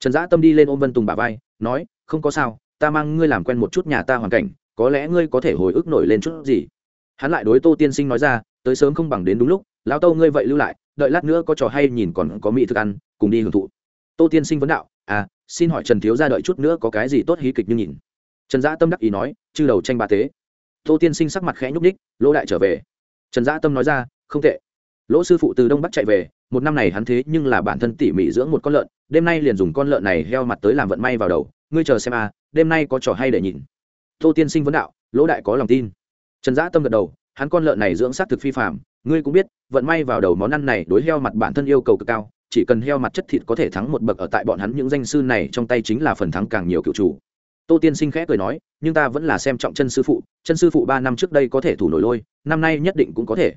trần dã tâm đi lên ôm vân tùng bà vai, nói, không có sao, ta mang ngươi làm quen một chút nhà ta hoàn cảnh, có lẽ ngươi có thể hồi ức nổi lên chút gì. Hắn lại đối tô tiên sinh nói ra, tới sớm không bằng đến đúng lúc, lão tâu ngươi vậy lưu lại, đợi lát nữa có trò hay nhìn còn có mỹ thức ăn, cùng đi hưởng thụ. Tô tiên sinh vấn đạo à xin hỏi trần thiếu ra đợi chút nữa có cái gì tốt hí kịch như nhìn. Trần dã tâm đắc ý nói, chư đầu tranh ba tế. Tô tiên sinh sắc mặt khẽ nhúc ních lỗ đại trở về. Trần dã tâm nói ra, không tệ. Lỗ sư phụ từ đông bắc chạy về một năm này hắn thế nhưng là bản thân tỉ mỉ dưỡng một con lợn, đêm nay liền dùng con lợn này heo mặt tới làm vận may vào đầu, ngươi chờ xem à đêm nay có trò hay để nhìn. Tô tiên sinh vấn đạo, lỗ đại có lòng tin. Trần dã tâm gật đầu, hắn con lợn này dưỡng s á t thực phi phạm ngươi cũng biết, vận may vào đầu món ăn này đối heo mặt bản thân yêu cầu cực cao, chỉ cần heo mặt chất thịt có thể thắng một bậc ở tại bọn hắn những danh sư này trong tay chính là phần thắng càng nhiều cựu chủ. Tô tiên sinh khẽ cười nói, nhưng ta vẫn là xem trọng chân sư phụ, chân sư phụ ba năm trước đây có thể thủ nổi lôi, năm nay nhất định cũng có thể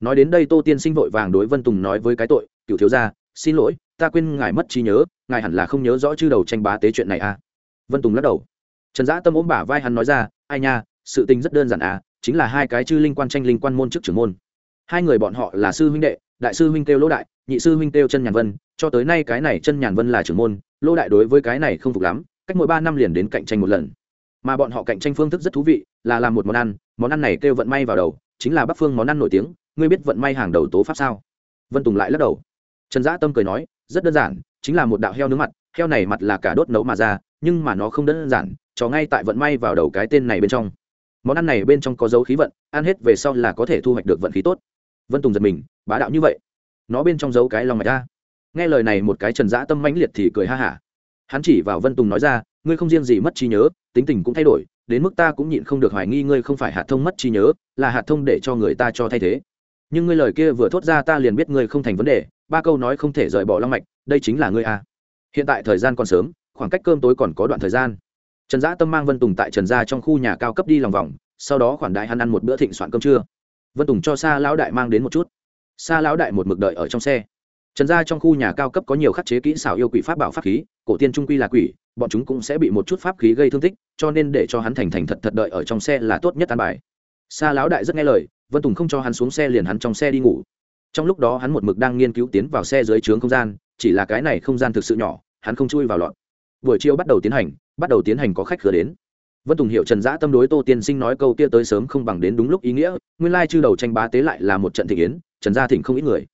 nói đến đây tô tiên sinh vội vàng đối vân tùng nói với cái tội cựu thiếu gia, xin lỗi, ta quên ngài mất trí nhớ, ngài hẳn là không nhớ rõ chư đầu tranh bá tế chuyện này à? Vân tùng lắc đầu. Trần giã tâm ốm bả vai hắn nói ra, ai nha, sự tình rất đơn giản à chính là hai cái chư linh quan tranh linh quan môn chức trưởng môn. Hai người bọn họ là sư huynh đệ, đại sư huynh kêu lỗ đại, nhị sư huynh kêu chân nhàn vân, cho tới nay cái này chân nhàn vân là trưởng môn lỗ đại đối với cái này không phục lắm, cách mỗi ba năm liền đến cạnh tranh một lần. Mà bọn họ cạnh tranh phương thức rất thú vị, là làm một món ăn món ăn này kêu vận may vào đầu, chính là bắc phương món ăn nổi tiếng ngươi biết vận may hàng đầu tố pháp sao? Vân tùng lại lắc đầu. Trần giã tâm cười nói, rất đơn giản, chính là một đạo heo nướng mặt, heo này mặt là cả đốt nấu mà ra, nhưng mà nó không đơn giản, cho ngay tại vận may vào đầu cái tên này bên trong. Món ăn này bên trong có dấu khí vận, ăn hết về sau là có thể thu hoạch được vận khí tốt. Vân tùng giật mình, bá đạo như vậy. Nó bên trong dấu cái lòng mạch ra nghe lời này một cái trần dã tâm mãnh liệt thì cười ha hả. Hắn chỉ vào vân tùng nói ra, ngươi không riêng gì mất trí nhớ, tính tình cũng thay đổi, đến mức ta cũng nhịn không được hoài nghi ngươi không phải hạt thông mất trí nhớ, là hạt thông để cho người ta cho thay thế nhưng ngươi lời kia vừa thốt ra ta liền biết ngươi không thành vấn đề, ba câu nói không thể rời bỏ long mạch, đây chính là ngươi a hiện tại thời gian còn sớm, khoảng cách cơm tối còn có đoạn thời gian. Trần giã tâm mang vân tùng tại trần gia trong khu nhà cao cấp đi lòng vòng, sau đó khoản đại hắn ăn một bữa thịnh soạn cơm trưa. Vân tùng cho xa lão đại mang đến một chút. Xa lão đại một mực đợi ở trong xe. Trần gia trong khu nhà cao cấp có nhiều khắc chế kỹ xảo yêu quỷ pháp bảo pháp khí, cổ tiên trung quy là quỷ, bọn chúng cũng sẽ bị một chút pháp khí gây thương tích, cho nên để cho hắn thành thành thật thật đợi ở trong xe là tốt nhất an bài. Sa lão đại rất nghe lời, vân tùng không cho hắn xuống xe liền hắn trong xe đi ngủ. Trong lúc đó hắn một mực đang nghiên cứu tiến vào xe dưới trướng không gian, chỉ là cái này không gian thực sự nhỏ, hắn không chui vào lọt. Buổi chiều bắt đầu tiến hành, bắt đầu tiến hành có khách khứa đến. Vân tùng hiểu trần giã tâm đối tô tiên sinh nói câu kia tới sớm không bằng đến đúng lúc ý nghĩa, nguyên lai chư đầu tranh bá tế lại là một trận thị yến, trần gia thỉnh không ít người.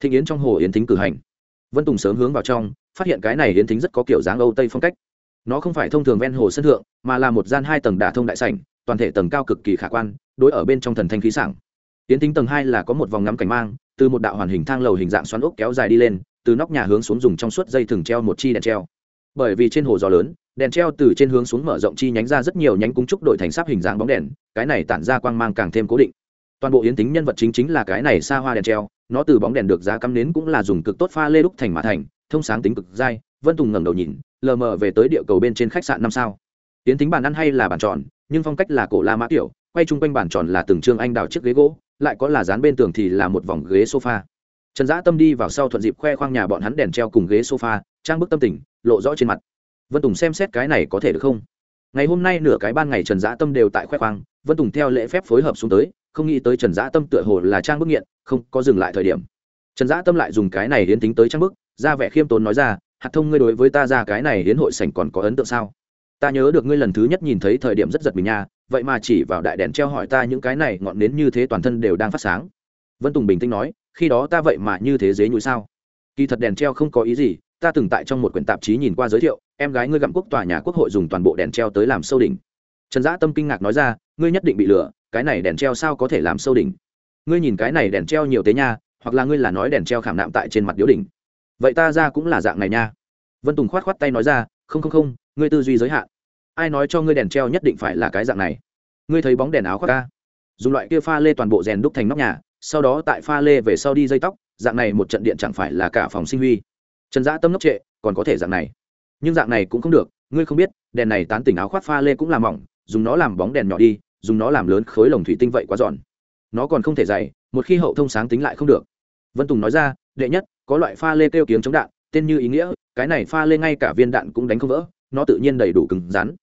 Thị yến trong hồ yến thính cử hành. Vân tùng sớm hướng vào trong, phát hiện cái này yến thính rất có kiểu dáng âu tây phong cách. Nó không phải thông thường ven hồ sân thượng, mà là một gian hai tầng đả thông đại sảnh toàn thể tầng cao cực kỳ khả quan, đối ở bên trong thần thanh khí sảng. Tiến tính tầng hai là có một vòng ngắm cảnh mang, từ một đạo hoàn hình thang lầu hình dạng xoắn ốc kéo dài đi lên, từ nóc nhà hướng xuống dùng trong suốt dây thừng treo một chi đèn treo. Bởi vì trên hồ gió lớn, đèn treo từ trên hướng xuống mở rộng chi nhánh ra rất nhiều nhánh cung trúc đổi thành sáp hình dáng bóng đèn, cái này tản ra quang mang càng thêm cố định. Toàn bộ yến tính nhân vật chính chính là cái này xa hoa đèn treo, nó từ bóng đèn được giá cắm nến cũng là dùng cực tốt pha lê đúc thành mã thành, thông sáng tính cực dai, vân tùng ngẩng đầu nhìn, lờ mờ về tới địa cầu bên trên khách sạn năm sao. Yến tính bàn ăn hay là bàn tròn nhưng phong cách là cổ la mã kiểu quay chung quanh bàn tròn là từng trương anh đào chiếc ghế gỗ, lại có là dán bên tường thì là một vòng ghế sofa. Trần dã tâm đi vào sau thuận dịp khoe khoang nhà bọn hắn đèn treo cùng ghế sofa, trang bức tâm tình, lộ rõ trên mặt. Vân tùng xem xét cái này có thể được không? Ngày hôm nay nửa cái ban ngày trần dã tâm đều tại khoe khoang, vân tùng theo lễ phép phối hợp xuống tới, không nghĩ tới trần dã tâm tựa hồ là trang bức nghiện, không có dừng lại thời điểm. Trần dã tâm lại dùng cái này hiến tính tới trang bức, ra vẻ khiêm tốn nói ra, hạt thông ngươi đối với ta ra cái này hiến hội sảnh còn có ấn tượng sao? Ta nhớ được ngươi lần thứ nhất nhìn thấy thời điểm rất giật mình nha, vậy mà chỉ vào đại đèn treo hỏi ta những cái này ngọn nến như thế toàn thân đều đang phát sáng. Vân tùng bình tĩnh nói, khi đó ta vậy mà như thế dế nhũi sao? Kỳ thật đèn treo không có ý gì, ta từng tại trong một quyển tạp chí nhìn qua giới thiệu, em gái ngươi gặm quốc tòa nhà quốc hội dùng toàn bộ đèn treo tới làm sâu đỉnh. Trần giã tâm kinh ngạc nói ra, ngươi nhất định bị lừa, cái này đèn treo sao có thể làm sâu đỉnh? Ngươi nhìn cái này đèn treo nhiều thế nha, hoặc là ngươi là nói đèn treo khảm nạm tại trên mặt điếu đỉnh. Vậy ta ra cũng là dạng này nha. Vân tùng khoát khoát tay nói ra không không không, ngươi tư duy giới hạn. Ai nói cho ngươi đèn treo nhất định phải là cái dạng này? Ngươi thấy bóng đèn áo khoác ca dùng loại kia pha lê toàn bộ rèn đúc thành nóc nhà, sau đó tại pha lê về sau đi dây tóc, dạng này một trận điện chẳng phải là cả phòng sinh huy. Trần giã tâm nóc trệ, còn có thể dạng này. Nhưng dạng này cũng không được, ngươi không biết, đèn này tán tỉnh áo khoác pha lê cũng làm mỏng, dùng nó làm bóng đèn nhỏ đi, dùng nó làm lớn khối lồng thủy tinh vậy quá giòn. Nó còn không thể dày, một khi hậu thông sáng tính lại không được. Vân tùng nói ra, đệ nhất, có loại pha lê kêu kiếm chống đạn, tên như ý nghĩa cái này pha lên ngay cả viên đạn cũng đánh không vỡ, nó tự nhiên đầy đủ cứng rắn.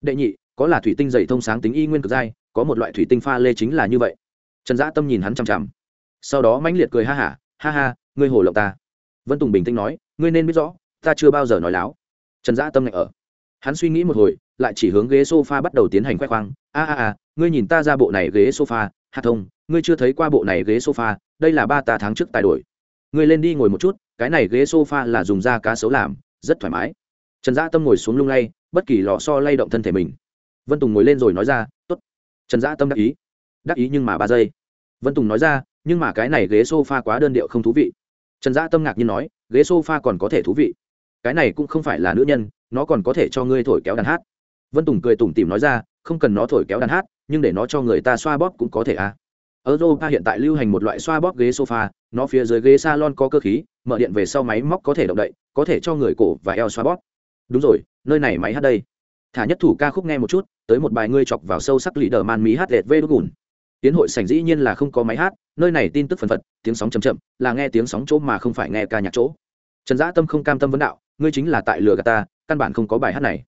Đệ nhị, có là thủy tinh dày thông sáng tính y nguyên cực dai có một loại thủy tinh pha lê chính là như vậy. Trần dã tâm nhìn hắn chằm chằm. Sau đó mãnh liệt cười ha hả, ha ha, ngươi hồ lộng ta. Vân tùng bình tĩnh nói, ngươi nên biết rõ, ta chưa bao giờ nói láo. Trần dã tâm ngạch ở. Hắn suy nghĩ một hồi, lại chỉ hướng ghế sofa bắt đầu tiến hành khoe khoang. A a a, ngươi nhìn ta ra bộ này ghế sofa, hạ thông, ngươi chưa thấy qua bộ này ghế sofa, đây là ba ta tháng trước tài đổi. Ngươi lên đi ngồi một chút cái này ghế sofa là dùng da cá sấu làm, rất thoải mái. Trần dã tâm ngồi xuống lung lay, bất kỳ lò so lay động thân thể mình. Vân tùng ngồi lên rồi nói ra, tốt. Trần dã tâm đắc ý. Đắc ý nhưng mà ba giây. Vân tùng nói ra, nhưng mà cái này ghế sofa quá đơn điệu không thú vị. Trần dã tâm ngạc nhiên nói, ghế sofa còn có thể thú vị. Cái này cũng không phải là nữ nhân, nó còn có thể cho ngươi thổi kéo đàn hát. Vân tùng cười tủm tỉm nói ra, không cần nó thổi kéo đàn hát, nhưng để nó cho người ta xoa bóp cũng có thể à. Ở europa hiện tại lưu hành một loại xoa bóp ghế sofa, nó phía dưới ghế salon có cơ khí mở điện về sau máy móc có thể động đậy, có thể cho người cổ và eo xoa bót đúng rồi, nơi này máy hát đây. Thả nhất thủ ca khúc nghe một chút, tới một bài ngươi chọc vào sâu sắc lì đờ man mí hát lệt vê đốt gùn. Tiến hội sảnh dĩ nhiên là không có máy hát, nơi này tin tức phần phật, tiếng sóng chầm chậm, là nghe tiếng sóng chỗ mà không phải nghe ca nhạc chỗ. Trần dã tâm không cam tâm vấn đạo, ngươi chính là tại lừa gạt ta, căn bản không có bài hát này.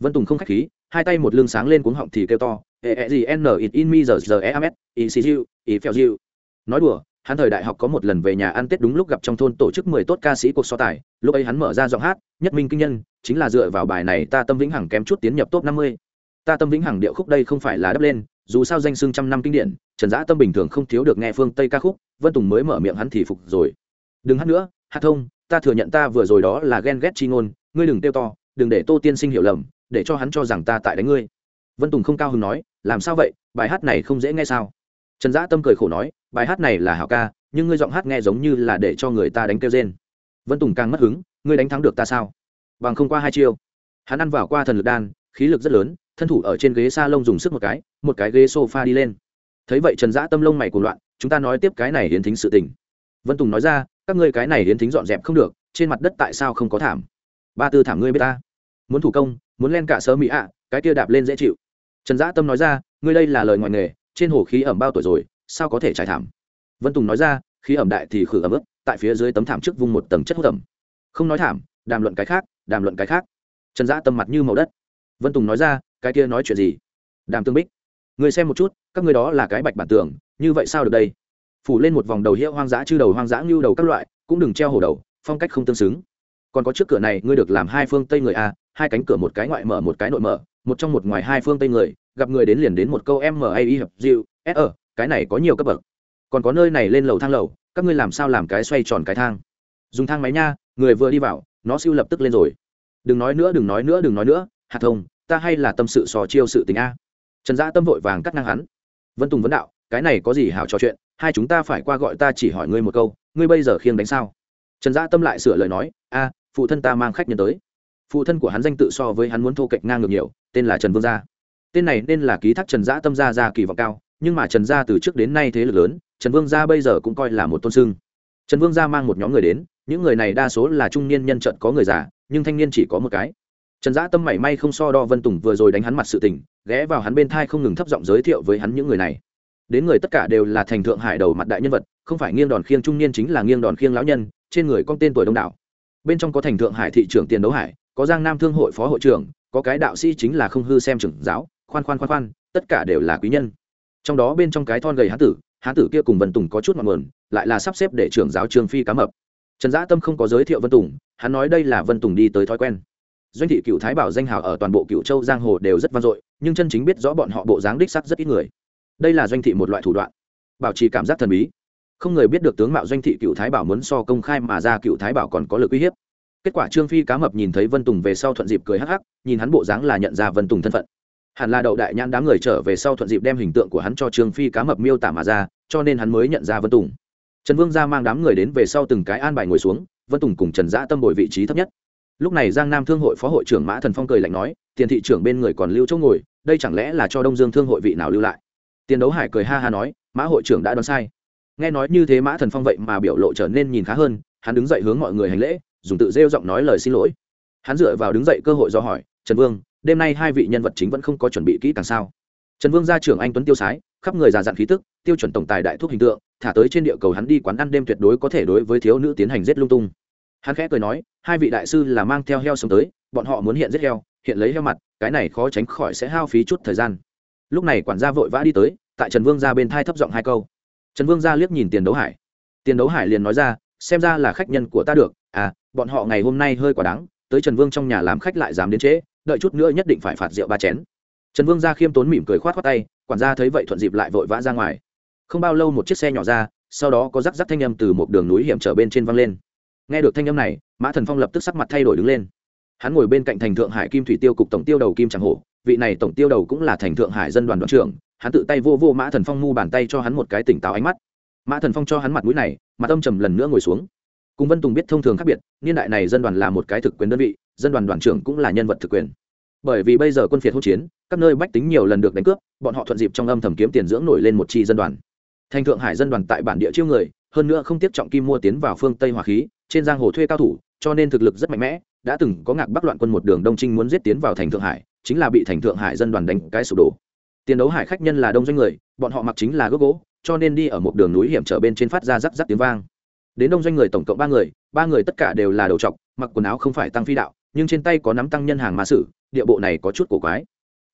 Vân tùng không khách khí, hai tay một lưng sáng lên cuống họng thì kêu to e e gì, n it in me giờ giờ e m, s e c u e phèo u nói đùa hắn thời đại học có một lần về nhà ăn tết đúng lúc gặp trong thôn tổ chức mười tốt ca sĩ cuộc so tài, lúc ấy hắn mở ra giọng hát, nhất minh kinh nhân, chính là dựa vào bài này ta tâm vĩnh hằng kém chút tiến nhập top năm mươi. Ta tâm vĩnh hằng điệu khúc đây không phải là đắp lên, dù sao danh xưng trăm năm kinh điển, trần giã tâm bình thường không thiếu được nghe phương tây ca khúc, vân tùng mới mở miệng hắn thì phục rồi. Đừng hát nữa, hát thông, ta thừa nhận ta vừa rồi đó là ghen ghét chi ngôn, ngươi đừng tiêu to, đừng để tô tiên sinh hiểu lầm, để cho hắn cho rằng ta tại đánh ngươi. Vân tùng không cao hứng nói, làm sao vậy, bài hát này không dễ nghe sao? Trần giã tâm cười khổ nói bài hát này là hảo ca, nhưng ngươi giọng hát nghe giống như là để cho người ta đánh kêu rên. Vân tùng càng mất hứng, ngươi đánh thắng được ta sao? Bằng không qua hai chiêu. Hắn ăn vào qua thần lực đan, khí lực rất lớn, thân thủ ở trên ghế s a lông dùng sức một cái một cái ghế s o f a đi lên. Thấy vậy trần giã tâm lông mày cuồng loạn, chúng ta nói tiếp cái này hiến thính sự tình. Vân tùng nói ra, các ngươi cái này hiến thính dọn dẹp không được, trên mặt đất tại sao không có thảm? Ba tư thảm ngươi biết ta. Muốn thủ công, muốn len cả sơ mỹ ạ, cái kia đạp lên dễ chịu. Trần giã tâm nói ra, ngươi đây là lời ngoài nghề, trên hồ khí ẩm bao tuổi rồi sao có thể trải thảm? Vân tùng nói ra, khí ẩm đại thì khử ẩm ướt, tại phía dưới tấm thảm trước vung một tầng chất hút ẩm. Không nói thảm, đàm luận cái khác, đàm luận cái khác. Trần giã tâm mặt như màu đất. Vân tùng nói ra, cái kia nói chuyện gì? Đàm tương bích. Người xem một chút, các người đó là cái bạch bản tưởng như vậy sao được đây? Phủ lên một vòng đầu hiệu hoang dã chư đầu hoang dã như đầu các loại, cũng đừng treo hổ đầu, phong cách không tương xứng. Còn có trước cửa này, ngươi được làm hai phương tây người a, hai cánh cửa một cái ngoại mở, một cái nội mở, một trong một ngoài hai phương tây người, gặp người đến liền đến một câu m a i hợp dịu s ở cái này có nhiều cấp bậc. Còn có nơi này lên lầu thang lầu, các ngươi làm sao làm cái xoay tròn cái thang? Dùng thang máy nha, người vừa đi vào, nó siêu lập tức lên rồi. Đừng nói nữa, đừng nói nữa, đừng nói nữa hạt thông, ta hay là tâm sự sò chiêu sự tình a. Trần gia tâm vội vàng cắt ngang hắn. Vân tùng vấn đạo, cái này có gì hảo trò chuyện, hai chúng ta phải qua gọi ta chỉ hỏi ngươi một câu, ngươi bây giờ khiêng đánh sao? Trần gia tâm lại sửa lời nói, a, phụ thân ta mang khách nhân tới. Phụ thân của hắn danh tự so với hắn muốn thô kệch ngang ngược nhiều, tên là trần vương gia. Tên này nên là ký thác trần gia tâm gia ra kỳ vọng cao nhưng mà trần gia từ trước đến nay thế lực lớn, trần vương gia bây giờ cũng coi là một tôn sưng. Trần vương gia mang một nhóm người đến, những người này đa số là trung niên nhân trận có người già, nhưng thanh niên chỉ có một cái. Trần giã tâm mảy may không so đo vân tùng vừa rồi đánh hắn mặt sự tình, ghé vào hắn bên thai không ngừng thấp giọng giới thiệu với hắn những người này. Đến người tất cả đều là thành thượng hải đầu mặt đại nhân vật, không phải nghiêng đòn khiêng trung niên chính là nghiêng đòn khiêng lão nhân, trên người con tên tuổi đông đảo. Bên trong có thành thượng hải thị trưởng tiền đấu hải, có giang nam thương hội phó hội trưởng, có cái đạo sĩ chính là không hư xem trưởng giáo, khoan khoan khoan khoan, tất cả đều là quý nhân trong đó bên trong cái thon gầy hán tử hán tử kia cùng vân tùng có chút ngọn nguồn, lại là sắp xếp để trưởng giáo trương phi cá mập. Trần giã tâm không có giới thiệu vân tùng, hắn nói đây là vân tùng đi tới thói quen. Doanh thị cựu thái bảo danh hào ở toàn bộ cựu châu giang hồ đều rất vang dội, nhưng chân chính biết rõ bọn họ bộ dáng đích sắc rất ít người. Đây là doanh thị một loại thủ đoạn. Bảo trì cảm giác thần bí. Không người biết được tướng mạo doanh thị cựu thái bảo muốn so công khai mà ra cựu thái bảo còn có lực uy hiếp. Kết quả trương phi cá mập nhìn thấy vân tùng về sau thuận dịp cười hắc hắc, nhìn hắn bộ dáng là nhận ra vân tùng thân phận hẳn là đậu đại nhãn đám người trở về sau thuận dịp đem hình tượng của hắn cho trương phi cá mập miêu tả mà ra, cho nên hắn mới nhận ra vân tùng. Trần vương gia mang đám người đến về sau từng cái an bài ngồi xuống, vân tùng cùng trần giã tâm bồi vị trí thấp nhất. Lúc này giang nam thương hội phó hội trưởng mã thần phong cười lạnh nói, tiền thị trưởng bên người còn lưu chỗ ngồi, đây chẳng lẽ là cho đông dương thương hội vị nào lưu lại? Tiền đấu hải cười ha ha nói, mã hội trưởng đã đoán sai. Nghe nói như thế mã thần phong vậy mà biểu lộ trở nên nhìn khá hơn, hắn đứng dậy hướng mọi người hành lễ, dùng tự rêu giọng nói lời xin lỗi. Hắn dựa vào đứng dậy cơ hội do hỏi, trần vương đêm nay hai vị nhân vật chính vẫn không có chuẩn bị kỹ càng sao? Trần vương gia trưởng anh tuấn tiêu sái, khắp người già dặn khí tức, tiêu chuẩn tổng tài đại thuốc hình tượng, thả tới trên địa cầu hắn đi quán ăn đêm tuyệt đối có thể đối với thiếu nữ tiến hành giết lung tung. Hắn khẽ cười nói, hai vị đại sư là mang theo heo sống tới, bọn họ muốn hiện giết heo, hiện lấy heo mặt, cái này khó tránh khỏi sẽ hao phí chút thời gian. Lúc này quản gia vội vã đi tới, tại trần vương ra bên thai thấp giọng hai câu. Trần vương ra liếc nhìn tiền đấu hải. Tiền đấu hải liền nói ra, xem ra là khách nhân của ta được à bọn họ ngày hôm nay hơi quả đáng, tới trần vương trong nhà làm khách lại dám đến trễ đợi chút nữa nhất định phải phạt rượu ba chén. Trần vương gia khiêm tốn mỉm cười khoát khoát tay, quản gia thấy vậy thuận dịp lại vội vã ra ngoài. Không bao lâu một chiếc xe nhỏ ra, sau đó có rắc rắc thanh âm từ một đường núi hiểm trở bên trên văng lên. Nghe được thanh âm này, mã thần phong lập tức sắc mặt thay đổi đứng lên. Hắn ngồi bên cạnh thành thượng hải kim thủy tiêu cục tổng tiêu đầu kim tràng hổ, vị này tổng tiêu đầu cũng là thành thượng hải dân đoàn đoàn trưởng, hắn tự tay vô vô mã thần phong mu bàn tay cho hắn một cái tỉnh táo ánh mắt. Mã thần phong cho hắn mặt mũi này mà tâm trầm lần nữa ngồi xuống cùng vân tùng biết thông thường khác biệt, niên đại này dân đoàn là một cái thực quyền đơn vị, dân đoàn đoàn trưởng cũng là nhân vật thực quyền. Bởi vì bây giờ quân phiệt hỗn chiến, các nơi bách tính nhiều lần được đánh cướp, bọn họ thuận dịp trong âm thầm kiếm tiền dưỡng nổi lên một chi dân đoàn. Thành thượng hải dân đoàn tại bản địa chiêu người, hơn nữa không tiếp trọng kim mua tiến vào phương tây hỏa khí, trên giang hồ thuê cao thủ, cho nên thực lực rất mạnh mẽ, đã từng có ngạc bắc loạn quân một đường đông trinh muốn giết tiến vào thành thượng hải, chính là bị thành thượng hải dân đoàn đánh cái sụp đổ. Tiền đấu hải khách nhân là đông doanh người, bọn họ mặc chính là gốc gỗ, cho nên đi ở một đường núi hiểm trở bên trên phát ra rắc rắc tiếng vang đến đông doanh người tổng cộng ba người ba người tất cả đều là đầu trọc, mặc quần áo không phải tăng phi đạo, nhưng trên tay có nắm tăng nhân hàng ma sử địa bộ này có chút cổ quái.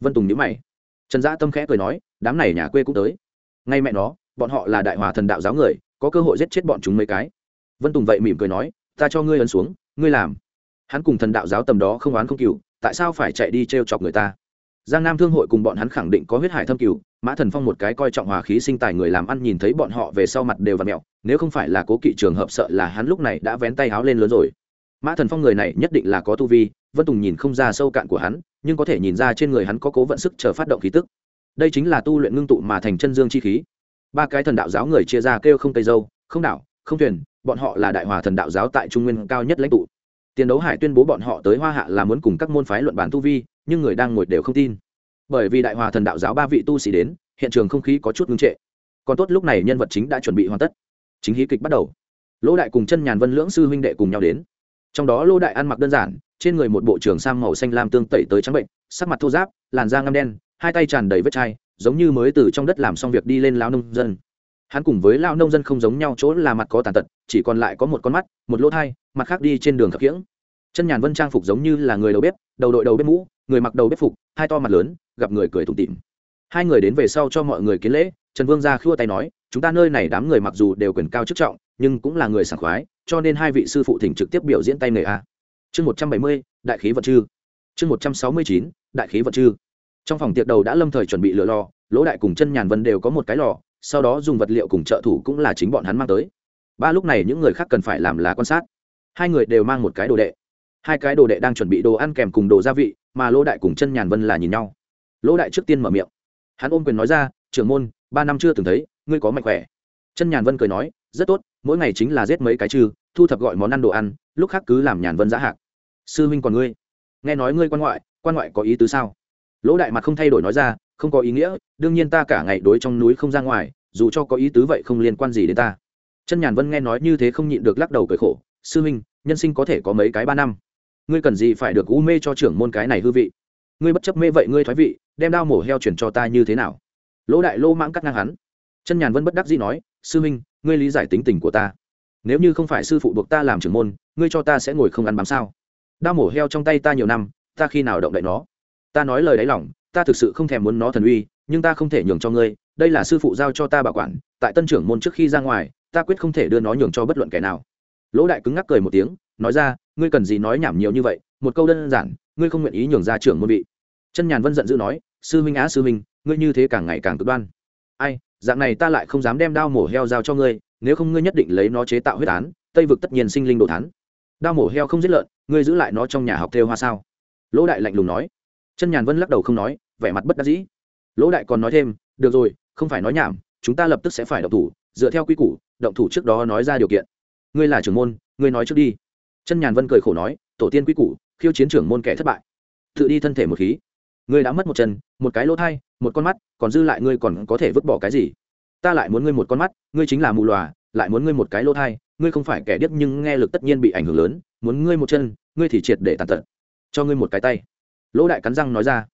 Vân tùng nhữ mày. Trần giã tâm khẽ cười nói, đám này nhà quê cũng tới. Ngay mẹ nó, bọn họ là đại hòa thần đạo giáo người, có cơ hội giết chết bọn chúng mấy cái. Vân tùng vậy mỉm cười nói, ta cho ngươi ấn xuống, ngươi làm. Hắn cùng thần đạo giáo tầm đó không oán không cừu, tại sao phải chạy đi t r e o chọc người ta? Giang nam thương hội cùng bọn hắn khẳng định có huyết hải thâm cừu mã thần phong một cái coi trọng hòa khí sinh tài người làm ăn nhìn thấy bọn họ về sau mặt đều và mẹo nếu không phải là cố kỵ trường hợp sợ là hắn lúc này đã vén tay háo lên lớn rồi. Mã thần phong người này nhất định là có tu vi, vân tùng nhìn không ra sâu cạn của hắn, nhưng có thể nhìn ra trên người hắn có cố vận sức chờ phát động khí tức. Đây chính là tu luyện ngưng tụ mà thành chân dương chi khí. Ba cái thần đạo giáo người chia ra kêu không tây dâu, không đảo, không thuyền, bọn họ là đại hòa thần đạo giáo tại trung nguyên cao nhất lãnh tụ. Tiền đấu hải tuyên bố bọn họ tới hoa hạ là muốn cùng các môn phái luận bản tu vi, nhưng người đang ngồi đều không tin bởi vì đại hòa thần đạo giáo ba vị tu sĩ đến, hiện trường không khí có chút ngưng trệ. Còn tốt lúc này nhân vật chính đã chuẩn bị hoàn tất. Chính hí kịch bắt đầu. Lỗ đại cùng chân nhàn vân lưỡng sư huynh đệ cùng nhau đến. Trong đó lỗ đại ăn mặc đơn giản, trên người một bộ trường sang màu xanh lam tương tẩy tới trắng bệnh, sắc mặt thô giáp làn da ngăm đen, hai tay tràn đầy vết chai, giống như mới từ trong đất làm xong việc đi lên lao nông dân. Hắn cùng với lao nông dân không giống nhau chỗ là mặt có tàn tật, chỉ còn lại có một con mắt, một lỗ thai, mặt khác đi trên đường khập khiễng. Chân nhàn vân trang phục giống như là người đầu bếp, đầu đội đầu bếp mũ, người mặc đầu bếp phục hai to mặt lớn, gặp người cười tủm tỉm hai người đến về sau cho mọi người kiến lễ, trần vương ra khua tay nói, chúng ta nơi này đám người mặc dù đều quyền cao chức trọng, nhưng cũng là người sảng khoái, cho nên hai vị sư phụ thỉnh trực tiếp biểu diễn tay nghề a. Chương một trăm bảy mươi, đại khí vật chư. Chương một trăm sáu mươi chín, đại khí vật chư. Trong phòng tiệc đầu đã lâm thời chuẩn bị lửa lò, lỗ đại cùng chân nhàn vân đều có một cái lò, sau đó dùng vật liệu cùng trợ thủ cũng là chính bọn hắn mang tới. Ba lúc này những người khác cần phải làm là quan sát. Hai người đều mang một cái đồ đệ hai cái đồ đệ đang chuẩn bị đồ ăn kèm cùng đồ gia vị mà lỗ đại cùng chân nhàn vân là nhìn nhau. Lỗ đại trước tiên mở miệng. Hắn ôm quyền nói ra trưởng môn ba năm chưa từng thấy ngươi có mạnh khỏe. Chân nhàn vân cười nói rất tốt mỗi ngày chính là giết mấy cái trừ, thu thập gọi món ăn đồ ăn lúc khác cứ làm nhàn vân giã hạc. Sư huynh còn ngươi? Nghe nói ngươi quan ngoại quan ngoại có ý tứ sao? Lỗ đại mặt không thay đổi nói ra không có ý nghĩa đương nhiên ta cả ngày đối trong núi không ra ngoài dù cho có ý tứ vậy không liên quan gì đến ta. Chân nhàn vân nghe nói như thế không nhịn được lắc đầu cười khổ sư huynh nhân sinh có thể có mấy cái ba năm? Ngươi cần gì phải được u mê cho trưởng môn cái này hư vị? Ngươi bất chấp mê vậy ngươi thoái vị, đem đao mổ heo chuyển cho ta như thế nào? Lỗ đại lô mãng cắt ngang hắn. Chân nhàn vân bất đắc dĩ nói, sư huynh, ngươi lý giải tính tình của ta. Nếu như không phải sư phụ buộc ta làm trưởng môn, ngươi cho ta sẽ ngồi không ăn bám sao? Đao mổ heo trong tay ta nhiều năm, ta khi nào động đậy nó? Ta nói lời đáy lòng, ta thực sự không thèm muốn nó thần uy, nhưng ta không thể nhường cho ngươi, đây là sư phụ giao cho ta bảo quản, tại tân trưởng môn trước khi ra ngoài, ta quyết không thể đưa nó nhường cho bất luận kẻ nào. Lỗ đại cứng ngắc cười một tiếng, nói ra ngươi cần gì nói nhảm nhiều như vậy, một câu đơn giản, ngươi không nguyện ý nhường ra trưởng môn vị. Chân nhàn vân giận dữ nói, sư huynh á sư huynh, ngươi như thế càng ngày càng cực đoan. Ai, dạng này ta lại không dám đem đao mổ heo giao cho ngươi, nếu không ngươi nhất định lấy nó chế tạo huyết án, tây vực tất nhiên sinh linh đồ thán. Đao mổ heo không giết lợn, ngươi giữ lại nó trong nhà học theo hoa sao? Lỗ đại lạnh lùng nói. Chân nhàn vân lắc đầu không nói, vẻ mặt bất đắc dĩ. Lỗ đại còn nói thêm, được rồi, không phải nói nhảm, chúng ta lập tức sẽ phải động thủ, dựa theo quy củ, động thủ trước đó nói ra điều kiện. Ngươi là trưởng môn, ngươi nói trước đi chân nhàn vân cười khổ nói, tổ tiên quy củ, khiêu chiến trưởng môn kẻ thất bại. Tự đi thân thể một khí. Ngươi đã mất một chân, một cái lỗ thai, một con mắt, còn dư lại ngươi còn có thể vứt bỏ cái gì? Ta lại muốn ngươi một con mắt, ngươi chính là mù lòa lại muốn ngươi một cái lỗ thai, ngươi không phải kẻ điếc nhưng nghe lực tất nhiên bị ảnh hưởng lớn, muốn ngươi một chân, ngươi thì triệt để tàn tật. Cho ngươi một cái tay. Lỗ đại cắn răng nói ra.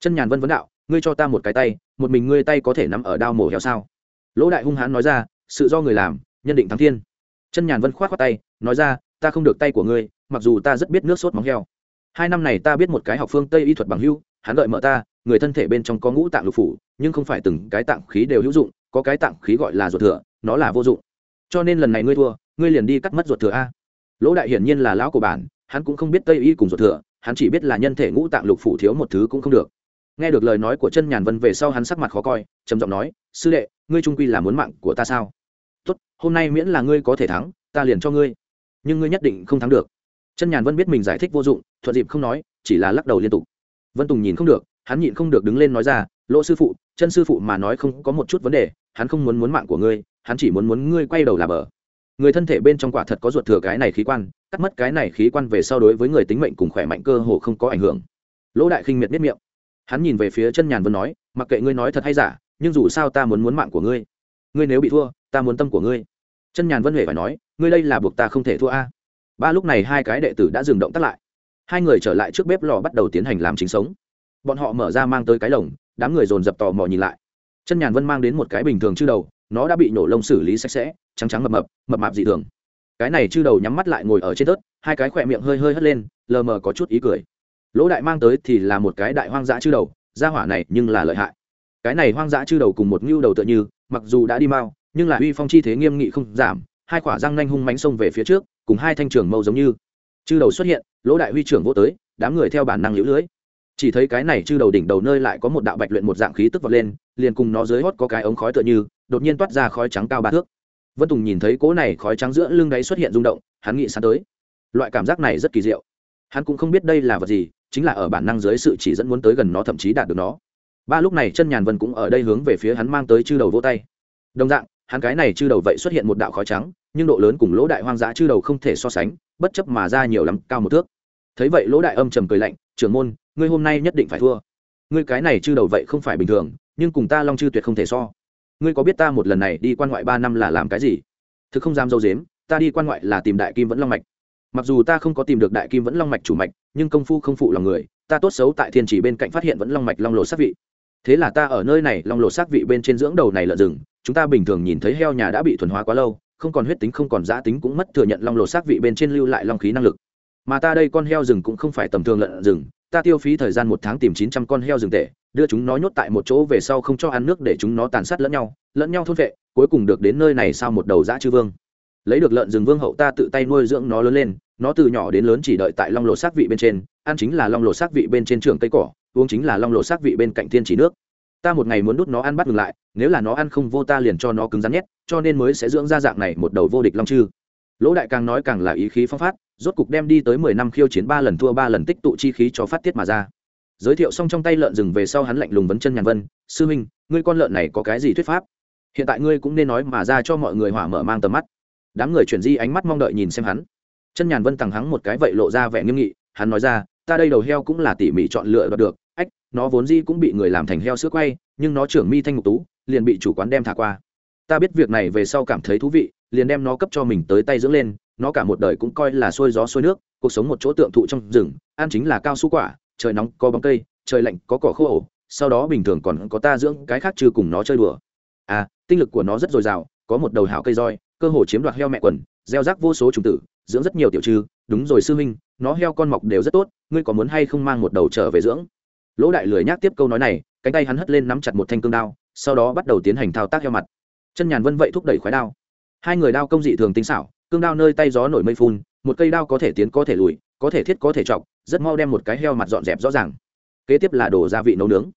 Chân nhàn vân vấn đạo, ngươi cho ta một cái tay, một mình ngươi tay có thể nắm ở đao mổ heo sao? Lỗ đại hung hãn nói ra, sự do người làm, nhân định thắng thiên. Chân nhàn vân khoát khoát tay, nói ra ta không được tay của ngươi, mặc dù ta rất biết nước sốt móng heo. Hai năm này ta biết một cái học phương tây y thuật bằng hưu, hắn đợi mợ ta, người thân thể bên trong có ngũ tạng lục phủ, nhưng không phải từng cái tạng khí đều hữu dụng, có cái tạng khí gọi là ruột thừa, nó là vô dụng. Cho nên lần này ngươi thua, ngươi liền đi cắt mất ruột thừa a. Lỗ đại hiển nhiên là lão của bản, hắn cũng không biết tây y cùng ruột thừa, hắn chỉ biết là nhân thể ngũ tạng lục phủ thiếu một thứ cũng không được. Nghe được lời nói của chân nhàn vân về sau hắn sắc mặt khó coi, trầm giọng nói, sư đệ, ngươi trung quy là muốn mạng của ta sao? Tốt, hôm nay miễn là ngươi có thể thắng, ta liền cho ngươi nhưng ngươi nhất định không thắng được. Chân nhàn vân biết mình giải thích vô dụng, thuận dịp không nói, chỉ là lắc đầu liên tục. Vân tùng nhìn không được, hắn nhịn không được đứng lên nói ra, lỗ sư phụ, chân sư phụ mà nói không có một chút vấn đề, hắn không muốn muốn mạng của ngươi, hắn chỉ muốn muốn ngươi quay đầu là bờ. Người thân thể bên trong quả thật có ruột thừa cái này khí quan, cắt mất cái này khí quan về sau đối với người tính mệnh cùng khỏe mạnh cơ hồ không có ảnh hưởng. Lỗ đại khinh miệt biết miệng. Hắn nhìn về phía chân nhàn vân nói, mặc kệ ngươi nói thật hay giả, nhưng dù sao ta muốn muốn mạng của ngươi. Ngươi nếu bị thua, ta muốn tâm của ngươi. Chân nhàn vân huệ phải nói ngươi đây là buộc ta không thể thua a. Ba lúc này hai cái đệ tử đã dừng động tắt lại. Hai người trở lại trước bếp lò bắt đầu tiến hành làm chính sống. Bọn họ mở ra mang tới cái lồng, đám người dồn dập tò mò nhìn lại. Chân nhàn vân mang đến một cái bình thường chư đầu, nó đã bị nổ lông xử lý sạch sẽ, trắng trắng mập mập mập mạp dị thường. Cái này chư đầu nhắm mắt lại ngồi ở trên tớt hai cái khỏe miệng hơi hơi hất lên, lờ mờ có chút ý cười. Lỗ đại mang tới thì là một cái đại hoang dã chư đầu ra hỏa này nhưng là lợi hại. Cái này hoang dã chư đầu cùng một ngưu đầu tựa như, mặc dù đã đi mau, nhưng là uy phong chi thế nghiêm nghị không giảm hai quả răng nanh hung mánh xông về phía trước, cùng hai thanh trường mâu giống như. Chư đầu xuất hiện, lỗ đại huy trưởng vô tới, đám người theo bản năng lũ lưới. Chỉ thấy cái này chư đầu đỉnh đầu nơi lại có một đạo bạch luyện một dạng khí tức vọt lên, liền cùng nó dưới hót có cái ống khói tựa như, đột nhiên toát ra khói trắng cao ba thước. Vân tùng nhìn thấy cỗ này khói trắng giữa lưng đáy xuất hiện rung động, hắn nghĩ sáng tới. Loại cảm giác này rất kỳ diệu. Hắn cũng không biết đây là vật gì, chính là ở bản năng dưới sự chỉ dẫn muốn tới gần nó thậm chí đạt được nó. Ba lúc này chân nhàn vân cũng ở đây hướng về phía hắn mang tới chư đầu vô tay. Đồng dạng hắn cái này chư đầu vậy xuất hiện một đạo khói trắng, nhưng độ lớn cùng lỗ đại hoang dã chư đầu không thể so sánh, bất chấp mà ra nhiều lắm, cao một thước. Thấy vậy lỗ đại âm trầm cười lạnh, trưởng môn, ngươi hôm nay nhất định phải thua. Ngươi cái này chư đầu vậy không phải bình thường, nhưng cùng ta long chư tuyệt không thể so. Ngươi có biết ta một lần này đi quan ngoại ba năm là làm cái gì? Thực không dám dâu dếm, ta đi quan ngoại là tìm đại kim vẫn long mạch. Mặc dù ta không có tìm được đại kim vẫn long mạch chủ mạch, nhưng công phu không phụ lòng người, ta tốt xấu tại thiên chỉ bên cạnh phát hiện vẫn long mạch long lộ sát vị. Thế là ta ở nơi này long lộ sát vị bên trên dưỡng đầu này lợn rừng chúng ta bình thường nhìn thấy heo nhà đã bị thuần hóa quá lâu, không còn huyết tính, không còn giã tính cũng mất thừa nhận long lột xác vị bên trên lưu lại long khí năng lực. Mà ta đây con heo rừng cũng không phải tầm thường lợn rừng, ta tiêu phí thời gian một tháng tìm chín trăm con heo rừng tệ, đưa chúng nó nhốt tại một chỗ về sau không cho ăn nước để chúng nó tàn sát lẫn nhau lẫn nhau thôn vệ, cuối cùng được đến nơi này sau một đầu dã chư vương. Lấy được lợn rừng vương hậu ta tự tay nuôi dưỡng nó lớn lên, nó từ nhỏ đến lớn chỉ đợi tại long lột xác vị bên trên, ăn chính là long lột xác vị bên trên trường cây cỏ, uống chính là long lột xác vị bên cạnh thiên chỉ nước ta một ngày muốn đút nó ăn bắt ngừng lại, nếu là nó ăn không vô ta liền cho nó cứng rắn nhét, cho nên mới sẽ dưỡng ra dạng này một đầu vô địch long chư. Lỗ đại càng nói càng là ý khí phong phát, rốt cục đem đi tới mười năm khiêu chiến ba lần thua ba lần tích tụ chi khí cho phát tiết mà ra. Giới thiệu xong trong tay lợn rừng về sau hắn lạnh lùng vấn chân nhàn vân, sư huynh, ngươi con lợn này có cái gì thuyết pháp? Hiện tại ngươi cũng nên nói mà ra cho mọi người hỏa mở mang tầm mắt. Đám người chuyển di ánh mắt mong đợi nhìn xem hắn. Chân nhàn vân tằng hắng một cái vậy lộ ra vẻ nghiêm nghị, hắn nói ra, ta đây đầu heo cũng là tỉ mỉ chọn lựa được nó vốn dĩ cũng bị người làm thành heo sữa quay, nhưng nó trưởng mi thanh ngục tú, liền bị chủ quán đem thả qua. Ta biết việc này về sau cảm thấy thú vị, liền đem nó cấp cho mình tới tay dưỡng lên, nó cả một đời cũng coi là xuôi gió xuôi nước, cuộc sống một chỗ tượng thụ trong rừng, ăn chính là cao su quả, trời nóng có bóng cây, trời lạnh có cỏ khô ổ, sau đó bình thường còn có ta dưỡng cái khác chưa cùng nó chơi đùa. À tinh lực của nó rất dồi dào, có một đầu hảo cây roi, cơ hồ chiếm đoạt heo mẹ quần, gieo rác vô số trùng tử, dưỡng rất nhiều tiểu trư. Đúng rồi sư huynh, nó heo con mọc đều rất tốt, ngươi có muốn hay không mang một đầu trở về dưỡng? Lỗ đại lười nhác tiếp câu nói này, cánh tay hắn hất lên nắm chặt một thanh cương đao, sau đó bắt đầu tiến hành thao tác heo mặt. Chân nhàn vân vậy thúc đẩy khói đao. Hai người đao công dị thường tinh xảo, cương đao nơi tay gió nổi mây phun, một cây đao có thể tiến có thể lùi, có thể thiết có thể chọc rất mau đem một cái heo mặt dọn dẹp rõ ràng. Kế tiếp là đổ gia vị nấu nướng.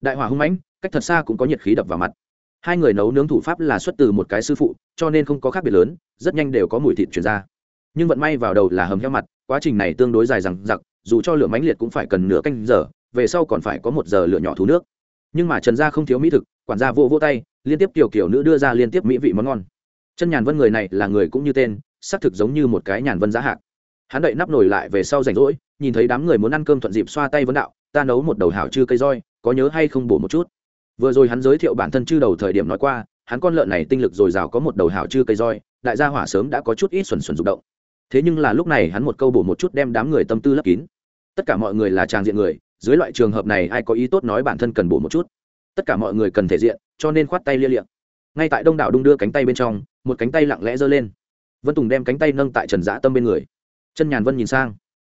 Đại hỏa hung mãnh, cách thật xa cũng có nhiệt khí đập vào mặt. Hai người nấu nướng thủ pháp là xuất từ một cái sư phụ, cho nên không có khác biệt lớn, rất nhanh đều có mùi thịt chuyển ra. Nhưng vận may vào đầu là hầm heo mặt, quá trình này tương đối dài rằng giặc dù cho lửa mãnh liệt cũng phải cần nửa canh giờ về sau còn phải có một giờ lửa nhỏ thú nước. Nhưng mà trần gia không thiếu mỹ thực, quản gia vô vô tay, liên tiếp tiểu kiểu nữ đưa ra liên tiếp mỹ vị món ngon. Chân nhàn vân người này là người cũng như tên, xác thực giống như một cái nhàn vân giá hạc. Hắn đậy nắp nổi lại về sau rảnh rỗi, nhìn thấy đám người muốn ăn cơm thuận dịp xoa tay vấn đạo, ta nấu một đầu hảo chư cây roi, có nhớ hay không bổ một chút? Vừa rồi hắn giới thiệu bản thân chư đầu thời điểm nói qua, hắn con lợn này tinh lực dồi dào có một đầu hảo chư cây roi, đại gia hỏa sớm đã có chút ít xuẩn xuẩn rụng động. Thế nhưng là lúc này hắn một câu bổ một chút đem đám người tâm tư lấp kín. Tất cả mọi người là tràng diện người dưới loại trường hợp này ai có ý tốt nói bản thân cần bổ một chút. Tất cả mọi người cần thể diện cho nên khoát tay lia liệm ngay tại đông đảo đung đưa cánh tay bên trong một cánh tay lặng lẽ giơ lên. Vân tùng đem cánh tay nâng tại trần dã tâm bên người. Chân nhàn vân nhìn sang.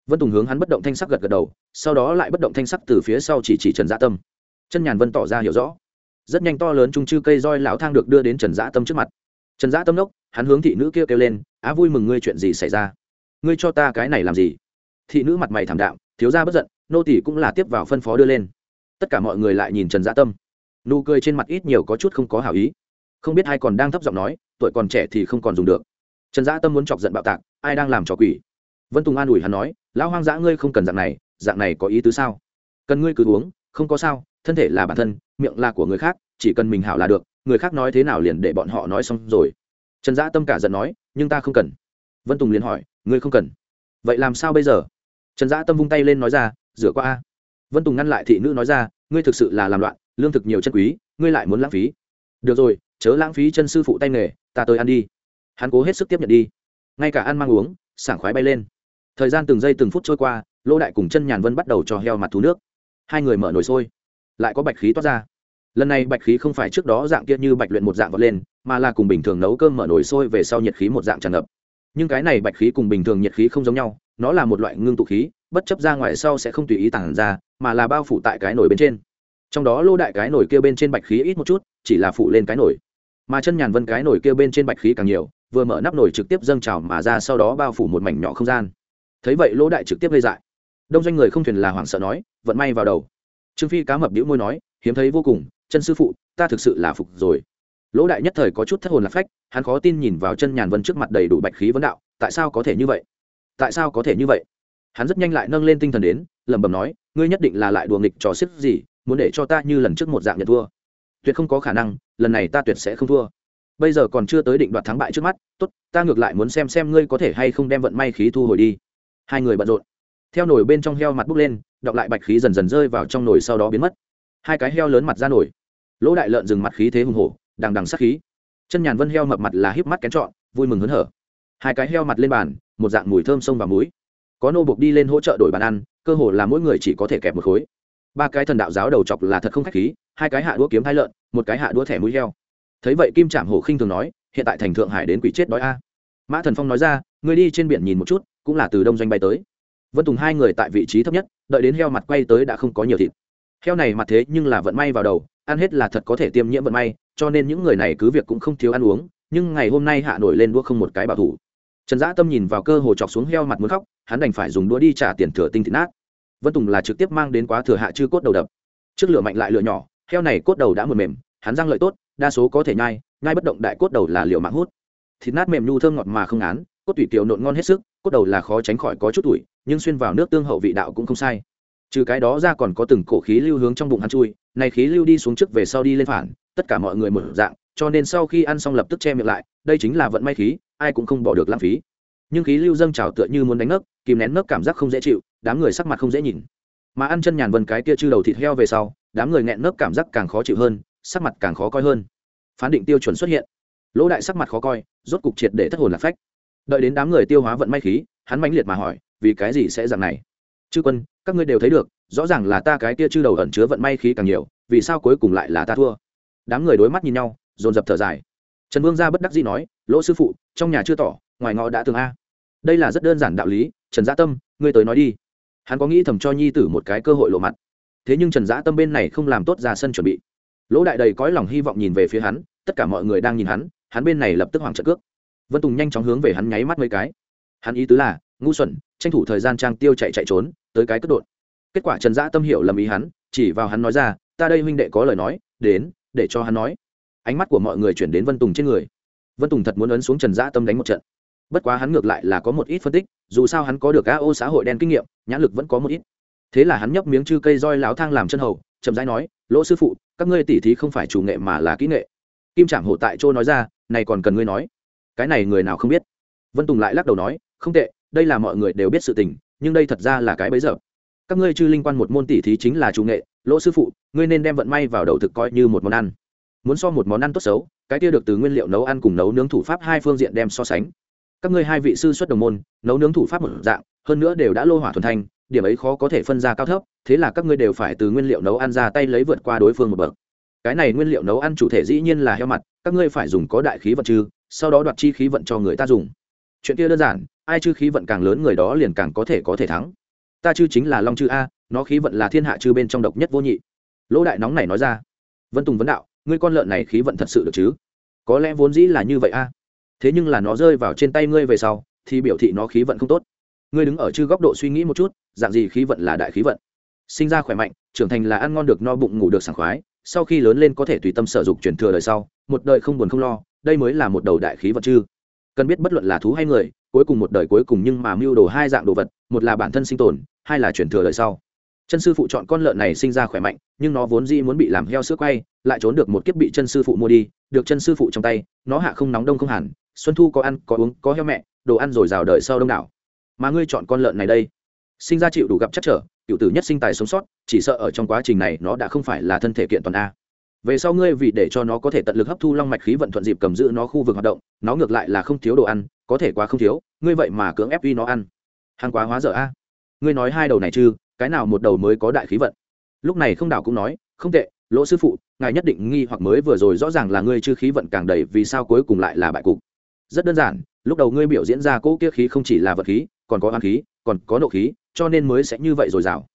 Vân tùng hướng hắn bất động thanh sắc gật gật đầu sau đó lại bất động thanh sắc từ phía sau chỉ chỉ trần dã tâm. Chân nhàn vân tỏ ra hiểu rõ. Rất nhanh to lớn trung chư cây roi lão thang được đưa đến trần dã tâm trước mặt. Trần dã tâm đốc hắn hướng thị nữ kia kêu, kêu lên á vui mừng ngươi chuyện gì xảy ra? Ngươi cho ta cái này làm gì? Thị nữ mặt mày thảm đạm thiếu gia bất giận nô tỷ cũng là tiếp vào phân phó đưa lên. Tất cả mọi người lại nhìn trần gia tâm. Nụ cười trên mặt ít nhiều có chút không có hảo ý. Không biết ai còn đang thấp giọng nói, tuổi còn trẻ thì không còn dùng được. Trần gia tâm muốn chọc giận bạo tạc, ai đang làm trò quỷ? Vân tùng an ủi hắn nói, lão hoang dã ngươi không cần dạng này dạng này có ý tứ sao? Cần ngươi cứ uống, không có sao, thân thể là bản thân, miệng là của người khác, chỉ cần mình hảo là được, người khác nói thế nào liền để bọn họ nói xong rồi. Trần gia tâm cả giận nói, nhưng ta không cần. Vân tùng liền hỏi, ngươi không cần. Vậy làm sao bây giờ? Trần gia tâm vung tay lên nói ra rửa qua a. Vân tùng ngăn lại thị nữ nói ra, ngươi thực sự là làm loạn, lương thực nhiều chân quý, ngươi lại muốn lãng phí. Được rồi, chớ lãng phí chân sư phụ tay nghề, ta tới ăn đi. Hắn cố hết sức tiếp nhận đi. Ngay cả ăn mang uống, sảng khoái bay lên. Thời gian từng giây từng phút trôi qua lô đại cùng chân nhàn vân bắt đầu cho heo mặt thú nước. Hai người mở nồi sôi. Lại có bạch khí toát ra. Lần này bạch khí không phải trước đó dạng kia như bạch luyện một dạng vọt lên, mà là cùng bình thường nấu cơm mở nồi sôi về sau nhiệt khí một dạng tràn ngập. Nhưng cái này bạch khí cùng bình thường nhiệt khí không giống nhau, nó là một loại ngưng tụ khí bất chấp ra ngoài sau sẽ không tùy ý tản ra, mà là bao phủ tại cái nồi bên trên. Trong đó lô đại cái nồi kia bên trên bạch khí ít một chút, chỉ là phủ lên cái nồi. Mà chân nhàn vân cái nồi kia bên trên bạch khí càng nhiều, vừa mở nắp nồi trực tiếp dâng trào mà ra sau đó bao phủ một mảnh nhỏ không gian. Thấy vậy lỗ đại trực tiếp gây dại. Đông doanh người không thuyền là hoảng sợ nói, vận may vào đầu. Trương phi cá mập đĩu môi nói, hiếm thấy vô cùng, chân sư phụ, ta thực sự là phục rồi. Lỗ đại nhất thời có chút thất hồn lạc phách, hắn khó tin nhìn vào chân nhàn vân trước mặt đầy đủ bạch khí vấn đạo, tại sao có thể như vậy? Tại sao có thể như vậy? Hắn rất nhanh lại nâng lên tinh thần đến, lẩm bẩm nói, ngươi nhất định là lại đùa nghịch trò xiết gì, muốn để cho ta như lần trước một dạng nhận thua. Tuyệt không có khả năng, lần này ta tuyệt sẽ không thua. Bây giờ còn chưa tới định đoạt thắng bại trước mắt, tốt, ta ngược lại muốn xem xem ngươi có thể hay không đem vận may khí thu hồi đi. Hai người bận rộn. Theo nồi bên trong heo mặt bốc lên, đọc lại bạch khí dần dần rơi vào trong nồi sau đó biến mất. Hai cái heo lớn mặt ra nổi lỗ đại lợn dừng mặt khí thế hùng hổ, đằng đằng sắc khí. Chân nhàn vân heo mập mặt là híp mắt kén trọn vui mừng hớn hở. Hai cái heo mặt lên bàn, một dạng mùi thơm sông và muối có nô buộc đi lên hỗ trợ đổi bàn ăn, cơ hồ là mỗi người chỉ có thể kẹp một khối. Ba cái thần đạo giáo đầu chọc là thật không khách khí, hai cái hạ đũa kiếm thái lợn, một cái hạ đũa thẻ mũi heo. Thấy vậy kim trạm hổ khinh thường nói, hiện tại thành thượng hải đến quỷ chết đói a. Mã thần phong nói ra, người đi trên biển nhìn một chút, cũng là từ đông doanh bay tới. Vân tùng hai người tại vị trí thấp nhất, đợi đến heo mặt quay tới đã không có nhiều thịt. Heo này mặt thế nhưng là vận may vào đầu, ăn hết là thật có thể tiêm nhiễm vận may, cho nên những người này cứ việc cũng không thiếu ăn uống, nhưng ngày hôm nay hạ nổi lên đua không một cái bảo thủ trần dã tâm nhìn vào cơ hồ chọc xuống heo mặt muốn khóc, hắn đành phải dùng đũa đi trả tiền thừa tinh thịt nát. Vân tùng là trực tiếp mang đến quá thừa hạ chư cốt đầu đập. Trước lửa mạnh lại lửa nhỏ, heo này cốt đầu đã một mềm, hắn răng lợi tốt, đa số có thể nhai nhai bất động đại cốt đầu là liệu mạng hút. Thịt nát mềm nhu thơm ngọt mà không án, cốt tủy tiểu nộn ngon hết sức, cốt đầu là khó tránh khỏi có chút tủi, nhưng xuyên vào nước tương hậu vị đạo cũng không sai. Trừ cái đó ra còn có từng cổ khí lưu hướng trong bụng hắn chui này khí lưu đi xuống trước về sau đi lên phản, tất cả mọi người một dạng cho nên sau khi ăn xong lập tức che miệng lại, đây chính là vận may khí, ai cũng không bỏ được lãng phí. Nhưng khí lưu dâng trào tựa như muốn đánh nấc kìm nén nấc cảm giác không dễ chịu, đám người sắc mặt không dễ nhìn. Mà ăn chân nhàn vân cái kia chư đầu thịt heo về sau, đám người nghẹn nấc cảm giác càng khó chịu hơn, sắc mặt càng khó coi hơn. Phán định tiêu chuẩn xuất hiện. Lỗ đại sắc mặt khó coi, rốt cục triệt để thất hồn lạc phách. Đợi đến đám người tiêu hóa vận may khí, hắn mãnh liệt mà hỏi, vì cái gì sẽ dạng này? Chư quân, các ngươi đều thấy được, rõ ràng là ta cái kia chư đầu ẩn chứa vận may khí càng nhiều, vì sao cuối cùng lại là ta thua? Đám người đối mắt nhìn nhau dồn dập thở dài. Trần vương gia bất đắc dĩ nói, lỗ sư phụ, trong nhà chưa tỏ, ngoài ngõ đã tường a. Đây là rất đơn giản đạo lý, trần gia tâm, ngươi tới nói đi. Hắn có nghĩ thầm cho nhi tử một cái cơ hội lộ mặt. Thế nhưng trần gia tâm bên này không làm tốt ra sân chuẩn bị. Lỗ đại đầy cõi lòng hy vọng nhìn về phía hắn, tất cả mọi người đang nhìn hắn hắn bên này lập tức hoảng trợ cước. Vân tùng nhanh chóng hướng về hắn nháy mắt mấy cái. Hắn ý tứ là, ngu xuẩn, tranh thủ thời gian trang tiêu chạy chạy trốn, tới cái cất đột kết quả trần gia tâm hiểu lầm ý hắn, chỉ vào hắn nói ra, ta đây huynh đệ có lời nói, đến, để cho hắn nói ánh mắt của mọi người chuyển đến vân tùng trên người. Vân tùng thật muốn ấn xuống trần Dã tâm đánh một trận. Bất quá hắn ngược lại là có một ít phân tích, dù sao hắn có được a ô xã hội đen kinh nghiệm, nhãn lực vẫn có một ít. Thế là hắn nhấp miếng chư cây roi láo thang làm chân hầu, chậm rãi nói, lỗ sư phụ, các ngươi tỉ thí không phải chủ nghệ mà là kỹ nghệ. Kim trạm hộ tại chỗ nói ra, này còn cần ngươi nói. Cái này người nào không biết. Vân tùng lại lắc đầu nói, không tệ, đây là mọi người đều biết sự tình, nhưng đây thật ra là cái bấy giờ. Các ngươi chư linh quan một môn tỉ thí chính là chủ nghệ, lỗ sư phụ, ngươi nên đem vận may vào đầu thực coi như một món ăn muốn so một món ăn tốt xấu, cái kia được từ nguyên liệu nấu ăn cùng nấu nướng thủ pháp hai phương diện đem so sánh. Các ngươi hai vị sư xuất đồng môn, nấu nướng thủ pháp một dạng, hơn nữa đều đã lô hỏa thuần thanh, điểm ấy khó có thể phân ra cao thấp, thế là các ngươi đều phải từ nguyên liệu nấu ăn ra tay lấy vượt qua đối phương một bậc. Cái này nguyên liệu nấu ăn chủ thể dĩ nhiên là heo mặt, các ngươi phải dùng có đại khí vận chư sau đó đoạt chi khí vận cho người ta dùng. Chuyện kia đơn giản, ai chư khí vận càng lớn người đó liền càng có thể có thể thắng. Ta chư chính là long chư a, nó khí vận là thiên hạ chư bên trong độc nhất vô nhị. Lỗ đại nóng này nói ra. Vân tùng vấn đạo ngươi con lợn này khí vận thật sự được chứ? Có lẽ vốn dĩ là như vậy a. Thế nhưng là nó rơi vào trên tay ngươi về sau, thì biểu thị nó khí vận không tốt. Ngươi đứng ở chư góc độ suy nghĩ một chút, dạng gì khí vận là đại khí vận? Sinh ra khỏe mạnh, trưởng thành là ăn ngon được no bụng ngủ được sảng khoái, sau khi lớn lên có thể tùy tâm sở dục truyền thừa đời sau, một đời không buồn không lo, đây mới là một đầu đại khí vật chư cần biết bất luận là thú hay người, cuối cùng một đời cuối cùng nhưng mà mưu đồ hai dạng đồ vật, một là bản thân sinh tồn, hai là truyền thừa đời sau chân sư phụ chọn con lợn này sinh ra khỏe mạnh, nhưng nó vốn dĩ muốn bị làm heo sữa quay, lại trốn được một kiếp bị chân sư phụ mua đi, được chân sư phụ trong tay, nó hạ không nóng đông không hẳn, xuân thu có ăn, có uống, có heo mẹ, đồ ăn rồi rào đời sau đông đảo. Mà ngươi chọn con lợn này đây. Sinh ra chịu đủ gặp chắc trở cựu tử nhất sinh tài sống sót, chỉ sợ ở trong quá trình này nó đã không phải là thân thể kiện toàn a. Về sau ngươi vì để cho nó có thể tận lực hấp thu long mạch khí vận thuận dịp cầm giữ nó khu vực hoạt động, nó ngược lại là không thiếu đồ ăn, có thể quá không thiếu, ngươi vậy mà cưỡng ép uy nó ăn. Hàng quá hóa dở a. Ngươi nói hai đầu này chứ? Cái nào một đầu mới có đại khí vận. Lúc này không đảo cũng nói, không tệ, lỗ sư phụ, ngài nhất định nghi hoặc mới vừa rồi rõ ràng là ngươi chưa khí vận càng đầy, vì sao cuối cùng lại là bại cục? Rất đơn giản, lúc đầu ngươi biểu diễn ra cỗ kia khí không chỉ là vật khí, còn có hoàn khí, còn có nộ khí, cho nên mới sẽ như vậy rồi rào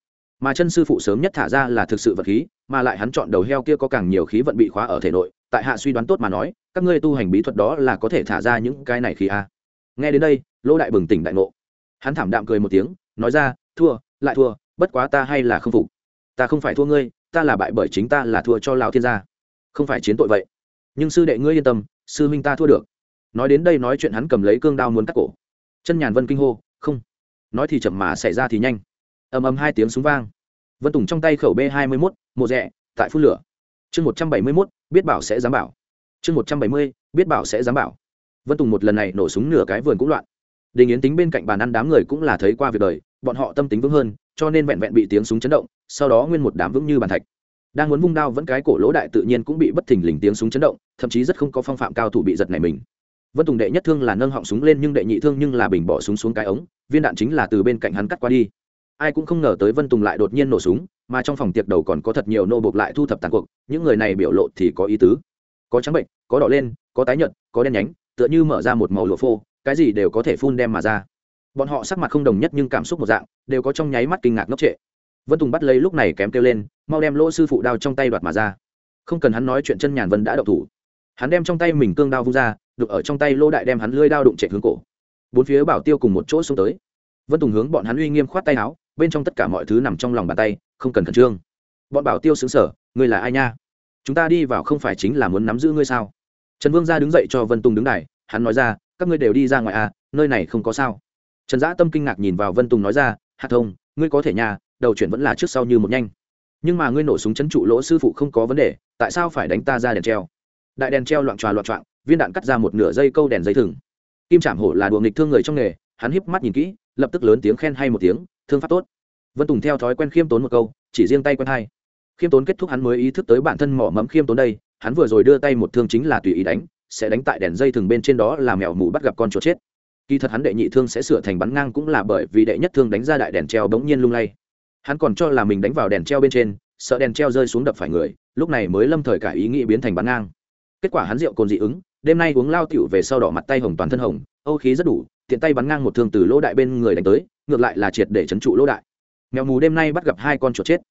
mà chân sư phụ sớm nhất thả ra là thực sự vật khí, mà lại hắn chọn đầu heo kia có càng nhiều khí vận bị khóa ở thể nội, tại hạ suy đoán tốt mà nói, các ngươi tu hành bí thuật đó là có thể thả ra những cái này khí a. Nghe đến đây, lỗ đại bừng tỉnh đại ngộ. Hắn thảm đạm cười một tiếng, nói ra, thua, lại thua bất quá ta hay là không phục. Ta không phải thua ngươi, ta là bại bởi chính ta là thua cho lao thiên gia. Không phải chiến tội vậy. Nhưng sư đệ ngươi yên tâm, sư minh ta thua được. Nói đến đây nói chuyện hắn cầm lấy cương đao muốn cắt cổ. Chân nhàn vân kinh hô, không. Nói thì chậm mà xảy ra thì nhanh. Ầm ầm hai tiếng súng vang. Vân tùng trong tay khẩu b hai mươi mốt, mộ rẽ tại phun lửa. Chương một trăm bảy mươi mốt, biết bảo sẽ dám bảo. Chương một trăm bảy mươi, biết bảo sẽ dám bảo. Vân tùng một lần này nổ súng nửa cái vườn cũng loạn. Đình yến tính bên cạnh bàn ăn đám người cũng là thấy qua việc đời, bọn họ tâm tính vững hơn cho nên vẹn vẹn bị tiếng súng chấn động, sau đó nguyên một đám vững như bàn thạch. Đang muốn vung đao vẫn cái cổ lỗ đại tự nhiên cũng bị bất thình lình tiếng súng chấn động, thậm chí rất không có phong phạm cao thủ bị giật này mình. Vân tùng đệ nhất thương là nâng họng súng lên nhưng đệ nhị thương nhưng là bình bỏ súng xuống cái ống, viên đạn chính là từ bên cạnh hắn cắt qua đi. Ai cũng không ngờ tới vân tùng lại đột nhiên nổ súng, mà trong phòng tiệc đầu còn có thật nhiều nô bộc lại thu thập tàn cuộc, những người này biểu lộ thì có ý tứ. Có trắng bệnh, có đỏ lên, có tái nhợt, có đen nhánh, tựa như mở ra một màu lụa phô, cái gì đều có thể phun đem mà ra bọn họ sắc mặt không đồng nhất nhưng cảm xúc một dạng, đều có trong nháy mắt kinh ngạc ngốc trệ. Vân tùng bắt lấy lúc này kém kêu lên, mau đem lỗ sư phụ đao trong tay đoạt mà ra. Không cần hắn nói chuyện chân nhàn vân đã đậu thủ. Hắn đem trong tay mình cương đao vung ra, đục ở trong tay lỗ đại đem hắn lưới đao đụng chạy hướng cổ. Bốn phía bảo tiêu cùng một chỗ xuống tới. Vân tùng hướng bọn hắn uy nghiêm khoát tay áo, bên trong tất cả mọi thứ nằm trong lòng bàn tay, không cần khẩn trương. Bọn bảo tiêu xứng sở ngươi là ai nha? Chúng ta đi vào không phải chính là muốn nắm giữ ngươi sao? Trần vương ra đứng dậy cho vân tùng đứng này hắn nói ra, các ngươi đều đi ra ngoài à nơi này không có sao trần giã tâm kinh ngạc nhìn vào vân tùng nói ra hạt thông, ngươi có thể nhà đầu chuyển vẫn là trước sau như một nhanh. Nhưng mà ngươi nổ súng chấn trụ lỗ sư phụ không có vấn đề, tại sao phải đánh ta ra đèn treo? Đại đèn treo loạn tròa loạn trọn, viên đạn cắt ra một nửa dây câu đèn dây thừng. Kim trảm hổ là đùa nghịch thương người trong nghề, hắn híp mắt nhìn kỹ, lập tức lớn tiếng khen hay một tiếng, thương pháp tốt. Vân tùng theo thói quen khiêm tốn một câu, chỉ riêng tay quen hai. Khiêm tốn kết thúc hắn mới ý thức tới bản thân mỏ mẫm khiêm tốn đây, hắn vừa rồi đưa tay một thương chính là tùy ý đánh, sẽ đánh tại đèn dây thừng bên trên đó là mèo mù bắt gặp con chuột chết kỳ thật hắn đệ nhị thương sẽ sửa thành bắn ngang cũng là bởi vì đệ nhất thương đánh ra đại đèn treo bỗng nhiên lung lay. Hắn còn cho là mình đánh vào đèn treo bên trên, sợ đèn treo rơi xuống đập phải người, lúc này mới lâm thời cả ý nghĩ biến thành bắn ngang. Kết quả hắn rượu cồn dị ứng, đêm nay uống lao tiểu về sau đỏ mặt tay hồng toàn thân hồng âu khí rất đủ, tiện tay bắn ngang một thương từ lỗ đại bên người đánh tới, ngược lại là triệt để trấn trụ lỗ đại. Mèo mù đêm nay bắt gặp hai con chuột chết.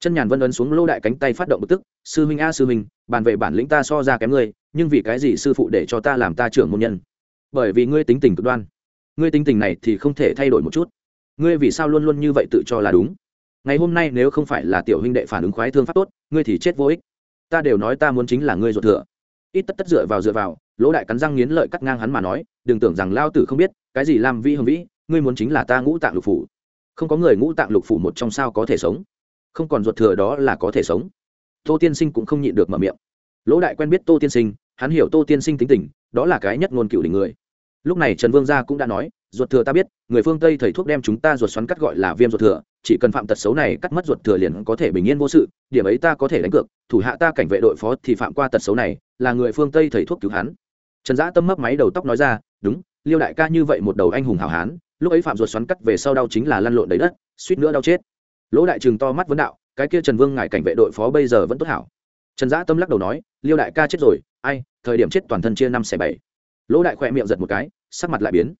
Chân nhàn vân ấn xuống lỗ đại cánh tay phát động bực tức, sư huynh a, sư huynh, bàn về bản lĩnh ta so ra kém ngươi, nhưng vì cái gì sư phụ để cho ta làm ta trưởng môn nhân? Bởi vì ngươi tính tình cực đoan. Ngươi tính tình này thì không thể thay đổi một chút. Ngươi vì sao luôn luôn như vậy tự cho là đúng? Ngày hôm nay nếu không phải là tiểu huynh đệ phản ứng khoái thương pháp tốt, ngươi thì chết vô ích. Ta đều nói ta muốn chính là ngươi ruột thừa. Ít tất tất dựa vào dựa vào, lỗ đại cắn răng nghiến lợi cắt ngang hắn mà nói, đừng tưởng rằng lao tử không biết, cái gì làm vi hồng vĩ, ngươi muốn chính là ta ngũ tạng lục phủ. Không có người ngũ tạng lục phủ một trong sao có thể sống. Không còn ruột thừa đó là có thể sống. Tô tiên sinh cũng không nhịn được mở miệng. Lỗ đại quen biết tô tiên sinh, hắn hiểu tô tiên sinh tính tình, đó là cái nhất ngôn cựu đỉnh người lúc này trần vương gia cũng đã nói, ruột thừa ta biết, người phương tây thầy thuốc đem chúng ta ruột xoắn cắt gọi là viêm ruột thừa, chỉ cần phạm tật xấu này cắt mất ruột thừa liền có thể bình yên vô sự, điểm ấy ta có thể đánh cược, thủ hạ ta cảnh vệ đội phó thì phạm qua tật xấu này, là người phương tây thầy thuốc cứu hắn. Trần giã tâm mấp máy đầu tóc nói ra, đúng, liêu đại ca như vậy một đầu anh hùng hảo hán, lúc ấy phạm ruột xoắn cắt về sau đau chính là lăn lộn đầy đất, suýt nữa đau chết. Lỗ đại trường to mắt vấn đạo, cái kia trần vương ngài cảnh vệ đội phó bây giờ vẫn tốt hảo. Trần giã tâm lắc đầu nói, liêu đại ca chết rồi, ai, thời điểm chết toàn thân chia năm xẻ bảy lỗ đại khỏe miệng giật một cái, sắc mặt lại biến.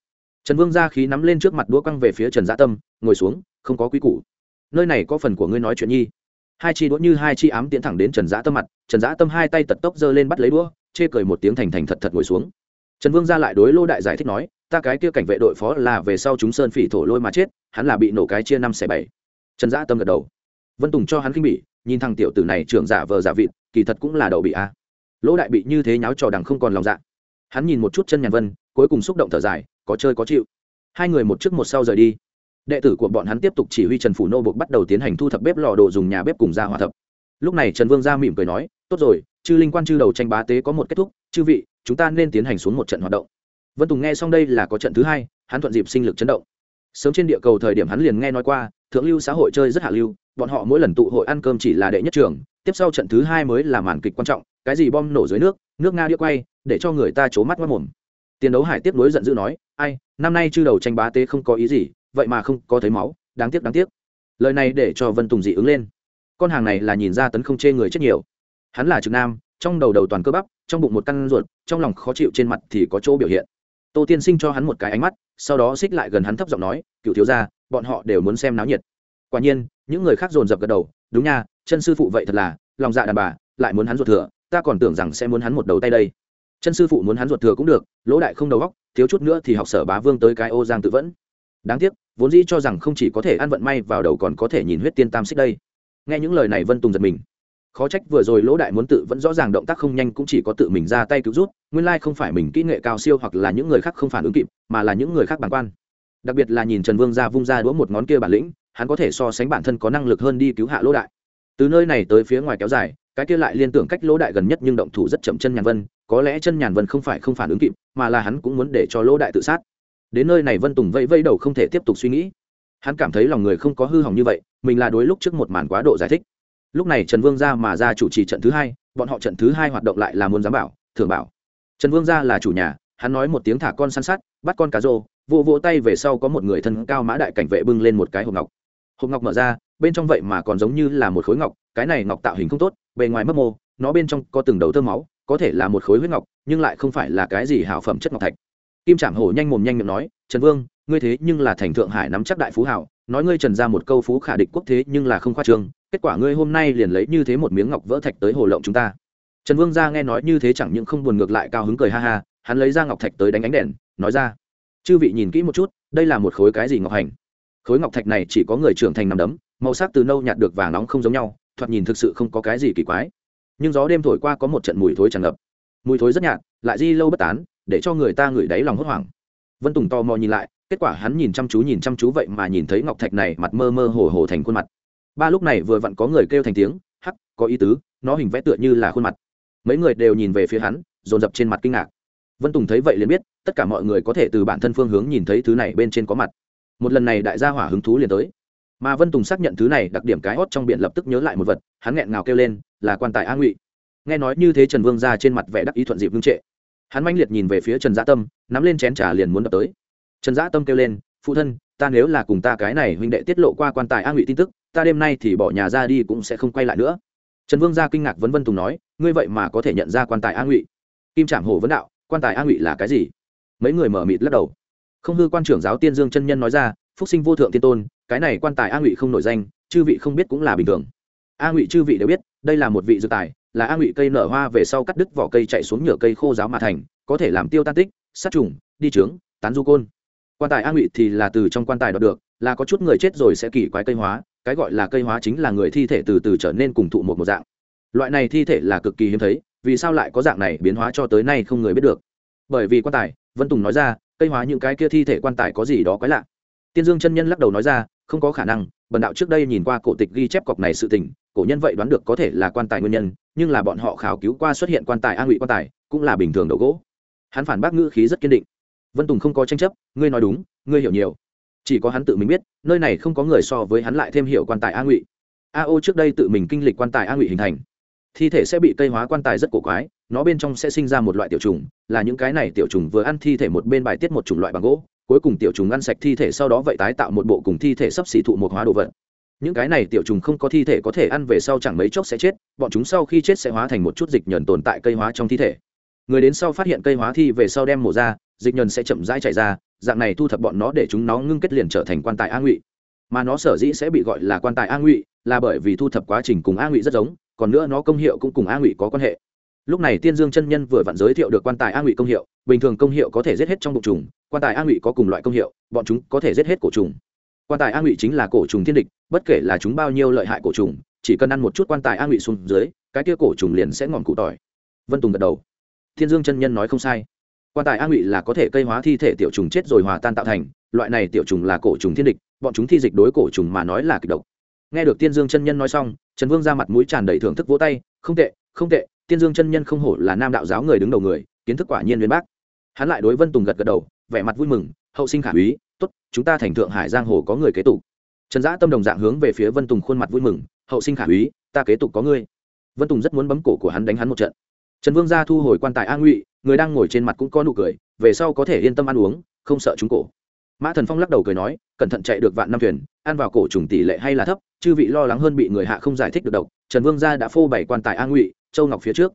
Trần vương ra khí nắm lên trước mặt đũa quăng về phía trần Gia tâm, ngồi xuống, không có quý củ. Nơi này có phần của ngươi nói chuyện nhi. Hai chi đũa như hai chi ám tiến thẳng đến trần giã tâm mặt, trần giã tâm hai tay tật tốc giơ lên bắt lấy đũa, chê cười một tiếng thành thành thật thật ngồi xuống. Trần vương ra lại đối lô đại giải thích nói, ta cái kia cảnh vệ đội phó là về sau chúng sơn phỉ thổ lôi mà chết, hắn là bị nổ cái chia năm xẻ bảy. Trần Gia tâm gật đầu. Vân tùng cho hắn khinh bỉ, nhìn thằng tiểu tử này trưởng giả vờ giả vịt, kỳ thật cũng là đậu bị a. Lỗ đại bị như thế nháo trò đằng không còn lòng dạ hắn nhìn một chút chân nhàn vân, cuối cùng xúc động thở dài, có chơi có chịu. Hai người một trước một sau rời đi. Đệ tử của bọn hắn tiếp tục chỉ huy trần phủ nô buộc bắt đầu tiến hành thu thập bếp lò đồ dùng nhà bếp cùng ra hòa thập. Lúc này trần vương ra mỉm cười nói, tốt rồi, chư linh quan chư đầu tranh bá tế có một kết thúc, chư vị, chúng ta nên tiến hành xuống một trận hoạt động. Vân tùng nghe xong đây là có trận thứ hai, hắn thuận dịp sinh lực chấn động. Sớm trên địa cầu thời điểm hắn liền nghe nói qua, thượng lưu xã hội chơi rất hạ lưu, bọn họ mỗi lần tụ hội ăn cơm chỉ là đệ nhất trường, tiếp sau trận thứ hai mới là màn kịch quan trọng, cái gì bom nổ dưới nước nước nga đĩa quay để cho người ta c mắt mất mồm. Tiền đấu hải tiếp nối giận dữ nói, ai, năm nay chư đầu tranh bá tế không có ý gì, vậy mà không có thấy máu, đáng tiếc đáng tiếc. Lời này để cho vân tùng dị ứng lên. Con hàng này là nhìn ra tấn không chê người chết nhiều. Hắn là trực nam, trong đầu đầu toàn cơ bắp, trong bụng một căn ruột, trong lòng khó chịu trên mặt thì có chỗ biểu hiện. Tô tiên sinh cho hắn một cái ánh mắt, sau đó xích lại gần hắn thấp giọng nói, cựu thiếu gia, bọn họ đều muốn xem náo nhiệt. Quả nhiên, những người khác dồn dập gật đầu, đúng nha, chân sư phụ vậy thật là, lòng dạ đàn bà, lại muốn hắn ruột thừa, ta còn tưởng rằng sẽ muốn hắn một đầu tay đây chân sư phụ muốn hắn ruột thừa cũng được, lỗ đại không đầu góc thiếu chút nữa thì học sở bá vương tới cái ô giang tự vẫn. Đáng tiếc, vốn dĩ cho rằng không chỉ có thể ăn vận may vào đầu còn có thể nhìn huyết tiên tam xích đây. Nghe những lời này vân tùng giật mình. Khó trách vừa rồi lỗ đại muốn tự vẫn rõ ràng động tác không nhanh cũng chỉ có tự mình ra tay cứu rút, nguyên lai không phải mình kỹ nghệ cao siêu hoặc là những người khác không phản ứng kịp, mà là những người khác bản quan. Đặc biệt là nhìn trần vương ra vung ra đũa một ngón kia bản lĩnh, hắn có thể so sánh bản thân có năng lực hơn đi cứu hạ lỗ đại. Từ nơi này tới phía ngoài kéo dài, cái kia lại liên tưởng cách lỗ đại gần nhất nhưng động thủ rất chậm chân nhàn vân có lẽ chân nhàn vân không phải không phản ứng kịp, mà là hắn cũng muốn để cho lỗ đại tự sát. Đến nơi này vân tùng vẫy vẫy đầu không thể tiếp tục suy nghĩ. Hắn cảm thấy lòng người không có hư hỏng như vậy, mình là đối lúc trước một màn quá độ giải thích. Lúc này trần vương ra mà ra chủ trì trận thứ hai, bọn họ trận thứ hai hoạt động lại là muốn giám bảo thường bảo. Trần vương ra là chủ nhà, hắn nói một tiếng thả con săn sát, bắt con cá rô vụ vỗ tay về sau có một người thân cao mã đại cảnh vệ bưng lên một cái hộp ngọc. Hộp ngọc mở ra, bên trong vậy mà còn giống như là một khối ngọc, cái này ngọc tạo hình không tốt, bề ngoài mấp mô, nó bên trong có từng đầu tơ máu có thể là một khối huyết ngọc, nhưng lại không phải là cái gì hảo phẩm chất ngọc thạch. Kim trảm hổ nhanh mồm nhanh miệng nói, trần vương, ngươi thế nhưng là thành thượng hải nắm chắc đại phú hảo, nói ngươi trần ra một câu phú khả địch quốc thế nhưng là không khoa trương, kết quả ngươi hôm nay liền lấy như thế một miếng ngọc vỡ thạch tới hồ lộng chúng ta. Trần vương gia nghe nói như thế chẳng những không buồn ngược lại cao hứng cười ha ha, hắn lấy ra ngọc thạch tới đánh ánh đèn, nói ra, chư vị nhìn kỹ một chút, đây là một khối cái gì ngọc hành? Khối ngọc thạch này chỉ có người trưởng thành nằm đấm, màu sắc từ nâu nhạt được vàng nóng không giống nhau, thoạt nhìn thực sự không có cái gì kỳ quái nhưng gió đêm thổi qua có một trận mùi thối tràn ngập. Mùi thối rất nhạt, lại di lâu bất tán, để cho người ta ngửi đáy lòng hốt hoảng. Vân tùng to mò nhìn lại, kết quả hắn nhìn chăm chú nhìn chăm chú vậy mà nhìn thấy ngọc thạch này mặt mơ mơ hồ hồ thành khuôn mặt. Ba lúc này vừa vặn có người kêu thành tiếng, hắc, có ý tứ, nó hình vẽ tựa như là khuôn mặt. Mấy người đều nhìn về phía hắn, dồn dập trên mặt kinh ngạc. Vân tùng thấy vậy liền biết, tất cả mọi người có thể từ bản thân phương hướng nhìn thấy thứ này bên trên có mặt. Một lần này đại gia hỏa hứng thú liền tới mà vân tùng xác nhận thứ này đặc điểm cái hót trong biển lập tức nhớ lại một vật, hắn nghẹn ngào kêu lên, là quan tài a ngụy. Nghe nói như thế trần vương ra trên mặt vẻ đắc ý thuận dịp ngưng trệ. Hắn manh liệt nhìn về phía trần gia tâm, nắm lên chén trà liền muốn đập tới. Trần gia tâm kêu lên, phụ thân, ta nếu là cùng ta cái này huynh đệ tiết lộ qua quan tài a ngụy tin tức, ta đêm nay thì bỏ nhà ra đi cũng sẽ không quay lại nữa. Trần vương gia kinh ngạc vấn vân tùng nói, ngươi vậy mà có thể nhận ra quan tài a ngụy? Kim trảm hổ vấn đạo, quan tài a ngụy là cái gì? Mấy người mở mịt lắc đầu. Không hư quan trưởng giáo tiên dương chân nhân nói ra, phúc sinh vô thượng tiên tôn cái này quan tài a ngụy không nổi danh, chư vị không biết cũng là bình thường. A ngụy chư vị đều biết, đây là một vị dược tài, là a ngụy cây nở hoa về sau cắt đứt vỏ cây chạy xuống nhựa cây khô giáo mà thành, có thể làm tiêu tan tích, sát trùng, đi trướng, tán du côn. Quan tài a ngụy thì là từ trong quan tài đọc được, là có chút người chết rồi sẽ kỳ quái cây hóa, cái gọi là cây hóa chính là người thi thể từ từ trở nên cùng thụ một một dạng. Loại này thi thể là cực kỳ hiếm thấy, vì sao lại có dạng này biến hóa cho tới nay không người biết được. Bởi vì quan tài, vân tùng nói ra, cây hóa những cái kia thi thể quan tài có gì đó quái lạ tiên dương chân nhân lắc đầu nói ra, không có khả năng, bần đạo trước đây nhìn qua cổ tịch ghi chép cọc này sự tình, cổ nhân vậy đoán được có thể là quan tài nguyên nhân, nhưng là bọn họ khảo cứu qua xuất hiện quan tài a ngụy quan tài, cũng là bình thường đầu gỗ. Hắn phản bác ngữ khí rất kiên định. Vân tùng không có tranh chấp, ngươi nói đúng, ngươi hiểu nhiều. Chỉ có hắn tự mình biết, nơi này không có người so với hắn lại thêm hiểu quan tài a ngụy. A ô trước đây tự mình kinh lịch quan tài a ngụy hình thành. Thi thể sẽ bị cây hóa quan tài rất cổ quái, nó bên trong sẽ sinh ra một loại tiểu trùng, là những cái này tiểu trùng vừa ăn thi thể một bên bài tiết một chủng loại bằng gỗ cuối cùng tiểu trùng ăn sạch thi thể sau đó vậy tái tạo một bộ cùng thi thể sắp xỉ thụ một hóa đồ vật. Những cái này tiểu trùng không có thi thể có thể ăn về sau chẳng mấy chốc sẽ chết, bọn chúng sau khi chết sẽ hóa thành một chút dịch nhờn tồn tại cây hóa trong thi thể. Người đến sau phát hiện cây hóa thi về sau đem mổ ra, dịch nhờn sẽ chậm rãi chảy ra, dạng này thu thập bọn nó để chúng nó ngưng kết liền trở thành quan tài a ngụy. Mà nó sở dĩ sẽ bị gọi là quan tài a ngụy là bởi vì thu thập quá trình cùng a ngụy rất giống, còn nữa nó công hiệu cũng cùng a ngụy có quan hệ lúc này tiên dương chân nhân vừa vặn giới thiệu được quan tài a ngụy công hiệu, bình thường công hiệu có thể giết hết trong bụng trùng, quan tài a ngụy có cùng loại công hiệu, bọn chúng có thể giết hết cổ trùng. Quan tài a ngụy chính là cổ trùng thiên địch, bất kể là chúng bao nhiêu lợi hại cổ trùng, chỉ cần ăn một chút quan tài a ngụy xuống dưới, cái kia cổ trùng liền sẽ ngọn cụ tỏi. Vân tùng gật đầu. Thiên dương chân nhân nói không sai. Quan tài a ngụy là có thể cây hóa thi thể tiểu trùng chết rồi hòa tan tạo thành, loại này tiểu trùng là cổ trùng thiên địch, bọn chúng thi dịch đối cổ trùng mà nói là kịch độc. Nghe được tiên dương chân nhân nói xong, trần vương ra mặt mũi tràn đầy thưởng thức vỗ tay, không tệ không tệ tiên dương chân nhân không hổ là nam đạo giáo người đứng đầu người, kiến thức quả nhiên liên bác. Hắn lại đối vân tùng gật gật đầu, vẻ mặt vui mừng, hậu sinh khả úy, tốt, chúng ta thành thượng hải giang hồ có người kế tục. Trần giã tâm đồng dạng hướng về phía vân tùng khuôn mặt vui mừng, hậu sinh khả úy, ta kế tục có ngươi. Vân tùng rất muốn bấm cổ của hắn đánh hắn một trận. Trần vương gia thu hồi quan tài a ngụy, người đang ngồi trên mặt cũng có nụ cười, về sau có thể yên tâm ăn uống, không sợ chúng cổ. Mã thần phong lắc đầu cười nói, cẩn thận chạy được vạn năm thuyền, ăn vào cổ trùng tỷ lệ hay là thấp, chư vị lo lắng hơn bị người hạ không giải thích được độc. Trần vương gia đã phô bày quan tài a ngụy châu ngọc phía trước.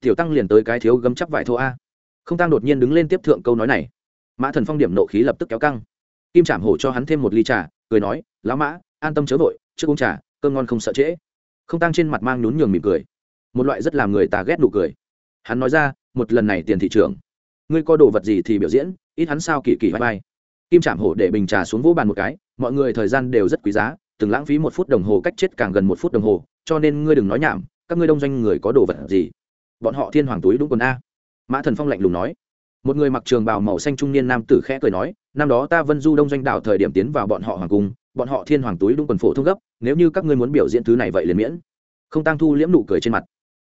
Tiểu tăng liền tới cái thiếu gấm chắc vải thô a. Không tăng đột nhiên đứng lên tiếp thượng câu nói này. Mã thần phong điểm nộ khí lập tức kéo căng. Kim trảm hổ cho hắn thêm một ly trà, cười nói, lão mã, an tâm chớ vội, trước uống trà, cơm ngon không sợ trễ. Không tăng trên mặt mang nhún nhường mỉm cười. Một loại rất làm người ta ghét nụ cười. Hắn nói ra, một lần này tiền thị trường ngươi có đồ vật gì thì biểu diễn, ít hắn sao kỳ kỳ vai vai. Kim trảm hổ để bình trà xuống vỗ bàn một cái, mọi người thời gian đều rất quý giá, từng lãng phí một phút đồng hồ cách chết càng gần một phút đồng hồ, cho nên ngươi đừng nói nhảm các ngươi đông doanh người có đồ vật gì? Bọn họ thiên hoàng túi đúng quần a. Mã thần phong lạnh lùng nói. Một người mặc trường bào màu xanh trung niên nam tử khẽ cười nói, năm đó ta vân du đông doanh đảo thời điểm tiến vào bọn họ hoàng cung, bọn họ thiên hoàng túi đúng quần phổ thông gấp, nếu như các ngươi muốn biểu diễn thứ này vậy liền miễn. Không tăng thu liễm nụ cười trên mặt.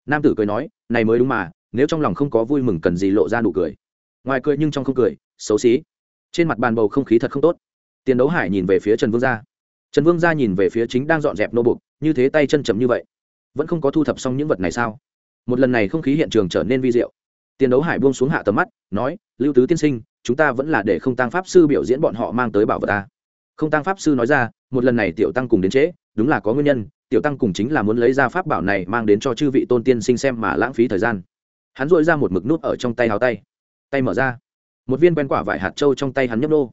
Nam tử cười nói, này mới đúng mà, nếu trong lòng không có vui mừng cần gì lộ ra nụ cười. Ngoài cười nhưng trong không cười, xấu xí. Trên mặt bàn bầu không khí thật không tốt. Tiền đấu hải nhìn về phía trần vương gia. Trần vương gia nhìn về phía chính đang dọn dẹp nô bục như thế tay chân chầm như vậy vẫn không có thu thập xong những vật này sao? Một lần này không khí hiện trường trở nên vi diệu. Tiền đấu hải buông xuống hạ tầm mắt, nói, lưu tứ tiên sinh, chúng ta vẫn là để không tăng pháp sư biểu diễn bọn họ mang tới bảo vật ta. Không tăng pháp sư nói ra, một lần này tiểu tăng cùng đến trễ, đúng là có nguyên nhân, tiểu tăng cùng chính là muốn lấy ra pháp bảo này mang đến cho chư vị tôn tiên sinh xem mà lãng phí thời gian. Hắn dội ra một mực nút ở trong tay hào tay. Tay mở ra. Một viên quen quả vải hạt trâu trong tay hắn nhấp nô.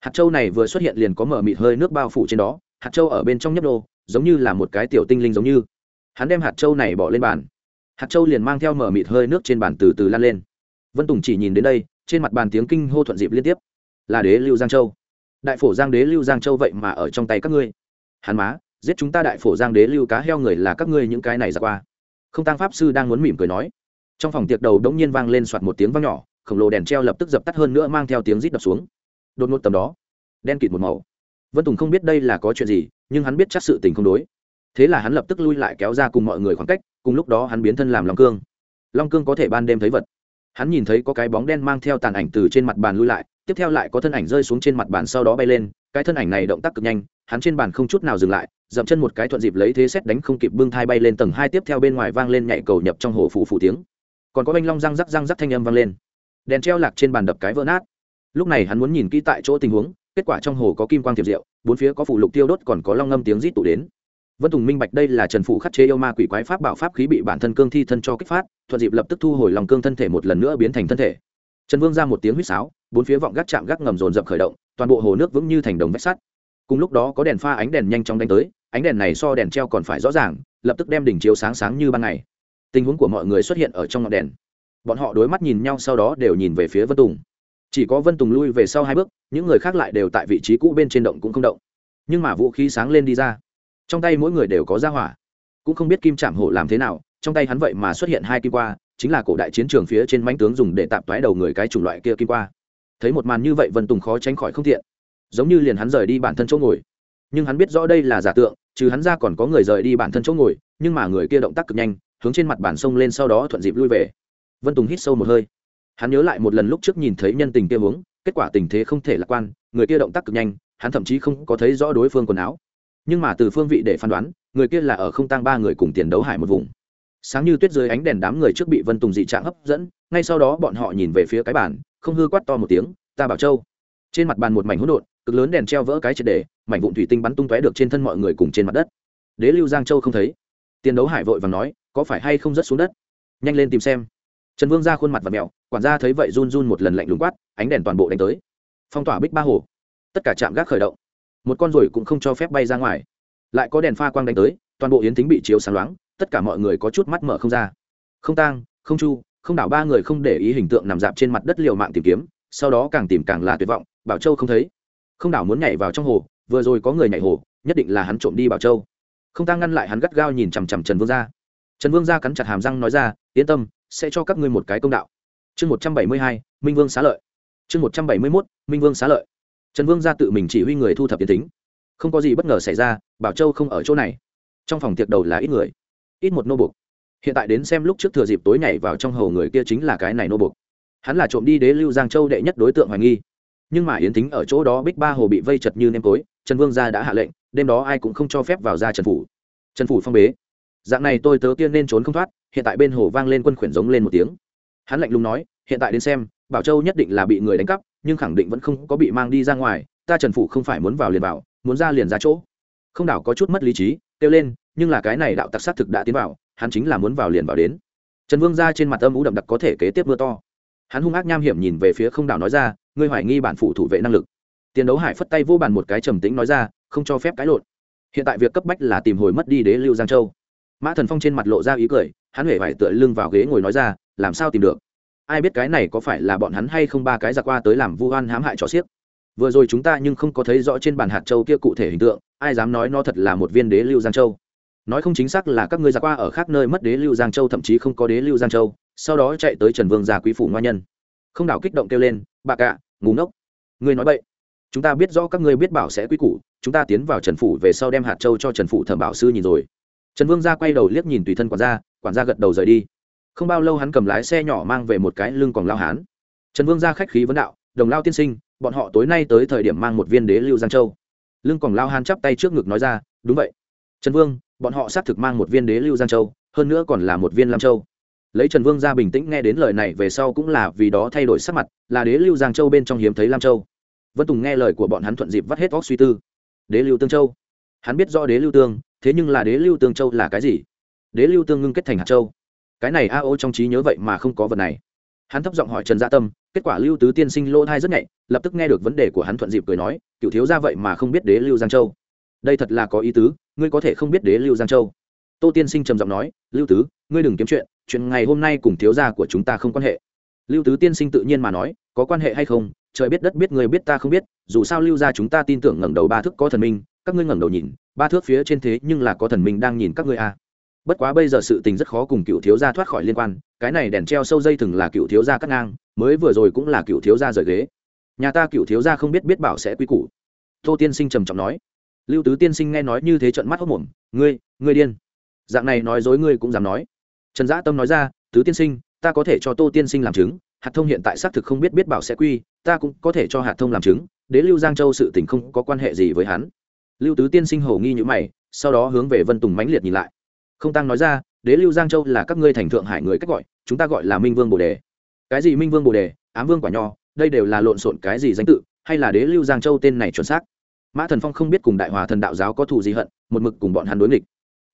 Hạt trâu này vừa xuất hiện liền có mở mịt hơi nước bao phủ trên đó. Hạt trâu ở bên trong nhấp nô, giống như là một cái tiểu tinh linh giống như hắn đem hạt trâu này bỏ lên bàn. Hạt trâu liền mang theo mở mịt hơi nước trên bàn từ từ lan lên. Vân tùng chỉ nhìn đến đây, trên mặt bàn tiếng kinh hô thuận dịp liên tiếp. Là đế lưu giang châu. Đại phổ giang đế lưu giang châu vậy mà ở trong tay các ngươi. Hắn má, giết chúng ta đại phổ giang đế lưu cá heo người là các ngươi những cái này ra qua. Không tăng pháp sư đang muốn mỉm cười nói. Trong phòng tiệc đầu đống nhiên vang lên soạt một tiếng vang nhỏ, khổng lồ đèn treo lập tức dập tắt hơn nữa mang theo tiếng rít đập xuống. Đột ngột tầm đó, đen kịt một màu. Vân tùng không biết đây là có chuyện gì, nhưng hắn biết chắc sự tình không đối thế là hắn lập tức lui lại kéo ra cùng mọi người khoảng cách, cùng lúc đó hắn biến thân làm long cương. Long cương có thể ban đêm thấy vật. Hắn nhìn thấy có cái bóng đen mang theo tàn ảnh từ trên mặt bàn lui lại, tiếp theo lại có thân ảnh rơi xuống trên mặt bàn sau đó bay lên, cái thân ảnh này động tác cực nhanh, hắn trên bàn không chút nào dừng lại, dậm chân một cái thuận dịp lấy thế xét đánh không kịp bưng thai bay lên tầng hai tiếp theo bên ngoài vang lên nhảy cầu nhập trong hồ phủ phủ tiếng. Còn có banh long răng rắc răng rắc thanh âm vang lên. Đèn treo lạc trên bàn đập cái vỡ nát. Lúc này hắn muốn nhìn kỹ tại chỗ tình huống, kết quả trong hồ có kim quang thiệp rượu bốn phía có phủ lục tiêu đốt còn có long ngâm tiếng rít tụ đến vân tùng minh bạch đây là trần phủ khắc chế yêu ma quỷ quái pháp bảo pháp khí bị bản thân cương thi thân cho kích phát, thuận dịp lập tức thu hồi lòng cương thân thể một lần nữa biến thành thân thể. Trần vương ra một tiếng huýt sáo, bốn phía vọng gác chạm gác ngầm rồn rập khởi động, toàn bộ hồ nước vững như thành đồng vách sắt. Cùng lúc đó có đèn pha ánh đèn nhanh chóng đánh tới, ánh đèn này so đèn treo còn phải rõ ràng, lập tức đem đỉnh chiếu sáng sáng như ban ngày. Tình huống của mọi người xuất hiện ở trong ngọn đèn. Bọn họ đối mắt nhìn nhau sau đó đều nhìn về phía vân tùng. Chỉ có vân tùng lui về sau hai bước, những người khác lại đều tại vị trí cũ bên trên động cũng không động. Nhưng mà vũ khí sáng lên đi ra trong tay mỗi người đều có ra hỏa. Cũng không biết kim trạm hổ làm thế nào, trong tay hắn vậy mà xuất hiện hai kim qua, chính là cổ đại chiến trường phía trên mánh tướng dùng để tạm toái đầu người cái chủng loại kia kim qua. Thấy một màn như vậy vân tùng khó tránh khỏi không thiện giống như liền hắn rời đi bản thân chỗ ngồi. Nhưng hắn biết rõ đây là giả tượng, trừ hắn ra còn có người rời đi bản thân chỗ ngồi, nhưng mà người kia động tác cực nhanh, hướng trên mặt bản sông lên sau đó thuận dịp lui về. Vân tùng hít sâu một hơi. Hắn nhớ lại một lần lúc trước nhìn thấy nhân tình kia hướng, kết quả tình thế không thể lạc quan, người kia động tác cực nhanh, hắn thậm chí không có thấy rõ đối phương quần áo nhưng mà từ phương vị để phán đoán, người kia là ở không tăng ba người cùng tiền đấu hải một vùng. Sáng như tuyết dưới ánh đèn đám người trước bị vân tùng dị trạng hấp dẫn, ngay sau đó bọn họ nhìn về phía cái bàn, không hư quát to một tiếng, ta bảo châu. Trên mặt bàn một mảnh hỗn độn, cực lớn đèn treo vỡ cái triệt đề mảnh vụn thủy tinh bắn tung tóe được trên thân mọi người cùng trên mặt đất. Đế lưu giang châu không thấy. Tiền đấu hải vội và nói, có phải hay không rớt xuống đất? Nhanh lên tìm xem. Trần vương ra khuôn mặt và mẹo, quản gia thấy vậy run run một lần lạnh lùng quát, ánh đèn toàn bộ đánh tới. Phong tỏa bích ba hồ. Tất cả trạm gác khởi động một con ruồi cũng không cho phép bay ra ngoài. Lại có đèn pha quang đánh tới, toàn bộ yến thính bị chiếu sáng loáng, tất cả mọi người có chút mắt mở không ra. Không tang, không chu, không đảo ba người không để ý hình tượng nằm dạp trên mặt đất liều mạng tìm kiếm, sau đó càng tìm càng là tuyệt vọng, bảo châu không thấy. Không đảo muốn nhảy vào trong hồ, vừa rồi có người nhảy hồ, nhất định là hắn trộm đi bảo châu. Không tang ngăn lại hắn gắt gao nhìn chằm chằm trần vương gia. Trần vương gia cắn chặt hàm răng nói ra, yên tâm, sẽ cho các ngươi một cái công đạo. Chương một trăm bảy mươi hai, minh vương xá lợi. Chương một trăm bảy mươi mốt, minh vương xá lợi trần vương gia tự mình chỉ huy người thu thập tiến tính. Không có gì bất ngờ xảy ra, bảo châu không ở chỗ này. Trong phòng tiệc đầu là ít người, ít một nô bục hiện tại đến xem lúc trước thừa dịp tối nhảy vào trong hầu người kia chính là cái này nô bục hắn là trộm đi đế lưu giang châu đệ nhất đối tượng hoài nghi. Nhưng mà yến tính ở chỗ đó bích ba hồ bị vây chật như nêm tối, trần vương gia đã hạ lệnh, đêm đó ai cũng không cho phép vào ra trần phủ. Trần phủ phong bế. Dạng này tôi tớ tiên nên trốn không thoát, hiện tại bên hồ vang lên quân khuyển giống lên một tiếng. Hắn lạnh lùng nói, hiện tại đến xem, bảo châu nhất định là bị người đánh cắp nhưng khẳng định vẫn không có bị mang đi ra ngoài, ta trần phủ không phải muốn vào liền vào, muốn ra liền ra chỗ. Không đảo có chút mất lý trí, kêu lên, nhưng là cái này đạo tặc sát thực đã tiến vào, hắn chính là muốn vào liền vào đến. Trần vương ra trên mặt âm ú đậm đặc có thể kế tiếp mưa to. Hắn hung ác nham hiểm nhìn về phía không đảo nói ra, ngươi hoài nghi bản phụ thủ vệ năng lực. Tiền đấu hải phất tay vô bàn một cái trầm tĩnh nói ra, không cho phép cãi lộn. Hiện tại việc cấp bách là tìm hồi mất đi đế lưu giang châu. Mã thần phong trên mặt lộ ra ý cười, hắn huệ vải tựa lưng vào ghế ngồi nói ra, làm sao tìm được? Ai biết cái này có phải là bọn hắn hay không ba cái giặc qua tới làm vu oan hãm hại trò xiếc. Vừa rồi chúng ta nhưng không có thấy rõ trên bàn hạt châu kia cụ thể hình tượng, ai dám nói nó thật là một viên đế lưu giang châu. Nói không chính xác là các ngươi giặc qua ở khác nơi mất đế lưu giang châu, thậm chí không có đế lưu giang châu, sau đó chạy tới trần vương gia quý phủ ngoan nhân. Không đảo kích động kêu lên bà cạ ngủ ngốc. Ngươi nói vậy chúng ta biết rõ các ngươi biết bảo sẽ quý củ, chúng ta tiến vào trần phủ về sau đem hạt châu cho trần phủ thẩm bảo sư nhìn rồi. Trần vương gia quay đầu liếc nhìn tùy thân quản gia quản gia gật đầu rời đi không bao lâu hắn cầm lái xe nhỏ mang về một cái lưng còn lao hán. Trần vương gia khách khí vấn đạo, đồng lao tiên sinh, bọn họ tối nay tới thời điểm mang một viên đế lưu giang châu. Lưng còn lao hán chắp tay trước ngực nói ra, đúng vậy. Trần vương, bọn họ xác thực mang một viên đế lưu giang châu, hơn nữa còn là một viên lam châu. Lấy trần vương ra bình tĩnh nghe đến lời này về sau cũng là vì đó thay đổi sắc mặt, là đế lưu giang châu bên trong hiếm thấy lam châu. Vân tùng nghe lời của bọn hắn thuận dịp vắt hết óc suy tư. Đế lưu tương châu? Hắn biết rõ đế lưu tương, thế nhưng là đế lưu tương châu là cái gì? Đế lưu tương ngưng kết thành hạt châu cái này a ô trong trí nhớ vậy mà không có vật này. Hắn thấp giọng hỏi trần gia tâm, kết quả lưu tứ tiên sinh lỗ thai rất nhạy lập tức nghe được vấn đề của hắn thuận dịp cười nói, cựu thiếu ra vậy mà không biết đế lưu giang châu. Đây thật là có ý tứ, ngươi có thể không biết đế lưu giang châu. Tô tiên sinh trầm giọng nói, lưu tứ, ngươi đừng kiếm chuyện chuyện ngày hôm nay cùng thiếu gia của chúng ta không quan hệ. Lưu tứ tiên sinh tự nhiên mà nói, có quan hệ hay không? Trời biết đất biết, người biết ta không biết, dù sao lưu gia chúng ta tin tưởng ngẩng đầu ba thước có thần minh, các ngươi ngẩng đầu nhìn, ba thước phía trên thế nhưng là có thần minh đang nhìn các ngươi a à bất quá bây giờ sự tình rất khó cùng cựu thiếu gia thoát khỏi liên quan, cái này đèn treo sâu dây thừng là cựu thiếu gia cắt ngang, mới vừa rồi cũng là cựu thiếu gia rời ghế. Nhà ta cựu thiếu gia không biết biết bảo sẽ quy củ. Tô tiên sinh trầm trọng nói. Lưu tứ tiên sinh nghe nói như thế trận mắt hốc mồm ngươi ngươi điên. Dạng này nói dối ngươi cũng dám nói. Trần Dã tâm nói ra, tứ tiên sinh, ta có thể cho tô tiên sinh làm chứng, hạt thông hiện tại xác thực không biết biết bảo sẽ quy, ta cũng có thể cho hạt thông làm chứng, đế lưu giang châu sự tình không có quan hệ gì với hắn. Lưu tứ tiên sinh hầu nghi như mày, sau đó hướng về vân tùng mãnh liệt nhìn lại không tăng nói ra, đế lưu giang châu là các ngươi thành thượng hải người cách gọi, chúng ta gọi là minh vương bồ đề. Cái gì minh vương bồ đề? Ám vương quả nho, đây đều là lộn xộn cái gì danh tự, hay là đế lưu giang châu tên này chuẩn xác? Mã thần phong không biết cùng đại hòa thần đạo giáo có thù gì hận, một mực cùng bọn hắn đối nghịch.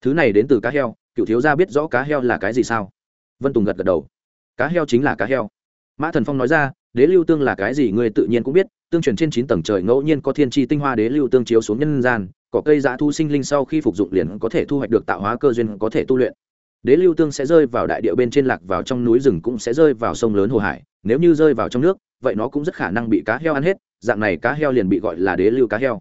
Thứ này đến từ cá heo, cựu thiếu gia biết rõ cá heo là cái gì sao? Vân tùng gật gật đầu. Cá heo chính là cá heo. Mã thần phong nói ra, đế lưu tương là cái gì ngươi tự nhiên cũng biết, tương truyền trên chín tầng trời ngẫu nhiên có thiên tri tinh hoa đế lưu tương chiếu xuống nhân gian có cây giã thu sinh linh sau khi phục dụng liền có thể thu hoạch được tạo hóa cơ duyên có thể tu luyện. Đế lưu tương sẽ rơi vào đại địa bên trên lạc vào trong núi rừng cũng sẽ rơi vào sông lớn hồ hải. Nếu như rơi vào trong nước, vậy nó cũng rất khả năng bị cá heo ăn hết, dạng này cá heo liền bị gọi là đế lưu cá heo.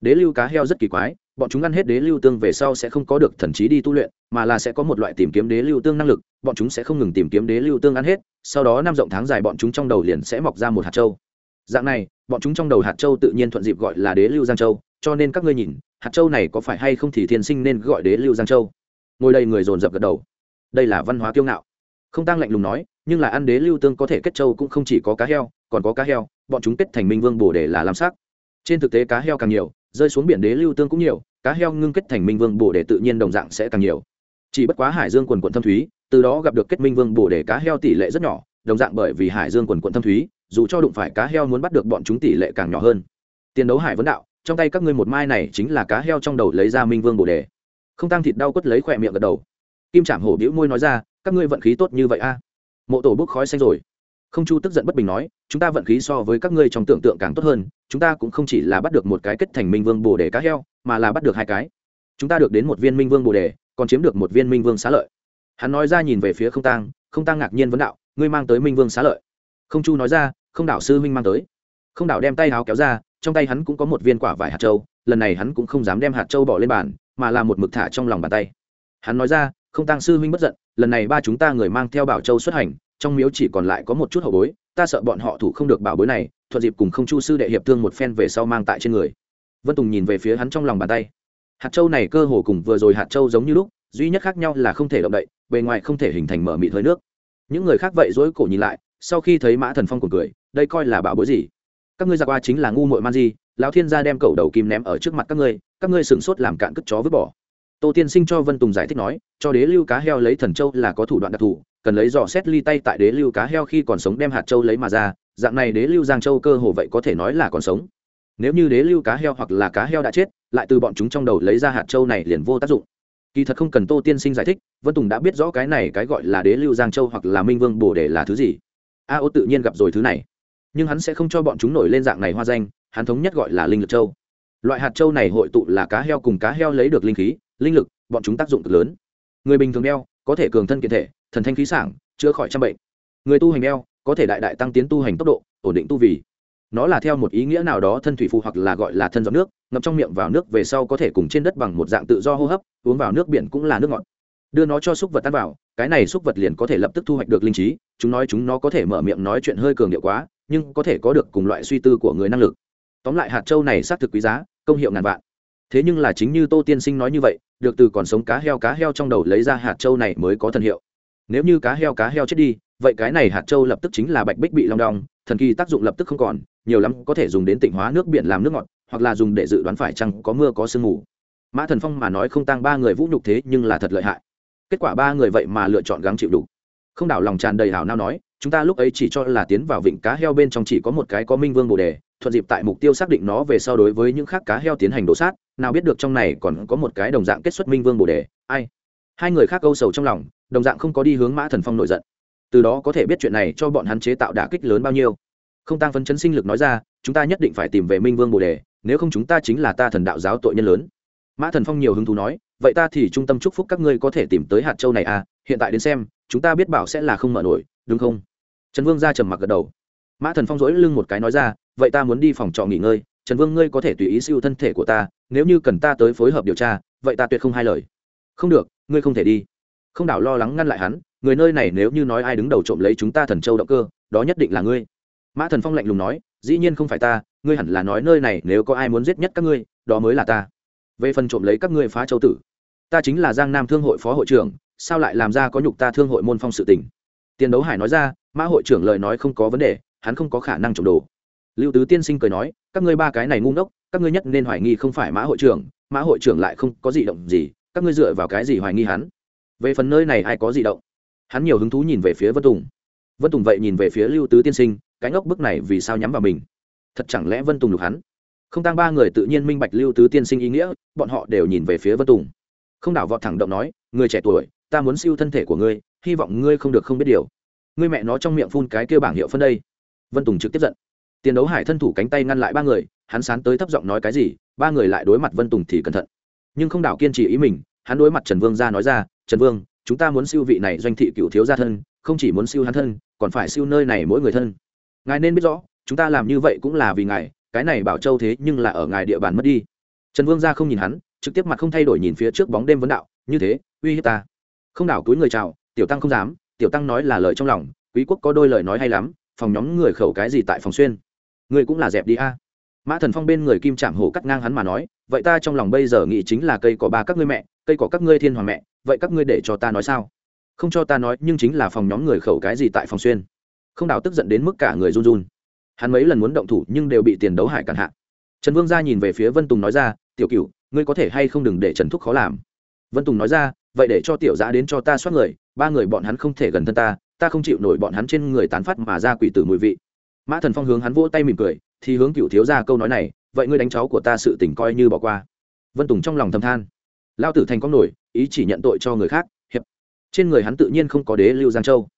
Đế lưu cá heo rất kỳ quái, bọn chúng ăn hết đế lưu tương về sau sẽ không có được thần trí đi tu luyện, mà là sẽ có một loại tìm kiếm đế lưu tương năng lực, bọn chúng sẽ không ngừng tìm kiếm đế lưu tương ăn hết, sau đó năm rộng tháng dài bọn chúng trong đầu liền sẽ mọc ra một hạt châu. Dạng này, bọn chúng trong đầu hạt châu tự nhiên thuận dịp gọi là đế lưu giang châu, cho nên các ngươi nhìn hạt châu này có phải hay không thì thiên sinh nên gọi đế lưu giang châu? Ngồi đây người dồn dập gật đầu. Đây là văn hóa kiêu ngạo. Không tăng lạnh lùng nói, nhưng là ăn đế lưu tương có thể kết châu cũng không chỉ có cá heo, còn có cá heo, bọn chúng kết thành minh vương bồ để là làm sắc. Trên thực tế cá heo càng nhiều, rơi xuống biển đế lưu tương cũng nhiều, cá heo ngưng kết thành minh vương bồ đề tự nhiên đồng dạng sẽ càng nhiều. Chỉ bất quá hải dương quần quận thâm thúy, từ đó gặp được kết minh vương bồ đề cá heo tỷ lệ rất nhỏ, đồng dạng bởi vì hải dương quần quận thâm thúy, dù cho đụng phải cá heo muốn bắt được bọn chúng tỷ lệ càng nhỏ hơn. Tiền đấu hải vấn đạo trong tay các ngươi một mai này chính là cá heo trong đầu lấy ra minh vương bồ đề. Không tăng thịt đau quất lấy khỏe miệng gật đầu. Kim trảm hổ bĩu môi nói ra, các ngươi vận khí tốt như vậy a. Mộ tổ bốc khói xanh rồi. Không chu tức giận bất bình nói, chúng ta vận khí so với các ngươi trong tưởng tượng càng tốt hơn, chúng ta cũng không chỉ là bắt được một cái kết thành minh vương bồ đề cá heo, mà là bắt được hai cái. Chúng ta được đến một viên minh vương bồ đề, còn chiếm được một viên minh vương xá lợi. Hắn nói ra nhìn về phía không tang không tang ngạc nhiên vấn đạo, ngươi mang tới minh vương xá lợi. Không chu nói ra, không đạo sư minh mang tới không đảo đem tay áo kéo ra, trong tay hắn cũng có một viên quả vải hạt châu lần này hắn cũng không dám đem hạt châu bỏ lên bàn, mà là một mực thả trong lòng bàn tay. Hắn nói ra, không tăng sư huynh bất giận, lần này ba chúng ta người mang theo bảo châu xuất hành, trong miếu chỉ còn lại có một chút hậu bối, ta sợ bọn họ thủ không được bảo bối này, thuận dịp cùng không chu sư đệ hiệp thương một phen về sau mang tại trên người. Vân tùng nhìn về phía hắn trong lòng bàn tay. Hạt châu này cơ hồ cùng vừa rồi hạt châu giống như lúc, duy nhất khác nhau là không thể động đậy, bề ngoài không thể hình thành mở mịt hơi nước. Những người khác vậy dối cổ nhìn lại, sau khi thấy mã thần phong còn cười, đây coi là bảo bối gì? Các ngươi ra qua chính là ngu muội man di, lão thiên gia đem cầu đầu kim ném ở trước mặt các ngươi các ngươi sửng sốt làm cạn cất chó vứt bỏ. Tô tiên sinh cho vân tùng giải thích nói, cho đế lưu cá heo lấy thần châu là có thủ đoạn đặc thù, cần lấy dò xét ly tay tại đế lưu cá heo khi còn sống đem hạt châu lấy mà ra, dạng này đế lưu giang châu cơ hồ vậy có thể nói là còn sống. Nếu như đế lưu cá heo hoặc là cá heo đã chết, lại từ bọn chúng trong đầu lấy ra hạt châu này liền vô tác dụng. Kỳ thật không cần tô tiên sinh giải thích, vân tùng đã biết rõ cái này cái gọi là đế lưu giang châu hoặc là minh vương bồ đề là thứ gì. A ô tự nhiên gặp rồi thứ này nhưng hắn sẽ không cho bọn chúng nổi lên dạng này hoa danh, hắn thống nhất gọi là linh lực châu. Loại hạt châu này hội tụ là cá heo cùng cá heo lấy được linh khí, linh lực, bọn chúng tác dụng cực lớn. Người bình thường đeo, có thể cường thân kiện thể, thần thanh khí sảng, chữa khỏi trăm bệnh. Người tu hành đeo, có thể đại đại tăng tiến tu hành tốc độ, ổn định tu vì nó là theo một ý nghĩa nào đó thân thủy phụ hoặc là gọi là thân giọt nước, ngậm trong miệng vào nước về sau có thể cùng trên đất bằng một dạng tự do hô hấp, uống vào nước biển cũng là nước ngọt. Đưa nó cho súc vật tan vào cái này xúc vật liền có thể lập tức thu hoạch được linh trí, chúng nói chúng nó có thể mở miệng nói chuyện hơi cường điệu quá, nhưng có thể có được cùng loại suy tư của người năng lực. Tóm lại hạt châu này xác thực quý giá, công hiệu ngàn vạn. Thế nhưng là chính như tô tiên sinh nói như vậy, được từ còn sống cá heo cá heo trong đầu lấy ra hạt châu này mới có thần hiệu. Nếu như cá heo cá heo chết đi, vậy cái này hạt châu lập tức chính là bạch bích bị long đong, thần kỳ tác dụng lập tức không còn, nhiều lắm có thể dùng đến tỉnh hóa nước biển làm nước ngọt, hoặc là dùng để dự đoán phải chăng có mưa có sương mù. Mã thần phong mà nói không tăng ba người vũ nhục thế nhưng là thật lợi hại kết quả ba người vậy mà lựa chọn gắng chịu đủ. Không đảo lòng tràn đầy hảo nao nói, chúng ta lúc ấy chỉ cho là tiến vào vịnh cá heo bên trong chỉ có một cái có minh vương bồ đề, thuận dịp tại mục tiêu xác định nó về sau đối với những khác cá heo tiến hành đổ sát, nào biết được trong này còn có một cái đồng dạng kết xuất minh vương bồ đề, ai? Hai người khác âu sầu trong lòng, đồng dạng không có đi hướng mã thần phong nổi giận. Từ đó có thể biết chuyện này cho bọn hắn chế tạo đả kích lớn bao nhiêu. Không tăng phấn chấn sinh lực nói ra, chúng ta nhất định phải tìm về minh vương bồ đề, nếu không chúng ta chính là ta thần đạo giáo tội nhân lớn. Mã thần phong nhiều hứng thú nói vậy ta thì trung tâm chúc phúc các ngươi có thể tìm tới hạt châu này à hiện tại đến xem, chúng ta biết bảo sẽ là không mở nổi, đúng không? Trần vương ra trầm mặc gật đầu. Mã thần phong dỗi lưng một cái nói ra, vậy ta muốn đi phòng trọ nghỉ ngơi, trần vương ngươi có thể tùy ý siêu thân thể của ta, nếu như cần ta tới phối hợp điều tra, vậy ta tuyệt không hai lời. Không được, ngươi không thể đi. Không đảo lo lắng ngăn lại hắn, người nơi này nếu như nói ai đứng đầu trộm lấy chúng ta thần châu động cơ, đó nhất định là ngươi. Mã thần phong lạnh lùng nói, dĩ nhiên không phải ta, ngươi hẳn là nói nơi này nếu có ai muốn giết nhất các ngươi, đó mới là ta về phần trộm lấy các ngươi phá châu tử. Ta chính là giang nam thương hội phó hội trưởng, sao lại làm ra có nhục ta thương hội môn phong sự tình? Tiền đấu hải nói ra, mã hội trưởng lời nói không có vấn đề, hắn không có khả năng trộm đồ. Lưu tứ tiên sinh cười nói, các ngươi ba cái này ngu ngốc, các ngươi nhất nên hoài nghi không phải mã hội trưởng, mã hội trưởng lại không có gì động gì, các ngươi dựa vào cái gì hoài nghi hắn? Về phần nơi này ai có gì động? Hắn nhiều hứng thú nhìn về phía vân tùng. Vân tùng vậy nhìn về phía lưu tứ tiên sinh, cái ngốc bức này vì sao nhắm vào mình? Thật chẳng lẽ vân tùng lục hắn? Không tăng ba người tự nhiên minh bạch lưu tứ tiên sinh ý nghĩa, bọn họ đều nhìn về phía vân tùng. Không đảo vọt thẳng động nói, người trẻ tuổi, ta muốn siêu thân thể của ngươi, hy vọng ngươi không được không biết điều. Ngươi mẹ nó trong miệng phun cái kêu bảng hiệu phân đây. Vân tùng trực tiếp giận. Tiền đấu hải thân thủ cánh tay ngăn lại ba người, hắn sán tới thấp giọng nói cái gì, ba người lại đối mặt vân tùng thì cẩn thận. Nhưng không đảo kiên trì ý mình, hắn đối mặt trần vương ra nói ra, trần vương, chúng ta muốn siêu vị này doanh thị cựu thiếu gia thân, không chỉ muốn siêu hắn thân, còn phải siêu nơi này mỗi người thân. Ngài nên biết rõ, chúng ta làm như vậy cũng là vì ngài cái này bảo châu thế nhưng là ở ngài địa bàn mất đi. Trần vương ra không nhìn hắn, trực tiếp mặt không thay đổi nhìn phía trước bóng đêm vấn đạo, như thế, uy hiếp ta. Không đảo túi người chào, tiểu tăng không dám, tiểu tăng nói là lời trong lòng, quý quốc có đôi lời nói hay lắm, phòng nhóm người khẩu cái gì tại phòng xuyên? Người cũng là dẹp đi a. Mã thần phong bên người kim trạm hổ cắt ngang hắn mà nói, vậy ta trong lòng bây giờ nghĩ chính là cây có ba các ngươi mẹ, cây có các ngươi thiên hoàng mẹ, vậy các ngươi để cho ta nói sao? Không cho ta nói, nhưng chính là phòng nhóm người khẩu cái gì tại phòng xuyên? Không đào tức giận đến mức cả người run run hắn mấy lần muốn động thủ nhưng đều bị tiền đấu hải cản hạ. Trần vương gia nhìn về phía vân tùng nói ra, tiểu cựu ngươi có thể hay không đừng để trần thúc khó làm? Vân tùng nói ra, vậy để cho tiểu giã đến cho ta soát người, ba người bọn hắn không thể gần thân ta ta không chịu nổi bọn hắn trên người tán phát mà ra quỷ tử mùi vị. Mã thần phong hướng hắn vỗ tay mỉm cười, thì hướng cựu thiếu ra câu nói này, vậy ngươi đánh cháu của ta sự tình coi như bỏ qua. Vân tùng trong lòng thầm than. Lao tử thành con nổi, ý chỉ nhận tội cho người khác, hiệp. Trên người hắn tự nhiên không có đế lưu giang châu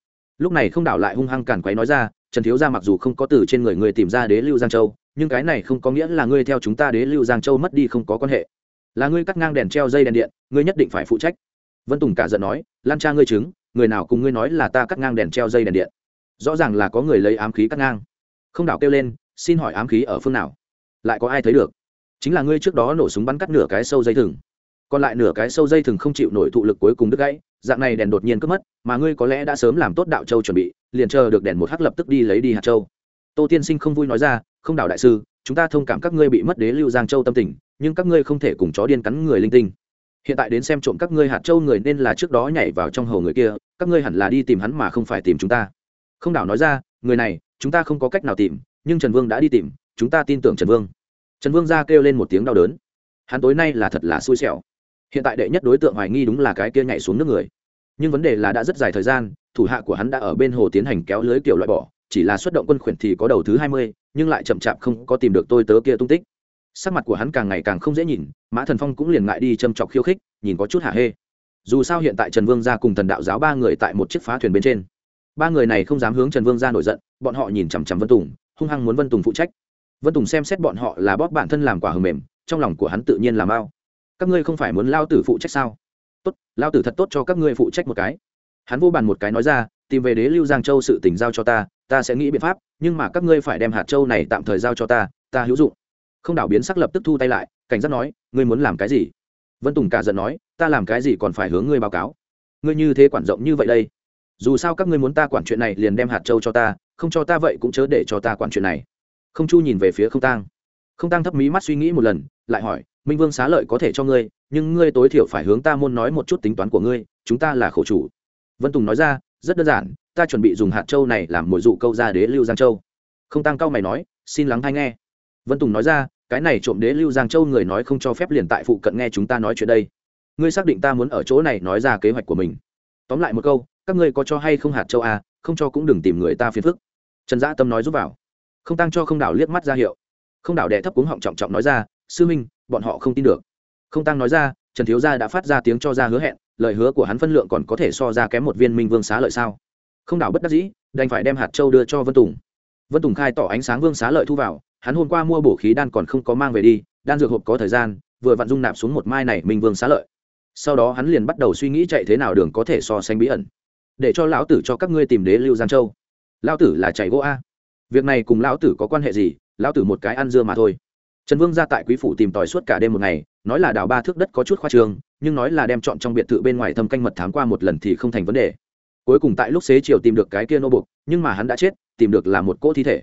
lúc này không đảo lại hung hăng cản quấy nói ra, trần thiếu gia mặc dù không có từ trên người người tìm ra đế lưu giang châu, nhưng cái này không có nghĩa là ngươi theo chúng ta đế lưu giang châu mất đi không có quan hệ. Là ngươi cắt ngang đèn treo dây đèn điện, ngươi nhất định phải phụ trách. Vân tùng cả giận nói, lan cha ngươi chứng, người nào cùng ngươi nói là ta cắt ngang đèn treo dây đèn điện? Rõ ràng là có người lấy ám khí cắt ngang. Không đảo kêu lên, xin hỏi ám khí ở phương nào? Lại có ai thấy được? Chính là ngươi trước đó nổ súng bắn cắt nửa cái sâu dây thừng. Còn lại nửa cái sâu dây thừng không chịu nổi thụ lực cuối cùng đứt gãy dạng này đèn đột nhiên cướp mất, mà ngươi có lẽ đã sớm làm tốt đạo châu chuẩn bị, liền chờ được đèn một hắc lập tức đi lấy đi hạt châu. Tô tiên sinh không vui nói ra, không đảo đại sư, chúng ta thông cảm các ngươi bị mất đế lưu giang châu tâm tình, nhưng các ngươi không thể cùng chó điên cắn người linh tinh. Hiện tại đến xem trộm các ngươi hạt châu người nên là trước đó nhảy vào trong hầu người kia, các ngươi hẳn là đi tìm hắn mà không phải tìm chúng ta. Không đảo nói ra, người này, chúng ta không có cách nào tìm, nhưng trần vương đã đi tìm, chúng ta tin tưởng trần vương. Trần vương ra kêu lên một tiếng đau đớn. Hắn tối nay là thật là xui xẻo hiện tại đệ nhất đối tượng hoài nghi đúng là cái kia nhảy xuống nước người. Nhưng vấn đề là đã rất dài thời gian, thủ hạ của hắn đã ở bên hồ tiến hành kéo lưới kiểu loại bỏ, chỉ là xuất động quân khuyển thì có đầu thứ hai mươi, nhưng lại chậm chạp không có tìm được tôi tớ kia tung tích. Sắc mặt của hắn càng ngày càng không dễ nhìn, mã thần phong cũng liền ngại đi châm chọc khiêu khích, nhìn có chút hạ hê. Dù sao hiện tại trần vương ra cùng thần đạo giáo ba người tại một chiếc phá thuyền bên trên. Ba người này không dám hướng trần vương ra nổi giận, bọn họ nhìn chằm chằm vân tùng, hung hăng muốn vân tùng phụ trách. Vân tùng xem xét bọn họ là bóp bản thân làm quả hầm mềm, trong lòng của hắn tự nhiên làm mau các ngươi không phải muốn lao tử phụ trách sao? Tốt, lao tử thật tốt cho các ngươi phụ trách một cái. Hắn vô bàn một cái nói ra, tìm về đế lưu giang châu sự tình giao cho ta ta sẽ nghĩ biện pháp, nhưng mà các ngươi phải đem hạt châu này tạm thời giao cho ta ta hữu dụng. Không đảo biến sắc lập tức thu tay lại, cảnh giác nói, ngươi muốn làm cái gì? Vân tùng cả giận nói, ta làm cái gì còn phải hướng ngươi báo cáo? Ngươi như thế quản rộng như vậy đây. Dù sao các ngươi muốn ta quản chuyện này liền đem hạt châu cho ta, không cho ta vậy cũng chớ để cho ta quản chuyện này. Không chu nhìn về phía không tang. Không tăng thấp mí mắt suy nghĩ một lần, lại hỏi minh vương xá lợi có thể cho ngươi, nhưng ngươi tối thiểu phải hướng ta môn nói một chút tính toán của ngươi, chúng ta là khổ chủ. Vân tùng nói ra, rất đơn giản, ta chuẩn bị dùng hạt châu này làm mồi dụ câu ra đế lưu giang châu. Không tăng cao mày nói, xin lắng hay nghe. Vân tùng nói ra, cái này trộm đế lưu giang châu người nói không cho phép liền tại phụ cận nghe chúng ta nói chuyện đây. Ngươi xác định ta muốn ở chỗ này nói ra kế hoạch của mình. Tóm lại một câu, các ngươi có cho hay không hạt châu à không cho cũng đừng tìm người ta phiền phức. Trần dã tâm nói giúp vào. Không tăng cho không đảo liếc mắt ra hiệu. Không đảo đẻ thấp cuống họng trọng trọng nói ra, sư minh bọn họ không tin được. Không tăng nói ra, trần thiếu gia đã phát ra tiếng cho ra hứa hẹn, lời hứa của hắn phân lượng còn có thể so ra kém một viên minh vương xá lợi sao? Không đảo bất đắc dĩ, đành phải đem hạt châu đưa cho vân tùng. Vân tùng khai tỏ ánh sáng vương xá lợi thu vào, hắn hôm qua mua bổ khí đan còn không có mang về đi, đan dược hộp có thời gian, vừa vặn dung nạp xuống một mai này minh vương xá lợi. Sau đó hắn liền bắt đầu suy nghĩ chạy thế nào đường có thể so sánh bí ẩn. Để cho lão tử cho các ngươi tìm đế lưu giang châu. Lão tử là chạy gỗ a. Việc này cùng lão tử có quan hệ gì, lão tử một cái ăn dưa mà thôi trần vương ra tại quý phủ tìm tòi suốt cả đêm một ngày nói là đào ba thước đất có chút khoa trương, nhưng nói là đem chọn trong biệt thự bên ngoài thâm canh mật thám qua một lần thì không thành vấn đề. Cuối cùng tại lúc xế chiều tìm được cái kia nô bục nhưng mà hắn đã chết tìm được là một cỗ thi thể.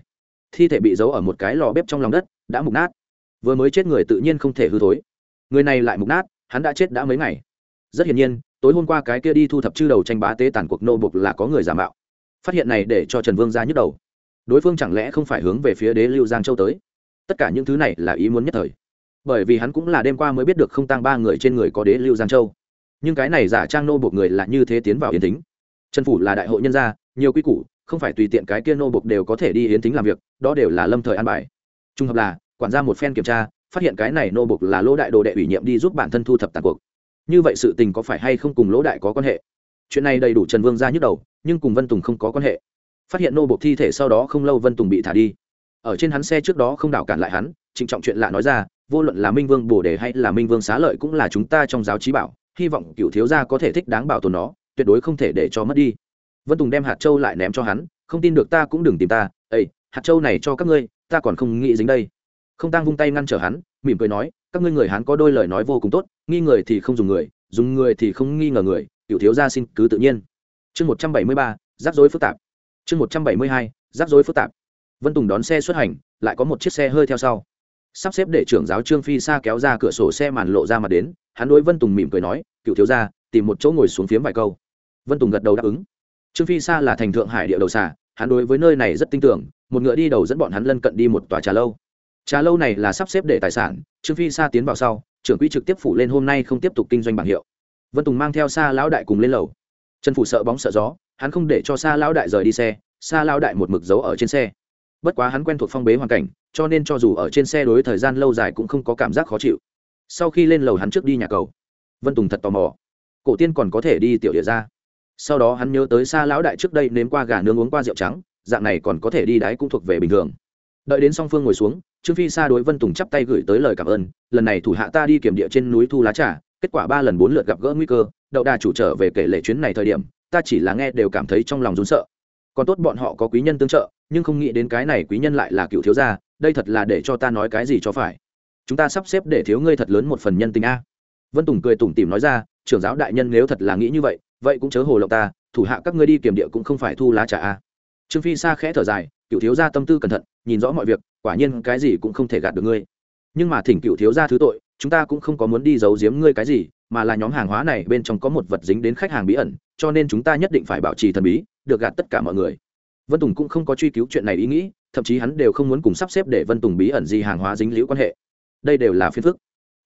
Thi thể bị giấu ở một cái lò bếp trong lòng đất đã mục nát. Vừa mới chết người tự nhiên không thể hư thối. Người này lại mục nát hắn đã chết đã mấy ngày. Rất hiển nhiên tối hôm qua cái kia đi thu thập chư đầu tranh bá tế tàn cuộc nô bục là có người giả mạo. Phát hiện này để cho trần vương ra nhức đầu. Đối phương chẳng lẽ không phải hướng về phía đế lưu giang châu tới? Tất cả những thứ này là ý muốn nhất thời. Bởi vì hắn cũng là đêm qua mới biết được không tăng ba người trên người có đế lưu giang châu. Nhưng cái này giả trang nô buộc người là như thế tiến vào yến tính trần phủ là đại hội nhân gia, nhiều quy củ, không phải tùy tiện cái kia nô buộc đều có thể đi yến tính làm việc, đó đều là lâm thời an bài. Trung hợp là, quản gia một phen kiểm tra, phát hiện cái này nô buộc là lỗ đại đồ đệ ủy nhiệm đi giúp bản thân thu thập tàn cuộc. Như vậy sự tình có phải hay không cùng lỗ đại có quan hệ? Chuyện này đầy đủ trần vương ra nhức đầu, nhưng cùng vân tùng không có quan hệ. Phát hiện nô buộc thi thể sau đó không lâu vân tùng bị thả đi ở trên hắn xe trước đó không đảo cản lại hắn, trịnh trọng chuyện lạ nói ra, vô luận là minh vương bồ đề hay là minh vương xá lợi cũng là chúng ta trong giáo trí bảo, hy vọng cựu thiếu gia có thể thích đáng bảo tồn nó, tuyệt đối không thể để cho mất đi. Vân tùng đem hạt châu lại ném cho hắn, không tin được ta cũng đừng tìm ta ây hạt châu này cho các ngươi, ta còn không nghĩ dính đây. Không tăng vung tay ngăn trở hắn, mỉm cười nói, các ngươi người hắn có đôi lời nói vô cùng tốt, nghi người thì không dùng người dùng người thì không nghi ngờ người, cựu thiếu gia xin cứ tự nhiên. Chương một trăm bảy mươi ba, rắc rối phức tạp. Chương một trăm bảy mươi hai, rắc rối phức tạp vân tùng đón xe xuất hành, lại có một chiếc xe hơi theo sau. Sắp xếp để trưởng giáo trương phi sa kéo ra cửa sổ xe màn lộ ra mặt đến, hắn đối vân tùng mỉm cười nói, cựu thiếu ra tìm một chỗ ngồi xuống phiếm vài câu. Vân tùng gật đầu đáp ứng. Trương phi sa là thành thượng hải địa đầu xà, hắn đối với nơi này rất tin tưởng, một ngựa đi đầu dẫn bọn hắn lân cận đi một tòa trà lâu. Trà lâu này là sắp xếp để tài sản, trương phi sa tiến vào sau, trưởng quỹ trực tiếp phủ lên hôm nay không tiếp tục kinh doanh bảng hiệu. Vân tùng mang theo xa lão đại cùng lên lầu. Trần phủ sợ bóng sợ gió, hắn không để cho xa lão đại rời đi xe xa lão đại một mực giấu ở trên xe bất quá hắn quen thuộc phong bế hoàn cảnh, cho nên cho dù ở trên xe đối thời gian lâu dài cũng không có cảm giác khó chịu. Sau khi lên lầu hắn trước đi nhà cầu. Vân tùng thật tò mò. Cổ tiên còn có thể đi tiểu địa ra. Sau đó hắn nhớ tới xa lão đại trước đây nếm qua gà nướng uống qua rượu trắng, dạng này còn có thể đi đáy cũng thuộc về bình thường. Đợi đến song phương ngồi xuống, trương phi xa đối vân tùng chắp tay gửi tới lời cảm ơn, lần này thủ hạ ta đi kiểm địa trên núi thu lá trà, kết quả ba lần bốn lượt gặp gỡ nguy cơ, đậu đà chủ trở về kể lệ chuyến này thời điểm, ta chỉ là nghe đều cảm thấy trong lòng rốn sợ. Còn tốt bọn họ có quý nhân tương trợ nhưng không nghĩ đến cái này quý nhân lại là cựu thiếu gia, đây thật là để cho ta nói cái gì cho phải. Chúng ta sắp xếp để thiếu ngươi thật lớn một phần nhân tình a. Vân tùng cười tủm tỉm nói ra, trưởng giáo đại nhân nếu thật là nghĩ như vậy vậy cũng chớ hồ lộng ta, thủ hạ các ngươi đi kiểm địa cũng không phải thu lá trà a. Trương phi xa khẽ thở dài, cựu thiếu gia tâm tư cẩn thận, nhìn rõ mọi việc, quả nhiên cái gì cũng không thể gạt được ngươi. Nhưng mà thỉnh cựu thiếu gia thứ tội, chúng ta cũng không có muốn đi giấu giếm ngươi cái gì, mà là nhóm hàng hóa này bên trong có một vật dính đến khách hàng bí ẩn, cho nên chúng ta nhất định phải bảo trì thần bí, được gạt tất cả mọi người vân tùng cũng không có truy cứu chuyện này ý nghĩ, thậm chí hắn đều không muốn cùng sắp xếp để vân tùng bí ẩn gì hàng hóa dính liễu quan hệ. Đây đều là phiền phức.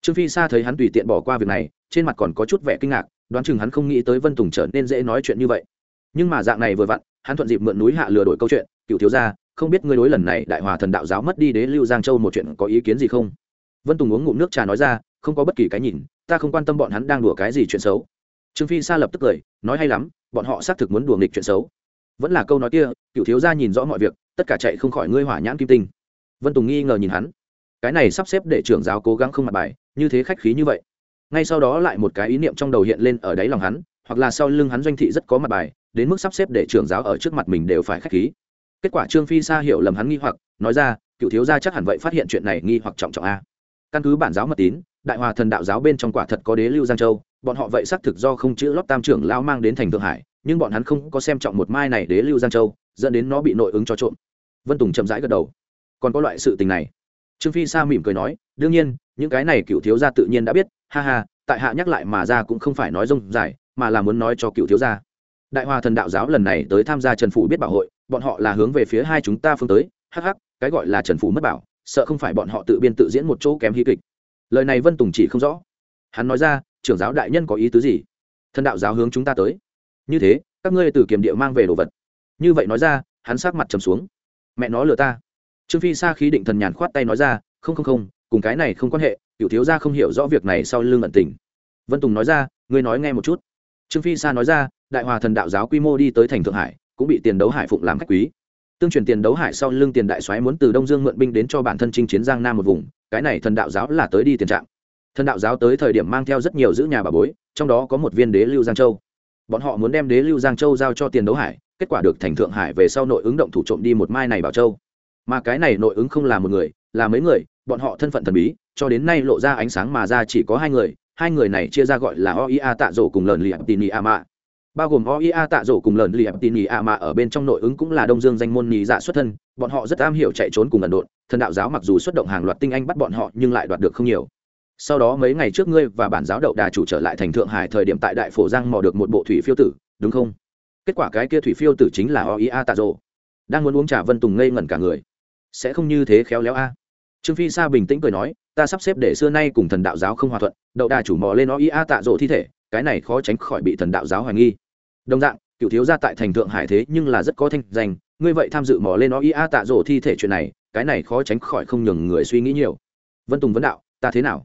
Trương phi sa thấy hắn tùy tiện bỏ qua việc này, trên mặt còn có chút vẻ kinh ngạc, đoán chừng hắn không nghĩ tới vân tùng trở nên dễ nói chuyện như vậy. Nhưng mà dạng này vừa vặn, hắn thuận dịp mượn núi hạ lừa đổi câu chuyện, cựu thiếu gia, không biết ngươi đối lần này đại hòa thần đạo giáo mất đi đế lưu giang châu một chuyện có ý kiến gì không? Vân tùng uống ngụm nước trà nói ra, không có bất kỳ cái nhìn, ta không quan tâm bọn hắn đang đùa cái gì chuyện xấu. Trương phi sa lập tức cười, nói hay lắm, bọn họ xác thực muốn đùa nghịch chuyện xấu vẫn là câu nói kia, cựu thiếu gia nhìn rõ mọi việc, tất cả chạy không khỏi ngươi hỏa nhãn kim tinh. Vân tùng nghi ngờ nhìn hắn. Cái này sắp xếp để trưởng giáo cố gắng không mặt bài, như thế khách khí như vậy. Ngay sau đó lại một cái ý niệm trong đầu hiện lên ở đáy lòng hắn, hoặc là sau lưng hắn doanh thị rất có mặt bài, đến mức sắp xếp để trưởng giáo ở trước mặt mình đều phải khách khí. Kết quả trương phi sa hiểu lầm hắn nghi hoặc, nói ra, cựu thiếu gia chắc hẳn vậy phát hiện chuyện này nghi hoặc trọng trọng a. Căn cứ bản giáo mật tín, đại hòa thần đạo giáo bên trong quả thật có đế lưu giang châu, bọn họ vậy xác thực do không chữ lót tam trưởng lao mang đến thành thượng hải nhưng bọn hắn không có xem trọng một mai này đế lưu giang châu, dẫn đến nó bị nội ứng cho trộm. Vân tùng chậm rãi gật đầu. Còn có loại sự tình này. Trương phi sa mỉm cười nói, đương nhiên, những cái này cựu thiếu gia tự nhiên đã biết, ha ha, tại hạ nhắc lại mà ra cũng không phải nói rông dài, mà là muốn nói cho cựu thiếu gia. Đại hòa thần đạo giáo lần này tới tham gia trần phủ biết bảo hội, bọn họ là hướng về phía hai chúng ta phương tới hh cái gọi là trần phủ mất bảo, sợ không phải bọn họ tự biên tự diễn một chỗ kém hí kịch. Lời này vân tùng chỉ không rõ. Hắn nói ra, trưởng giáo đại nhân có ý tứ gì? Thần đạo giáo hướng chúng ta tới như thế, các ngươi từ kiểm địa mang về đồ vật. Như vậy nói ra, hắn sát mặt trầm xuống. Mẹ nó lừa ta. Trương phi xa khí định thần nhàn khoát tay nói ra, không không không, cùng cái này không quan hệ cựu thiếu gia không hiểu rõ việc này sau lưng ẩn tình. Vân tùng nói ra, ngươi nói nghe một chút. Trương phi sa nói ra, đại hòa thần đạo giáo quy mô đi tới thành thượng hải, cũng bị tiền đấu hải phụng làm khách quý. Tương truyền tiền đấu hải sau lưng tiền đại soái muốn từ đông dương mượn binh đến cho bản thân chinh chiến giang nam một vùng, cái này thần đạo giáo là tới đi tiền trạng. Thần đạo giáo tới thời điểm mang theo rất nhiều giữ nhà bà bối, trong đó có một viên đế lưu giang châu bọn họ muốn đem đế lưu giang châu giao cho tiền đấu hải, kết quả được thành thượng hải về sau nội ứng động thủ trộm đi một mai này bảo châu. Mà cái này nội ứng không là một người, là mấy người, bọn họ thân phận thần bí, cho đến nay lộ ra ánh sáng mà ra chỉ có hai người hai người này chia ra gọi là oia tạ rổ cùng lợn liệp tini a mạ. Bao gồm oia tạ rổ cùng lợn liệp tini a mạ ở bên trong nội ứng cũng là đông dương danh môn nhì dạ xuất thân, bọn họ rất am hiểu chạy trốn cùng ẩn độn, thần đạo giáo mặc dù xuất động hàng loạt tinh anh bắt bọn họ nhưng lại đoạt được không nhiều sau đó mấy ngày trước ngươi và bản giáo đậu đà chủ trở lại thành thượng hải thời điểm tại đại phổ giang mò được một bộ thủy phiêu tử, đúng không? Kết quả cái kia thủy phiêu tử chính là oia tạ rộ đang muốn uống trà vân tùng ngây ngẩn cả người. Sẽ không như thế khéo léo a. Trương phi sa bình tĩnh cười nói, ta sắp xếp để xưa nay cùng thần đạo giáo không hòa thuận, đậu đà chủ mò lên o ý a tạ rộ thi thể, cái này khó tránh khỏi bị thần đạo giáo hoài nghi. Đồng dạng, cựu thiếu gia tại thành thượng hải thế nhưng là rất có thanh danh, ngươi vậy tham dự mò lên o ý a tạ rộ thi thể chuyện này, cái này khó tránh khỏi không nhường người suy nghĩ nhiều. Vân tùng vấn đạo, ta thế nào?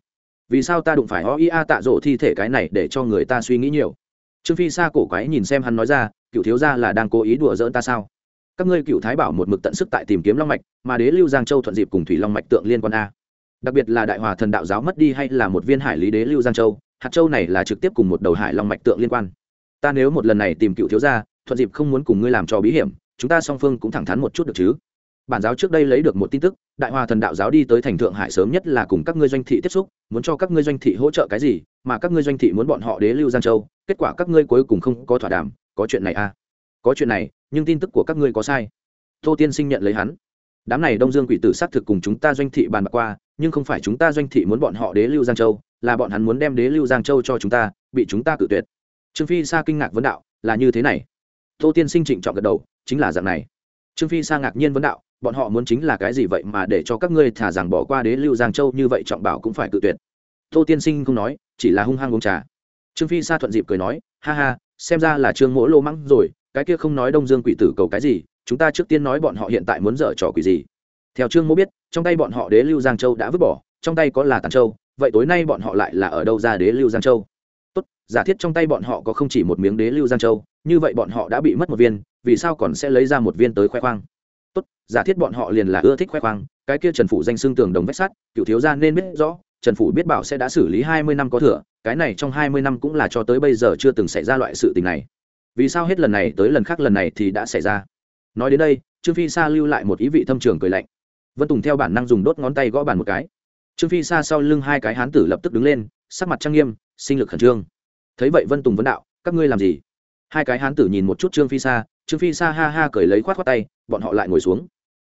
Vì sao ta đụng phải o ia tạ rỗ thi thể cái này để cho người ta suy nghĩ nhiều? Trương phi xa cổ quái nhìn xem hắn nói ra, cựu thiếu gia là đang cố ý đùa giỡn ta sao? Các ngươi cựu thái bảo một mực tận sức tại tìm kiếm long mạch, mà đế lưu giang châu thuận dịp cùng thủy long mạch tượng liên quan a. Đặc biệt là đại hòa thần đạo giáo mất đi hay là một viên hải lý đế lưu giang châu, hạt châu này là trực tiếp cùng một đầu hải long mạch tượng liên quan. Ta nếu một lần này tìm cựu thiếu gia, thuận dịp không muốn cùng ngươi làm cho bí hiểm, chúng ta song phương cũng thẳng thắn một chút được chứ? Bản giáo trước đây lấy được một tin tức, đại hòa thần đạo giáo đi tới thành thượng hải sớm nhất là cùng các ngươi doanh thị tiếp xúc, muốn cho các ngươi doanh thị hỗ trợ cái gì, mà các ngươi doanh thị muốn bọn họ đế lưu giang châu, kết quả các ngươi cuối cùng không có thỏa đàm, có chuyện này à? Có chuyện này, nhưng tin tức của các ngươi có sai. Tô tiên sinh nhận lấy hắn. Đám này đông dương quỷ tử xác thực cùng chúng ta doanh thị bàn bạc qua, nhưng không phải chúng ta doanh thị muốn bọn họ đế lưu giang châu, là bọn hắn muốn đem đế lưu giang châu cho chúng ta, bị chúng ta cự tuyệt. Trương phi sa kinh ngạc vấn đạo, là như thế này. Tô tiên sinh trịnh trọng gật đầu, chính là dạng này. Trương phi sa ngạc nhiên vấn đạo bọn họ muốn chính là cái gì vậy mà để cho các ngươi thả rằng bỏ qua đế lưu giang châu như vậy trọng bảo cũng phải cự tuyệt. Tô tiên sinh không nói, chỉ là hung hăng uống trà. Trương phi sa thuận dịp cười nói, ha ha, xem ra là trương mỗ lô mắng rồi, cái kia không nói đông dương quỷ tử cầu cái gì, chúng ta trước tiên nói bọn họ hiện tại muốn dở trò quỷ gì. Theo trương mỗ biết, trong tay bọn họ đế lưu giang châu đã vứt bỏ, trong tay có là tàn châu, vậy tối nay bọn họ lại là ở đâu ra đế lưu giang châu? Tốt, giả thiết trong tay bọn họ có không chỉ một miếng đế lưu giang châu, như vậy bọn họ đã bị mất một viên, vì sao còn sẽ lấy ra một viên tới khoe khoang? Giả thiết bọn họ liền là ưa thích khoe khoang, cái kia trần phủ danh xương tường đồng vách sắt, cựu thiếu gia nên biết rõ, trần phủ biết bảo sẽ đã xử lý hai mươi năm có thừa, cái này trong hai mươi năm cũng là cho tới bây giờ chưa từng xảy ra loại sự tình này. Vì sao hết lần này tới lần khác lần này thì đã xảy ra? Nói đến đây, trương phi sa lưu lại một ý vị thâm trường cười lạnh. Vân tùng theo bản năng dùng đốt ngón tay gõ bàn một cái. Trương phi sa sau lưng hai cái hán tử lập tức đứng lên, sắc mặt trang nghiêm, sinh lực khẩn trương. Thấy vậy vân tùng vấn đạo, các ngươi làm gì? Hai cái hán tử nhìn một chút trương phi sa, trương phi sa ha ha cởi lấy khoát khoát tay, bọn họ lại ngồi xuống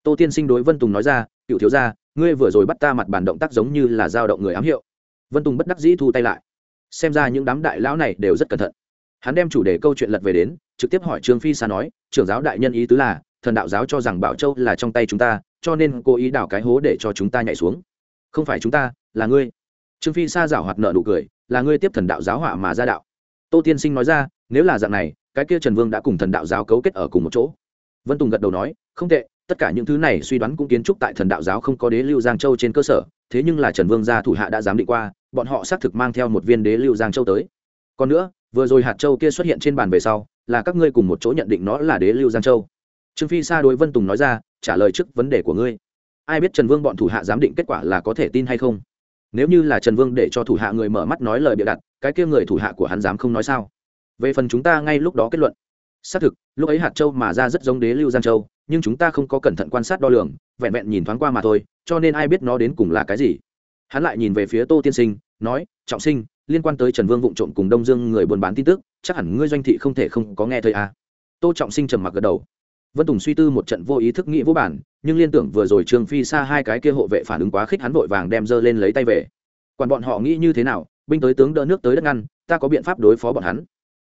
tô tiên sinh đối vân tùng nói ra, cựu thiếu gia, ngươi vừa rồi bắt ta mặt bàn động tác giống như là dao động người ám hiệu. Vân tùng bất đắc dĩ thu tay lại. Xem ra những đám đại lão này đều rất cẩn thận. Hắn đem chủ đề câu chuyện lật về đến, trực tiếp hỏi trương phi sa nói, trưởng giáo đại nhân ý tứ là, thần đạo giáo cho rằng bảo châu là trong tay chúng ta, cho nên cố ý đảo cái hố để cho chúng ta nhảy xuống. Không phải chúng ta, là ngươi. Trương phi sa giảo hoạt nợ nụ cười, là ngươi tiếp thần đạo giáo họa mà ra đạo. Tô tiên sinh nói ra, nếu là dạng này, cái kia trần vương đã cùng thần đạo giáo cấu kết ở cùng một chỗ. Vân tùng gật đầu nói, không tệ tất cả những thứ này suy đoán cũng kiến trúc tại thần đạo giáo không có đế lưu giang châu trên cơ sở, thế nhưng là trần vương gia thủ hạ đã dám định qua, bọn họ xác thực mang theo một viên đế lưu giang châu tới. Còn nữa, vừa rồi hạt châu kia xuất hiện trên bàn về sau, là các ngươi cùng một chỗ nhận định nó là đế lưu giang châu. Trương phi sa đối vân tùng nói ra, trả lời trước vấn đề của ngươi. Ai biết trần vương bọn thủ hạ giám định kết quả là có thể tin hay không? Nếu như là trần vương để cho thủ hạ người mở mắt nói lời bịa đặt, cái kia người thủ hạ của hắn dám không nói sao? Về phần chúng ta ngay lúc đó kết luận. Xác thực, lúc ấy hạt châu mà ra rất giống đế lưu giang châu nhưng chúng ta không có cẩn thận quan sát đo lường, vẹn vẹn nhìn thoáng qua mà thôi, cho nên ai biết nó đến cùng là cái gì. Hắn lại nhìn về phía tô tiên sinh, nói, trọng sinh, liên quan tới trần vương vụ trộm cùng đông dương người buôn bán tin tức, chắc hẳn ngươi doanh thị không thể không có nghe thấy à. tô trọng sinh trầm mặc gật đầu. Vân tùng suy tư một trận vô ý thức nghĩ vô bản, nhưng liên tưởng vừa rồi trương phi xa hai cái kia hộ vệ phản ứng quá khích hắn vội vàng đem dơ lên lấy tay về. Còn bọn họ nghĩ như thế nào, binh tới tướng đỡ nước tới đất ngăn, ta có biện pháp đối phó bọn hắn.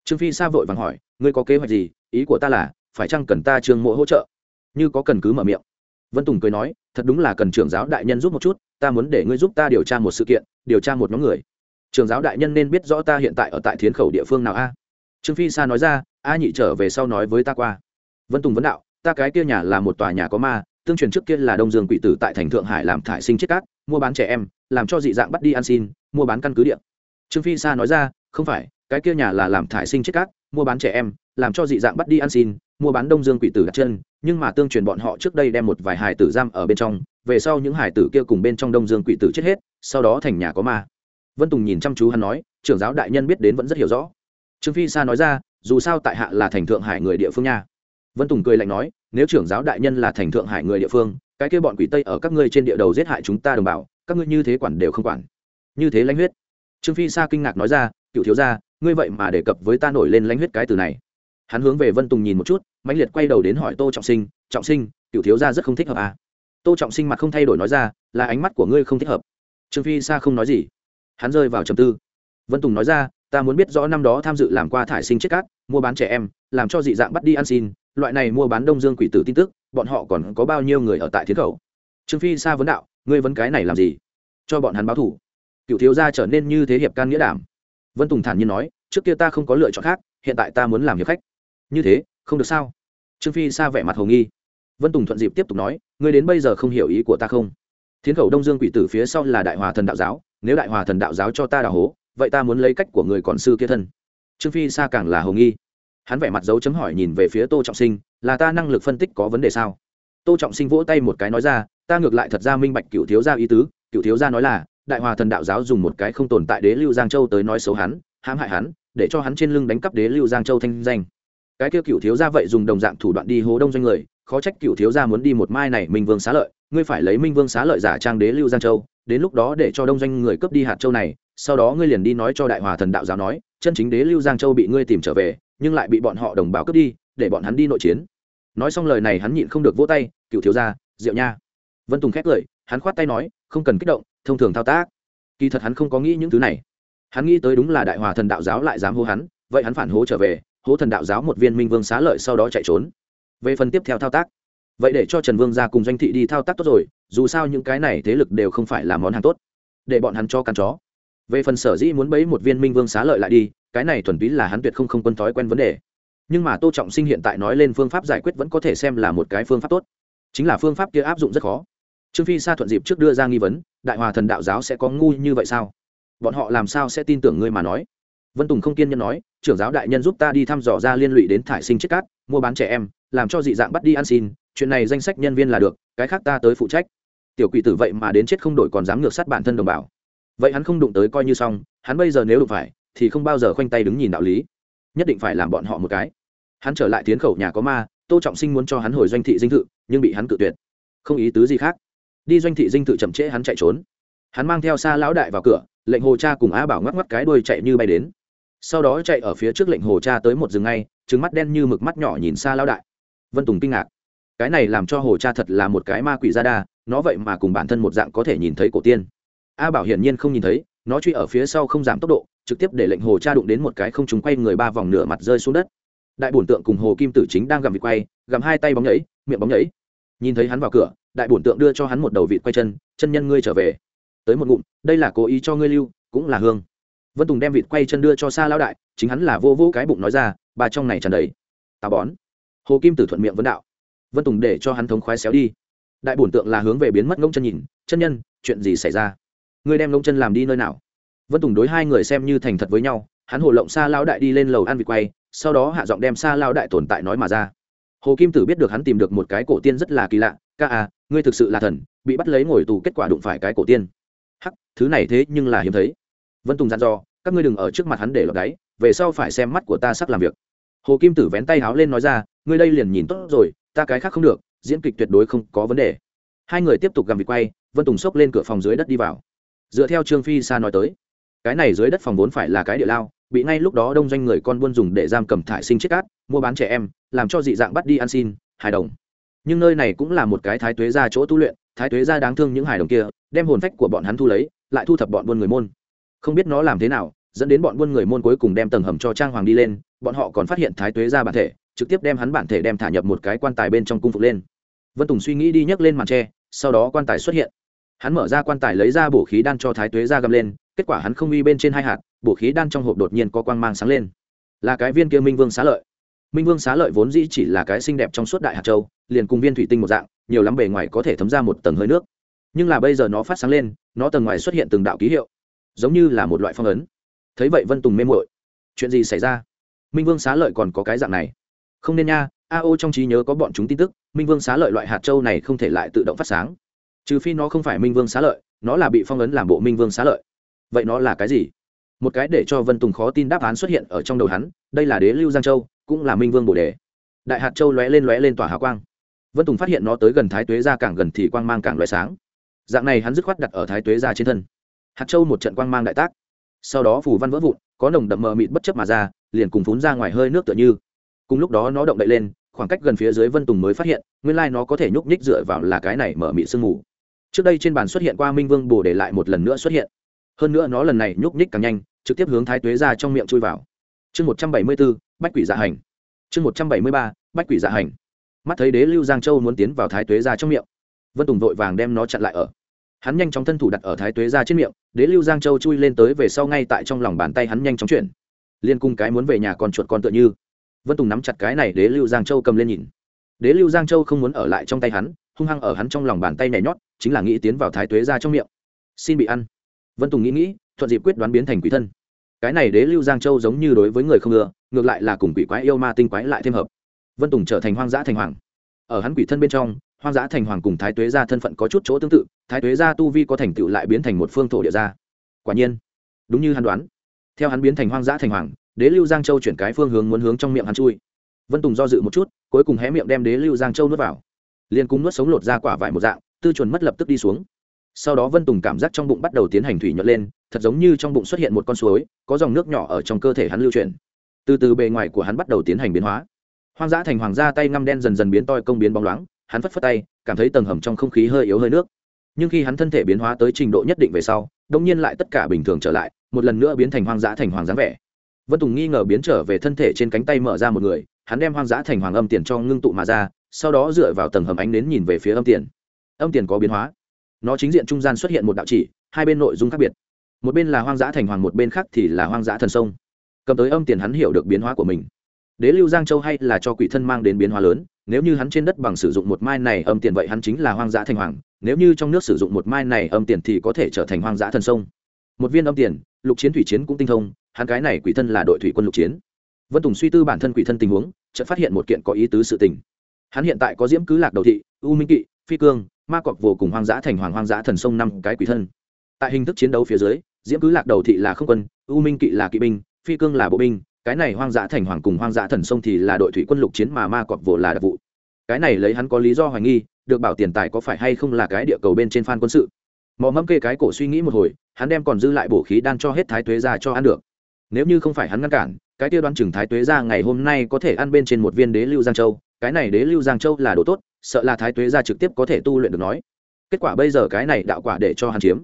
Trương phi xa vội vàng hỏi, ngươi có kế hoạch gì? Ý của ta là, phải chăng cần ta trương mộ hỗ trợ? Như có cần cứ mở miệng. Vân tùng cười nói, thật đúng là cần trưởng giáo đại nhân giúp một chút, ta muốn để ngươi giúp ta điều tra một sự kiện, điều tra một nhóm người. Trưởng giáo đại nhân nên biết rõ ta hiện tại ở tại thiến khẩu địa phương nào a. Trương phi sa nói ra, a nhị trở về sau nói với ta qua. Vân tùng vấn đạo, ta cái kia nhà là một tòa nhà có ma, tương truyền trước kia là đông dương quỷ tử tại thành thượng hải làm thải sinh chết cát, mua bán trẻ em, làm cho dị dạng bắt đi ăn xin, mua bán căn cứ điện. trương phi sa nói ra, không phải, cái kia nhà là làm thải sinh chết cát, mua bán trẻ em, làm cho dị dạng bắt đi ăn xin mua bán đông dương quỷ tử đặt chân, nhưng mà tương truyền bọn họ trước đây đem một vài hải tử giam ở bên trong, về sau những hải tử kia cùng bên trong đông dương quỷ tử chết hết, sau đó thành nhà có ma. Vân tùng nhìn chăm chú hắn nói, trưởng giáo đại nhân biết đến vẫn rất hiểu rõ. Trương phi sa nói ra, dù sao tại hạ là thành thượng hải người địa phương nha. Vân tùng cười lạnh nói, nếu trưởng giáo đại nhân là thành thượng hải người địa phương, cái kia bọn quỷ tây ở các ngươi trên địa đầu giết hại chúng ta đồng bào, các ngươi như thế quản đều không quản. Như thế lãnh huyết. Trương phi sa kinh ngạc nói ra, cựu thiếu gia, ngươi vậy mà đề cập với ta nổi lên lãnh huyết cái từ này hắn hướng về vân tùng nhìn một chút, mãnh liệt quay đầu đến hỏi tô trọng sinh trọng sinh cựu thiếu gia rất không thích hợp à. tô trọng sinh mặt không thay đổi nói ra, là ánh mắt của ngươi không thích hợp. Trương phi sa không nói gì. Hắn rơi vào trầm tư. Vân tùng nói ra, ta muốn biết rõ năm đó tham dự làm qua thải sinh chết cát, mua bán trẻ em, làm cho dị dạng bắt đi ăn xin, loại này mua bán đông dương quỷ tử tin tức, bọn họ còn có bao nhiêu người ở tại thiên khẩu? Trương phi sa vấn đạo, ngươi vấn cái này làm gì? Cho bọn hắn báo thủ cựu thiếu gia trở nên như thế hiệp can nghĩa đảm. Vân tùng thản nhiên nói, trước kia ta không có lựa chọn khác, hiện tại ta muốn làm hiệp khách như thế, không được sao? Trương phi sa vẻ mặt hồng nghi. Vân tùng thuận dịp tiếp tục nói, ngươi đến bây giờ không hiểu ý của ta không? Thiến khẩu đông dương quỷ tử phía sau là đại hòa thần đạo giáo, nếu đại hòa thần đạo giáo cho ta đào hố, vậy ta muốn lấy cách của người còn sư kia thân. Trương phi sa càng là hồng nghi. Hắn vẻ mặt dấu chấm hỏi nhìn về phía tô trọng sinh, là ta năng lực phân tích có vấn đề sao? Tô trọng sinh vỗ tay một cái nói ra, ta ngược lại thật ra minh bạch cựu thiếu gia ý tứ, cựu thiếu gia nói là, đại hòa thần đạo giáo dùng một cái không tồn tại đế lưu giang châu tới nói xấu hắn, hãm hại hắn, để cho hắn trên lưng đánh cắp đế lưu giang châu thanh danh cái kia cựu thiếu gia vậy dùng đồng dạng thủ đoạn đi hố đông doanh người, khó trách cựu thiếu gia muốn đi một mai này minh vương xá lợi, ngươi phải lấy minh vương xá lợi giả trang đế lưu giang châu, đến lúc đó để cho đông doanh người cướp đi hạt châu này, sau đó ngươi liền đi nói cho đại hòa thần đạo giáo nói, chân chính đế lưu giang châu bị ngươi tìm trở về, nhưng lại bị bọn họ đồng bào cướp đi, để bọn hắn đi nội chiến. Nói xong lời này hắn nhịn không được vỗ tay, cựu thiếu gia diệu nha. Vân tùng khét lời, hắn khoát tay nói, không cần kích động, thông thường thao tác. Kỳ thật hắn không có nghĩ những thứ này. Hắn nghĩ tới đúng là đại hòa thần đạo giáo lại dám hô hắn, vậy hắn phản hố trở về hố thần đạo giáo một viên minh vương xá lợi sau đó chạy trốn. Về phần tiếp theo thao tác, vậy để cho trần vương ra cùng doanh thị đi thao tác tốt rồi, dù sao những cái này thế lực đều không phải là món hàng tốt. Để bọn hắn cho căn chó. Về phần sở dĩ muốn bấy một viên minh vương xá lợi lại đi, cái này thuần túy là hắn tuyệt không không quân thói quen vấn đề. Nhưng mà tô trọng sinh hiện tại nói lên phương pháp giải quyết vẫn có thể xem là một cái phương pháp tốt. Chính là phương pháp kia áp dụng rất khó. Trương phi sa thuận dịp trước đưa ra nghi vấn, đại hòa thần đạo giáo sẽ có ngu như vậy sao? Bọn họ làm sao sẽ tin tưởng ngươi mà nói? Vân tùng không kiên nhân nói, trưởng giáo đại nhân giúp ta đi thăm dò ra liên lụy đến thải sinh chết cát, mua bán trẻ em, làm cho dị dạng bắt đi ăn xin, chuyện này danh sách nhân viên là được, cái khác ta tới phụ trách. Tiểu quỷ tử vậy mà đến chết không đổi còn dám ngược sát bản thân đồng bào. Vậy hắn không đụng tới coi như xong, hắn bây giờ nếu đụng phải, thì không bao giờ khoanh tay đứng nhìn đạo lý. Nhất định phải làm bọn họ một cái. Hắn trở lại tiến khẩu nhà có ma, tô tô trọng sinh muốn cho hắn hồi doanh thị dinh thự, nhưng bị hắn cự tuyệt. Không ý tứ gì khác. Đi doanh thị dinh thự chậm trễ hắn chạy trốn. Hắn mang theo xa lão đại vào cửa, lệnh hồ cha cùng á bảo ngoắc ngoắc cái đuôi chạy như bay đến sau đó chạy ở phía trước lệnh hồ cha tới một rừng ngay trứng mắt đen như mực mắt nhỏ nhìn xa lão đại. Vân tùng kinh ngạc. Cái này làm cho hồ cha thật là một cái ma quỷ gia đa, nó vậy mà cùng bản thân một dạng có thể nhìn thấy cổ tiên. A bảo hiển nhiên không nhìn thấy, nó truy ở phía sau không giảm tốc độ, trực tiếp để lệnh hồ cha đụng đến một cái không trúng quay người ba vòng nửa mặt rơi xuống đất. Đại bổn tượng cùng hồ kim tử chính đang gặm vịt quay, gặm hai tay bóng nhảy, miệng bóng nhảy. Nhìn thấy hắn vào cửa, đại bổn tượng đưa cho hắn một đầu vịt quay chân chân nhân ngươi trở về. Tới một ngụm, đây là cố ý cho ngươi lưu, cũng là hương vân tùng đem vịt quay chân đưa cho xa lão đại, chính hắn là vô vô cái bụng nói ra, bà trong này tràn đầy. Tà bón. Hồ kim tử thuận miệng vấn đạo. Vân tùng để cho hắn thống khoái xéo đi. Đại bổn tượng là hướng về biến mất ngông chân nhìn, chân nhân, chuyện gì xảy ra? Ngươi đem ngông chân làm đi nơi nào? Vân tùng đối hai người xem như thành thật với nhau, hắn hồ lộng xa lao đại đi lên lầu ăn vịt quay, sau đó hạ giọng đem xa lao đại tồn tại nói mà ra. Hồ kim tử biết được hắn tìm được một cái cổ tiên rất là kỳ lạ, ca à ngươi thực sự là thần, bị bắt lấy ngồi tù kết quả đụng phải cái cổ tiên. Hắc, thứ này thế nhưng là hiếm thấy vân tùng dặn dò, các ngươi đừng ở trước mặt hắn để lọt đáy, về sau phải xem mắt của ta sắp làm việc. Hồ kim tử vén tay háo lên nói ra, ngươi đây liền nhìn tốt rồi, ta cái khác không được, diễn kịch tuyệt đối không có vấn đề. Hai người tiếp tục gầm vịt quay, vân tùng xốc lên cửa phòng dưới đất đi vào. Dựa theo trương phi sa nói tới, cái này dưới đất phòng vốn phải là cái địa lao, bị ngay lúc đó đông doanh người con buôn dùng để giam cầm thải sinh chết cát, mua bán trẻ em, làm cho dị dạng bắt đi ăn xin, hài đồng. Nhưng nơi này cũng là một cái thái tuế ra chỗ tu luyện, thái tuế ra đáng thương những hài đồng kia, đem hồn phách của bọn hắn thu lấy, lại thu thập bọn buôn người môn không biết nó làm thế nào, dẫn đến bọn buôn người môn cuối cùng đem tầng hầm cho trang hoàng đi lên, bọn họ còn phát hiện thái tuế ra bản thể, trực tiếp đem hắn bản thể đem thả nhập một cái quan tài bên trong cung phục lên. Vân tùng suy nghĩ đi nhấc lên màn tre, sau đó quan tài xuất hiện. Hắn mở ra quan tài lấy ra bổ khí đan cho thái tuế ra gầm lên, kết quả hắn không uy bên trên hai hạt, bổ khí đan trong hộp đột nhiên có quang mang sáng lên. Là cái viên kia minh vương xá lợi. Minh vương xá lợi vốn dĩ chỉ là cái xinh đẹp trong suốt đại hạt châu, liền cùng viên thủy tinh một dạng, nhiều lắm bề ngoài có thể thấm ra một tầng hơi nước. Nhưng là bây giờ nó phát sáng lên, nó tầng ngoài xuất hiện từng đạo ký hiệu giống như là một loại phong ấn. Thấy vậy vân tùng mê mội chuyện gì xảy ra? Minh vương xá lợi còn có cái dạng này. Không nên nha, a o trong trí nhớ có bọn chúng tin tức, minh vương xá lợi loại hạt châu này không thể lại tự động phát sáng. Trừ phi nó không phải minh vương xá lợi, nó là bị phong ấn làm bộ minh vương xá lợi. Vậy nó là cái gì? Một cái để cho vân tùng khó tin đáp án xuất hiện ở trong đầu hắn, đây là đế lưu giang châu, cũng là minh vương bồ đề. Đại hạt châu lóe lên lóe lên tỏa hào quang. Vân tùng phát hiện nó tới gần thái tuế ra càng gần thì quang mang càng loại sáng. Dạng này hắn dứt khoát đặt ở thái tuế ra trên thân hạt châu một trận quang mang đại tác. Sau đó Phù văn vỡ vụn, có nồng đậm mờ mịt bất chấp mà ra, liền cùng phún ra ngoài hơi nước tựa như. Cùng lúc đó nó động đậy lên, khoảng cách gần phía dưới vân tùng mới phát hiện, nguyên lai nó có thể nhúc nhích dựa vào là cái này mở mịt sương mù. Trước đây trên bàn xuất hiện qua minh vương bồ để lại một lần nữa xuất hiện. Hơn nữa nó lần này nhúc nhích càng nhanh, trực tiếp hướng thái tuế ra trong miệng chui vào. Chương một trăm bảy mươi b ố bách quỷ dạ hành. Chương một trăm bảy mươi ba, bách quỷ dạ hành. Mắt thấy đế lưu giang châu muốn tiến vào thái tuế ra trong miệng. Vân tùng vội vàng đem nó chặn lại ở hắn nhanh chóng thân thủ đặt ở thái tuế ra trên miệng, đế lưu giang châu chui lên tới về sau ngay tại trong lòng bàn tay hắn nhanh chóng chuyển. Liên cung cái muốn về nhà còn chuột con tựa như. Vân tùng nắm chặt cái này, đế lưu giang châu cầm lên nhìn. Đế lưu giang châu không muốn ở lại trong tay hắn, hung hăng ở hắn trong lòng bàn tay nhảy nhót, chính là nghĩ tiến vào thái tuế ra trong miệng. Xin bị ăn. Vân tùng nghĩ nghĩ, thuận dịp quyết đoán biến thành quỷ thân. Cái này đế lưu giang châu giống như đối với người không ưa, ngược lại là cùng quỷ quái yêu ma tinh quái lại thêm hợp. Vân tùng trở thành hoang dã thành hoàng. Ở hắn quỷ thân bên trong hoang dã thành hoàng cùng thái tuế gia thân phận có chút chỗ tương tự, thái tuế gia tu vi có thành tựu lại biến thành một phương thổ địa gia. Quả nhiên, đúng như hắn đoán, theo hắn biến thành hoang dã thành hoàng, đế lưu giang châu chuyển cái phương hướng muốn hướng trong miệng hắn chui. Vân tùng do dự một chút, cuối cùng hé miệng đem đế lưu giang châu nuốt vào. Liền cung nuốt sống lột ra quả vải một dạng, tư chuẩn mất lập tức đi xuống. Sau đó vân tùng cảm giác trong bụng bắt đầu tiến hành thủy nhuận lên, thật giống như trong bụng xuất hiện một con suối, có dòng nước nhỏ ở trong cơ thể hắn lưu chuyển. Từ từ bề ngoài của hắn bắt đầu tiến hành biến hóa. Hoang dã thành hoàng gia tay ngăm đen dần dần biến toi công biến bóng loáng hắn phất phất tay, cảm thấy tầng hầm trong không khí hơi yếu hơi nước. Nhưng khi hắn thân thể biến hóa tới trình độ nhất định về sau đông nhiên lại tất cả bình thường trở lại, một lần nữa biến thành hoang dã thành hoàng dáng vẻ. Vân tùng nghi ngờ biến trở về thân thể trên cánh tay mở ra một người, hắn đem hoang dã thành hoàng âm tiền cho ngưng tụ mà ra, sau đó dựa vào tầng hầm ánh đến nhìn về phía âm tiền. Âm tiền có biến hóa. Nó chính diện trung gian xuất hiện một đạo chỉ, hai bên nội dung khác biệt. Một bên là hoang dã thành hoàng, một bên khác thì là hoang dã thần sông. Cầm tới âm tiền hắn hiểu được biến hóa của mình đế lưu giang châu hay là cho quỷ thân mang đến biến hóa lớn, nếu như hắn trên đất bằng sử dụng một mai này âm tiền vậy hắn chính là hoang dã thành hoàng, nếu như trong nước sử dụng một mai này âm tiền thì có thể trở thành hoang dã thần sông. Một viên âm tiền, lục chiến thủy chiến cũng tinh thông, hắn cái này quỷ thân là đội thủy quân lục chiến. Vân tùng suy tư bản thân quỷ thân tình huống, chợt phát hiện một kiện có ý tứ sự tình. Hắn hiện tại có diễm cứ lạc đầu thị, u minh kỵ, phi cương, ma cọc vô cùng hoang dã thành hoàng, hoang dã thần sông năm cái quỷ thân. Tại hình thức chiến đấu phía dưới, diễm cứ lạc đầu thị là không quân, u minh kỵ là kỵ binh, phi cương là bộ binh cái này hoang dã thành hoàng cùng hoang dã thần sông thì là đội thủy quân lục chiến mà ma cọp vồ là đặc vụ. Cái này lấy hắn có lý do hoài nghi, được bảo tiền tài có phải hay không là cái địa cầu bên trên phan quân sự. Mò mẫm kê cái cổ suy nghĩ một hồi, hắn đem còn dư lại bổ khí đan cho hết thái tuế ra cho ăn được. Nếu như không phải hắn ngăn cản, cái tiêu đoán chừng thái tuế ra ngày hôm nay có thể ăn bên trên một viên đế lưu giang châu, cái này đế lưu giang châu là đồ tốt, sợ là thái tuế ra trực tiếp có thể tu luyện được nói. Kết quả bây giờ cái này đạo quả để cho hắn chiếm.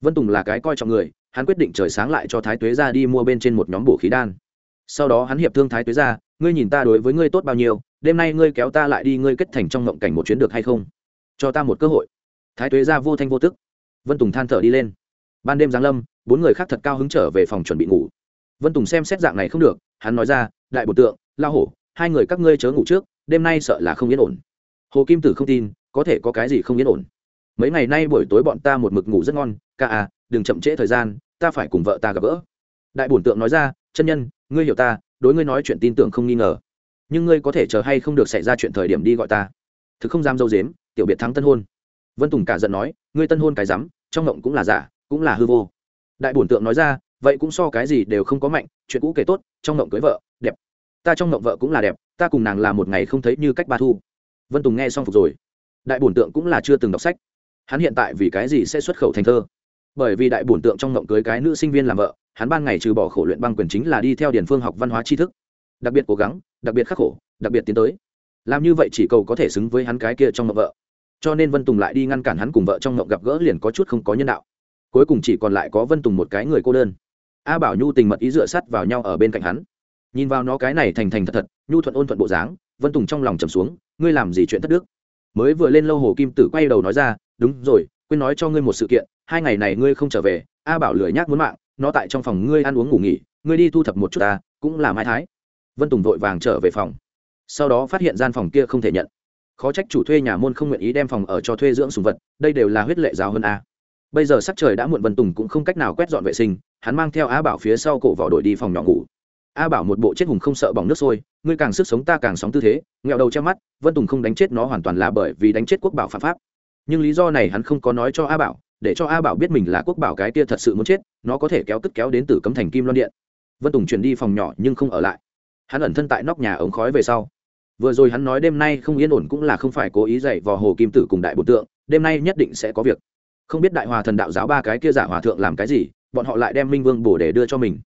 Vân tùng là cái coi trọng người, hắn quyết định trời sáng lại cho thái tuế ra đi mua bên trên một nhóm bổ khí đan sau đó hắn hiệp thương thái tuế ra, ngươi nhìn ta đối với ngươi tốt bao nhiêu, đêm nay ngươi kéo ta lại đi, ngươi kết thành trong ngộng cảnh một chuyến được hay không? Cho ta một cơ hội. Thái tuế ra vô thanh vô tức. Vân tùng than thở đi lên. Ban đêm giáng lâm, bốn người khác thật cao hứng trở về phòng chuẩn bị ngủ. Vân tùng xem xét dạng này không được, hắn nói ra, đại bột tượng, lao hổ, hai người các ngươi chớ ngủ trước, đêm nay sợ là không yên ổn. Hồ kim tử không tin, có thể có cái gì không yên ổn. Mấy ngày nay buổi tối bọn ta một mực ngủ rất ngon, ca à đừng chậm trễ thời gian, ta phải cùng vợ ta gặp gỡ. Đại bổn tượng nói ra chân nhân, ngươi hiểu ta, đối ngươi nói chuyện tin tưởng không nghi ngờ. Nhưng ngươi có thể chờ hay không được xảy ra chuyện thời điểm đi gọi ta. Thực không dám dâu dếm, tiểu biệt thắng tân hôn. Vân tùng cả giận nói, ngươi tân hôn cái rắm, trong ngộng cũng là giả, cũng là hư vô. Đại bổn tượng nói ra, vậy cũng so cái gì đều không có mạnh, chuyện cũ kể tốt, trong ngộng cưới vợ, đẹp. Ta trong ngộng vợ cũng là đẹp, ta cùng nàng là một ngày không thấy như cách ba thu. Vân tùng nghe xong phục rồi. Đại bổn tượng cũng là chưa từng đọc sách. Hắn hiện tại vì cái gì sẽ xuất khẩu thành thơ? Bởi vì đại bổn tượng trong ngộng cưới cái nữ sinh viên làm vợ, hắn ban ngày trừ bỏ khổ luyện băng quyền chính là đi theo điển phương học văn hóa tri thức. Đặc biệt cố gắng, đặc biệt khắc khổ, đặc biệt tiến tới. Làm như vậy chỉ cầu có thể xứng với hắn cái kia trong ngộng vợ. Cho nên vân tùng lại đi ngăn cản hắn cùng vợ trong ngộng gặp gỡ liền có chút không có nhân đạo. Cuối cùng chỉ còn lại có vân tùng một cái người cô đơn. A bảo nhu tình mật ý dựa sắt vào nhau ở bên cạnh hắn. Nhìn vào nó cái này thành thành thật thật, nhu thuận ôn thuận bộ dáng, vân tùng trong lòng trầm xuống, ngươi làm gì chuyện thất đức? Mới vừa lên lâu hồ kim tử quay đầu nói ra, đúng rồi, quên nói cho ngươi một sự kiện hai ngày này ngươi không trở về, a bảo lười nhác muốn mạng, nó tại trong phòng ngươi ăn uống ngủ nghỉ, ngươi đi thu thập một chút ta, cũng là mai thái. Vân tùng vội vàng trở về phòng. Sau đó phát hiện gian phòng kia không thể nhận. Khó trách chủ thuê nhà môn không nguyện ý đem phòng ở cho thuê dưỡng sùng vật, đây đều là huyết lệ giáo hơn a. Bây giờ sắc trời đã muộn vân tùng cũng không cách nào quét dọn vệ sinh, hắn mang theo a bảo phía sau cổ vỏ đội đi phòng nhỏ ngủ. A bảo một bộ chết hùng không sợ bỏng nước sôi, ngươi càng sức sống ta càng sóng tư thế, nghẹo đầu che mắt, vân tùng không đánh chết nó hoàn toàn là bởi vì đánh chết quốc bảo phạm pháp. Nhưng lý do này hắn không có nói cho a bảo để cho a bảo biết mình là quốc bảo cái kia thật sự muốn chết, nó có thể kéo tức kéo đến từ cấm thành kim loan điện. Vân tùng chuyển đi phòng nhỏ nhưng không ở lại. Hắn ẩn thân tại nóc nhà ống khói về sau. Vừa rồi hắn nói đêm nay không yên ổn cũng là không phải cố ý dạy vào hồ kim tử cùng đại bộ tượng, đêm nay nhất định sẽ có việc. Không biết đại hòa thần đạo giáo ba cái kia giả hòa thượng làm cái gì, bọn họ lại đem minh vương bổ để đưa cho mình.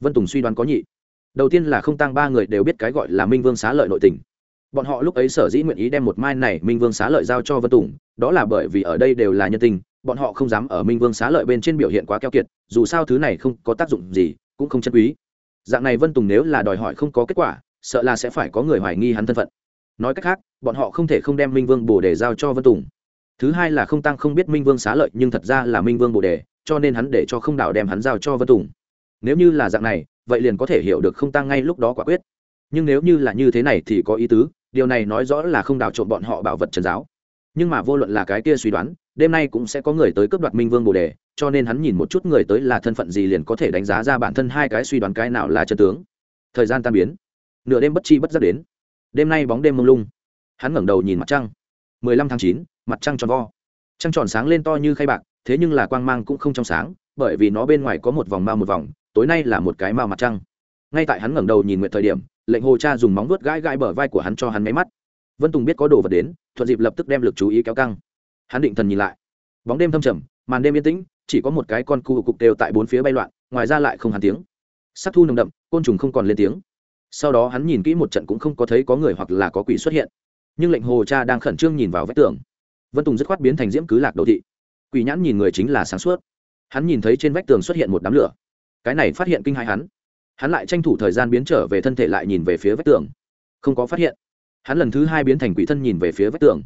Vân tùng suy đoán có nhị. Đầu tiên là không tăng ba người đều biết cái gọi là minh vương xá lợi nội tình. Bọn họ lúc ấy sở dĩ nguyện ý đem một mai này minh vương xá lợi giao cho vân tùng, đó là bởi vì ở đây đều là nhân tình bọn họ không dám ở minh vương xá lợi bên trên biểu hiện quá keo kiệt, dù sao thứ này không có tác dụng gì, cũng không chân quý. Dạng này vân tùng nếu là đòi hỏi không có kết quả, sợ là sẽ phải có người hoài nghi hắn thân phận. Nói cách khác, bọn họ không thể không đem minh vương bồ đề giao cho vân tùng. Thứ hai là không tăng không biết minh vương xá lợi, nhưng thật ra là minh vương bồ đề, cho nên hắn để cho không đạo đem hắn giao cho vân tùng. Nếu như là dạng này, vậy liền có thể hiểu được không tăng ngay lúc đó quả quyết. Nhưng nếu như là như thế này thì có ý tứ, điều này nói rõ là không đào trộm bọn họ bảo vật trần giáo. Nhưng mà vô luận là cái kia suy đoán đêm nay cũng sẽ có người tới cướp đoạt minh vương bồ đề cho nên hắn nhìn một chút người tới là thân phận gì liền có thể đánh giá ra bản thân hai cái suy đoán cái nào là chân tướng. Thời gian tan biến nửa đêm bất chi bất giác đến. Đêm nay bóng đêm mông lung. Hắn ngẩng đầu nhìn mặt trăng. Mười lăm tháng 9, mặt trăng tròn vo. Trăng tròn sáng lên to như khay bạc thế nhưng là quang mang cũng không trong sáng bởi vì nó bên ngoài có một vòng mao một vòng tối nay là một cái mao mặt trăng. Ngay tại hắn ngẩng đầu nhìn nguyện thời điểm lệnh hồ cha dùng móng vuốt gãi gãi bờ vai của hắn cho hắn máy mắt. Vân tùng biết có đồ vật đến thuận dịp lập tức đem lực chú ý kéo căng hắn định thần nhìn lại. Bóng đêm thâm trầm, màn đêm yên tĩnh, chỉ có một cái con cu cục đều tại bốn phía bay loạn, ngoài ra lại không hàn tiếng. Sắc thu nồng đậm, côn trùng không còn lên tiếng. Sau đó hắn nhìn kỹ một trận cũng không có thấy có người hoặc là có quỷ xuất hiện. Nhưng lệnh hồ cha đang khẩn trương nhìn vào vách tường. Vân tùng dứt khoát biến thành diễm cứ lạc đồ thị. Quỷ nhãn nhìn người chính là sáng suốt. Hắn nhìn thấy trên vách tường xuất hiện một đám lửa. Cái này phát hiện kinh hai hắn. Hắn lại tranh thủ thời gian biến trở về thân thể lại nhìn về phía vách tường. Không có phát hiện. Hắn lần thứ hai biến thành quỷ thân nhìn về phía vách tường.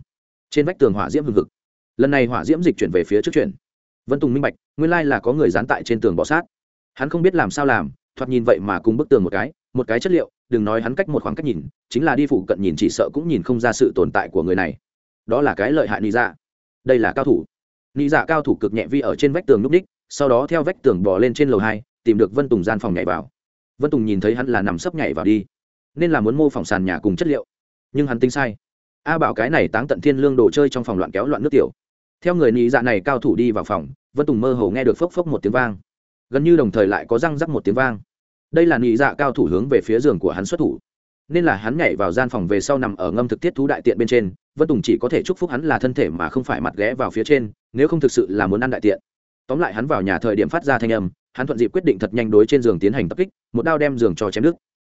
Trên vách tường hỏa diễm hừng hực lần này hỏa diễm dịch chuyển về phía trước chuyển. Vân tùng minh bạch, nguyên lai là có người dán tại trên tường bọ sát. Hắn không biết làm sao làm, thoạt nhìn vậy mà cùng bức tường một cái một cái chất liệu, đừng nói hắn cách một khoảng cách nhìn, chính là đi phụ cận nhìn chỉ sợ cũng nhìn không ra sự tồn tại của người này. Đó là cái lợi hại lý dạ. Đây là cao thủ. Lý dạ cao thủ cực nhẹ vi ở trên vách tường núp đích, sau đó theo vách tường bò lên trên lầu hai, tìm được vân tùng gian phòng nhảy vào. Vân tùng nhìn thấy hắn là nằm sấp nhảy vào đi, nên là muốn mô phỏng sàn nhà cùng chất liệu. Nhưng hắn tính sai a bảo cái này táng tận thiên lương đồ chơi trong phòng loạn kéo loạn nước tiểu. Theo người nị dạ này cao thủ đi vào phòng, vân tùng mơ hồ nghe được phốc phốc một tiếng vang. Gần như đồng thời lại có răng rắc một tiếng vang. Đây là nị dạ cao thủ hướng về phía giường của hắn xuất thủ. Nên là hắn nhảy vào gian phòng về sau nằm ở ngâm thực tiết thú đại tiện bên trên, vân tùng chỉ có thể chúc phúc hắn là thân thể mà không phải mặt ghé vào phía trên, nếu không thực sự là muốn ăn đại tiện. Tóm lại hắn vào nhà thời điểm phát ra thanh âm, hắn thuận dịp quyết định thật nhanh đối trên giường tiến hành tập kích, một đao đem giường cho chém nước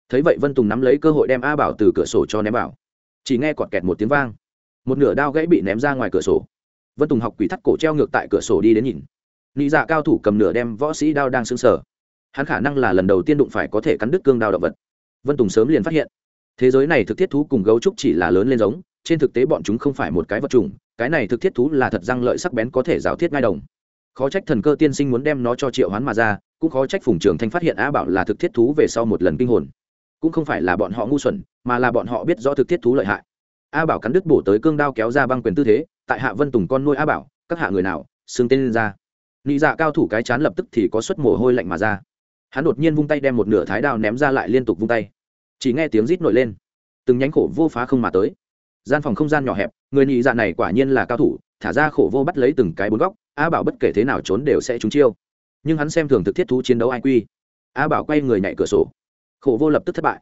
thấy vậy vân tùng nắm lấy cơ hội đem a bảo từ cửa sổ cho ném vào chỉ nghe cọt kẹt một tiếng vang. Một nửa đao gãy bị ném ra ngoài cửa sổ. Vân tùng học quỷ thắt cổ treo ngược tại cửa sổ đi đến nhìn. Nị dạ cao thủ cầm nửa đem võ sĩ đao đang sững sờ. Hắn khả năng là lần đầu tiên đụng phải có thể cắn đứt cương đao động vật. Vân tùng sớm liền phát hiện. Thế giới này thực thiết thú cùng gấu trúc chỉ là lớn lên giống, trên thực tế bọn chúng không phải một cái vật trùng cái này thực thiết thú là thật răng lợi sắc bén có thể giáo thiết ngai đồng. Khó trách thần cơ tiên sinh muốn đem nó cho triệu hoán mà ra, cũng khó trách phùng trường thanh phát hiện á bảo là thực thiết thú về sau một lần kinh hồn cũng không phải là bọn họ ngu xuẩn, mà là bọn họ biết rõ thực thiết thú lợi hại. A bảo cắn đứt bổ tới cương đao kéo ra băng quyền tư thế, tại hạ vân tùng con nuôi a bảo, các hạ người nào xưng tên lên ra. Nị dạ cao thủ cái chán lập tức thì có suất mồ hôi lạnh mà ra. Hắn đột nhiên vung tay đem một nửa thái đao ném ra lại liên tục vung tay. Chỉ nghe tiếng rít nổi lên. Từng nhánh khổ vô phá không mà tới. Gian phòng không gian nhỏ hẹp, người Nị dạ này quả nhiên là cao thủ, thả ra khổ vô bắt lấy từng cái bốn góc, a bảo bất kể thế nào trốn đều sẽ trúng chiêu. Nhưng hắn xem thường thực thiết thú chiến đấu ai quy. A bảo quay người nhảy cửa sổ khổ vô lập tức thất bại.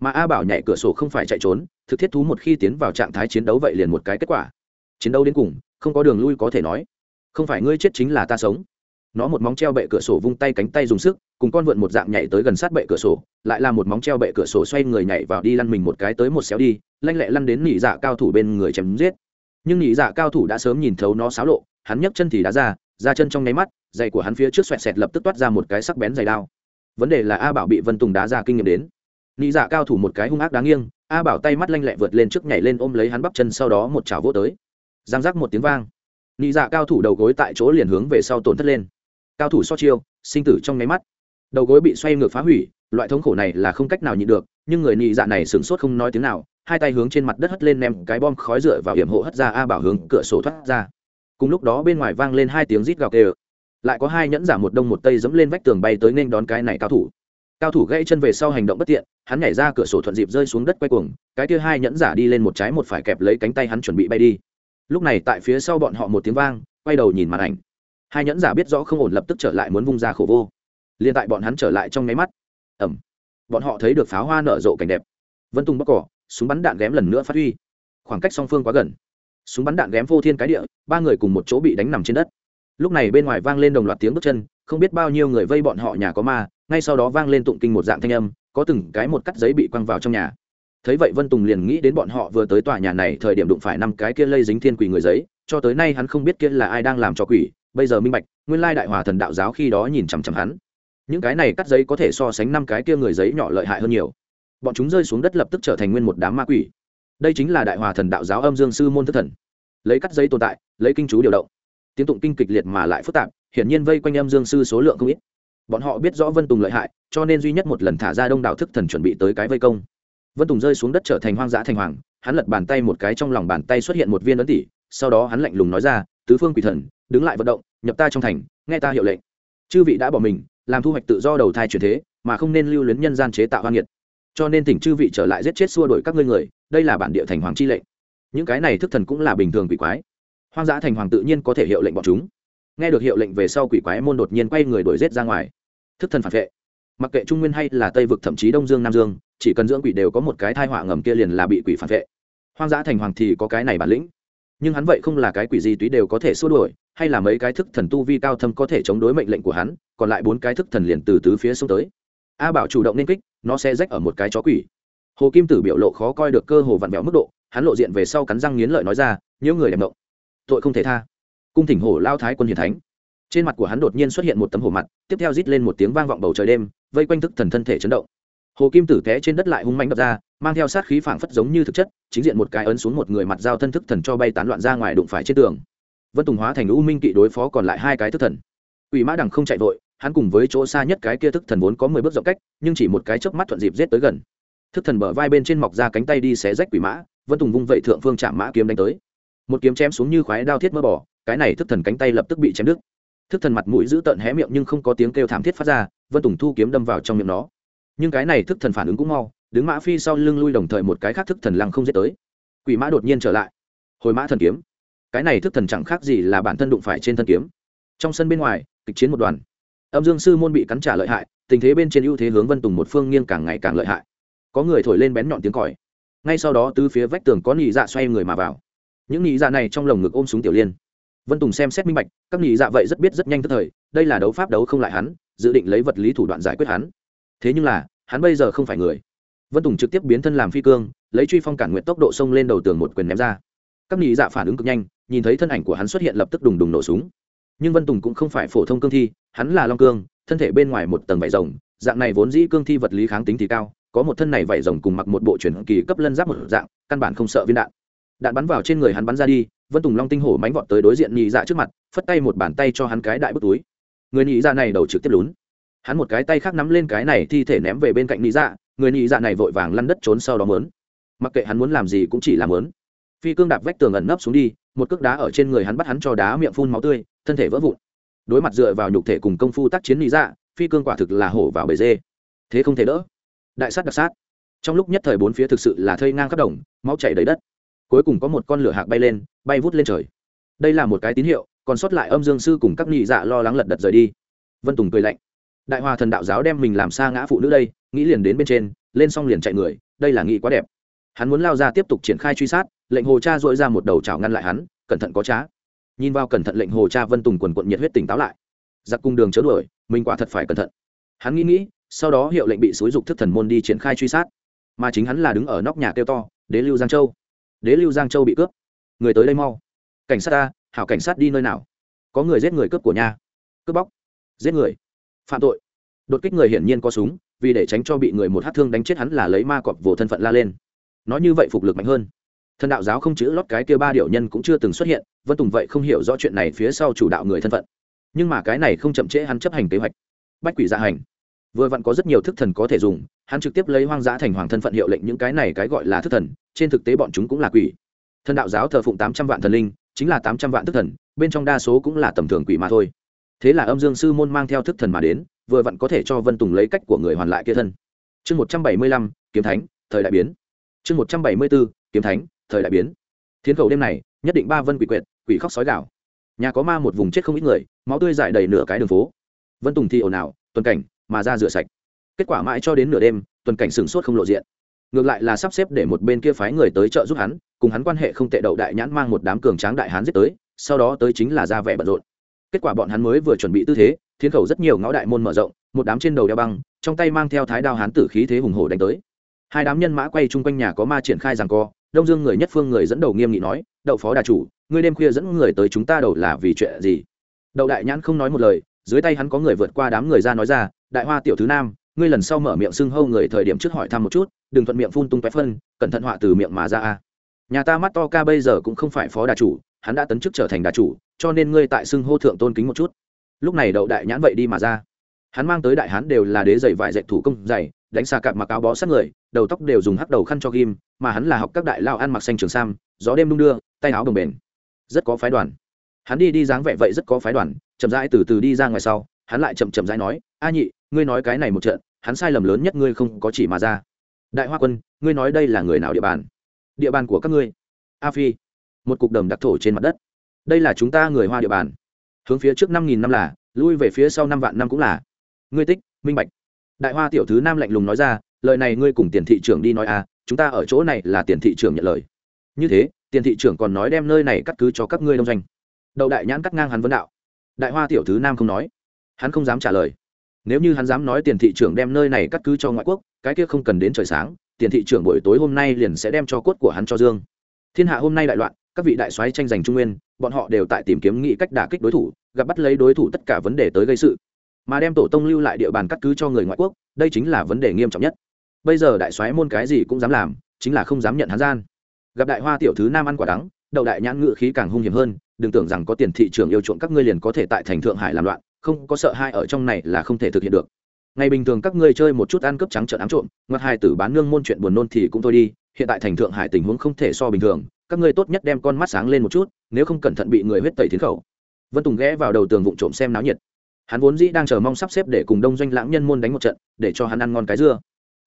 Mà a bảo nhảy cửa sổ không phải chạy trốn, thực thiết thú một khi tiến vào trạng thái chiến đấu vậy liền một cái kết quả. Chiến đấu đến cùng, không có đường lui có thể nói. Không phải ngươi chết chính là ta sống. Nó một móng treo bệ cửa sổ vung tay cánh tay dùng sức, cùng con vượn một dạng nhảy tới gần sát bệ cửa sổ, lại là một móng treo bệ cửa sổ xoay người nhảy vào đi lăn mình một cái tới một xéo đi, lanh lẹ lăn đến nỉ dạ cao thủ bên người chém giết. Nhưng nỉ dạ cao thủ đã sớm nhìn thấu nó xáo lộ, hắn nhấc chân thì đá ra ra chân trong nháy mắt, giày của hắn phía trước xoẹt xẹt lập tức toát ra một cái sắc bén giày đao vấn đề là a bảo bị vân tùng đá ra kinh nghiệm đến. Nị dạ cao thủ một cái hung ác đáng nghiêng, a bảo tay mắt lanh lẹ vượt lên trước nhảy lên ôm lấy hắn bắp chân sau đó một chảo vỗ tới. Giang giác một tiếng vang. Nị dạ cao thủ đầu gối tại chỗ liền hướng về sau tổn thất lên. Cao thủ so chiêu, sinh tử trong nháy mắt. Đầu gối bị xoay ngược phá hủy, loại thống khổ này là không cách nào nhịn được, nhưng người nị dạ này sửng sốt không nói tiếng nào, hai tay hướng trên mặt đất hất lên ném cái bom khói dựa vào hiểm hộ hất ra a bảo hướng cửa sổ thoát ra. Cùng lúc đó bên ngoài vang lên hai tiếng rít gào kề lại có hai nhẫn giả một đông một tây dẫm lên vách tường bay tới nên đón cái này cao thủ. Cao thủ gãy chân về sau hành động bất tiện, hắn nhảy ra cửa sổ thuận dịp rơi xuống đất quay cuồng, cái kia hai nhẫn giả đi lên một trái một phải kẹp lấy cánh tay hắn chuẩn bị bay đi. Lúc này tại phía sau bọn họ một tiếng vang, quay đầu nhìn màn ảnh. Hai nhẫn giả biết rõ không ổn lập tức trở lại muốn vung ra khổ vô. Liền tại bọn hắn trở lại trong nháy mắt ẩm bọn họ thấy được pháo hoa nở rộ cảnh đẹp. Vân tung bóc cỏ, súng bắn đạn ghém lần nữa phát huy. Khoảng cách song phương quá gần. Súng bắn đạn ghém vô thiên cái địa, ba người cùng một chỗ bị đánh nằm trên đất lúc này bên ngoài vang lên đồng loạt tiếng bước chân, không biết bao nhiêu người vây bọn họ nhà có ma, ngay sau đó vang lên tụng kinh một dạng thanh âm, có từng cái một cắt giấy bị quăng vào trong nhà. Thấy vậy vân tùng liền nghĩ đến bọn họ vừa tới tòa nhà này thời điểm đụng phải năm cái kia lây dính thiên quỷ người giấy, cho tới nay hắn không biết kia là ai đang làm cho quỷ, bây giờ minh bạch, nguyên lai đại hòa thần đạo giáo khi đó nhìn chằm chằm hắn. Những cái này cắt giấy có thể so sánh năm cái kia người giấy nhỏ lợi hại hơn nhiều. Bọn chúng rơi xuống đất lập tức trở thành nguyên một đám ma quỷ. Đây chính là đại hòa thần đạo giáo âm dương sư môn thất thần. Lấy cắt giấy tồn tại, lấy kinh chú điều động tiếng tụng kinh kịch liệt mà lại phức tạp hiển nhiên vây quanh âm dương sư số lượng không ít. Bọn họ biết rõ vân tùng lợi hại cho nên duy nhất một lần thả ra đông đảo thức thần chuẩn bị tới cái vây công. Vân tùng rơi xuống đất trở thành hoang dã thành hoàng hắn lật bàn tay một cái trong lòng bàn tay xuất hiện một viên ấn tỷ sau đó hắn lạnh lùng nói ra tứ phương quỷ thần đứng lại vận động nhập ta trong thành nghe ta hiệu lệnh. Chư vị đã bỏ mình làm thu hoạch tự do đầu thai chuyển thế mà không nên lưu luyến nhân gian chế tạo hoang nhiệt, cho nên tỉnh chư vị trở lại giết chết xua đổi các ngươi người đây là bản địa thành hoàng chi lệnh. Những cái này thức thần cũng là bình thường quỷ quái hoang dã thành hoàng tự nhiên có thể hiệu lệnh bọn chúng. Nghe được hiệu lệnh về sau quỷ quái môn đột nhiên quay người đuổi rết ra ngoài. Thức thần phản vệ. Mặc kệ trung nguyên hay là tây vực, thậm chí đông dương, nam dương, chỉ cần dưỡng quỷ đều có một cái thai họa ngầm kia liền là bị quỷ phản vệ. Hoang dã thành hoàng thì có cái này bản lĩnh. Nhưng hắn vậy không là cái quỷ gì túy đều có thể xua đuổi, hay là mấy cái thức thần tu vi cao thâm có thể chống đối mệnh lệnh của hắn, còn lại bốn cái thức thần liền từ tứ phía xuống tới. A bảo chủ động nên kích, nó sẽ rách ở một cái chó quỷ. Hồ kim tử biểu lộ khó coi được cơ hồ vặn vẹo mức độ, hắn lộ diện về sau cắn răng nghiến lợi nói ra những người đẹp động tội không thể tha. Cung thỉnh hổ lao thái quân hiền thánh. Trên mặt của hắn đột nhiên xuất hiện một tấm hồ mặt, tiếp theo rít lên một tiếng vang vọng bầu trời đêm, vây quanh thức thần thân thể chấn động. Hồ kim tử té trên đất lại hung mạnh đập ra, mang theo sát khí phảng phất giống như thực chất, chính diện một cái ấn xuống một người mặt dao thân thức thần cho bay tán loạn ra ngoài đụng phải trên tường. Vân tùng hóa thành u minh kỵ đối phó còn lại hai cái thức thần. Ủy mã đằng không chạy vội, hắn cùng với chỗ xa nhất cái kia thức thần vốn có mười bước rộng cách, nhưng chỉ một cái chớp mắt thuận dịp giết tới gần. Thức thần bờ vai bên trên mọc ra cánh tay đi xé rách quỷ mã, vân tùng vung vậy thượng phương chạm mã kiếm đánh tới một kiếm chém xuống như khoái đao thiết mơ bỏ cái này thức thần cánh tay lập tức bị chém đứt. Thức thần mặt mũi giữ tợn hé miệng nhưng không có tiếng kêu thảm thiết phát ra, vân tùng thu kiếm đâm vào trong miệng nó. Nhưng cái này thức thần phản ứng cũng mau, đứng mã phi sau lưng lui đồng thời một cái khác thức thần lăng không giết tới. Quỷ mã đột nhiên trở lại. Hồi mã thần kiếm. Cái này thức thần chẳng khác gì là bản thân đụng phải trên thân kiếm. Trong sân bên ngoài, kịch chiến một đoàn. Âm dương sư môn bị cắn trả lợi hại, tình thế bên trên ưu thế hướng vân tùng một phương nghiêng càng ngày càng lợi hại. Có người thổi lên bén nhọn tiếng còi. Ngay sau đó từ phía vách tường có nhị dạ xoay người mà vào những nhị dạ này trong lồng ngực ôm súng tiểu liên. Vân tùng xem xét minh bạch, các nhị dạ vậy rất biết rất nhanh tức thời, đây là đấu pháp đấu không lại hắn, dự định lấy vật lý thủ đoạn giải quyết hắn. Thế nhưng là, hắn bây giờ không phải người. Vân tùng trực tiếp biến thân làm phi cương, lấy truy phong cản nguyện tốc độ xông lên đầu tường một quyền ném ra. Các nhị dạ phản ứng cực nhanh, nhìn thấy thân ảnh của hắn xuất hiện lập tức đùng đùng nổ súng. Nhưng vân tùng cũng không phải phổ thông cương thi, hắn là long cương, thân thể bên ngoài một tầng vải rồng, dạng này vốn dĩ cương thi vật lý kháng tính thì cao, có một thân này vải rồng cùng mặc một bộ chuyển kỳ cấp lân giáp một dạng, căn bản không sợ viên đạn đạn bắn vào trên người hắn bắn ra đi, vân tùng long tinh hổ mánh vọt tới đối diện nhị dạ trước mặt, phất tay một bàn tay cho hắn cái đại bức túi. Người nhị dạ này đầu trực tiếp lún. Hắn một cái tay khác nắm lên cái này thi thể ném về bên cạnh nhị dạ người nhị dạ này vội vàng lăn đất trốn sau đó mớn. Mặc kệ hắn muốn làm gì cũng chỉ làm mớn. Phi cương đạp vách tường ẩn nấp xuống đi, một cước đá ở trên người hắn bắt hắn cho đá miệng phun máu tươi, thân thể vỡ vụn. Đối mặt dựa vào nhục thể cùng công phu tác chiến lý dạ phi cương quả thực là hổ vào bể dê. Thế không thể đỡ. Đại sát đặc sát. Trong lúc nhất thời bốn phía thực sự là thây ngang khắp đồng, máu chảy đầy đất cuối cùng có một con lửa hạc bay lên, bay vút lên trời. Đây là một cái tín hiệu, còn sót lại âm dương sư cùng các nhị dạ lo lắng lật đật rời đi. Vân tùng cười lạnh. Đại hòa thần đạo giáo đem mình làm xa ngã phụ nữ đây, nghĩ liền đến bên trên, lên xong liền chạy người, đây là nghĩ quá đẹp. Hắn muốn lao ra tiếp tục triển khai truy sát, lệnh hồ cha dội ra một đầu chảo ngăn lại hắn, cẩn thận có trá. Nhìn vào cẩn thận lệnh hồ cha vân tùng quần quận nhiệt huyết tỉnh táo lại. Giặc cung đường chớ đuổi, mình quả thật phải cẩn thận. Hắn nghĩ nghĩ, sau đó hiệu lệnh bị xúi dục thức thần môn đi triển khai truy sát. Mà chính hắn là đứng ở nóc nhà kêu to, đế lưu giang châu đế lưu giang châu bị cướp. Người tới đây mau. Cảnh sát ta, hảo cảnh sát đi nơi nào? Có người giết người cướp của nhà. Cướp bóc. Giết người. Phạm tội. Đột kích người hiển nhiên có súng, vì để tránh cho bị người một hát thương đánh chết hắn là lấy ma cọp vồ thân phận la lên. Nói như vậy phục lực mạnh hơn. Thần đạo giáo không chữ lót cái kia ba điệu nhân cũng chưa từng xuất hiện, vân tùng vậy không hiểu rõ chuyện này phía sau chủ đạo người thân phận. Nhưng mà cái này không chậm trễ hắn chấp hành kế hoạch. Bách quỷ dạ hành vừa vặn có rất nhiều thức thần có thể dùng, hắn trực tiếp lấy hoang dã thành hoàng thân phận hiệu lệnh những cái này cái gọi là thức thần, trên thực tế bọn chúng cũng là quỷ. Thần đạo giáo thờ phụng tám trăm vạn thần linh, chính là tám trăm vạn thức thần, bên trong đa số cũng là tầm thường quỷ mà thôi. Thế là âm dương sư môn mang theo thức thần mà đến, vừa vặn có thể cho vân tùng lấy cách của người hoàn lại kia thân. Chương một trăm bảy mươi lăm, kiếm thánh, thời đại biến. Chương một trăm bảy mươi bốn, kiếm thánh, thời đại biến. Thiên khẩu đêm này, nhất định ba vân quỷ quyệt, quỷ khóc sói gạo nhà có ma một vùng chết không ít người, máu tươi dại đầy nửa cái đường phố. Vân tùng thì ồn ào, tuần cảnh mà ra rửa sạch. Kết quả mãi cho đến nửa đêm, tuần cảnh sửng sốt không lộ diện. Ngược lại là sắp xếp để một bên kia phái người tới trợ giúp hắn, cùng hắn quan hệ không tệ đậu đại nhãn mang một đám cường tráng đại hán giết tới, sau đó tới chính là ra vẻ bận rộn. Kết quả bọn hắn mới vừa chuẩn bị tư thế, thiên khẩu rất nhiều ngõ đại môn mở rộng, một đám trên đầu đeo băng, trong tay mang theo thái đao hán tử khí thế hùng hổ đánh tới. Hai đám nhân mã quay chung quanh nhà có ma triển khai rằng co, đông dương người nhất phương người dẫn đầu nghiêm nghị nói, đậu phó đà chủ, ngươi đêm khuya dẫn người tới chúng ta đầu là vì chuyện gì? Đậu đại nhãn không nói một lời, dưới tay hắn có người vượt qua đám người ra nói ra đại hoa tiểu thứ nam, ngươi lần sau mở miệng xưng hâu người thời điểm trước hỏi thăm một chút, đừng thuận miệng phun tung tóe phân, cẩn thận họa từ miệng mà ra a. Nhà ta mắt to ca bây giờ cũng không phải phó đà chủ, hắn đã tấn chức trở thành đà chủ, cho nên ngươi tại xưng hô thượng tôn kính một chút. Lúc này đậu đại nhãn vậy đi mà ra. Hắn mang tới đại hán đều là đế dày vải dạy thủ công dày đánh xa cạp mặc áo bó sát người, đầu tóc đều dùng hắc đầu khăn cho ghim, mà hắn là học các đại lao ăn mặc xanh trường sam, gió đêm đung đưa, tay áo đồng bền. Rất có phái đoàn. Hắn đi đi dáng vẻ vậy rất có phái đoàn, chậm rãi từ từ đi ra ngoài sau, hắn lại chậm chậm rãi nói a nhị, ngươi nói cái này một trận, hắn sai lầm lớn nhất ngươi không có chỉ mà ra. Đại hoa quân, ngươi nói đây là người nào địa bàn? Địa bàn của các ngươi. A phi, một cục đầm đặc thổ trên mặt đất. Đây là chúng ta người hoa địa bàn. Hướng phía trước năm nghìn năm là, lui về phía sau năm vạn năm cũng là. Ngươi tích, minh bạch. Đại hoa tiểu thứ nam lạnh lùng nói ra, lời này ngươi cùng tiền thị trưởng đi nói à chúng ta ở chỗ này là tiền thị trưởng nhận lời. Như thế, tiền thị trưởng còn nói đem nơi này cắt cứ cho các ngươi đông doanh. Đậu đại nhãn cắt ngang hắn vấn đạo. Đại hoa tiểu thứ nam không nói. Hắn không dám trả lời nếu như hắn dám nói tiền thị trưởng đem nơi này cắt cứ cho ngoại quốc, cái kia không cần đến trời sáng, tiền thị trưởng buổi tối hôm nay liền sẽ đem cho cốt của hắn cho dương. Thiên hạ hôm nay đại loạn, các vị đại soái tranh giành trung nguyên, bọn họ đều tại tìm kiếm nghị cách đả kích đối thủ, gặp bắt lấy đối thủ tất cả vấn đề tới gây sự. Mà đem tổ tông lưu lại địa bàn cắt cứ cho người ngoại quốc, đây chính là vấn đề nghiêm trọng nhất. Bây giờ đại soái môn cái gì cũng dám làm, chính là không dám nhận hắn gian. Gặp đại hoa tiểu thứ nam ăn quả đắng, đậu đại nhãn ngự khí càng hung hiểm hơn, đừng tưởng rằng có tiền thị trường yêu chuộng các ngươi liền có thể tại thành thượng hải làm loạn không có sợ hai ở trong này là không thể thực hiện được. Ngày bình thường các ngươi chơi một chút ăn cướp trắng trợn ám trộm, ngoặt hai tử bán nương môn chuyện buồn nôn thì cũng thôi đi, hiện tại thành thượng hải tình huống không thể so bình thường, các ngươi tốt nhất đem con mắt sáng lên một chút, nếu không cẩn thận bị người huyết tẩy thiến khẩu. Vân tùng ghé vào đầu tường vụn trộm xem náo nhiệt. Hắn vốn dĩ đang chờ mong sắp xếp để cùng đông doanh lãng nhân môn đánh một trận, để cho hắn ăn ngon cái dưa.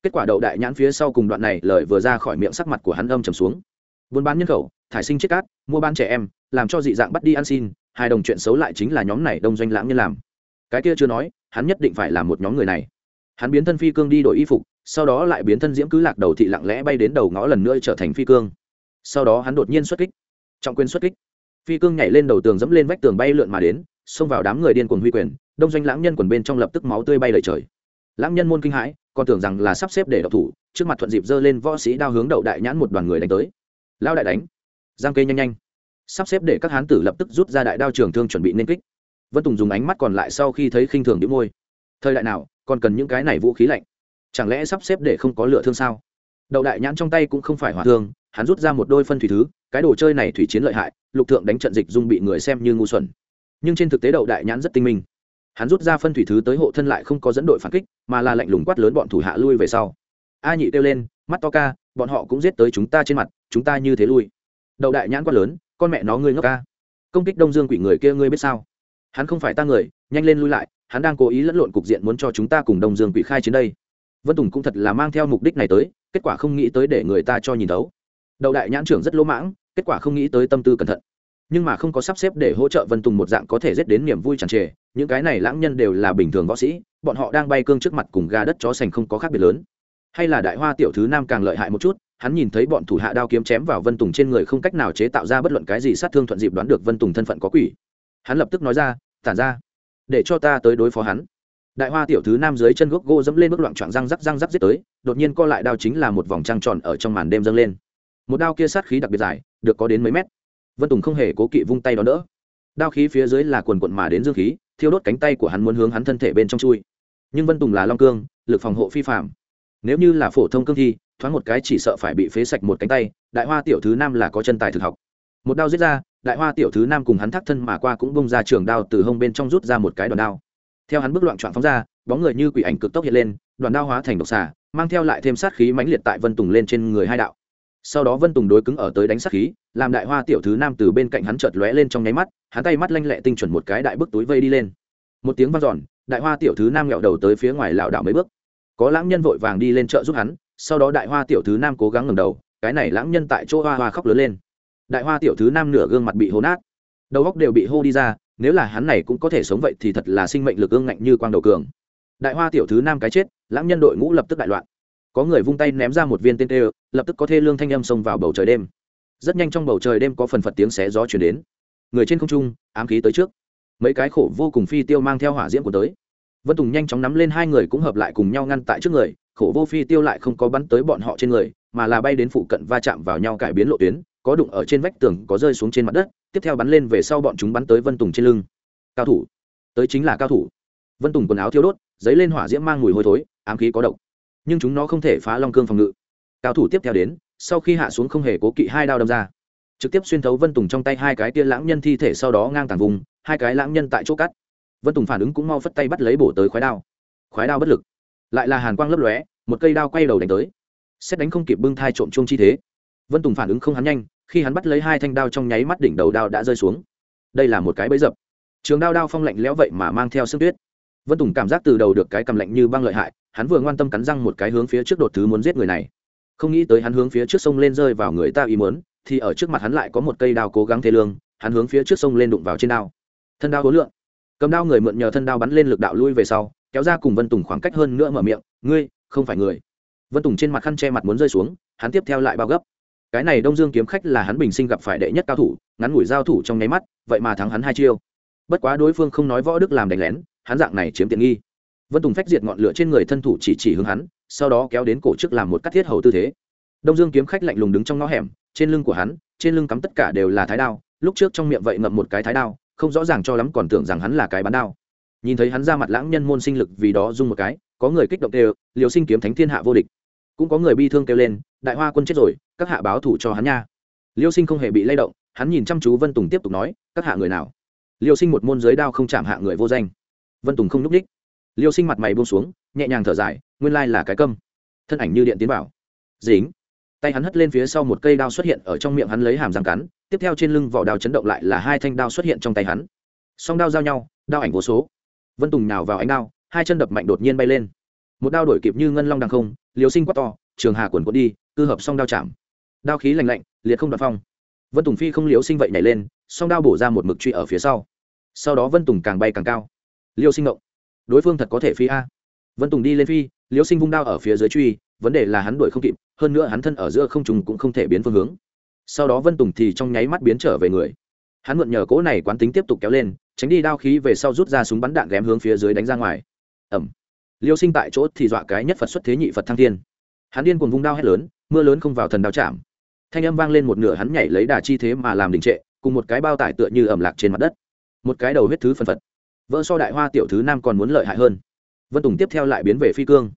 Kết quả đậu đại nhãn phía sau cùng đoạn này lời vừa ra khỏi miệng sắc mặt của hắn âm trầm xuống. Buôn bán nhân khẩu, thải sinh chết cát, mua bán trẻ em, làm cho dị dạng bắt đi ăn xin hai đồng chuyện xấu lại chính là nhóm này đông doanh lãng nhân làm cái kia chưa nói, hắn nhất định phải là một nhóm người này. Hắn biến thân phi cương đi đổi y phục, sau đó lại biến thân diễm cứ lạc đầu thị lặng lẽ bay đến đầu ngõ lần nữa trở thành phi cương. Sau đó hắn đột nhiên xuất kích, trọng quyền xuất kích. Phi cương nhảy lên đầu tường dẫm lên vách tường bay lượn mà đến, xông vào đám người điên cuồng huy quyền, đông doanh lãng nhân quần bên trong lập tức máu tươi bay lời trời. Lãng nhân môn kinh hãi, còn tưởng rằng là sắp xếp để độc thủ, trước mặt thuận dịp giơ lên võ sĩ đao hướng đậu đại nhãn một đoàn người đánh tới. Lao đại đánh. Giang kê nhanh nhanh. Sắp xếp để các hán tử lập tức rút ra đại đao trường thương chuẩn bị nên kích vân tùng dùng ánh mắt còn lại sau khi thấy khinh thường đĩu môi. Thời đại nào, còn cần những cái này vũ khí lạnh? Chẳng lẽ sắp xếp để không có lựa thương sao? Đậu đại nhãn trong tay cũng không phải hòa thương, hắn rút ra một đôi phân thủy thứ, cái đồ chơi này thủy chiến lợi hại, lục thượng đánh trận dịch dung bị người xem như ngu xuẩn. Nhưng trên thực tế đậu đại nhãn rất tinh minh. Hắn rút ra phân thủy thứ tới hộ thân lại không có dẫn đội phản kích, mà là lạnh lùng quát lớn bọn thủ hạ lui về sau. A nhị kêu lên, mắt to ca, bọn họ cũng giết tới chúng ta trên mặt, chúng ta như thế lui. Đậu đại nhãn quát lớn, con mẹ nó ngươi ngốc ca. Công kích đông dương quỷ người kia ngươi biết sao? Hắn không phải ta người, nhanh lên lui lại, hắn đang cố ý lẫn lộn cục diện muốn cho chúng ta cùng đông dương quỷ khai chiến đây. Vân tùng cũng thật là mang theo mục đích này tới, kết quả không nghĩ tới để người ta cho nhìn thấu. Đậu đại nhãn trưởng rất lỗ mãng, kết quả không nghĩ tới tâm tư cẩn thận. Nhưng mà không có sắp xếp để hỗ trợ vân tùng một dạng có thể dết đến niềm vui tràn trề, những cái này lãng nhân đều là bình thường võ sĩ, bọn họ đang bay cương trước mặt cùng gà đất chó sành không có khác biệt lớn. Hay là đại hoa tiểu thứ nam càng lợi hại một chút, hắn nhìn thấy bọn thủ hạ đao kiếm chém vào vân tùng trên người không cách nào chế tạo ra bất luận cái gì sát thương thuận dịp đoán được vân tùng thân phận có quỷ hắn lập tức nói ra, tản ra, để cho ta tới đối phó hắn. Đại hoa tiểu thứ nam dưới chân gốc gỗ dẫm lên bước loạn trọn răng rắc răng rắc giết tới, đột nhiên co lại đao chính là một vòng trăng tròn ở trong màn đêm dâng lên. Một đao kia sát khí đặc biệt dài, được có đến mấy mét. Vân tùng không hề cố kỵ vung tay đó nữa. Đao khí phía dưới là quần quận mà đến dương khí, thiêu đốt cánh tay của hắn muốn hướng hắn thân thể bên trong chui. Nhưng vân tùng là long cương, lực phòng hộ phi phạm nếu như là phổ thông cương thi, thoáng một cái chỉ sợ phải bị phế sạch một cánh tay, đại hoa tiểu thứ nam là có chân tài thực học. Một đao giết ra đại hoa tiểu thứ nam cùng hắn thắt thân mà qua cũng bông ra trường đao từ hông bên trong rút ra một cái đòn đao. Theo hắn bước loạn trọn phóng ra, bóng người như quỷ ảnh cực tốc hiện lên đoàn đao hóa thành độc xà, mang theo lại thêm sát khí mãnh liệt tại vân tùng lên trên người hai đạo. Sau đó vân tùng đối cứng ở tới đánh sát khí, làm đại hoa tiểu thứ nam từ bên cạnh hắn chợt lóe lên trong nháy mắt, hắn tay mắt lanh lẹ tinh chuẩn một cái đại bức túi vây đi lên. Một tiếng vang giòn đại hoa tiểu thứ nam nghẹo đầu tới phía ngoài lảo đảo mấy bước. Có lãng nhân vội vàng đi lên chợ giúp hắn, sau đó đại hoa tiểu thứ nam cố gắng ngẩng đầu, cái này lãng nhân tại chỗ hoa hoa khóc lớn lên đại hoa tiểu thứ nam nửa gương mặt bị hô nát. Đầu góc đều bị hô đi ra, nếu là hắn này cũng có thể sống vậy thì thật là sinh mệnh lực ương ngạnh như quang đầu cường. Đại hoa tiểu thứ nam cái chết, lãng nhân đội ngũ lập tức đại loạn. Có người vung tay ném ra một viên tên tê, lập tức có thê lương thanh âm xông vào bầu trời đêm. Rất nhanh trong bầu trời đêm có phần phật tiếng xé gió chuyển đến. Người trên không trung, ám khí tới trước. Mấy cái khổ vô cùng phi tiêu mang theo hỏa diễm của tới. Vân tùng nhanh chóng nắm lên hai người cũng hợp lại cùng nhau ngăn tại trước người, khổ vô phi tiêu lại không có bắn tới bọn họ trên người, mà là bay đến phụ cận va chạm vào nhau cải biến lộ tuyến có đụng ở trên vách tường, có rơi xuống trên mặt đất, tiếp theo bắn lên về sau bọn chúng bắn tới vân tùng trên lưng. Cao thủ. Tới chính là cao thủ. Vân tùng quần áo thiêu đốt, giấy lên hỏa diễm mang mùi hôi thối, ám khí có độc. Nhưng chúng nó không thể phá long cương phòng ngự. Cao thủ tiếp theo đến, sau khi hạ xuống không hề cố kỵ hai đao đâm ra. Trực tiếp xuyên thấu vân tùng trong tay hai cái tia lãng nhân thi thể sau đó ngang tàn vùng, hai cái lãng nhân tại chỗ cắt. Vân tùng phản ứng cũng mau phất tay bắt lấy bổ tới khoái đao. Khoái đao bất lực. Lại là hàn quang lấp lóe, một cây đao quay đầu đánh tới. Xét đánh không kịp bưng thai trộm chuông chi thế. Vân tùng phản ứng không hắn nhanh khi hắn bắt lấy hai thanh đao trong nháy mắt đỉnh đầu đao đã rơi xuống. Đây là một cái bẫy dập. Trường đao đao phong lạnh lẽo vậy mà mang theo sương tuyết. Vân tùng cảm giác từ đầu được cái cầm lạnh như băng lợi hại, hắn vừa ngoan tâm cắn răng một cái hướng phía trước đột thứ muốn giết người này. Không nghĩ tới hắn hướng phía trước sông lên rơi vào người ta ý muốn, thì ở trước mặt hắn lại có một cây đao cố gắng thế lương, hắn hướng phía trước sông lên đụng vào trên đao. Thân đao hối lượng cầm đao người mượn nhờ thân đao bắn lên lực đạo lui về sau, kéo ra cùng vân tùng khoảng cách hơn nữa mở miệng, ngươi, không phải người. Vân tùng trên mặt khăn che mặt muốn rơi xuống, hắn tiếp theo lại bao gấp cái này đông dương kiếm khách là hắn bình sinh gặp phải đệ nhất cao thủ, ngắn ngủi giao thủ trong nháy mắt, vậy mà thắng hắn hai chiêu. Bất quá đối phương không nói võ đức làm đánh lén, hắn dạng này chiếm tiện nghi. Vân tùng phách diệt ngọn lửa trên người thân thủ chỉ chỉ hướng hắn, sau đó kéo đến cổ trước làm một cắt thiết hầu tư thế. Đông dương kiếm khách lạnh lùng đứng trong ngõ hẻm, trên lưng của hắn, trên lưng cắm tất cả đều là thái đao, lúc trước trong miệng vậy ngậm một cái thái đao, không rõ ràng cho lắm còn tưởng rằng hắn là cái bán đao. Nhìn thấy hắn ra mặt lãng nhân môn sinh lực vì đó dung một cái, có người kích động đều liều sinh kiếm thánh thiên hạ vô địch cũng có người bi thương kêu lên, đại hoa quân chết rồi, các hạ báo thủ cho hắn nha. Liêu sinh không hề bị lay động, hắn nhìn chăm chú vân tùng tiếp tục nói, các hạ người nào? Liêu sinh một môn giới đao không chạm hạ người vô danh. Vân tùng không n ú c ních liêu sinh mặt mày buông xuống, nhẹ nhàng thở dài, nguyên lai là cái câm. Thân ảnh như điện tiến bảo dính. Tay hắn hất lên phía sau một cây đao xuất hiện ở trong miệng hắn lấy hàm răng cắn, tiếp theo trên lưng vỏ đao chấn động lại là hai thanh đao xuất hiện trong tay hắn. Song đao giao nhau, đao ảnh vô số. Vân tùng nào vào ánh đao, hai chân đập mạnh đột nhiên bay lên một đao đổi kịp như ngân long đằng không, liều sinh quát to, trường hà quần quất đi, cư hợp song đao chạm. Đao khí lành lạnh, liệt không đoạt phong. Vân tùng phi không liều sinh vậy nhảy lên, song đao bổ ra một mực truy ở phía sau. Sau đó vân tùng càng bay càng cao. Liêu sinh ngộng. Đối phương thật có thể phi a. Vân tùng đi lên phi, liêu sinh vung đao ở phía dưới truy, vấn đề là hắn đuổi không kịp, hơn nữa hắn thân ở giữa không trùng cũng không thể biến phương hướng. Sau đó vân tùng thì trong nháy mắt biến trở về người. Hắn mượn nhờ cỗ này quán tính tiếp tục kéo lên, tránh đi đao khí về sau rút ra súng bắn đạn ghém hướng phía dưới đánh ra ngoài. Ẩm liêu sinh tại chỗ thì dọa cái nhất phật xuất thế nhị phật thăng thiên. Hắn điên cuồng vung đao hét lớn, mưa lớn không vào thần đao chạm. Thanh âm vang lên một nửa hắn nhảy lấy đà chi thế mà làm đình trệ, cùng một cái bao tải tựa như ẩm lạc trên mặt đất. Một cái đầu huyết thứ phân phật. Vỡ so đại hoa tiểu thứ nam còn muốn lợi hại hơn. Vân tùng tiếp theo lại biến về phi cương.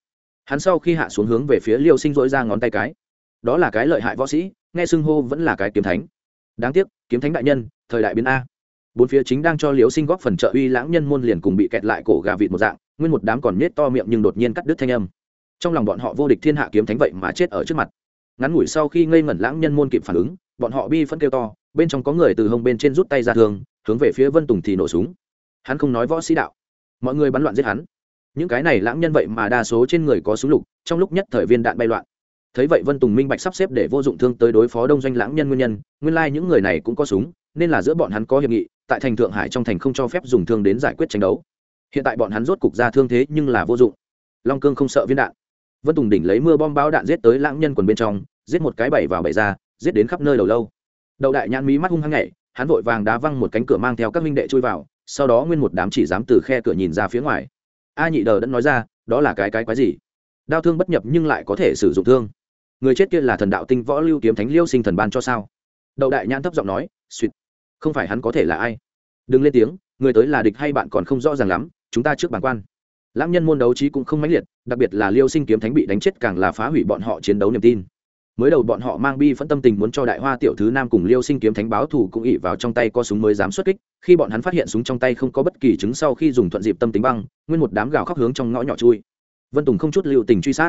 Hắn sau khi hạ xuống hướng về phía liêu sinh dỗi ra ngón tay cái. Đó là cái lợi hại võ sĩ, nghe xưng hô vẫn là cái kiếm thánh. Đáng tiếc, kiếm thánh đại nhân, thời đại biến a. Bốn phía chính đang cho liêu sinh góp phần trợ uy lãng nhân môn liền cùng bị kẹt lại cổ gà vịt một dạng nguyên một đám còn nhét to miệng nhưng đột nhiên cắt đứt thanh âm. Trong lòng bọn họ vô địch thiên hạ kiếm thánh vậy mà chết ở trước mặt. Ngắn ngủi sau khi ngây ngẩn lãng nhân môn kịp phản ứng, bọn họ bi phân kêu to, bên trong có người từ hông bên trên rút tay ra thường hướng về phía vân tùng thì nổ súng. Hắn không nói võ sĩ đạo. Mọi người bắn loạn giết hắn. Những cái này lãng nhân vậy mà đa số trên người có súng lục, trong lúc nhất thời viên đạn bay loạn. Thấy vậy vân tùng minh bạch sắp xếp để vô dụng thương tới đối phó đông doanh lãng nhân nguyên nhân, nguyên lai、like、những người này cũng có súng, nên là giữa bọn hắn có hiệp nghị, tại thành thượng hải trong thành không cho phép dùng thương đến giải quyết tranh đấu hiện tại bọn hắn rốt cục ra thương thế nhưng là vô dụng. Long cương không sợ viên đạn. Vân tùng đỉnh lấy mưa bom bão đạn giết tới lãng nhân quần bên trong, giết một cái bảy vào bảy ra, giết đến khắp nơi đầu lâu. Đậu đại nhãn mỹ mắt hung hăng nhảy, hắn vội vàng đá văng một cánh cửa mang theo các minh đệ chui vào, sau đó nguyên một đám chỉ dám từ khe cửa nhìn ra phía ngoài. A nhị đờ đẫn nói ra, đó là cái cái quái gì? Đau thương bất nhập nhưng lại có thể sử dụng thương. Người chết kia là thần đạo tinh võ lưu kiếm thánh liêu sinh thần ban cho sao? Đậu đại nhãn thấp giọng nói suýt không phải hắn có thể là ai? Đừng lên tiếng, người tới là địch hay bạn còn không rõ ràng lắm chúng ta trước bàn quan. Lãng nhân môn đấu trí cũng không mãnh liệt, đặc biệt là liêu sinh kiếm thánh bị đánh chết càng là phá hủy bọn họ chiến đấu niềm tin. Mới đầu bọn họ mang bi phẫn tâm tình muốn cho đại hoa tiểu thứ nam cùng liêu sinh kiếm thánh báo thủ cũng ỉ vào trong tay có súng mới dám xuất kích, khi bọn hắn phát hiện súng trong tay không có bất kỳ chứng sau khi dùng thuận dịp tâm tính băng, nguyên một đám gào khóc hướng trong ngõ nhỏ chui. Vân tùng không chút lưu tình truy sát.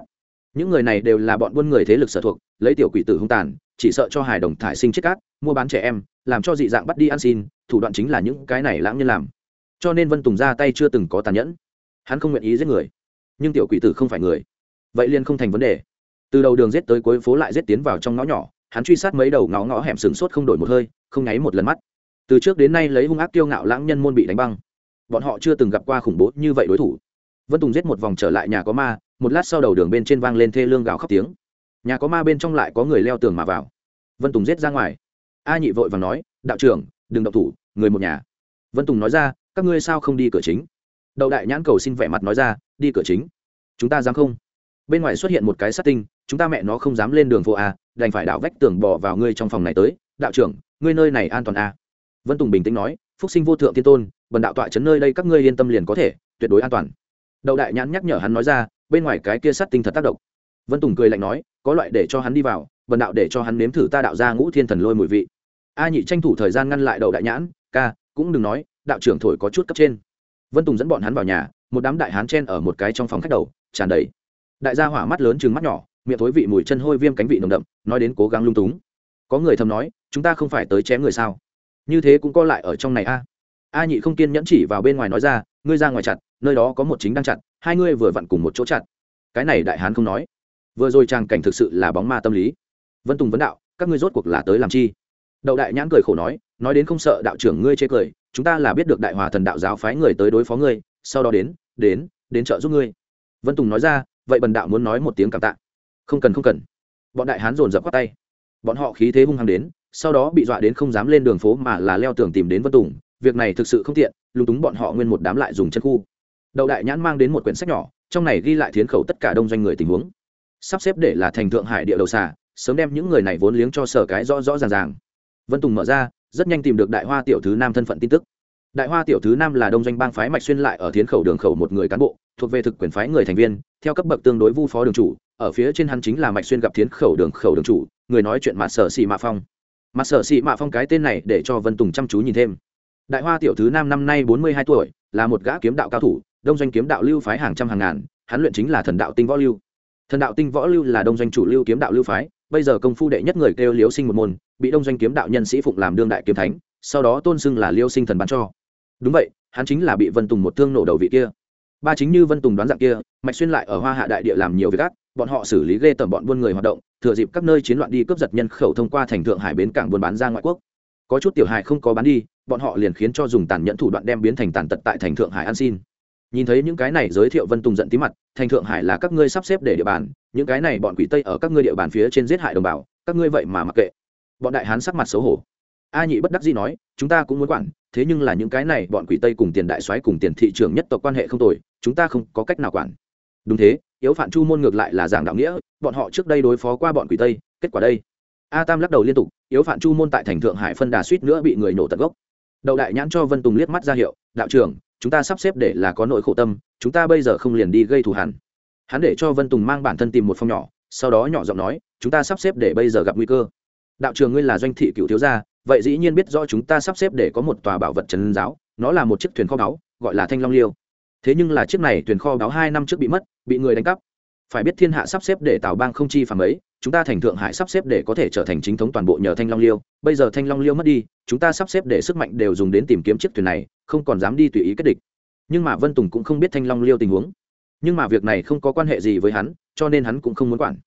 Những người này đều là bọn buôn người thế lực sở thuộc, lấy tiểu quỷ tử hung tàn, chỉ sợ cho hài đồng thải sinh chết cát, mua bán trẻ em, làm cho dị dạng bắt đi ăn xin, thủ đoạn chính là những cái này lãng nhân làm cho nên vân tùng ra tay chưa từng có tàn nhẫn. Hắn không nguyện ý giết người, nhưng tiểu quỷ tử không phải người. Vậy liền không thành vấn đề. Từ đầu đường giết tới cuối phố lại giết tiến vào trong ngõ nhỏ, hắn truy sát mấy đầu ngõ ngõ hẻm sừng sốt không đổi một hơi, không nháy một lần mắt. Từ trước đến nay lấy hung ác tiêu ngạo lãng nhân môn bị đánh băng. Bọn họ chưa từng gặp qua khủng bố như vậy đối thủ. Vân tùng giết một vòng trở lại nhà có ma, một lát sau đầu đường bên trên vang lên thê lương gào khóc tiếng. Nhà có ma bên trong lại có người leo tường mà vào. Vân tùng giết ra ngoài. A nhị vội và nói, đạo trưởng, đừng động thủ, người một nhà. Vân tùng nói ra các ngươi sao không đi cửa chính? Đậu đại nhãn cầu xin vẻ mặt nói ra, đi cửa chính. Chúng ta dám không? Bên ngoài xuất hiện một cái sát tinh, chúng ta mẹ nó không dám lên đường phố a, đành phải đảo vách tường bỏ vào ngươi trong phòng này tới. Đạo trưởng, ngươi nơi này an toàn a. Vân tùng bình tĩnh nói, phúc sinh vô thượng thiên tôn, bần đạo tọa chấn nơi đây các ngươi yên tâm liền có thể, tuyệt đối an toàn. Đậu đại nhãn nhắc nhở hắn nói ra, bên ngoài cái kia sát tinh thật tác động. Vân tùng cười lạnh nói, có loại để cho hắn đi vào, bần đạo để cho hắn nếm thử ta đạo ra ngũ thiên thần lôi mùi vị. A nhị tranh thủ thời gian ngăn lại đậu đại nhãn, ca, cũng đừng nói đạo trưởng thổi có chút cấp trên. Vân tùng dẫn bọn hắn vào nhà, một đám đại hán chen ở một cái trong phòng khách đầu, tràn đầy. Đại gia hỏa mắt lớn chừng mắt nhỏ, miệng thối vị mùi chân hôi viêm cánh vị nồng đậm, nói đến cố gắng lung túng. Có người thầm nói, chúng ta không phải tới chém người sao? Như thế cũng co lại ở trong này a. A nhị không kiên nhẫn chỉ vào bên ngoài nói ra, ngươi ra ngoài chặt, nơi đó có một chính đang chặt, hai ngươi vừa vặn cùng một chỗ chặt. Cái này đại hán không nói. Vừa rồi tràng cảnh thực sự là bóng ma tâm lý. Vân tùng vấn đạo, các ngươi rốt cuộc là tới làm chi? Đậu đại nhãn cười khổ nói nói đến không sợ đạo trưởng ngươi chê cười, chúng ta là biết được đại hòa thần đạo giáo phái người tới đối phó ngươi, sau đó đến đến đến trợ giúp ngươi. Vân tùng nói ra, vậy bần đạo muốn nói một tiếng cảm tạ. Không cần không cần. Bọn đại hán dồn dập khoác tay. Bọn họ khí thế hung hăng đến, sau đó bị dọa đến không dám lên đường phố mà là leo tường tìm đến vân tùng. Việc này thực sự không tiện, lúng túng bọn họ nguyên một đám lại dùng chân khu. Đậu đại nhãn mang đến một quyển sách nhỏ, trong này ghi lại thiến khẩu tất cả đông doanh người tình huống. Sắp xếp để là thành thượng hải địa đầu xà, sớm đem những người này vốn liếng cho sở cái rõ rõ ràng ràng. Vân tùng mở ra rất nhanh tìm được đại hoa tiểu thứ nam thân phận tin tức. Đại hoa tiểu thứ nam là đông doanh bang phái mạch xuyên lại ở thiến khẩu đường khẩu một người cán bộ, thuộc về thực quyền phái người thành viên, theo cấp bậc tương đối vu phó đường chủ, ở phía trên hắn chính là mạch xuyên gặp thiến khẩu đường khẩu đường chủ, người nói chuyện mặt sở xị mạ phong. Mặt sở xị mạ phong cái tên này để cho vân tùng chăm chú nhìn thêm. Đại hoa tiểu thứ nam năm nay bốn mươi hai tuổi, là một gã kiếm đạo cao thủ, đông doanh kiếm đạo lưu phái hàng trăm hàng ngàn, hắn luyện chính là thần đạo tinh võ lưu. Thần đạo tinh võ lưu là đông doanh chủ lưu kiếm đạo lưu phái bây giờ công phu đệ nhất người kêu liêu sinh một môn, bị đông doanh kiếm đạo nhân sĩ phụng làm đương đại kiếm thánh, sau đó tôn xưng là liêu sinh thần bán cho. Đúng vậy, hắn chính là bị vân tùng một thương nổ đầu vị kia. Ba chính như vân tùng đoán dạng kia, mạch xuyên lại ở hoa hạ đại địa làm nhiều việc ác, bọn họ xử lý ghê tởm bọn buôn người hoạt động, thừa dịp các nơi chiến loạn đi cướp giật nhân khẩu thông qua thành thượng hải bến cảng buôn bán ra ngoại quốc. Có chút tiểu hài không có bán đi, bọn họ liền khiến cho dùng tàn nhẫn thủ đoạn đem biến thành tàn tật tại thành thượng hải an xin. Nhìn thấy những cái này giới thiệu vân tùng giận tí mặt, thành thượng hải là các ngươi sắp xếp để địa bàn những cái này bọn quỷ tây ở các ngươi địa bàn phía trên giết hại đồng bào, các ngươi vậy mà mặc kệ. Bọn đại hán sắc mặt xấu hổ. A nhị bất đắc dĩ nói, chúng ta cũng muốn quản, thế nhưng là những cái này bọn quỷ tây cùng tiền đại soái cùng tiền thị trường nhất tộc quan hệ không tồi, chúng ta không có cách nào quản. Đúng thế, yếu phản chu môn ngược lại là giảng đạo nghĩa, bọn họ trước đây đối phó qua bọn quỷ tây, kết quả đây. A tam lắc đầu liên tục, yếu phản chu môn tại thành thượng hải phân đà suýt nữa bị người nổ tận gốc. Đậu đại nhãn cho vân tùng liếc mắt ra hiệu, đạo trưởng, chúng ta sắp xếp để là có nỗi khổ tâm, chúng ta bây giờ không liền đi gây thù hẳn hắn để cho vân tùng mang bản thân tìm một phòng nhỏ, sau đó nhỏ giọng nói, chúng ta sắp xếp để bây giờ gặp nguy cơ. Đạo trường ngươi là doanh thị cựu thiếu gia, vậy dĩ nhiên biết do chúng ta sắp xếp để có một tòa bảo vật trần giáo, nó là một chiếc thuyền kho báu, gọi là thanh long liêu. Thế nhưng là chiếc này thuyền kho báu hai năm trước bị mất, bị người đánh cắp. Phải biết thiên hạ sắp xếp để tào bang không chi phàm ấy, chúng ta thành thượng hải sắp xếp để có thể trở thành chính thống toàn bộ nhờ thanh long liêu. Bây giờ thanh long liêu mất đi, chúng ta sắp xếp để sức mạnh đều dùng đến tìm kiếm chiếc thuyền này, không còn dám đi tùy ý kết địch. Nhưng mà vân tùng cũng không biết thanh long liêu tình huống nhưng mà việc này không có quan hệ gì với hắn, cho nên hắn cũng không muốn quản.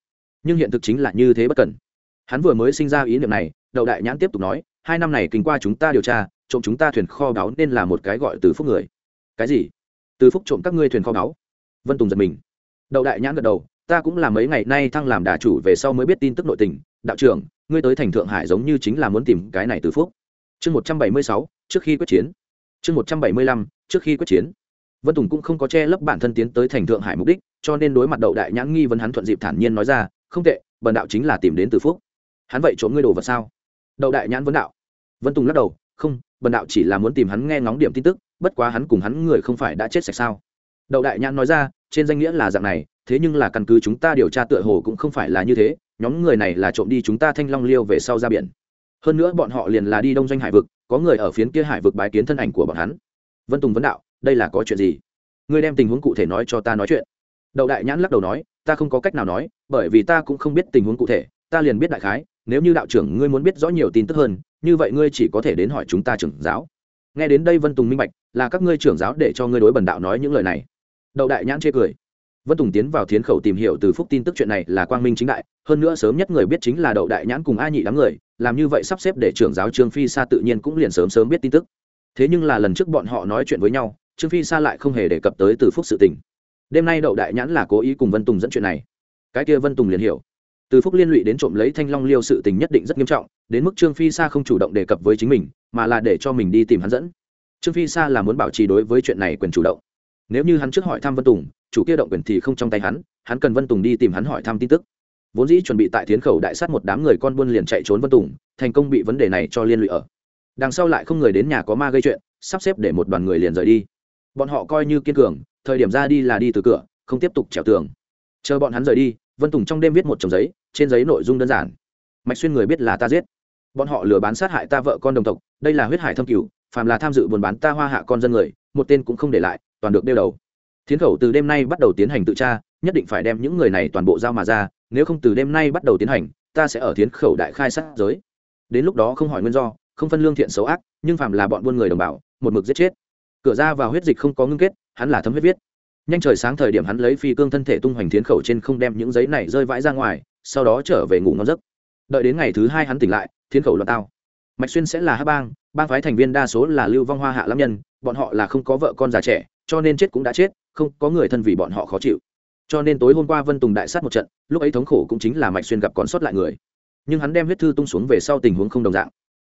Nhưng hiện thực chính là như thế bất cần hắn vừa mới sinh ra ý niệm này, đậu đại nhãn tiếp tục nói, hai năm này kinh qua chúng ta điều tra, trộm chúng ta thuyền kho báu nên là một cái gọi từ phúc người. Cái gì? Từ phúc trộm các ngươi thuyền kho báu? Vân tùng giật mình. Đậu đại nhãn gật đầu, ta cũng là mấy ngày nay thăng làm đà chủ về sau mới biết tin tức nội tình, đạo trưởng, ngươi tới thành thượng hải giống như chính là muốn tìm cái này từ phúc. Chương một trăm bảy mươi sáu, trước khi quyết chiến. Chương một trăm bảy mươi lăm, trước khi quyết chiến vân tùng cũng không có che lấp bản thân tiến tới thành thượng hải mục đích, cho nên đối mặt đậu đại nhãn nghi vấn hắn thuận dịp thản nhiên nói ra, không tệ, bần đạo chính là tìm đến từ phúc. Hắn vậy trộm ngươi đồ vật sao? Đậu đại nhãn vấn đạo. Vân tùng lắc đầu, không, bần đạo chỉ là muốn tìm hắn nghe ngóng điểm tin tức, bất quá hắn cùng hắn người không phải đã chết sạch sao? Đậu đại nhãn nói ra, trên danh nghĩa là dạng này, thế nhưng là căn cứ chúng ta điều tra tựa hồ cũng không phải là như thế, nhóm người này là trộm đi chúng ta thanh long liêu về sau ra biển. Hơn nữa bọn họ liền là đi đông doanh hải vực, có người ở phiến kia hải vực bái kiến thân ảnh của bọn hắn. Vân tùng vấn đạo đây là có chuyện gì? Ngươi đem tình huống cụ thể nói cho ta nói chuyện. Đậu đại nhãn lắc đầu nói, ta không có cách nào nói, bởi vì ta cũng không biết tình huống cụ thể, ta liền biết đại khái, nếu như đạo trưởng ngươi muốn biết rõ nhiều tin tức hơn, như vậy ngươi chỉ có thể đến hỏi chúng ta trưởng giáo. Nghe đến đây vân tùng minh bạch, là các ngươi trưởng giáo để cho ngươi đối bần đạo nói những lời này. Đậu đại nhãn chê cười. Vân tùng tiến vào thiến khẩu tìm hiểu từ phúc tin tức chuyện này là quang minh chính đại, hơn nữa sớm nhất người biết chính là đậu đại nhãn cùng a nhị đám người, làm như vậy sắp xếp để trưởng giáo trương phi sa tự nhiên cũng liền sớm sớm biết tin tức. Thế nhưng là lần trước bọn họ nói chuyện với nhau trương phi sa lại không hề đề cập tới từ phúc sự tình. Đêm nay đậu đại nhãn là cố ý cùng vân tùng dẫn chuyện này. Cái kia vân tùng liền hiểu. Từ phúc liên lụy đến trộm lấy thanh long liêu sự tình nhất định rất nghiêm trọng, đến mức trương phi sa không chủ động đề cập với chính mình, mà là để cho mình đi tìm hắn dẫn. Trương phi sa là muốn bảo trì đối với chuyện này quyền chủ động. Nếu như hắn trước hỏi thăm vân tùng, chủ kia động quyền thì không trong tay hắn hắn cần vân tùng đi tìm hắn hỏi thăm tin tức. Vốn dĩ chuẩn bị tại tiến khẩu đại sát một đám người con buôn liền chạy trốn vân tùng, thành công bị vấn đề này cho liên lụy ở. Đằng sau lại không người đến nhà có ma gây chuyện, sắp xếp để một đoàn người liền rời đi bọn họ coi như kiên cường, thời điểm ra đi là đi từ cửa, không tiếp tục trèo tường. Chờ bọn hắn rời đi, vân tùng trong đêm viết một chồng giấy, trên giấy nội dung đơn giản. Mạch xuyên người biết là ta giết. Bọn họ lừa bán sát hại ta vợ con đồng tộc, đây là huyết hải thâm cửu, phàm là tham dự buôn bán ta hoa hạ con dân người, một tên cũng không để lại, toàn được đeo đầu. Thiến khẩu từ đêm nay bắt đầu tiến hành tự tra, nhất định phải đem những người này toàn bộ giao mà ra, nếu không từ đêm nay bắt đầu tiến hành, ta sẽ ở thiến khẩu đại khai sát giới. Đến lúc đó không hỏi nguyên do, không phân lương thiện xấu ác, nhưng phàm là bọn buôn người đồng bào, một mực giết chết cửa ra vào huyết dịch không có ngưng kết, hắn là thấm huyết viết. Nhanh trời sáng thời điểm hắn lấy phi cương thân thể tung hoành thiến khẩu trên không đem những giấy này rơi vãi ra ngoài, sau đó trở về ngủ ngon giấc. Đợi đến ngày thứ hai hắn tỉnh lại, thiến khẩu loạn tao. Mạch xuyên sẽ là hát bang bang phái thành viên đa số là lưu vong hoa hạ lâm nhân, bọn họ là không có vợ con già trẻ, cho nên chết cũng đã chết, không có người thân vì bọn họ khó chịu. Cho nên tối hôm qua vân tùng đại sát một trận, lúc ấy thống khổ cũng chính là mạch xuyên gặp còn sót lại người. Nhưng hắn đem huyết thư tung xuống về sau tình huống không đồng dạng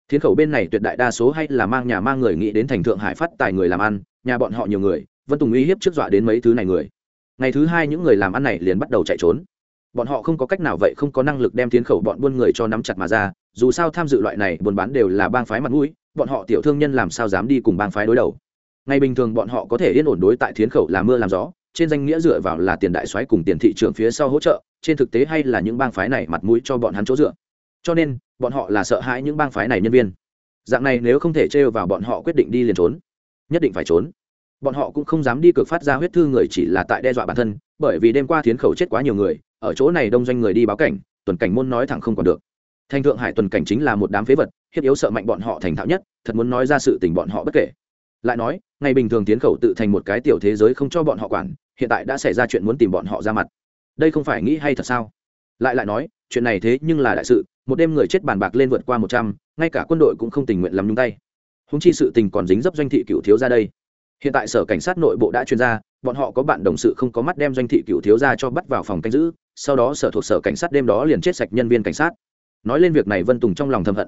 thiến khẩu bên này tuyệt đại đa số hay là mang nhà mang người nghĩ đến thành thượng hải phát tài người làm ăn, nhà bọn họ nhiều người, vân tùng uy hiếp trước dọa đến mấy thứ này người. Ngày thứ hai những người làm ăn này liền bắt đầu chạy trốn. Bọn họ không có cách nào vậy không có năng lực đem tiến khẩu bọn buôn người cho nắm chặt mà ra, dù sao tham dự loại này buôn bán đều là bang phái mặt mũi, bọn họ tiểu thương nhân làm sao dám đi cùng bang phái đối đầu. Ngày bình thường bọn họ có thể yên ổn đối tại thiến khẩu là mưa làm gió, trên danh nghĩa dựa vào là tiền đại soái cùng tiền thị trường phía sau hỗ trợ, trên thực tế hay là những bang phái này mặt mũi cho bọn hắn chỗ dựa. Cho nên bọn họ là sợ hãi những bang phái này nhân viên. Dạng này nếu không thể trêu vào bọn họ quyết định đi liền trốn. Nhất định phải trốn. Bọn họ cũng không dám đi cực phát ra huyết thư người chỉ là tại đe dọa bản thân, bởi vì đêm qua thiến khẩu chết quá nhiều người, ở chỗ này đông doanh người đi báo cảnh, tuần cảnh môn nói thẳng không còn được. Thành thượng hải tuần cảnh chính là một đám phế vật, hiếp yếu sợ mạnh bọn họ thành thạo nhất, thật muốn nói ra sự tình bọn họ bất kể. Lại nói, ngày bình thường tiến khẩu tự thành một cái tiểu thế giới không cho bọn họ quản, hiện tại đã xảy ra chuyện muốn tìm bọn họ ra mặt. Đây không phải nghĩ hay thật sao? Lại lại nói chuyện này thế nhưng là đại sự, một đêm người chết bàn bạc lên vượt qua một trăm, ngay cả quân đội cũng không tình nguyện làm nhung tay. Húng chi sự tình còn dính dấp doanh thị cựu thiếu ra đây. Hiện tại sở cảnh sát nội bộ đã chuyên ra bọn họ có bạn đồng sự không có mắt đem doanh thị cựu thiếu gia cho bắt vào phòng canh giữ, sau đó sở thuộc sở cảnh sát đêm đó liền chết sạch nhân viên cảnh sát. Nói lên việc này vân tùng trong lòng thầm hận.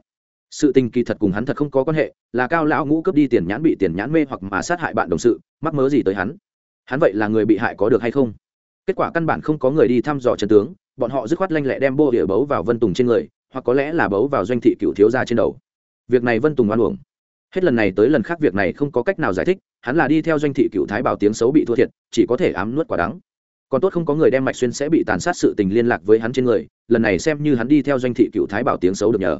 Sự tình kỳ thật cùng hắn thật không có quan hệ, là cao lão ngũ cướp đi tiền nhãn bị tiền nhãn mê hoặc mà sát hại bạn đồng sự, mắc mớ gì tới hắn? Hắn vậy là người bị hại có được hay không? Kết quả căn bản không có người đi thăm dò trần tướng, bọn họ dứt khoát lanh lẹ đem bô địa bấu vào vân tùng trên người, hoặc có lẽ là bấu vào doanh thị cựu thiếu gia trên đầu. Việc này vân tùng oan uổng. Hết lần này tới lần khác việc này không có cách nào giải thích, hắn là đi theo doanh thị cựu thái bảo tiếng xấu bị thua thiệt, chỉ có thể ám nuốt quả đắng. Còn tốt không có người đem mạch xuyên sẽ bị tàn sát sự tình liên lạc với hắn trên người, lần này xem như hắn đi theo doanh thị cựu thái bảo tiếng xấu được nhờ.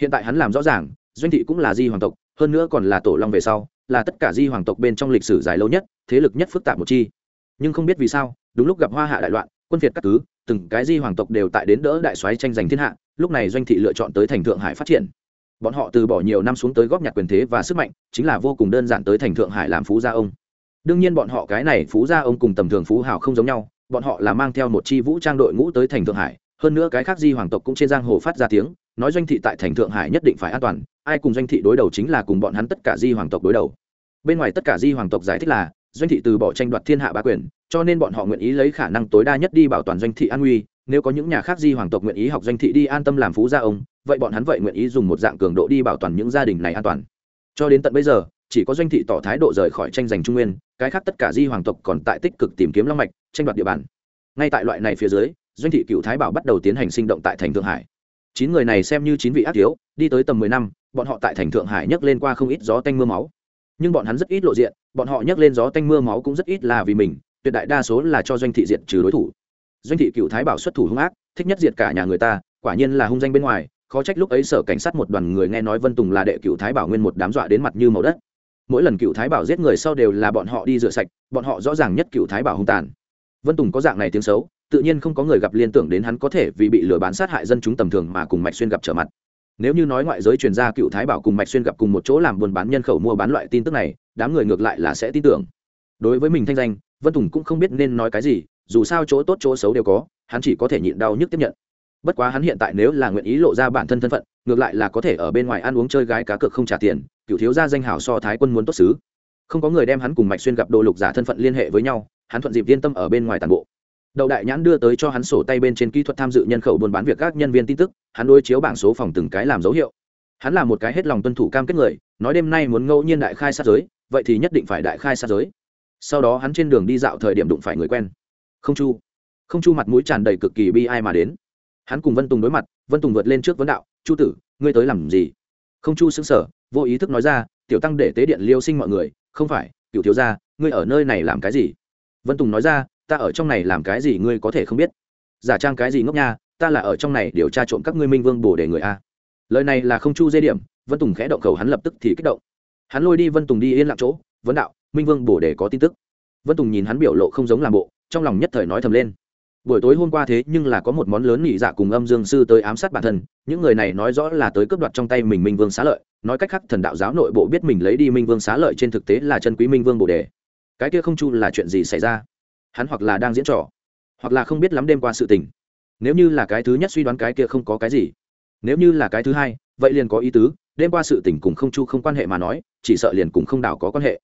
Hiện tại hắn làm rõ ràng, doanh thị cũng là di hoàng tộc, hơn nữa còn là tổ long về sau, là tất cả di hoàng tộc bên trong lịch sử dài lâu nhất, thế lực nhất phức tạp một chi. Nhưng không biết vì sao đúng lúc gặp hoa hạ đại loạn, quân việt các cứ từng cái di hoàng tộc đều tại đến đỡ đại soái tranh giành thiên hạ, lúc này doanh thị lựa chọn tới thành thượng hải phát triển. Bọn họ từ bỏ nhiều năm xuống tới góp nhặt quyền thế và sức mạnh, chính là vô cùng đơn giản tới thành thượng hải làm phú gia ông. Đương nhiên bọn họ cái này phú gia ông cùng tầm thường phú hào không giống nhau, bọn họ là mang theo một chi vũ trang đội ngũ tới thành thượng hải, hơn nữa cái khác di hoàng tộc cũng trên giang hồ phát ra tiếng, nói doanh thị tại thành thượng hải nhất định phải an toàn, ai cùng doanh thị đối đầu chính là cùng bọn hắn tất cả di hoàng tộc đối đầu. Bên ngoài tất cả di hoàng tộc giải thích là, doanh thị từ bỏ tranh đoạt thiên hạ bá quyền cho nên bọn họ nguyện ý lấy khả năng tối đa nhất đi bảo toàn doanh thị an nguy nếu có những nhà khác di hoàng tộc nguyện ý học doanh thị đi an tâm làm phú gia ông, vậy bọn hắn vậy nguyện ý dùng một dạng cường độ đi bảo toàn những gia đình này an toàn. Cho đến tận bây giờ, chỉ có doanh thị tỏ thái độ rời khỏi tranh giành trung nguyên, cái khác tất cả di hoàng tộc còn tại tích cực tìm kiếm long mạch, tranh đoạt địa bàn. Ngay tại loại này phía dưới, doanh thị cựu thái bảo bắt đầu tiến hành sinh động tại thành thượng hải. Chín người này xem như chín vị ác thiếu, đi tới tầm mười năm, bọn họ tại thành thượng hải nhấc lên qua không ít gió tanh mưa máu. Nhưng bọn hắn rất ít lộ diện, bọn họ nhấc lên gió tanh mưa máu cũng rất ít là vì mình tuyệt đại đa số là cho doanh thị diệt trừ đối thủ. Doanh thị cựu thái bảo xuất thủ hung ác, thích nhất diệt cả nhà người ta, quả nhiên là hung danh bên ngoài, khó trách lúc ấy sở cảnh sát một đoàn người nghe nói vân tùng là đệ cựu thái bảo nguyên một đám dọa đến mặt như màu đất. Mỗi lần cựu thái bảo giết người sau đều là bọn họ đi rửa sạch, bọn họ rõ ràng nhất cựu thái bảo hung tàn. Vân tùng có dạng này tiếng xấu, tự nhiên không có người gặp liên tưởng đến hắn có thể vì bị lừa bán sát hại dân chúng tầm thường mà cùng mạch xuyên gặp trở mặt. Nếu như nói ngoại giới truyền ra cựu thái bảo cùng mạch xuyên gặp cùng một chỗ làm buôn bán nhân khẩu mua bán loại tin tức này, đám người ngược lại là sẽ tin tưởng. Đối với mình thanh danh vân tùng cũng không biết nên nói cái gì, dù sao chỗ tốt chỗ xấu đều có, hắn chỉ có thể nhịn đau nhức tiếp nhận. Bất quá hắn hiện tại nếu là nguyện ý lộ ra bản thân thân phận, ngược lại là có thể ở bên ngoài ăn uống chơi gái cá cược không trả tiền cựu thiếu gia danh hảo so thái quân muốn tốt xứ. Không có người đem hắn cùng mạch xuyên gặp đồ lục giả thân phận liên hệ với nhau, hắn thuận dịp yên tâm ở bên ngoài tàn bộ. Đậu đại nhãn đưa tới cho hắn sổ tay bên trên kỹ thuật tham dự nhân khẩu buôn bán việc các nhân viên tin tức, hắn đối chiếu bảng số phòng từng cái làm dấu hiệu. Hắn là một cái hết lòng tuân thủ cam kết người, nói đêm nay muốn ngẫu nhiên đại khai sát giới, vậy thì nhất định phải đại khai sát giới sau đó hắn trên đường đi dạo thời điểm đụng phải người quen. Không chu. Không chu mặt mũi tràn đầy cực kỳ bi ai mà đến. Hắn cùng vân tùng đối mặt, vân tùng vượt lên trước vấn đạo, chu tử, ngươi tới làm gì? Không chu xứng sở vô ý thức nói ra, tiểu tăng để tế điện liêu sinh mọi người, không phải cựu thiếu gia, ngươi ở nơi này làm cái gì? Vân tùng nói ra, ta ở trong này làm cái gì ngươi có thể không biết. Giả trang cái gì ngốc nha, ta là ở trong này điều tra trộm các ngươi minh vương bổ để người a. Lời này là không chu dây điểm, vân tùng khẽ động khẩu hắn lập tức thì kích động. Hắn lôi đi vân tùng đi yên lặng chỗ, vấn đạo minh vương bổ để có tin tức vân tùng nhìn hắn biểu lộ không giống làm bộ trong lòng nhất thời nói thầm lên buổi tối hôm qua thế nhưng là có một món lớn nhị dạ cùng âm dương sư tới ám sát bản thân những người này nói rõ là tới cướp đoạt trong tay mình minh vương xá lợi nói cách khác thần đạo giáo nội bộ biết mình lấy đi minh vương xá lợi trên thực tế là chân quý minh vương bồ đề cái kia không chu là chuyện gì xảy ra hắn hoặc là đang diễn trò hoặc là không biết lắm đêm qua sự tình nếu như là cái thứ nhất suy đoán cái kia không có cái gì nếu như là cái thứ hai vậy liền có ý tứ đêm qua sự tình cùng không chu không quan hệ mà nói chỉ sợ liền cùng không đảo có quan hệ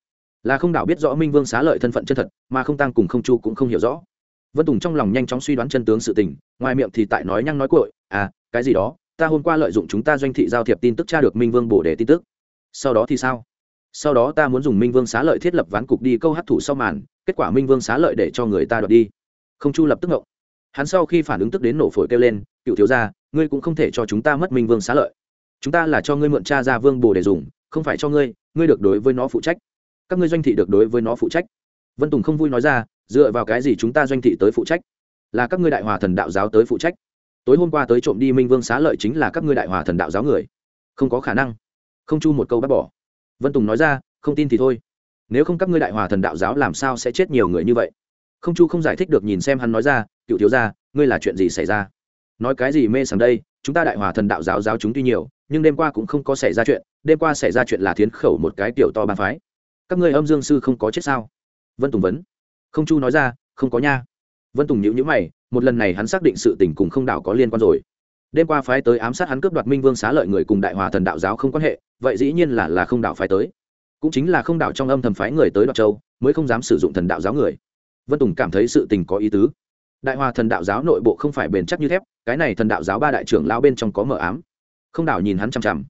là không đảo biết rõ minh vương xá lợi thân phận chân thật, mà không tăng cùng không chu cũng không hiểu rõ. Vân tùng trong lòng nhanh chóng suy đoán chân tướng sự tình, ngoài miệng thì tại nói nhăng nói cội à cái gì đó, ta hôm qua lợi dụng chúng ta doanh thị giao thiệp tin tức tra được minh vương bổ đề tin tức. Sau đó thì sao? Sau đó ta muốn dùng minh vương xá lợi thiết lập ván cục đi câu hát thủ sau màn, kết quả minh vương xá lợi để cho người ta đoạt đi. Không chu lập tức ngộng. Hắn sau khi phản ứng tức đến nổ phổi kêu lên, cựu thiếu gia, ngươi cũng không thể cho chúng ta mất minh vương xá lợi. Chúng ta là cho ngươi mượn cha ra vương bồ để dùng, không phải cho ngươi ngươi được đối với nó phụ trách các ngươi doanh thị được đối với nó phụ trách. Vân tùng không vui nói ra, dựa vào cái gì chúng ta doanh thị tới phụ trách? Là các ngươi đại hòa thần đạo giáo tới phụ trách. Tối hôm qua tới trộm đi minh vương xá lợi chính là các ngươi đại hòa thần đạo giáo người. Không có khả năng. Không chu một câu bác bỏ. Vân tùng nói ra, không tin thì thôi. Nếu không các ngươi đại hòa thần đạo giáo làm sao sẽ chết nhiều người như vậy? Không chu không giải thích được nhìn xem hắn nói ra, cựu thiếu ra ngươi là chuyện gì xảy ra? Nói cái gì mê sảng đây? Chúng ta đại hòa thần đạo giáo giáo chúng tuy nhiều, nhưng đêm qua cũng không có xảy ra chuyện, đêm qua xảy ra chuyện là thiến khẩu một cái tiểu to bàn phái các ngươi âm dương sư không có chết sao? Vân tùng vấn. Không chu nói ra, không có nha. Vân tùng nhữ nhữ mày, một lần này hắn xác định sự tình cùng không đảo có liên quan rồi. Đêm qua phái tới ám sát hắn cướp đoạt minh vương xá lợi người cùng đại hòa thần đạo giáo không quan hệ, vậy dĩ nhiên là là không đảo phái tới. Cũng chính là không đảo trong âm thầm phái người tới đoạt châu, mới không dám sử dụng thần đạo giáo người. Vân tùng cảm thấy sự tình có ý tứ. Đại hòa thần đạo giáo nội bộ không phải bền chắc như thép, cái này thần đạo giáo ba đại trưởng lao bên trong có mờ ám. Không đảo nhìn hắn chằm chằm.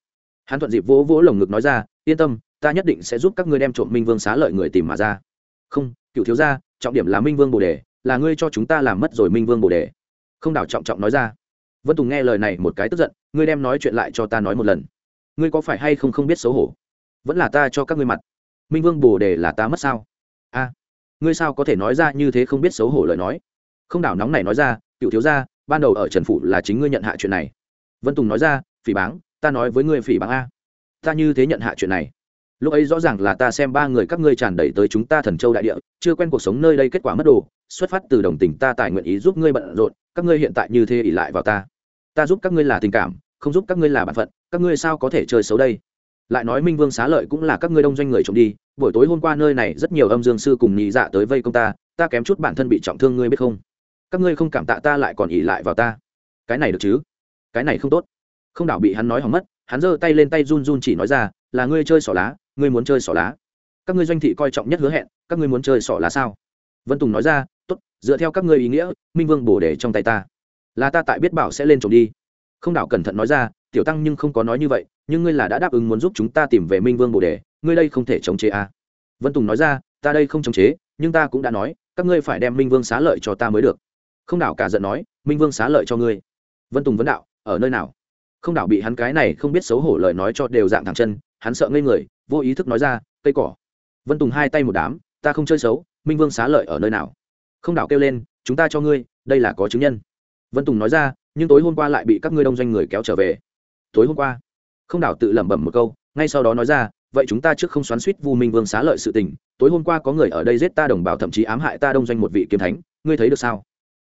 Hắn thuận dịp vỗ vỗ lồng ngực nói ra, yên tâm ta nhất định sẽ giúp các ngươi đem trộm minh vương xá lợi người tìm mà ra. Không, cựu thiếu gia, trọng điểm là minh vương bồ đề, là ngươi cho chúng ta làm mất rồi minh vương bồ đề. Không đảo trọng trọng nói ra. Vân tùng nghe lời này một cái tức giận, ngươi đem nói chuyện lại cho ta nói một lần. Ngươi có phải hay không không biết xấu hổ? Vẫn là ta cho các ngươi mặt. Minh vương bồ đề là ta mất sao? A, ngươi sao có thể nói ra như thế không biết xấu hổ lời nói? Không đảo nóng này nói ra, cựu thiếu gia, ban đầu ở trần phủ là chính ngươi nhận hạ chuyện này. Vân tùng nói ra, phỉ báng, ta nói với ngươi phỉ báng a. Ta như thế nhận hạ chuyện này lúc ấy rõ ràng là ta xem ba người các ngươi tràn đầy tới chúng ta thần châu đại địa, chưa quen cuộc sống nơi đây kết quả mất đồ, xuất phát từ đồng tình ta tài nguyện ý giúp ngươi bận rộn, các ngươi hiện tại như thế ỉ lại vào ta. Ta giúp các ngươi là tình cảm, không giúp các ngươi là b ả n phận, các ngươi sao có thể chơi xấu đây? Lại nói minh vương xá lợi cũng là các ngươi đông doanh người trộm đi, buổi tối hôm qua nơi này rất nhiều âm dương sư cùng nhị dạ tới vây công ta ta kém chút bản thân bị trọng thương ngươi biết không? Các ngươi không cảm tạ ta lại còn ỉ lại vào ta. Cái này được chứ? Cái này không tốt. Không đảo bị hắn nói hỏng mất, hắn giơ tay lên tay run run chỉ nói ra, là ngươi chơi xỏ lá ngươi muốn chơi xỏ lá. Các ngươi doanh thị coi trọng nhất hứa hẹn, các ngươi muốn chơi xỏ lá sao? Vân tùng nói ra, tốt, dựa theo các ngươi ý nghĩa, minh vương bổ để trong tay ta. Là ta tại biết bảo sẽ lên trộm đi. Không đảo cẩn thận nói ra, tiểu tăng nhưng không có nói như vậy, nhưng ngươi là đã đáp ứng muốn giúp chúng ta tìm về minh vương bồ đề ngươi đây không thể chống chế à. vân tùng nói ra, ta đây không chống chế, nhưng ta cũng đã nói, các ngươi phải đem minh vương xá lợi cho ta mới được. Không đảo cả giận nói, minh vương xá lợi cho ngươi. Vân tùng vấn đạo, ở nơi nào? Không đảo bị hắn cái này không biết xấu hổ lời nói cho đều dạng thẳng chân hắn sợ ngây người, vô ý thức nói ra, cây cỏ. Vân tùng hai tay một đám, ta không chơi xấu, minh vương xá lợi ở nơi nào? Không đảo kêu lên, chúng ta cho ngươi, đây là có chứng nhân. Vân tùng nói ra, nhưng tối hôm qua lại bị các ngươi đông doanh người kéo trở về. Tối hôm qua, không đảo tự lẩm bẩm một câu, ngay sau đó nói ra, vậy chúng ta trước không xoắn suýt vu minh vương xá lợi sự tình, tối hôm qua có người ở đây giết ta đồng bào thậm chí ám hại ta đông doanh một vị kiếm thánh, ngươi thấy được sao?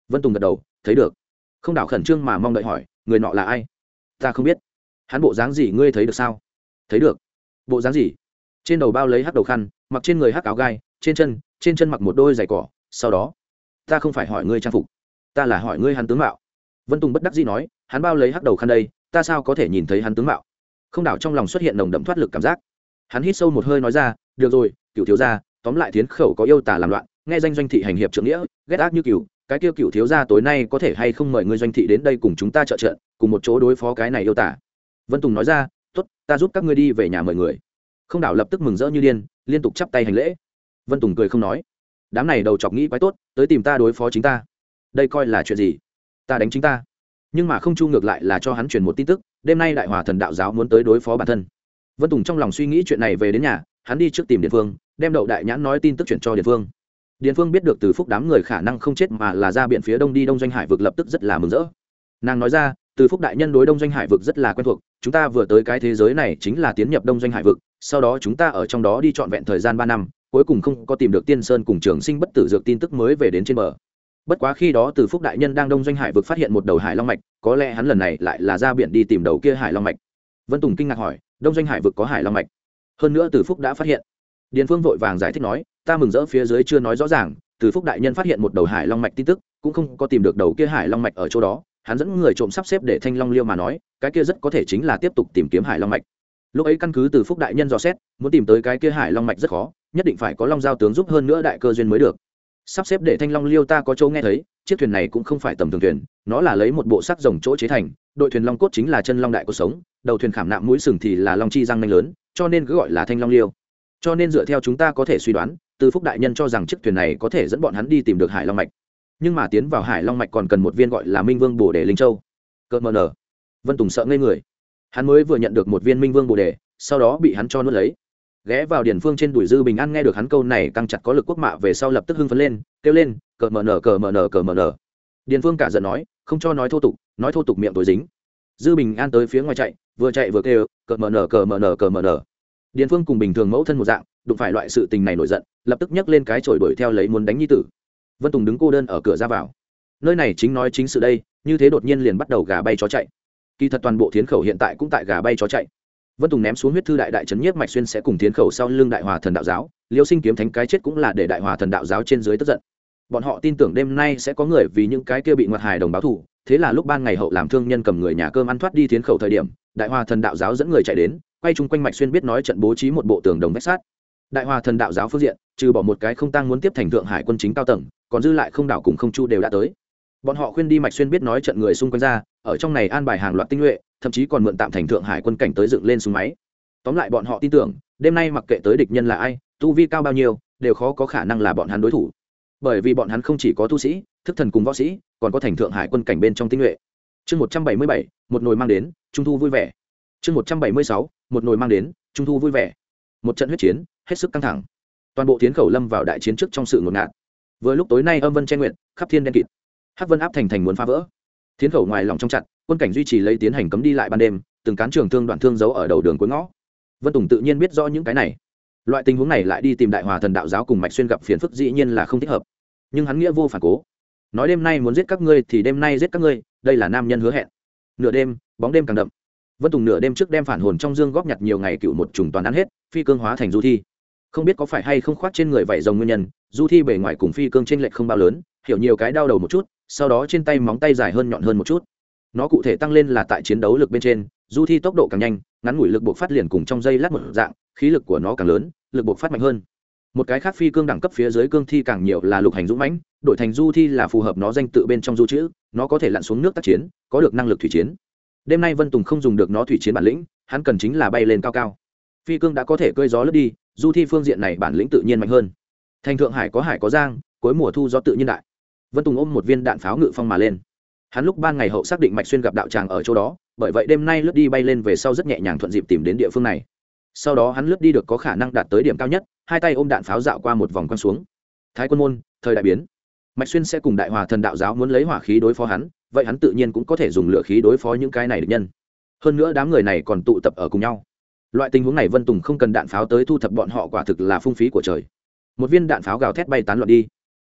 Vân tùng gật đầu, thấy được. Không đảo khẩn trương mà mong đợi hỏi, người nọ là ai? Ta không biết. Hắn bộ dáng gì ngươi thấy được sao? Thấy được. Bộ dáng gì? Trên đầu bao lấy hắc đầu khăn, mặc trên người hắc áo gai, trên chân trên chân mặc một đôi giày cỏ, sau đó, ta không phải hỏi ngươi trang phục, ta là hỏi ngươi hắn tướng mạo. Vân tùng bất đắc dĩ nói, hắn bao lấy hắc đầu khăn đây, ta sao có thể nhìn thấy hắn tướng mạo? Không đảo trong lòng xuất hiện nồng đậm thoát lực cảm giác. Hắn hít sâu một hơi nói ra, được rồi, cựu thiếu gia, tóm lại tiến khẩu có yêu tả làm loạn, nghe danh doanh thị hành hiệp trưởng nghĩa, ghét ác như cựu cái kia cựu thiếu gia tối nay có thể hay không mời ngươi doanh thị đến đây cùng chúng ta trợ trợ cùng một chỗ đối phó cái này yêu tả vân tùng nói ra tốt, ta giúp các ngươi đi về nhà mời người. Không đảo lập tức mừng rỡ như điên, liên tục chắp tay hành lễ. Vân tùng cười không nói. Đám này đầu chọc nghĩ quái tốt, tới tìm ta đối phó chính ta. Đây coi là chuyện gì? Ta đánh chính ta. Nhưng mà không chu ngược lại là cho hắn truyền một tin tức, đêm nay đại hòa thần đạo giáo muốn tới đối phó bản thân. Vân tùng trong lòng suy nghĩ chuyện này về đến nhà, hắn đi trước tìm địa phương, đem đậu đại nhãn nói tin tức chuyển cho địa phương. Điện phương biết được từ phúc đám người khả năng không chết mà là ra biển phía đông đi đông doanh hải vực lập tức rất là mừng rỡ. Nàng nói ra từ phúc đại nhân đối đông doanh hải vực rất là quen thuộc, chúng ta vừa tới cái thế giới này chính là tiến nhập đông doanh hải vực, sau đó chúng ta ở trong đó đi trọn vẹn thời gian ba năm, cuối cùng không có tìm được tiên sơn cùng trường sinh bất tử dược tin tức mới về đến trên bờ. Bất quá khi đó từ phúc đại nhân đang đông doanh hải vực phát hiện một đầu hải long mạch, có lẽ hắn lần này lại là ra biển đi tìm đầu kia hải long mạch. Vân tùng kinh ngạc hỏi, đông doanh hải vực có hải long mạch? Hơn nữa từ phúc đã phát hiện. Điền phương vội vàng giải thích nói, ta mừng rỡ phía dưới chưa nói rõ ràng, từ phúc đại nhân phát hiện một đầu hải long mạch tin tức, cũng không có tìm được đầu kia hải long mạch ở chỗ đó hắn dẫn người trộm sắp xếp để thanh long liêu mà nói, cái kia rất có thể chính là tiếp tục tìm kiếm hải long mạch. Lúc ấy căn cứ từ phúc đại nhân dò xét, muốn tìm tới cái kia hải long mạch rất khó, nhất định phải có long giao tướng giúp hơn nữa đại cơ duyên mới được. Sắp xếp để thanh long liêu ta có chỗ nghe thấy, chiếc thuyền này cũng không phải tầm thường thuyền, nó là lấy một bộ sắc rồng chỗ chế thành, đội thuyền long cốt chính là chân long đại cuộc sống, đầu thuyền khảm nạm mũi sừng thì là long chi răng nanh lớn, cho nên cứ gọi là thanh long liêu. Cho nên dựa theo chúng ta có thể suy đoán, từ phúc đại nhân cho rằng chiếc thuyền này có thể dẫn bọn hắn đi tìm được hải long mạch nhưng mà tiến vào hải long mạch còn cần một viên gọi là minh vương bồ đề linh châu. Cơ mờ nở vân tùng sợ ngây người. Hắn mới vừa nhận được một viên minh vương bồ đề, sau đó bị hắn cho nuốt lấy. Ghé vào điển phương trên đùi dư bình an nghe được hắn câu này căng chặt có lực quốc mạ về sau lập tức hưng phấn lên, kêu lên cờ mờ nở cờ mờ nở cờ mờ nở điền phương cả giận nói, không cho nói thô tục, nói thô tục miệng tối dính. Dư bình an tới phía ngoài chạy, vừa chạy vừa kêu cờ mờ nở cờ mờ nở cờ mờ nở điền phương cùng bình thường mẫu thân một dạng, đụng phải loại sự tình này nổi giận, lập tức nhấc lên cái chổi đuổi theo lấy muốn đánh nhi tử vân tùng đứng cô đơn ở cửa ra vào nơi này chính nói chính sự đây như thế đột nhiên liền bắt đầu gà bay chó chạy kỳ thật toàn bộ thiến khẩu hiện tại cũng tại gà bay chó chạy vân tùng ném xuống huyết thư đại đại trấn nhiếp mạch xuyên sẽ cùng thiến khẩu sau lưng đại hòa thần đạo giáo liêu sinh kiếm thánh cái chết cũng là để đại hòa thần đạo giáo trên dưới tức giận bọn họ tin tưởng đêm nay sẽ có người vì những cái kia bị ngoặt hài đồng báo thủ thế là lúc ban ngày hậu làm thương nhân cầm người nhà cơm ăn thoát đi thiến khẩu thời điểm đại hòa thần đạo giáo dẫn người chạy đến quay chung quanh mạch xuyên biết nói trận bố trí một bộ tường đồng vách sát đại hòa thần đạo giáo phương diện, trừ bỏ một cái không tăng muốn tiếp thành thượng hải quân chính cao tầng, còn dư lại không đảo cùng không chu đều đã tới. Bọn họ khuyên đi mạch xuyên biết nói trận người xung quanh ra, ở trong này an bài hàng loạt tinh nhuệ, thậm chí còn mượn tạm thành thượng hải quân cảnh tới dựng lên súng máy. Tóm lại bọn họ tin tưởng, đêm nay mặc kệ tới địch nhân là ai, tu vi cao bao nhiêu, đều khó có khả năng là bọn hắn đối thủ. Bởi vì bọn hắn không chỉ có tu sĩ, thức thần cùng võ sĩ, còn có thành thượng hải quân cảnh bên trong tinh nhuệ. Chương một trăm bảy mươi bảy, một nồi mang đến, trung thu vui vẻ. Chương một trăm bảy mươi sáu, một nồi mang đến, trung thu vui vẻ một trận huyết chiến, hết sức căng thẳng. Toàn bộ tiến khẩu lâm vào đại chiến trước trong sự ngột ngạt. Vừa lúc tối nay âm vân che nguyện khắp thiên đen kịt. Hắc vân áp thành thành muốn phá vỡ. Tiến khẩu ngoài lòng trong chặt, quân cảnh duy trì lấy tiến hành cấm đi lại ban đêm, từng cán trường thương đoạn thương giấu ở đầu đường cuối ngõ. Vân tùng tự nhiên biết rõ những cái này. Loại tình huống này lại đi tìm đại hòa thần đạo giáo cùng mạch xuyên gặp phiền phức dĩ nhiên là không thích hợp. Nhưng hắn nghĩa vô phản cố. Nói đêm nay muốn giết các ngươi thì đêm nay giết các ngươi, đây là nam nhân hứa hẹn. Nửa đêm, bóng đêm càng đậm. Vân tùng nửa đêm trước đem phản hồn trong dương góp nhặt nhiều ngày cựu một trùng toàn ăn hết phi cương hóa thành du thi. Không biết có phải hay không khoát trên người vải rồng nguyên nhân, du thi bề ngoài cùng phi cương trên lệch không bao lớn, hiểu nhiều cái đau đầu một chút, sau đó trên tay móng tay dài hơn nhọn hơn một chút. Nó cụ thể tăng lên là tại chiến đấu lực bên trên, du thi tốc độ càng nhanh, ngắn ngủi lực buộc phát liền cùng trong dây lát một dạng, khí lực của nó càng lớn, lực buộc phát mạnh hơn. Một cái khác phi cương đẳng cấp phía dưới cương thi càng nhiều là lục hành dũng mãnh, đổi thành du thi là phù hợp nó danh tự bên trong du chữ, nó có thể lặn xuống nước tác chiến, có được năng lực thủy chiến. Đêm nay vân tùng không dùng được nó thủy chiến bản lĩnh, hắn cần chính là bay lên cao cao phi cương đã có thể cơi gió lướt đi, du thi phương diện này bản lĩnh tự nhiên mạnh hơn. Thành thượng hải có hải có giang, cuối mùa thu gió tự nhiên đại. Vân tùng ôm một viên đạn pháo ngự phong mà lên. Hắn lúc ban ngày hậu xác định mạch xuyên gặp đạo tràng ở chỗ đó, bởi vậy đêm nay lướt đi bay lên về sau rất nhẹ nhàng thuận dịp tìm đến địa phương này. Sau đó hắn lướt đi được có khả năng đạt tới điểm cao nhất, hai tay ôm đạn pháo dạo qua một vòng quăng xuống. Thái quân môn, thời đại biến. Mạch xuyên sẽ cùng đại hòa thần đạo giáo muốn lấy hỏa khí đối phó hắn, vậy hắn tự nhiên cũng có thể dùng lửa khí đối phó những cái này được nhân. Hơn nữa đám người này còn tụ tập ở cùng nhau loại tình huống này vân tùng không cần đạn pháo tới thu thập bọn họ quả thực là phung phí của trời. Một viên đạn pháo gào thét bay tán loạn đi.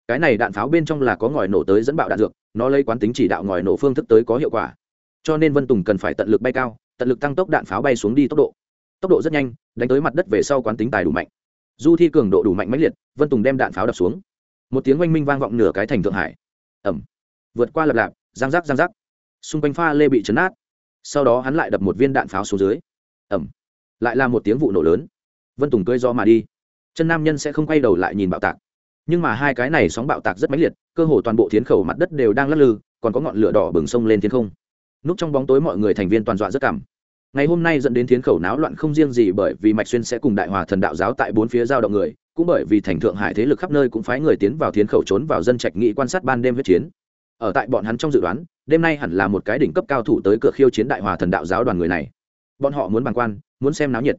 Cái này đạn pháo bên trong là có ngòi nổ tới dẫn bạo đạn dược, nó lấy quán tính chỉ đạo ngòi nổ phương thức tới có hiệu quả. Cho nên vân tùng cần phải tận lực bay cao, tận lực tăng tốc đạn pháo bay xuống đi tốc độ. Tốc độ rất nhanh, đánh tới mặt đất về sau quán tính tài đủ mạnh. Du thi cường độ đủ mạnh mãnh liệt, vân tùng đem đạn pháo đập xuống. Một tiếng oanh minh vang vọng nửa cái thành thượng hải. Ẩm vượt qua lập lạp, giang giác giang giác. Xung quanh pha lê bị chấn át sau đó hắn lại đập một viên đạn pháo xuống dưới. Ẩm lại là một tiếng vụ nổ lớn. Vân tùng cơi do mà đi. Chân nam nhân sẽ không quay đầu lại nhìn bạo tạc. Nhưng mà hai cái này sóng bạo tạc rất mãnh liệt, cơ hồ toàn bộ thiến khẩu mặt đất đều đang lắc lư, còn có ngọn lửa đỏ bừng sông lên thiên không. Núp trong bóng tối mọi người thành viên toàn dọa rất cảm. Ngày hôm nay dẫn đến thiến khẩu náo loạn không riêng gì bởi vì mạch xuyên sẽ cùng đại hòa thần đạo giáo tại bốn phía giao động người, cũng bởi vì thành thượng hải thế lực khắp nơi cũng phái người tiến vào thiến khẩu trốn vào dân trạch nghị quan sát ban đêm huyết chiến. Ở tại bọn hắn trong dự đoán, đêm nay hẳn là một cái đỉnh cấp cao thủ tới cửa khiêu chiến đại hòa thần đạo giáo đoàn người này bọn họ muốn bàng quan, muốn xem náo nhiệt.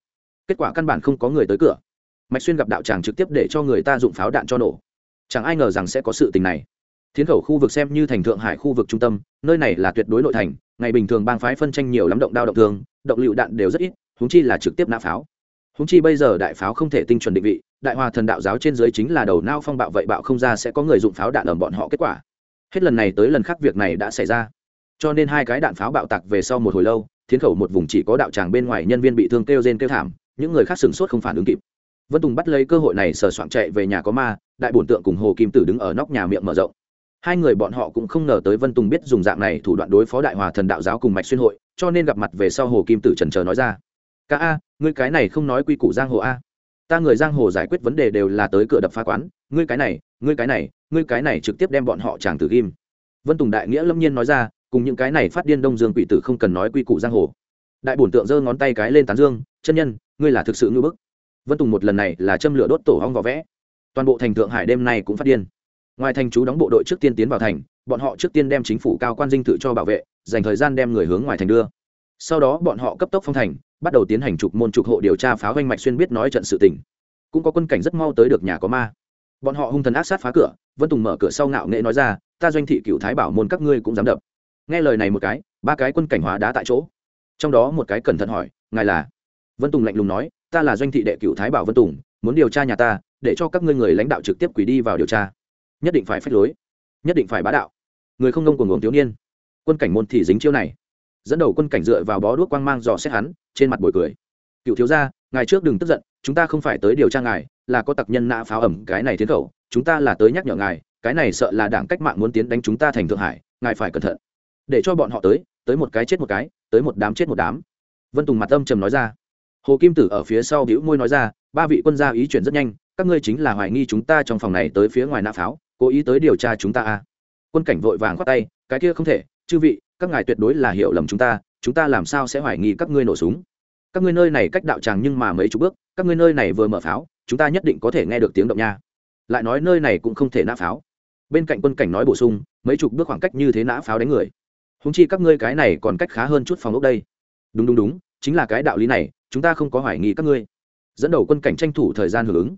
Kết quả căn bản không có người tới cửa. Mạch xuyên gặp đạo tràng trực tiếp để cho người ta dụng pháo đạn cho nổ. Chẳng ai ngờ rằng sẽ có sự tình này. Thiến khẩu khu vực xem như thành thượng hải khu vực trung tâm, nơi này là tuyệt đối nội thành, ngày bình thường bang phái phân tranh nhiều lắm động đao động thường động lựu đạn đều rất ít húng chi là trực tiếp nã pháo. Húng chi bây giờ đại pháo không thể tinh chuẩn định vị, đại hòa thần đạo giáo trên dưới chính là đầu nao phong bạo vậy bạo không ra sẽ có người dụng pháo đạn ở bọn họ kết quả. Hết lần này tới lần khác việc này đã xảy ra. Cho nên hai cái đạn pháo bạo tạc về sau một hồi lâu thiến khẩu một vùng chỉ có đạo tràng bên ngoài nhân viên bị thương kêu rên kêu thảm, những người khác sửng sốt không phản ứng kịp. Vân tùng bắt lấy cơ hội này sờ soạn chạy về nhà có ma, đại bổn tượng cùng hồ kim tử đứng ở nóc nhà miệng mở rộng. Hai người bọn họ cũng không ngờ tới vân tùng biết dùng dạng này thủ đoạn đối phó đại hòa thần đạo giáo cùng mạch xuyên hội, cho nên gặp mặt về sau hồ kim tử trần trờ nói ra. Ca a, ngươi cái này không nói quy củ giang hồ a. Ta người giang hồ giải quyết vấn đề đều là tới cửa đập phá quán, ngươi cái này, ngươi cái này, ngươi cái này trực tiếp đem bọn họ chàng tử ghim. Vân tùng đại nghĩa lâm nhiên nói ra cùng những cái này phát điên đông dương quỷ tử không cần nói quy củ giang hồ. Đại bổn tượng giơ ngón tay cái lên tán dương, chân nhân, ngươi là thực sự ngưỡng bức. Vân tùng một lần này là châm lửa đốt tổ hong vỏ vẽ. Toàn bộ thành thượng hải đêm nay cũng phát điên. Ngoài thành chú đóng bộ đội trước tiên tiến vào thành, bọn họ trước tiên đem chính phủ cao quan dinh tự cho bảo vệ, dành thời gian đem người hướng ngoài thành đưa. Sau đó bọn họ cấp tốc phong thành, bắt đầu tiến hành trục môn trục hộ điều tra pháo doanh mạch xuyên biết nói trận sự tình. Cũng có quân cảnh rất mau tới được nhà có ma. Bọn họ hung thần ác sát phá cửa, vân tùng mở cửa sau ngạo nghệ nói ra, ta doanh thị cựu thái bảo môn các ngươi cũng dám đập nghe lời này một cái, ba cái quân cảnh hóa đá tại chỗ. Trong đó một cái cẩn thận hỏi, ngài là? Vân tùng lạnh lùng nói, ta là doanh thị đệ cựu thái bảo vân tùng, muốn điều tra nhà ta, để cho các ngươi người lãnh đạo trực tiếp quỷ đi vào điều tra. Nhất định phải phách lối, nhất định phải bá đạo. Người không ngông của ngưỡng thiếu niên. Quân cảnh môn thì dính chiêu này. Dẫn đầu quân cảnh dựa vào bó đuốc quang mang dò xét hắn, trên mặt bồi cười. Cựu thiếu gia, ngài trước đừng tức giận, chúng ta không phải tới điều tra ngài, là có tặc nhân nã pháo ẩm cái này tiến khẩu, chúng ta là tới nhắc nhở ngài, cái này sợ là đảng cách mạng muốn tiến đánh chúng ta thành thượng hải, ngài phải cẩn thận để cho bọn họ tới tới một cái chết một cái, tới một đám chết một đám. Vân tùng mặt âm trầm nói ra. Hồ kim tử ở phía sau đĩu môi nói ra, ba vị quân gia ý chuyển rất nhanh, các ngươi chính là hoài nghi chúng ta trong phòng này tới phía ngoài nã pháo, cố ý tới điều tra chúng ta à. quân cảnh vội vàng khoát tay, cái kia không thể, chư vị, các ngài tuyệt đối là hiểu lầm chúng ta chúng ta làm sao sẽ hoài nghi các ngươi nổ súng? Các ngươi nơi này cách đạo tràng nhưng mà mấy chục bước, các ngươi nơi này vừa mở pháo, chúng ta nhất định có thể nghe được tiếng động nha. Lại nói nơi này cũng không thể nã pháo. Bên cạnh quân cảnh nói bổ sung, mấy chục bước khoảng cách như thế nã pháo đánh người húng chi các ngươi cái này còn cách khá hơn chút phòng ốc đây. Đúng đúng đúng, chính là cái đạo lý này, chúng ta không có hoài nghi các ngươi. Dẫn đầu quân cảnh tranh thủ thời gian hưởng ứng.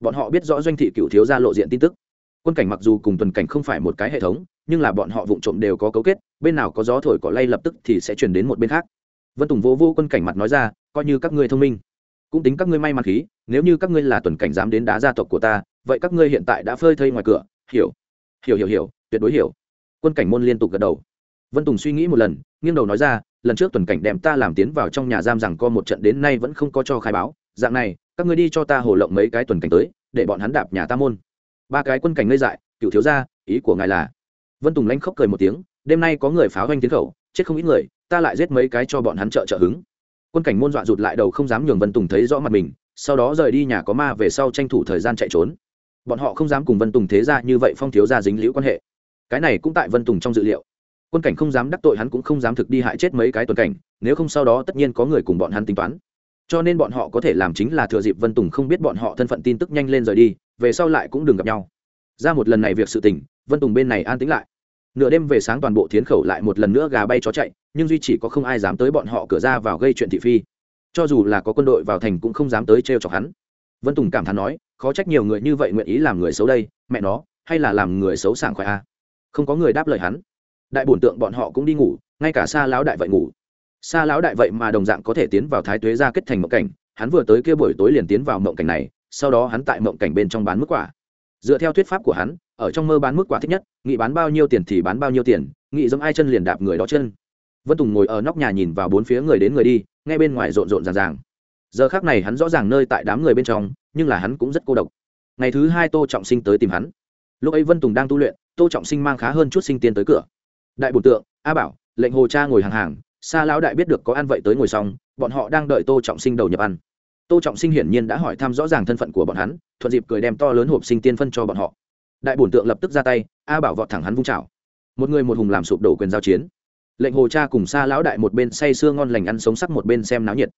Bọn họ biết rõ doanh thị cựu thiếu ra lộ diện tin tức. Quân cảnh mặc dù cùng tuần cảnh không phải một cái hệ thống, nhưng là bọn họ vụng trộm đều có cấu kết, bên nào có gió thổi cỏ lay lập tức thì sẽ chuyển đến một bên khác. Vân tùng vô vô quân cảnh mặt nói ra, coi như các ngươi thông minh, cũng tính các ngươi may mắn khí, nếu như các ngươi là tuần cảnh dám đến đá gia tộc của ta, vậy các ngươi hiện tại đã phơi thây ngoài cửa, hiểu hiểu hiểu hiểu, tuyệt đối hiểu. Quân cảnh môn liên tục gật đầu vân tùng suy nghĩ một lần, nghiêng đầu nói ra, lần trước tuần cảnh đem ta làm tiến vào trong nhà giam rằng co một trận đến nay vẫn không có cho khai báo. Dạng này, các ngươi đi cho ta hồ lộng mấy cái tuần cảnh tới, để bọn hắn đạp nhà ta môn. Ba cái quân cảnh ngây dại, cựu thiếu gia, ý của ngài là? Vân tùng lanh khóc cười một tiếng, đêm nay có người pháo doanh tiến khẩu, chết không ít người, ta lại giết mấy cái cho bọn hắn trợ trợ hứng. Quân cảnh môn dọa rụt lại đầu không dám nhường vân tùng thấy rõ mặt mình, sau đó rời đi nhà có ma về sau tranh thủ thời gian chạy trốn. Bọn họ không dám cùng vân tùng thế ra như vậy phong thiếu ra dính liễu quan hệ. Cái này cũng tại vân tùng trong dự liệu quân cảnh không dám đắc tội hắn cũng không dám thực đi hại chết mấy cái tuần cảnh, nếu không sau đó tất nhiên có người cùng bọn hắn tính toán. Cho nên bọn họ có thể làm chính là thừa dịp vân tùng không biết bọn họ thân phận tin tức nhanh lên rời đi, về sau lại cũng đừng gặp nhau. Ra một lần này việc sự tình, vân tùng bên này an tính lại. Nửa đêm về sáng toàn bộ thiến khẩu lại một lần nữa gà bay chó chạy, nhưng duy chỉ có không ai dám tới bọn họ cửa ra vào gây chuyện thị phi. Cho dù là có quân đội vào thành cũng không dám tới trêu chọc hắn. Vân tùng cảm thán nói, khó trách nhiều người như vậy nguyện ý làm người xấu đây, mẹ nó, hay là làm người xấu sảng khoái a không có người đáp lời hắn đại bổn tượng bọn họ cũng đi ngủ, ngay cả xa lão đại vậy ngủ. Xa lão đại vậy mà đồng dạng có thể tiến vào thái tuế ra kết thành mộng cảnh, hắn vừa tới kia buổi tối liền tiến vào mộng cảnh này, sau đó hắn tại mộng cảnh bên trong bán mức quả. Dựa theo thuyết pháp của hắn, ở trong mơ bán mức quả thích nhất nghị bán bao nhiêu tiền thì bán bao nhiêu tiền nghị giống ai chân liền đạp người đó chân. Vân tùng ngồi ở nóc nhà nhìn vào bốn phía người đến người đi ngay bên ngoài rộn rộn ràng ràng. Giờ khác này hắn rõ ràng nơi tại đám người bên trong, nhưng là hắn cũng rất cô độc. Ngày thứ hai tô trọng sinh tới tìm hắn. Lúc ấy vân tùng đang tu luyện, tô trọng sinh mang khá hơn chút sinh tiên tới cửa đại bổn tượng, a bảo, lệnh hồ cha ngồi hàng hàng xa lão đại biết được có ăn vậy tới ngồi xong, bọn họ đang đợi tô trọng sinh đầu nhập ăn. Tô trọng sinh hiển nhiên đã hỏi thăm rõ ràng thân phận của bọn hắn, thuận dịp cười đem to lớn hộp sinh tiên phân cho bọn họ. Đại bổn tượng lập tức ra tay, a bảo vọt thẳng hắn vung chảo. Một người một hùng làm sụp đổ quyền giao chiến. Lệnh hồ cha cùng xa lão đại một bên say sưa ngon lành ăn sống sắc một bên xem náo nhiệt.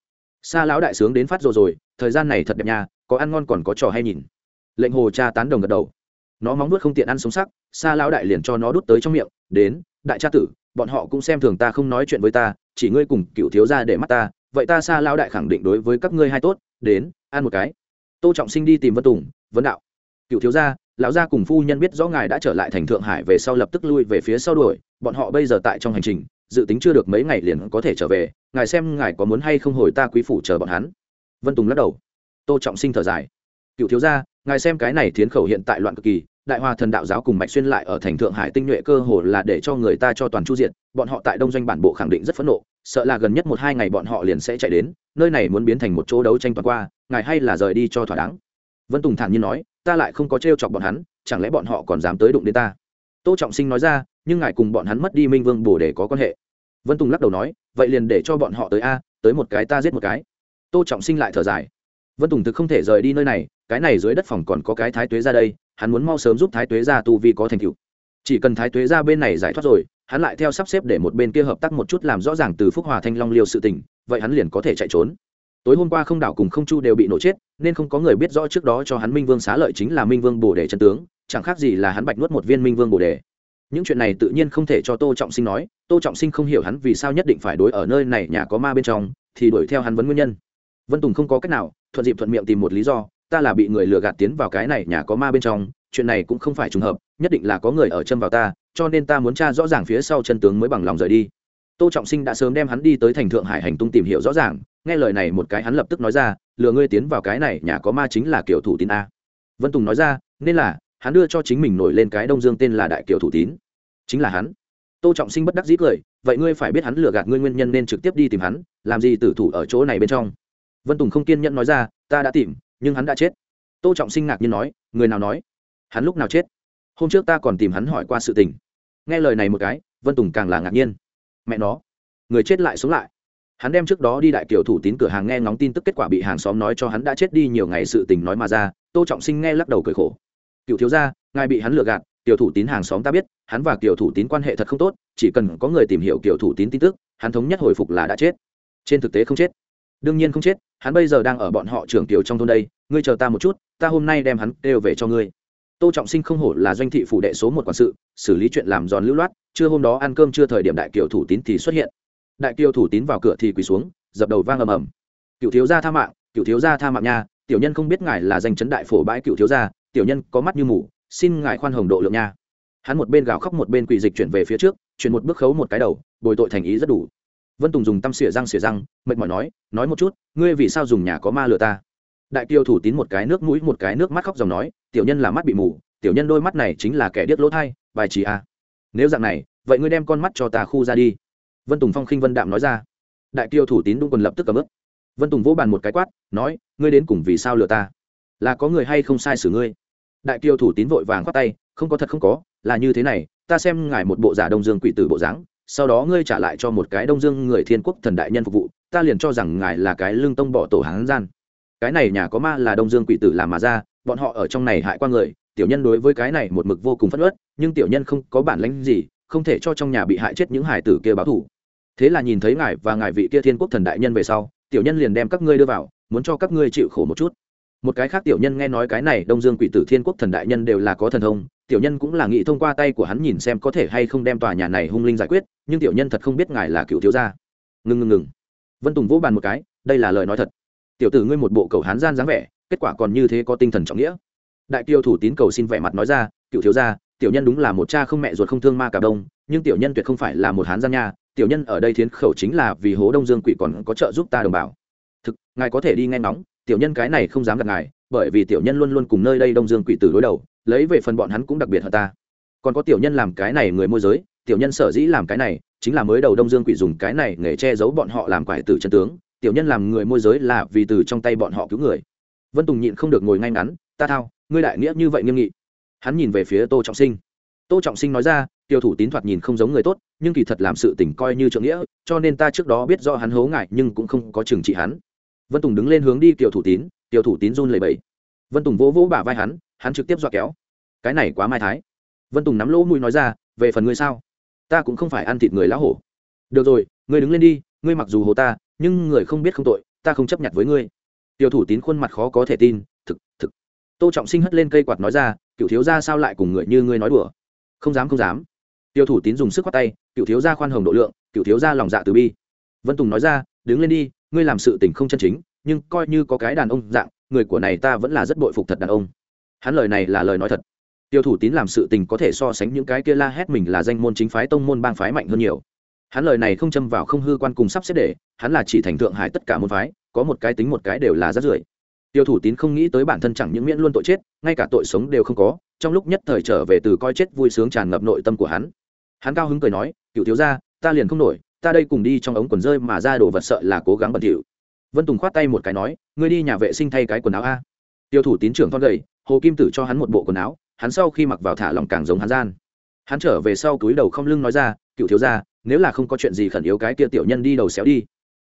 Xa lão đại sướng đến phát rồi rồi, thời gian này thật đẹp nha, có ăn ngon còn có trò hay nhìn. Lệnh hồ cha tán đồng gật đầu. Nó móng nuốt không tiện ăn sống sắc xa lão đại liền cho nó đút tới trong miệng, đến đại cha tử, bọn họ cũng xem thường ta không nói chuyện với ta, chỉ ngươi cùng cựu thiếu ra để mắt ta, vậy ta xa lão đại khẳng định đối với các ngươi hai tốt, đến, ăn một cái. Tô trọng sinh đi tìm vân tùng vấn đạo. Cựu thiếu gia, lão gia cùng phu nhân biết rõ ngài đã trở lại thành thượng hải về sau lập tức lui về phía sau đuổi, bọn họ bây giờ tại trong hành trình, dự tính chưa được mấy ngày liền có thể trở về, ngài xem ngài có muốn hay không hồi ta quý phủ chờ bọn hắn. Vân tùng lắc đầu. Tô trọng sinh thở dài. Cựu thiếu gia, ngài xem cái này thiến khẩu hiện tại loạn cực kỳ đại hòa thần đạo giáo cùng mạch xuyên lại ở thành thượng hải tinh nhuệ cơ hồ là để cho người ta cho toàn chu diện bọn họ tại đông doanh bản bộ khẳng định rất phẫn nộ, sợ là gần nhất một hai ngày bọn họ liền sẽ chạy đến, nơi này muốn biến thành một chỗ đấu tranh toàn qua, ngài hay là rời đi cho thỏa đáng. Vân tùng thản nhiên nói, ta lại không có t r e o chọc bọn hắn, chẳng lẽ bọn họ còn dám tới đụng đến ta? Tô trọng sinh nói ra, nhưng ngài cùng bọn hắn mất đi minh vương bồ để có quan hệ. Vân tùng lắc đầu nói, vậy liền để cho bọn họ tới a, tới một cái ta giết một cái. Tô trọng sinh lại thở dài, vân tùng thực không thể rời đi nơi này, cái này dưới đất phòng còn có cái thái tuế ra đây hắn muốn mau sớm giúp thái tuế ra tu vi có thành tựu. Chỉ cần thái tuế ra bên này giải thoát rồi, hắn lại theo sắp xếp để một bên kia hợp tác một chút làm rõ ràng từ phúc hòa thanh long liêu sự tình, vậy hắn liền có thể chạy trốn. Tối hôm qua không đảo cùng không chu đều bị nổ chết, nên không có người biết rõ trước đó cho hắn minh vương xá lợi chính là minh vương bồ đề chân tướng, chẳng khác gì là hắn bạch nuốt một viên minh vương bồ đề. Những chuyện này tự nhiên không thể cho tô trọng sinh nói, tô trọng sinh không hiểu hắn vì sao nhất định phải đối ở nơi này nhà có ma bên trong, thì đuổi theo hắn vấn nguyên nhân. Vân tùng không có cách nào, thuận dịp thuận miệng tìm một lý do ta là bị người lừa gạt tiến vào cái này nhà có ma bên trong, chuyện này cũng không phải trùng hợp, nhất định là có người ở chân vào ta, cho nên ta muốn tra rõ ràng phía sau chân tướng mới bằng lòng rời đi. Tô trọng sinh đã sớm đem hắn đi tới thành thượng hải hành tung tìm hiểu rõ ràng, nghe lời này một cái hắn lập tức nói ra, lừa ngươi tiến vào cái này nhà có ma chính là kiểu thủ tín a. Vân tùng nói ra, nên là, hắn đưa cho chính mình nổi lên cái đông dương tên là đại kiểu thủ tín. Chính là hắn. Tô trọng sinh bất đắc dĩ cười, vậy ngươi phải biết hắn lừa gạt ngươi nguyên nhân nên trực tiếp đi tìm hắn, làm gì tử thủ ở chỗ này bên trong? Vân tùng không kiên nhẫn nói ra, ta đã tìm nhưng hắn đã chết. Tô trọng sinh ngạc nhiên nói, người nào nói? Hắn lúc nào chết? Hôm trước ta còn tìm hắn hỏi qua sự tình. Nghe lời này một cái, vân tùng càng là ngạc nhiên. Mẹ nó, người chết lại sống lại. Hắn đem trước đó đi đại kiểu thủ tín cửa hàng nghe ngóng tin tức kết quả bị hàng xóm nói cho hắn đã chết đi nhiều ngày sự tình nói mà ra, tô trọng sinh nghe lắc đầu cười khổ. Cựu thiếu gia, ngài bị hắn lừa gạt tiểu thủ tín hàng xóm ta biết, hắn và kiểu thủ tín quan hệ thật không tốt, chỉ cần có người tìm hiểu kiểu thủ tín tin tức, hắn thống nhất hồi phục là đã chết. Trên thực tế không chết. Đương nhiên không chết hắn bây giờ đang ở bọn họ trưởng tiểu trong thôn đây, ngươi chờ ta một chút, ta hôm nay đem hắn đều về cho ngươi. Tô trọng sinh không hổ là doanh thị phủ đệ số một quản sự, xử lý chuyện làm giòn lưu loát, Trưa hôm đó ăn cơm chưa thời điểm đại kiều thủ tín thì xuất hiện. Đại kiều thủ tín vào cửa thì quỳ xuống, dập đầu vang ầm ầm. Cựu thiếu gia tha mạng, cựu thiếu gia tha mạng nha, tiểu nhân không biết ngài là danh chấn đại phổ bãi cựu thiếu gia, tiểu nhân có mắt như mù, xin ngài khoan hồng độ lượng nha. Hắn một bên gào khóc một bên quỳ dịch chuyển về phía trước, chuyển một bước khấu một cái đầu, bồi tội thành ý rất đủ vân tùng dùng tăm xỉa răng xỉa răng, mệt mỏi nói nói một chút, ngươi vì sao dùng nhà có ma lừa ta? Đại tiêu thủ tín một cái nước mũi, một cái nước mắt khóc dòng nói, tiểu nhân là mắt bị mù, tiểu nhân đôi mắt này chính là kẻ điếc lỗ thai, bài trí a. À. nếu dạng này, vậy ngươi đem con mắt cho ta khu ra đi. Vân tùng phong khinh vân đạm nói ra. Đại tiêu thủ tín đúng quần lập tức cầm bước. vân tùng vỗ bàn một cái quát, nói, ngươi đến cùng vì sao lừa ta? Là có người hay không sai xử ngươi? Đại tiêu thủ tín vội vàng khoát tay, không có thật không có, là như thế này, ta xem ngài một bộ giả đông dương quỷ tử bộ dáng sau đó ngươi trả lại cho một cái đông dương người thiên quốc thần đại nhân phục vụ, ta liền cho rằng ngài là cái lương tông bỏ tổ hán gian. Cái này nhà có ma là đông dương quỷ tử làm mà ra, bọn họ ở trong này hại qua người, tiểu nhân đối với cái này một mực vô cùng phất ớt nhưng tiểu nhân không có bản lãnh gì, không thể cho trong nhà bị hại chết những hải tử kia báo thủ thế là nhìn thấy ngài và ngài vị kia thiên quốc thần đại nhân về sau, tiểu nhân liền đem các ngươi đưa vào, muốn cho các ngươi chịu khổ một chút. Một cái khác tiểu nhân nghe nói cái này đông dương quỷ tử thiên quốc thần đại nhân đều là có thần thông tiểu nhân cũng là nghĩ thông qua tay của hắn nhìn xem có thể hay không đem tòa nhà này hung linh giải quyết, nhưng tiểu nhân thật không biết ngài là cựu thiếu gia. Ngừng ngừng ngừng vân tùng vỗ bàn một cái, đây là lời nói thật. Tiểu tử ngươi một bộ cầu hán gian dáng vẻ, kết quả còn như thế có tinh thần trọng nghĩa. Đại tiêu thủ tín cầu xin vẻ mặt nói ra, cựu thiếu gia, tiểu nhân đúng là một cha không mẹ ruột không thương ma cả đông nhưng tiểu nhân tuyệt không phải là một hán gian nha, tiểu nhân ở đây thiến khẩu chính là vì hố đông dương quỷ còn có trợ giúp ta đồng bào. Thực, ngài có thể đi nghe ngóng, tiểu nhân cái này không dám gặp ngài bởi vì tiểu nhân luôn luôn cùng nơi đây đông dương quỷ tử đối đầu, lấy về phần bọn hắn cũng đặc biệt hơn ta. Còn có tiểu nhân làm cái này người môi giới, tiểu nhân sở dĩ làm cái này, chính là mới đầu đông dương quỷ dùng cái này để che giấu bọn họ làm quải tử chân tướng, tiểu nhân làm người môi giới là vì từ trong tay bọn họ cứu người. Vân tùng nhịn không được ngồi ngay ngắn, ta thao, ngươi đại nghĩa như vậy nghiêm nghị. Hắn nhìn về phía tô trọng sinh. Tô trọng sinh nói ra, tiêu thủ tín thoạt nhìn không giống người tốt, nhưng kỳ thật làm sự tỉnh coi như trượng nghĩa, cho nên ta trước đó biết do hắn hố ngại nhưng cũng không có trừng trị hắn. Vân tùng đứng lên hướng đi tiểu thủ tín tiểu thủ tín run lẩy bẩy. Vân tùng vỗ vỗ bả vai hắn hắn trực tiếp dọa kéo. Cái này quá mai thái. Vân tùng nắm lỗ mũi nói ra, về phần ngươi sao? Ta cũng không phải ăn thịt người lão hổ. Được rồi, ngươi đứng lên đi, ngươi mặc dù hồ ta, nhưng người không biết không tội, ta không chấp nhận với ngươi. Tiểu thủ tín khuôn mặt khó có thể tin, thực thực. Tô trọng sinh hất lên cây quạt nói ra, cựu thiếu gia sao lại cùng người như ngươi nói đùa? Không dám không dám. Tiêu thủ tín dùng sức khoát tay, cựu thiếu gia khoan hồng độ lượng, cựu thiếu gia lòng dạ từ bi. Vân tùng nói ra, đứng lên đi, ngươi làm sự tình không chân chính nhưng coi như có cái đàn ông dạng, người của này ta vẫn là rất bội phục thật đàn ông. Hắn lời này là lời nói thật. Tiêu thủ tín làm sự tình có thể so sánh những cái kia la hét mình là danh môn chính phái tông môn bang phái mạnh hơn nhiều. Hắn lời này không châm vào không hư quan cùng sắp xếp để, hắn là chỉ thành thượng hải tất cả môn phái, có một cái tính một cái đều là rát rưởi. Tiêu thủ tín không nghĩ tới bản thân chẳng những miễn luôn tội chết, ngay cả tội sống đều không có, trong lúc nhất thời trở về từ coi chết vui sướng tràn ngập nội tâm của hắn. Hắn cao hứng cười nói cựu thiếu gia, ta liền không nổi, ta đây cùng đi trong ống quần rơi mà ra đồ vật sợ là cố gắng bẩn thỉu vân tùng khoát tay một cái nói, ngươi đi nhà vệ sinh thay cái quần áo a. Tiêu thủ tín trưởng con gầy, hồ kim tử cho hắn một bộ quần áo, hắn sau khi mặc vào thả lòng càng giống hắn gian. Hắn trở về sau túi đầu không lưng nói ra, cựu thiếu gia, nếu là không có chuyện gì khẩn yếu cái kia tiểu nhân đi đầu xéo đi.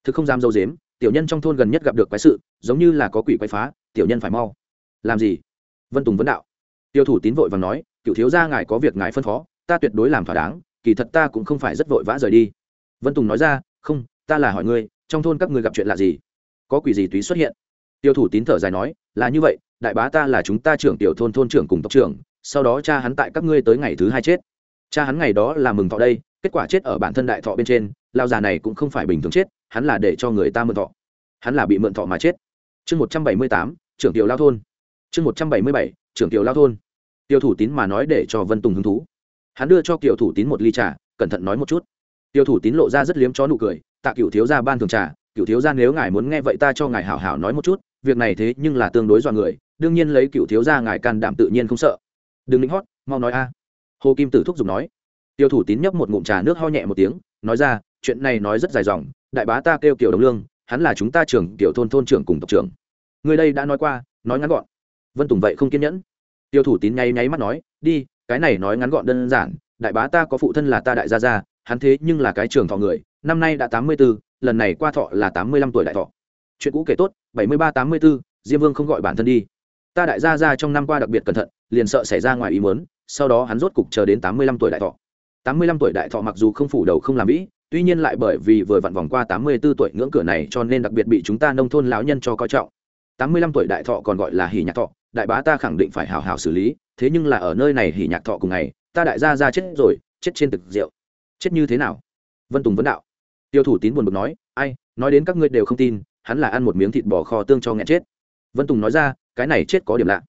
Thực không dám dâu dếm, tiểu nhân trong thôn gần nhất gặp được quái sự, giống như là có quỷ quái phá, tiểu nhân phải mau. Làm gì? Vân tùng vấn đạo. Tiêu thủ tín vội và nói, cựu thiếu gia ngài có việc ngài phân phó, ta tuyệt đối làm thỏa đáng, kỳ thật ta cũng không phải rất vội vã rời đi. Vân tùng nói ra, không, ta là hỏi ngươi, trong thôn các ngươi gặp chuyện lạ gì? Có quỷ gì túy xuất hiện? Tiêu thủ tín thở dài nói, là như vậy, đại bá ta là chúng ta trưởng tiểu thôn thôn trưởng cùng tộc trưởng, sau đó cha hắn tại các ngươi tới ngày thứ hai chết. Cha hắn ngày đó là mừng thọ đây, kết quả chết ở bản thân đại thọ bên trên, lao già này cũng không phải bình thường chết, hắn là để cho người ta mượn thọ. Hắn là bị mượn thọ mà chết. Chương một trăm bảy mươi tám, trưởng tiểu lao thôn. Chương một trăm bảy mươi bảy, trưởng tiểu lao thôn. Tiêu thủ tín mà nói để cho vân tùng hứng thú. Hắn đưa cho kiểu thủ tín một ly trà, cẩn thận nói một chút. Tiêu thủ tín lộ ra rất liếm cho nụ cười, tạ cựu thiếu ra ban thường trà cựu thiếu gia nếu ngài muốn nghe vậy ta cho ngài hảo hảo nói một chút, việc này thế nhưng là tương đối dọa người, đương nhiên lấy cựu thiếu gia ngài can đảm tự nhiên không sợ. Đừng lính hót, mau nói a. Hồ kim tử thúc giục nói. Tiêu thủ tín nhấp một ngụm trà nước ho nhẹ một tiếng, nói ra, chuyện này nói rất dài dòng, đại bá ta kêu kiểu đồng lương, hắn là chúng ta trưởng tiểu thôn thôn trưởng cùng tộc trưởng. Người đây đã nói qua, nói ngắn gọn. Vân tùng vậy không kiên nhẫn. Tiêu thủ tín nháy nháy mắt nói, đi, cái này nói ngắn gọn đơn giản, đại bá ta có phụ thân là ta đại gia gia, hắn thế nhưng là cái trưởng thọ người, năm nay đã tám mươi b ố lần này qua thọ là tám mươi lăm tuổi đại thọ. Chuyện cũ kể tốt, bảy mươi ba tám mươi bốn diêm vương không gọi bản thân đi. Ta đại gia ra trong năm qua đặc biệt cẩn thận, liền sợ xảy ra ngoài ý muốn, sau đó hắn rốt cục chờ đến tám mươi lăm tuổi đại thọ. tám mươi lăm tuổi đại thọ mặc dù không phủ đầu không làm vĩ, tuy nhiên lại bởi vì vừa vặn vòng qua tám mươi 84 tuổi ngưỡng cửa này cho nên đặc biệt bị chúng ta nông thôn lão nhân cho coi trọng. tám mươi lăm tuổi đại thọ còn gọi là hỉ nhạc thọ, đại bá ta khẳng định phải hào hào xử lý, thế nhưng là ở nơi này hỉ nhạc thọ cùng ngày, ta đại gia ra chết rồi, chết trên thực rượu. Chết như thế nào? Vân tùng vấn đạo tiêu thủ tín buồn bực nói, ai, nói đến các ngươi đều không tin, hắn là ăn một miếng thịt bò kho tương cho nghẹn chết. Vân tùng nói ra, cái này chết có điểm lạ.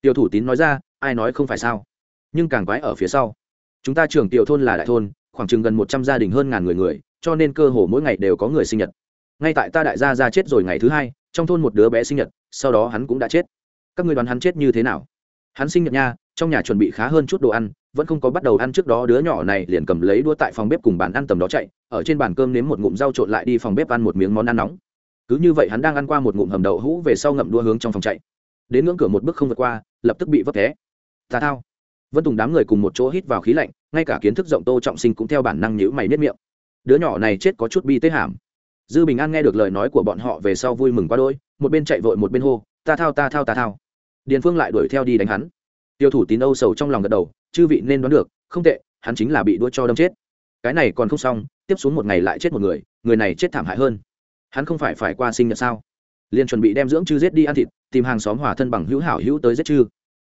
Tiêu thủ tín nói ra, ai nói không phải sao? Nhưng càng quái ở phía sau. Chúng ta trưởng tiểu thôn là đại thôn, khoảng chừng gần một trăm gia đình hơn ngàn người người, cho nên cơ hồ mỗi ngày đều có người sinh nhật. Ngay tại ta đại gia ra chết rồi ngày thứ hai, trong thôn một đứa bé sinh nhật, sau đó hắn cũng đã chết. Các người đoán hắn chết như thế nào? Hắn sinh nhật nha, trong nhà chuẩn bị khá hơn chút đồ ăn vẫn không có bắt đầu ăn trước đó, đứa nhỏ này liền cầm lấy đũa tại phòng bếp cùng bàn ăn tầm đó chạy, ở trên bàn cơm nếm một ngụm rau trộn lại đi phòng bếp ăn một miếng món ăn nóng. Cứ như vậy hắn đang ăn qua một ngụm hầm đậu hũ về sau ngậm đua hướng trong phòng chạy. Đến ngưỡng cửa một bước không vượt qua, lập tức bị vấp té. Tà thao. Vân tùng đám người cùng một chỗ hít vào khí lạnh, ngay cả kiến thức rộng tô trọng sinh cũng theo bản năng nhữ mày nếp miệng. Đứa nhỏ này chết có chút bi tế hàm. Dư bình an nghe được lời nói của bọn họ về sau vui mừng quá đôi một bên chạy vội một bên hô, ta thao ta thao ta thao. Điền phương lại đuổi theo đi đánh hắn. Tiêu thủ tín âu sầu trong lòng gật đầu chư vị nên đoán được, không tệ, hắn chính là bị đua cho đâm chết. Cái này còn không xong, tiếp xuống một ngày lại chết một người người này chết thảm hại hơn. Hắn không phải phải qua sinh nhật sao? Liền chuẩn bị đem dưỡng chư giết đi ăn thịt, tìm hàng xóm hòa thân bằng hữu hảo hữu tới giết chư.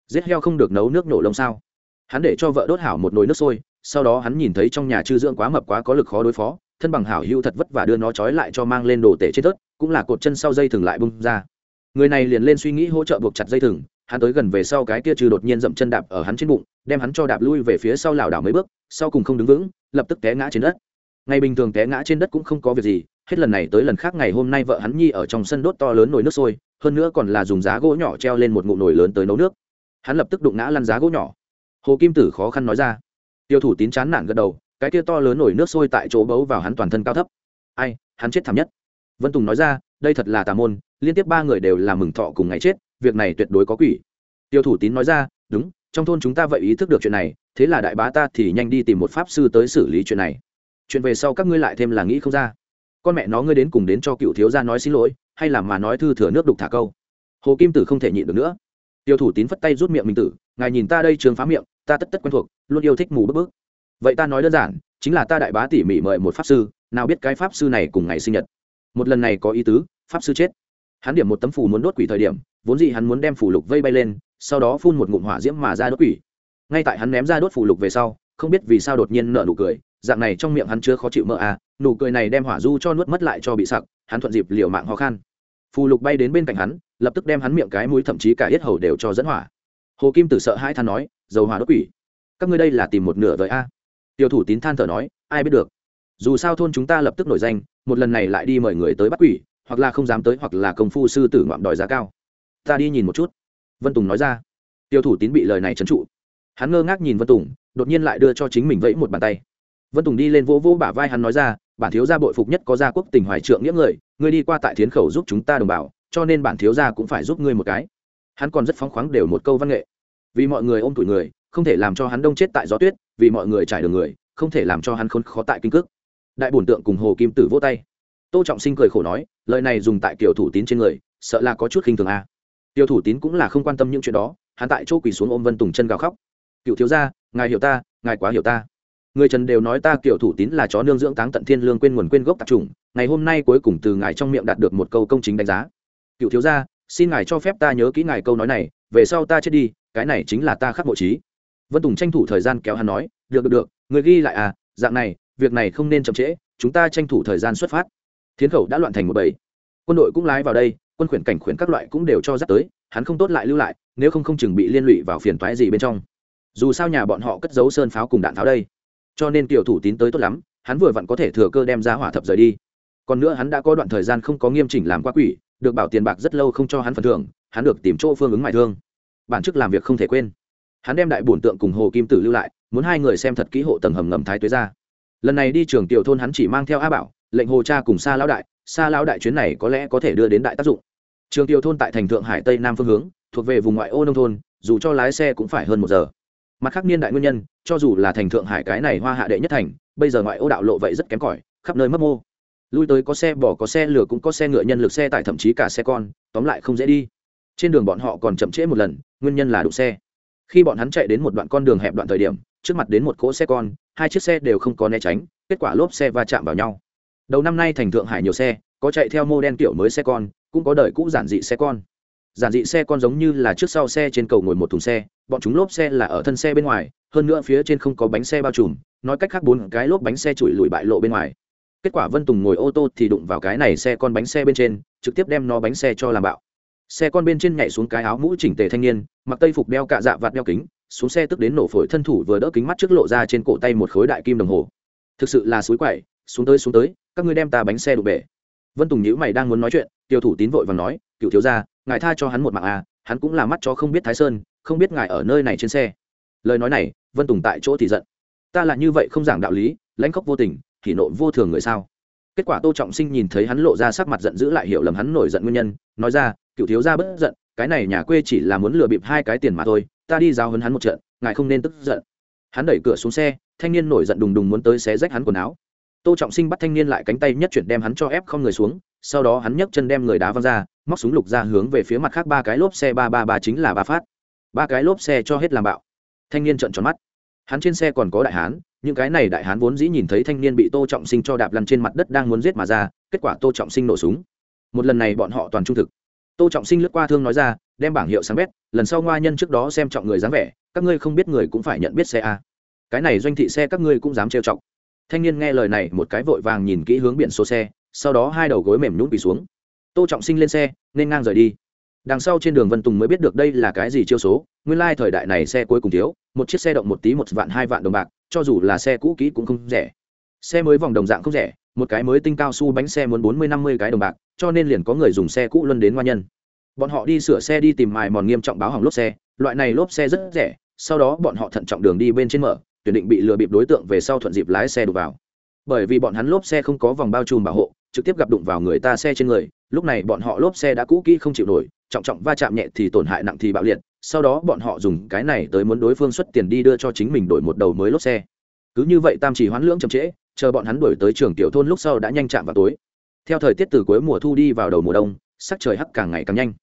Giết heo không được nấu nước nổ lông sao? Hắn để cho vợ đốt hảo một nồi nước sôi, sau đó hắn nhìn thấy trong nhà chư dưỡng quá mập quá có lực khó đối phó, thân bằng hảo hữu thật vất vả đưa nó trói lại cho mang lên đồ tể trên tớt cũng là cột chân sau dây thừng lại bung ra. Người này liền lên suy nghĩ hỗ trợ buộc chặt dây thừng hắn tới gần về sau cái kia trừ đột nhiên dậm chân đạp ở hắn trên bụng, đem hắn cho đạp lui về phía sau lảo đảo mấy bước, sau cùng không đứng vững, lập tức té ngã trên đất. Ngày bình thường té ngã trên đất cũng không có việc gì, hết lần này tới lần khác ngày hôm nay vợ hắn nhi ở trong sân đốt to lớn nồi nước sôi, hơn nữa còn là dùng giá gỗ nhỏ treo lên một ngụm nồi lớn tới nấu nước. Hắn lập tức đụng ngã lăn giá gỗ nhỏ. Hồ kim tử khó khăn nói ra. Tiêu thủ tín chán nản gật đầu, cái kia to lớn nổi nước sôi tại chỗ bấu vào hắn toàn thân cao thấp. Ai, hắn chết thảm nhất. Vân tùng nói ra, đây thật là tà môn, liên tiếp ba người đều là mừng thọ cùng ngày chết việc này tuyệt đối có quỷ. Tiêu thủ tín nói ra, đúng, trong thôn chúng ta vậy ý thức được chuyện này, thế là đại bá ta thì nhanh đi tìm một pháp sư tới xử lý chuyện này. Chuyện về sau các ngươi lại thêm là nghĩ không ra. Con mẹ nó ngươi đến cùng đến cho cựu thiếu gia nói xin lỗi, hay là mà nói thư thừa nước đục thả câu. Hồ kim tử không thể nhịn được nữa. Tiêu thủ tín phất tay rút miệng mình tử, ngài nhìn ta đây trường phá miệng, ta tất tất quen thuộc, luôn yêu thích mù bức bức. Vậy ta nói đơn giản, chính là ta đại bá tỉ mỉ mời một pháp sư, nào biết cái pháp sư này cùng ngày sinh nhật. Một lần này có ý tứ, pháp sư chết. Hắn điểm một tấm phù muốn đốt quỷ thời điểm vốn gì hắn muốn đem phù lục vây bay lên, sau đó phun một ngụm hỏa diễm mà ra đốt quỷ. Ngay tại hắn ném ra đốt phù lục về sau, không biết vì sao đột nhiên nở nụ cười, dạng này trong miệng hắn chưa khó chịu mỡ à nụ cười này đem hỏa du cho nuốt mất lại cho bị sặc, hắn thuận dịp liều mạng ho khan. Phù lục bay đến bên cạnh hắn, lập tức đem hắn miệng cái mũi thậm chí cả yết hầu đều cho dẫn hỏa. Hồ kim tử sợ hai than nói, dầu hỏa đốt quỷ, các ngươi đây là tìm một nửa với a. Tiểu thủ tín than thở nói, ai biết được, dù sao thôn chúng ta lập tức nổi danh, một lần này lại đi mời người tới bắt quỷ, hoặc là không dám tới, hoặc là công phu sư tử ngoạm đòi giá cao ta đi nhìn một chút. Vân tùng nói ra. Tiêu thủ tín bị lời này trấn trụ. Hắn ngơ ngác nhìn vân tùng, đột nhiên lại đưa cho chính mình vẫy một bàn tay. Vân tùng đi lên vỗ vỗ bả vai hắn nói ra, bản thiếu gia bội phục nhất có gia quốc tình hoài trượng nghĩa người, ngươi đi qua tại thiến khẩu giúp chúng ta đồng bào, cho nên bản thiếu gia cũng phải giúp ngươi một cái. Hắn còn rất phóng khoáng đều một câu văn nghệ. Vì mọi người ôm tuổi người, không thể làm cho hắn đông chết tại gió tuyết, vì mọi người trải đường người, không thể làm cho hắn khốn khó tại kinh cước. Đại bổn tượng cùng hồ kim tử vỗ tay. Tô trọng sinh cười khổ nói, lời này dùng tại kiểu thủ tín trên người, sợ là có chút khinh thường a. à tiêu thủ tín cũng là không quan tâm những chuyện đó, hắn tại chỗ quỳ xuống ôm vân tùng chân gào khóc. Cựu thiếu gia, ngài hiểu ta, ngài quá hiểu ta. Người trần đều nói ta kiểu thủ tín là chó nương dưỡng táng tận thiên lương quên nguồn quên gốc tạp trùng, ngày hôm nay cuối cùng từ ngài trong miệng đạt được một câu công chính đánh giá. Cựu thiếu gia, xin ngài cho phép ta nhớ kỹ ngài câu nói này, về sau ta chết đi, cái này chính là ta khắc mộ trí. Vân tùng tranh thủ thời gian kéo hắn nói, được được được, người ghi lại à dạng này, việc này không nên chậm trễ, chúng ta tranh thủ thời gian xuất phát. Thiến khẩu đã loạn thành một bầy quân đội cũng lái vào đây, quân khuyển cảnh khuyển các loại cũng đều cho dắt tới, hắn không tốt lại lưu lại, nếu không không chừng bị liên lụy vào phiền toái gì bên trong. Dù sao nhà bọn họ cất giấu sơn pháo cùng đạn pháo đây. Cho nên tiểu thủ tín tới tốt lắm, hắn vừa vặn có thể thừa cơ đem ra hỏa thập rời đi. Còn nữa hắn đã có đoạn thời gian không có nghiêm chỉnh làm quá quỷ, được bảo tiền bạc rất lâu không cho hắn phần thưởng, hắn được tìm chỗ phương ứng mại thương. Bản chức làm việc không thể quên. Hắn đem đại bổn tượng cùng hồ kim tử lưu lại, muốn hai người xem thật kỹ hộ tầng hầm ngầm thái tuế ra. Lần này đi trường tiểu thôn hắn chỉ mang theo a bảo, lệnh hồ cha cùng xa lão đại xa lão đại chuyến này có lẽ có thể đưa đến đại tác dụng. Trường tiểu thôn tại thành thượng hải tây nam phương hướng, thuộc về vùng ngoại ô nông thôn, dù cho lái xe cũng phải hơn một giờ. Mặt khác niên đại nguyên nhân, cho dù là thành thượng hải cái này hoa hạ đệ nhất thành, bây giờ ngoại ô đạo lộ vậy rất kém cỏi, khắp nơi mất mô. Lui tới có xe bỏ có xe lửa cũng có xe ngựa nhân lực xe tải thậm chí cả xe con, tóm lại không dễ đi. Trên đường bọn họ còn chậm trễ một lần, nguyên nhân là đụng xe. Khi bọn hắn chạy đến một đoạn con đường hẹp đoạn thời điểm, trước mặt đến một cỗ xe con, hai chiếc xe đều không có né tránh, kết quả lốp xe va chạm vào nhau đầu năm nay thành thượng hải nhiều xe, có chạy theo mô đen kiểu mới xe con, cũng có đời cũ giản dị xe con. Giản dị xe con giống như là trước sau xe trên cầu ngồi một thùng xe, bọn chúng lốp xe là ở thân xe bên ngoài, hơn nữa phía trên không có bánh xe bao trùm, nói cách khác bốn cái lốp bánh xe chùi lùi bại lộ bên ngoài. Kết quả vân tùng ngồi ô tô thì đụng vào cái này xe con bánh xe bên trên, trực tiếp đem nó bánh xe cho làm bạo. Xe con bên trên nhảy xuống cái áo mũ chỉnh tề thanh niên, mặc tây phục đeo cạ dạ vạt đeo kính, xuống xe tức đến nổ phổi thân thủ vừa đỡ kính mắt trước lộ ra trên cổ tay một khối đại kim đồng hồ. Thực sự là suối quậy xuống tới xuống tới, các ngươi đem ta bánh xe đục bể. Vân tùng nhữ mày đang muốn nói chuyện, tiêu thủ tín vội và nói, cựu thiếu gia, ngài tha cho hắn một mạng à hắn cũng là mắt cho không biết thái sơn, không biết ngài ở nơi này trên xe. Lời nói này, vân tùng tại chỗ thì giận. Ta là như vậy không giảng đạo lý, lãnh khóc vô tình thì nộ vô thường người sao? Kết quả tô trọng sinh nhìn thấy hắn lộ ra sắc mặt giận dữ lại hiểu lầm hắn nổi giận nguyên nhân, nói ra, cựu thiếu gia bất giận, cái này nhà quê chỉ là muốn lừa bịp hai cái tiền mà thôi, ta đi giao hấn hắn một trận, ngài không nên tức giận. Hắn đẩy cửa xuống xe, thanh niên nổi giận đùng đùng muốn tới xé rách hắn quần áo tô trọng sinh bắt thanh niên lại cánh tay nhất chuyển đem hắn cho ép không người xuống, sau đó hắn nhấc chân đem người đá văng ra, móc súng lục ra hướng về phía mặt khác ba cái lốp xe ba ba ba chính là ba phát. Ba cái lốp xe cho hết làm bạo. Thanh niên trợn tròn mắt. Hắn trên xe còn có đại hán, những cái này đại hán vốn dĩ nhìn thấy thanh niên bị tô trọng sinh cho đạp lăn trên mặt đất đang muốn giết mà ra, kết quả tô trọng sinh nổ súng. Một lần này bọn họ toàn trung thực. Tô trọng sinh lướt qua thương nói ra, đem bảng hiệu sáng bét, lần sau ngoa nhân trước đó xem trọng người dáng vẻ, các ngươi không biết người cũng phải nhận biết xe a. Cái này doanh thị xe các ngươi cũng dám trêu chọc thanh niên nghe lời này một cái vội vàng nhìn kỹ hướng biển số xe, sau đó hai đầu gối mềm nhún quỳ xuống. Tô trọng sinh lên xe, nên ngang rời đi. Đằng sau trên đường vân tùng mới biết được đây là cái gì chiêu số, nguyên lai thời đại này xe cuối cùng thiếu, một chiếc xe động một tí một vạn hai vạn đồng bạc, cho dù là xe cũ kỹ cũng không rẻ. Xe mới vòng đồng dạng không rẻ, một cái mới tinh cao su bánh xe muốn bốn mươi năm mươi cái đồng bạc, cho nên liền có người dùng xe cũ luân đến ngoan nhân. Bọn họ đi sửa xe đi tìm mài mòn nghiêm trọng báo hỏng lốp xe, loại này lốp xe rất rẻ, sau đó bọn họ thận trọng đường đi bên trên mở tuyển định bị lừa bịp đối tượng về sau thuận dịp lái xe đục vào. Bởi vì bọn hắn lốp xe không có vòng bao trùm bảo hộ, trực tiếp gặp đụng vào người ta xe trên người, lúc này bọn họ lốp xe đã cũ kỹ không chịu nổi, trọng trọng va chạm nhẹ thì tổn hại nặng thì bạo liệt, sau đó bọn họ dùng cái này tới muốn đối phương xuất tiền đi đưa cho chính mình đổi một đầu mới lốp xe. Cứ như vậy tam chỉ hoán lưỡng chậm trễ, chờ bọn hắn đuổi tới trường tiểu thôn lúc sau đã nhanh chạm vào tối. Theo thời tiết từ cuối mùa thu đi vào đầu mùa đông, sắc trời hắc càng ngày càng nhanh.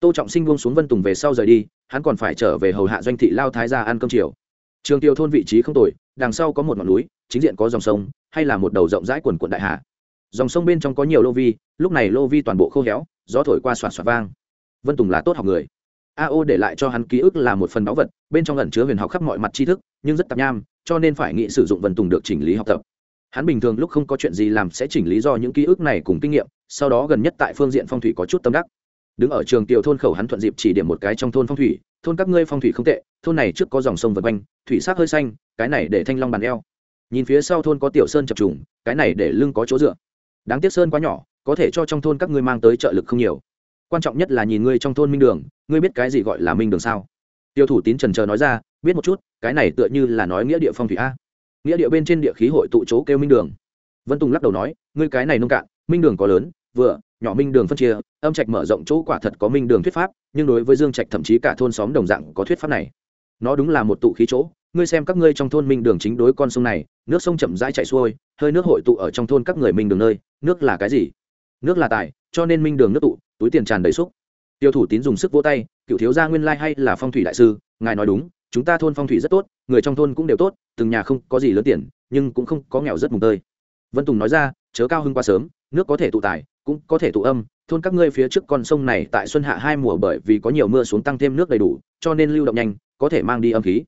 Tô trọng sinh buông xuống vân tùng về sau rời đi, hắn còn phải trở về hầu hạ doanh thị lao thái ra ăn cơm chiều trường tiêu thôn vị trí không tồi, đằng sau có một ngọn núi, chính diện có dòng sông, hay là một đầu rộng rãi quần quận đại hà. Dòng sông bên trong có nhiều lô vi, lúc này lô vi toàn bộ khô héo, gió thổi qua soạt soạt vang. Vân tùng là tốt học người. A o để lại cho hắn ký ức là một phần báu vật, bên trong ẩn chứa huyền học khắp mọi mặt tri thức, nhưng rất tạp nham, cho nên phải nghĩ sử dụng vân tùng được chỉnh lý học tập. Hắn bình thường lúc không có chuyện gì làm sẽ chỉnh lý do những ký ức này cùng kinh nghiệm, sau đó gần nhất tại phương diện phong thủy có chút tâm đắc đứng ở trường tiểu thôn khẩu hắn thuận dịp chỉ điểm một cái trong thôn phong thủy, thôn các ngươi phong thủy không tệ, thôn này trước có dòng sông vật quanh, thủy sắc hơi xanh, cái này để thanh long bàn eo. Nhìn phía sau thôn có tiểu sơn chập trùng, cái này để lưng có chỗ dựa. Đáng tiếc sơn quá nhỏ, có thể cho trong thôn các ngươi mang tới trợ lực không nhiều. Quan trọng nhất là nhìn ngươi trong thôn minh đường, ngươi biết cái gì gọi là minh đường sao? Tiêu thủ tín trần chờ nói ra, biết một chút, cái này tựa như là nói nghĩa địa phong thủy a. Nghĩa địa bên trên địa khí hội tụ chỗ kêu minh đường. Vân tùng lắc đầu nói, ngươi cái này nông cạn, minh đường có lớn vừa, nhỏ minh đường phân chia, âm trạch mở rộng chỗ quả thật có minh đường thuyết pháp, nhưng đối với dương trạch thậm chí cả thôn xóm đồng dạng có thuyết pháp này. Nó đúng là một tụ khí chỗ, ngươi xem các ngươi trong thôn minh đường chính đối con sông này, nước sông chậm rãi chảy xuôi, hơi nước hội tụ ở trong thôn các người minh đường nơi, nước là cái gì? Nước là tài, cho nên minh đường nước tụ, túi tiền tràn đầy xúc. Tiêu thủ tín dùng sức vỗ tay, cựu thiếu gia nguyên lai hay là phong thủy đại sư, ngài nói đúng, chúng ta thôn phong thủy rất tốt, người trong thôn cũng đều tốt, từng nhà không có gì lớn tiền, nhưng cũng không có nghèo rất mùng tơi. Vân tùng nói ra, chớ cao hưng quá sớm, nước có thể tụ tài cũng có thể tụ âm, thôn các ngươi phía trước con sông này tại xuân hạ hai mùa bởi vì có nhiều mưa xuống tăng thêm nước đầy đủ, cho nên lưu động nhanh, có thể mang đi âm khí.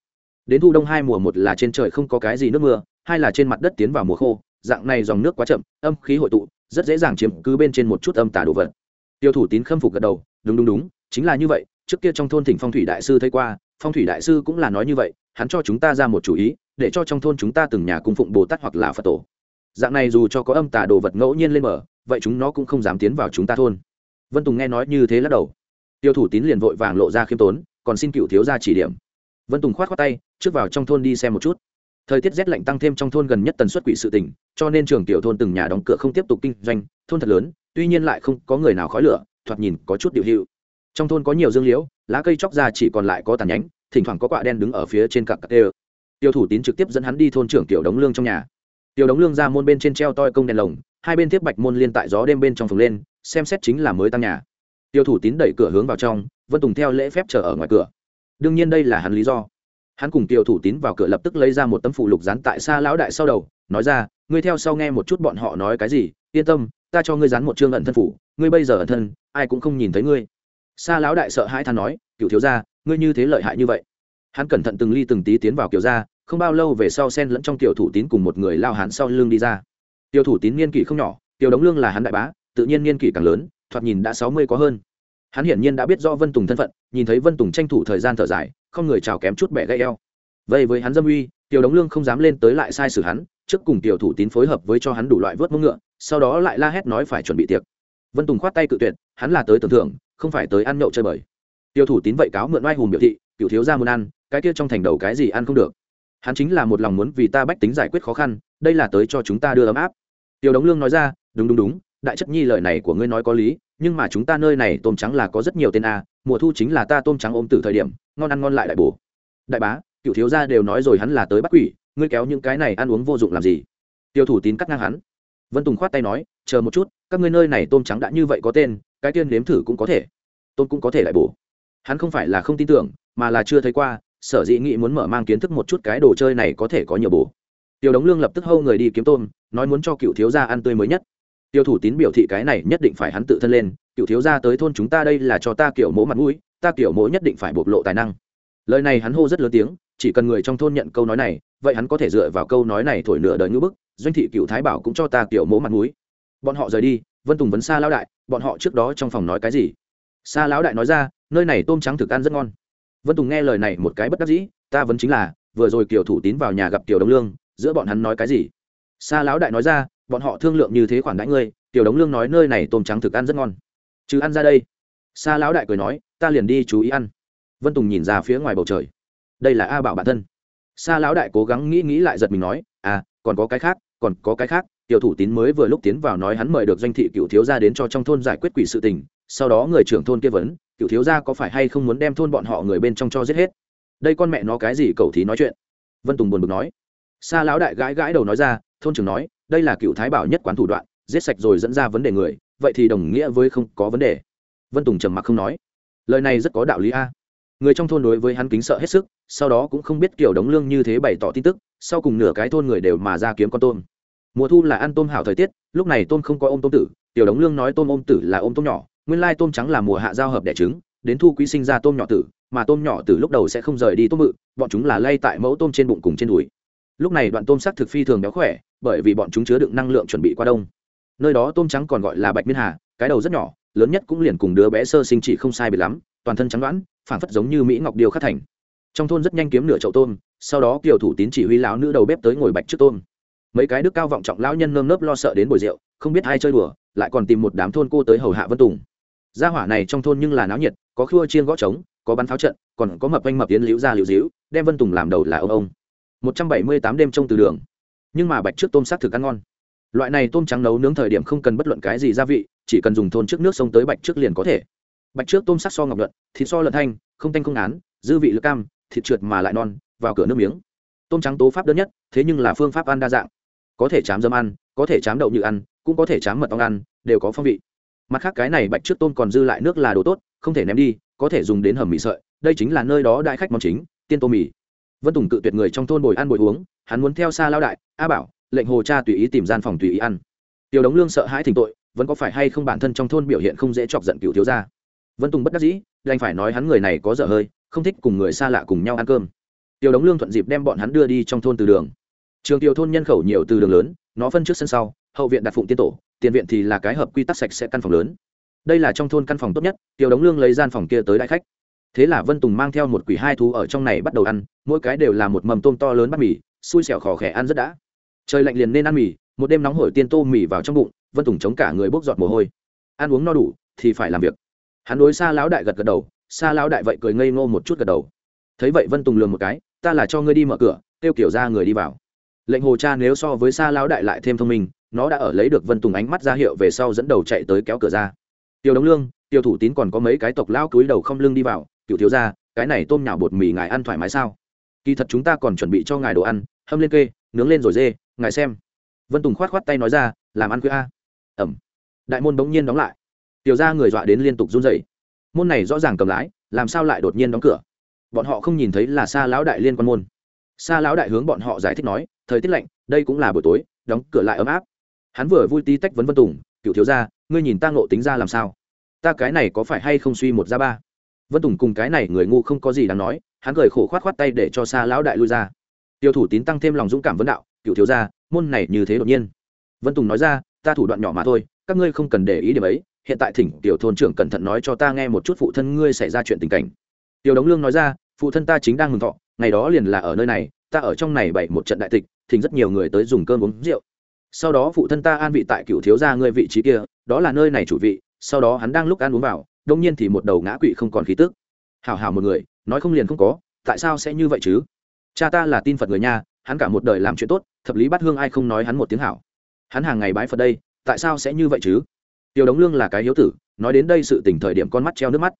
Đến thu đông hai mùa, một là trên trời không có cái gì nước mưa, hai là trên mặt đất tiến vào mùa khô, dạng này dòng nước quá chậm, âm khí hội tụ, rất dễ dàng chiếm cứ bên trên một chút âm tả đồ vật. Tiêu thủ tín khâm phục gật đầu, đúng đúng đúng, chính là như vậy, trước kia trong thôn thỉnh phong thủy đại sư thấy qua, phong thủy đại sư cũng là nói như vậy, hắn cho chúng ta ra một chủ ý, để cho trong thôn chúng ta từng nhà cung phụng bồ tát hoặc là phật tổ. Dạng này dù cho có âm tà đồ vật ngẫu nhiên lên mở vậy chúng nó cũng không dám tiến vào chúng ta thôn. Vân tùng nghe nói như thế lắc đầu. Tiêu thủ tín liền vội vàng lộ ra khiêm tốn, còn xin cựu thiếu ra chỉ điểm. Vân tùng k h o á t khoác tay, trước vào trong thôn đi xem một chút. Thời tiết rét lạnh tăng thêm trong thôn gần nhất tần suất quỷ sự tỉnh cho nên trường tiểu thôn từng nhà đóng cửa không tiếp tục kinh doanh, thôn thật lớn, tuy nhiên lại không có người nào khói lửa, thoạt nhìn có chút điệu hữu trong thôn có nhiều dương liễu, lá cây chóc ra chỉ còn lại có tàn nhánh, thỉnh thoảng có quạ đen đứng ở phía trên cặp cặp tê tiêu thủ tín trực tiếp dẫn hắn đi thôn trưởng tiểu đống lương trong nhà. Tiểu đống lương ra môn bên trên treo toi công đèn lồng hai bên tiếp bạch môn liên tại gió đêm bên trong phồng lên, xem xét chính là mới tăng nhà. Tiêu thủ tín đẩy cửa hướng vào trong vân tùng theo lễ phép chờ ở ngoài cửa. Đương nhiên đây là hắn lý do. Hắn cùng tiêu thủ tín vào cửa lập tức lấy ra một tấm phụ lục dán tại xa lão đại sau đầu, nói ra, ngươi theo sau nghe một chút bọn họ nói cái gì, yên tâm, ta cho ngươi dán một chương ẩn thân phủ, ngươi bây giờ ẩn thân, ai cũng không nhìn thấy ngươi. Xa lão đại sợ hãi than nói, cựu thiếu gia, ngươi như thế lợi hại như vậy. Hắn cẩn thận từng ly từng tí tiến vào kiểu gia, không bao lâu về sau sen lẫn trong tiểu thủ tín cùng một người lao hắn sau lưng đi ra. Tiêu thủ tín niên kỷ không nhỏ, Tiêu đống lương là hắn đại bá, tự nhiên niên kỷ càng lớn, thoạt nhìn đã sáu mươi có hơn. Hắn hiển nhiên đã biết do vân tùng thân phận, nhìn thấy vân tùng tranh thủ thời gian thở dài, không người chào kém chút bẻ gãy eo. Vậy với hắn dâm uy, Tiêu đống lương không dám lên tới lại sai sử hắn, trước cùng tiểu thủ tín phối hợp với cho hắn đủ loại vớt mông ngựa, sau đó lại la hét nói phải chuẩn bị tiệc. Vân tùng khoát tay cự tuyệt, hắn là tới tưởng thưởng, không phải tới ăn nhậu chơi bời. Tiêu thủ tín vậy cáo mượn oai hùng biểu thị, cựu thiếu gia muốn ăn, cái kia trong thành đầu cái gì ăn không được. Hắn chính là một lòng muốn vì ta bách tính giải quyết khó khăn, đây là tới cho chúng ta đưa ấm áp tiêu đống lương nói ra, đúng đúng đúng, đại chất nhi lời này của ngươi nói có lý, nhưng mà chúng ta nơi này tôm trắng là có rất nhiều tên a, mùa thu chính là ta tôm trắng ôm từ thời điểm, ngon ăn ngon lại đại bổ. Đại bá, cựu thiếu gia đều nói rồi hắn là tới bắt quỷ, ngươi kéo những cái này ăn uống vô dụng làm gì? Tiêu thủ tín cắt ngang hắn. Vân tùng khoát tay nói, chờ một chút, các ngươi nơi này tôm trắng đã như vậy có tên, cái tiên nếm thử cũng có thể, tôm cũng có thể lại bổ. Hắn không phải là không tin tưởng, mà là chưa thấy qua, sở dĩ nghĩ muốn mở mang kiến thức một chút cái đồ chơi này có thể có nhiều bổ tiêu đống lương lập tức hâu người đi kiếm tôm, nói muốn cho cựu thiếu gia ăn tươi mới nhất. Tiêu thủ tín biểu thị cái này nhất định phải hắn tự thân lên, cựu thiếu gia tới thôn chúng ta đây là cho ta kiểu mỗ mặt mũi, ta kiểu mỗ nhất định phải bộc lộ tài năng. Lời này hắn hô rất lớn tiếng, chỉ cần người trong thôn nhận câu nói này, vậy hắn có thể dựa vào câu nói này thổi nửa đời ngữ bức, doanh thị cựu thái bảo cũng cho ta kiểu mỗ mặt mũi. Bọn họ rời đi, vân tùng vấn xa lão đại, bọn họ trước đó trong phòng nói cái gì? Xa lão đại nói ra, nơi này tôm trắng thực ăn rất ngon. Vân tùng nghe lời này một cái bất đắc dĩ, ta vẫn chính là, vừa rồi kiểu thủ tín vào nhà gặp kiểu đống lương giữa bọn hắn nói cái gì? Xa lão đại nói ra, bọn họ thương lượng như thế khoản đãi ngươi, Tiểu đống lương nói nơi này tôm trắng thực ăn rất ngon. Chứ ăn ra đây. Xa lão đại cười nói, ta liền đi chú ý ăn. Vân tùng nhìn ra phía ngoài bầu trời. Đây là a bảo bản thân. Xa lão đại cố gắng nghĩ nghĩ lại giật mình nói à còn có cái khác, còn có cái khác, tiểu thủ tín mới vừa lúc tiến vào nói hắn mời được doanh thị cựu thiếu gia đến cho trong thôn giải quyết quỷ sự tình, sau đó người trưởng thôn kia vấn, cựu thiếu gia có phải hay không muốn đem thôn bọn họ người bên trong cho giết hết? Đây con mẹ nó cái gì cầu thí nói chuyện? Vân tùng buồn bực nói sa lão đại gãi gãi đầu nói ra, thôn trưởng nói, đây là cựu thái bảo nhất quán thủ đoạn, giết sạch rồi dẫn ra vấn đề người, vậy thì đồng nghĩa với không có vấn đề. Vân tùng trầm mặc không nói. Lời này rất có đạo lý a. Người trong thôn đối với hắn kính sợ hết sức, sau đó cũng không biết kiểu đống lương như thế bày tỏ tin tức, sau cùng nửa cái thôn người đều mà ra kiếm con tôm. Mùa thu là ăn tôm hảo thời tiết, lúc này tôm không có ôm tôm tử, tiểu đống lương nói tôm ôm tử là ôm tôm nhỏ, nguyên lai tôm trắng là mùa hạ giao hợp đẻ trứng, đến thu quý sinh ra tôm nhỏ tử, mà tôm nhỏ tử lúc đầu sẽ không rời đi tôm mự bọn chúng là lay tại mẫu tôm trên bụng cùng trên đùi lúc này đoạn tôm sắc thực phi thường béo khỏe, bởi vì bọn chúng chứa đựng năng lượng chuẩn bị qua đông. Nơi đó tôm trắng còn gọi là bạch miên hà, cái đầu rất nhỏ, lớn nhất cũng liền cùng đứa bé sơ sinh chỉ không sai biệt lắm, toàn thân trắng đoán phản phất giống như mỹ ngọc điều khắc thành. Trong thôn rất nhanh kiếm nửa chậu tôm, sau đó kiều thủ tín chỉ huy lão nữ đầu bếp tới ngồi bạch trước tôm. Mấy cái đức cao vọng trọng lão nhân nơm nớp lo sợ đến bồi rượu, không biết ai chơi đùa, lại còn tìm một đám thôn cô tới hầu hạ vân tùng. Gia hỏa này trong thôn nhưng là náo nhiệt, có khua chiên gõ trống, có bắn pháo trận, còn có mập anh mập tiến liễu ra liễu díu đem vân tùng làm đầu là ông ông một trăm bảy mươi tám đêm trông từ đường. Nhưng mà bạch trước tôm sát thực ăn ngon. Loại này tôm trắng nấu nướng thời điểm không cần bất luận cái gì gia vị, chỉ cần dùng thôn trước nước sông tới bạch trước liền có thể. Bạch trước tôm sắc so ngọc luận thịt so lợn thanh, không tanh không án dư vị lực cam, thịt trượt mà lại non, vào cửa nước miếng. Tôm trắng tố pháp đơn nhất, thế nhưng là phương pháp ăn đa dạng. Có thể chám dâm ăn, có thể chám đậu như ăn, cũng có thể chám mật ong ăn, đều có phong vị. Mặt khác cái này bạch trước tôm còn dư lại nước là đồ tốt, không thể ném đi, có thể dùng đến hầm mì sợi, đây chính là nơi đó đại khách món chính, tiên tô mì vân tùng cự tuyệt người trong thôn bồi ăn bồi uống, hắn muốn theo xa lao đại, a bảo, lệnh hồ cha tùy ý tìm gian phòng tùy ý ăn. Tiểu đống lương sợ hãi thỉnh tội, vẫn có phải hay không bản thân trong thôn biểu hiện không dễ chọc giận cựu thiếu gia. Vân tùng bất đắc dĩ, đành phải nói hắn người này có dở hơi, không thích cùng người xa lạ cùng nhau ăn cơm. Tiểu đống lương thuận dịp đem bọn hắn đưa đi trong thôn từ đường. Trường tiểu thôn nhân khẩu nhiều từ đường lớn, nó phân trước sân sau, hậu viện đặt phụng tiên tổ, tiền viện thì là cái hợp quy tắc sạch sẽ căn phòng lớn. Đây là trong thôn căn phòng tốt nhất, tiểu đống lương lấy gian phòng kia tới đại khách thế là vân tùng mang theo một quỷ hai thú ở trong này bắt đầu ăn, mỗi cái đều là một mầm tôm to lớn bắt mì, xui xẻo khò khẽ ăn rất đã. Trời lạnh liền nên ăn mì, một đêm nóng hổi tiên tô mì vào trong bụng, vân tùng chống cả người bốc giọt mồ hôi. Ăn uống no đủ, thì phải làm việc. Hắn đối xa lão đại gật gật đầu xa lão đại vậy cười ngây ngô một chút gật đầu. Thấy vậy vân tùng lường một cái, ta là cho ngươi đi mở cửa, kêu kiểu ra người đi vào. Lệnh hồ cha nếu so với xa lão đại lại thêm thông minh, nó đã ở lấy được vân tùng ánh mắt ra hiệu về sau dẫn đầu chạy tới kéo cửa ra. Tiêu đống lương tiêu thủ tín còn có mấy cái tộc lao cúi đầu không lưng đi vào cựu thiếu ra cái này tôm nhào bột mì ngài ăn thoải mái sao? Kỳ thật chúng ta còn chuẩn bị cho ngài đồ ăn, hâm lên kê, nướng lên rồi dê, ngài xem. Vân tùng khoát khoát tay nói ra, làm ăn khuya a. Ẩm. Đại môn bỗng nhiên đóng lại. Tiểu ra người dọa đến liên tục run dày môn này rõ ràng cầm lái, làm sao lại đột nhiên đóng cửa? Bọn họ không nhìn thấy là xa lão đại liên quan môn. Xa lão đại hướng bọn họ giải thích nói, thời tiết lạnh, đây cũng là buổi tối, đóng cửa lại ấm áp. Hắn vừa vui tí tách vấn vân tùng cựu thiếu ra ngươi nhìn ta ngộ tính ra làm sao? Ta cái này có phải hay không suy một ra ba? Vân tùng cùng cái này người ngu không có gì đáng nói hắn cười khổ khoát khoát tay để cho xa lão đại lui ra. Tiêu thủ tín tăng thêm lòng dũng cảm vấn đạo cựu thiếu gia, môn này như thế đột nhiên. Vân tùng nói ra ta thủ đoạn nhỏ mà thôi các ngươi không cần để ý điểm ấy hiện tại thỉnh tiểu thôn trưởng cẩn thận nói cho ta nghe một chút phụ thân ngươi xảy ra chuyện tình cảnh. Tiểu đống lương nói ra phụ thân ta chính đang mừng thọ ngày đó liền là ở nơi này ta ở trong này bày một trận đại tịch thỉnh rất nhiều người tới dùng cơm uống rượu. Sau đó phụ thân ta an vị tại cựu thiếu gia ngươi vị trí kia đó là nơi này chủ vị sau đó hắn đang lúc ăn uống vào đông nhiên thì một đầu ngã quỵ không còn khí tức. Hảo hảo một người, nói không liền không có, tại sao sẽ như vậy chứ? Cha ta là tin phật người nha, hắn cả một đời làm chuyện tốt, thập lý bắt hương ai không nói hắn một tiếng hảo. Hắn hàng ngày bái phật đây, tại sao sẽ như vậy chứ? Tiểu đống lương là cái hiếu tử, nói đến đây sự tỉnh thời điểm con mắt treo nước mắt.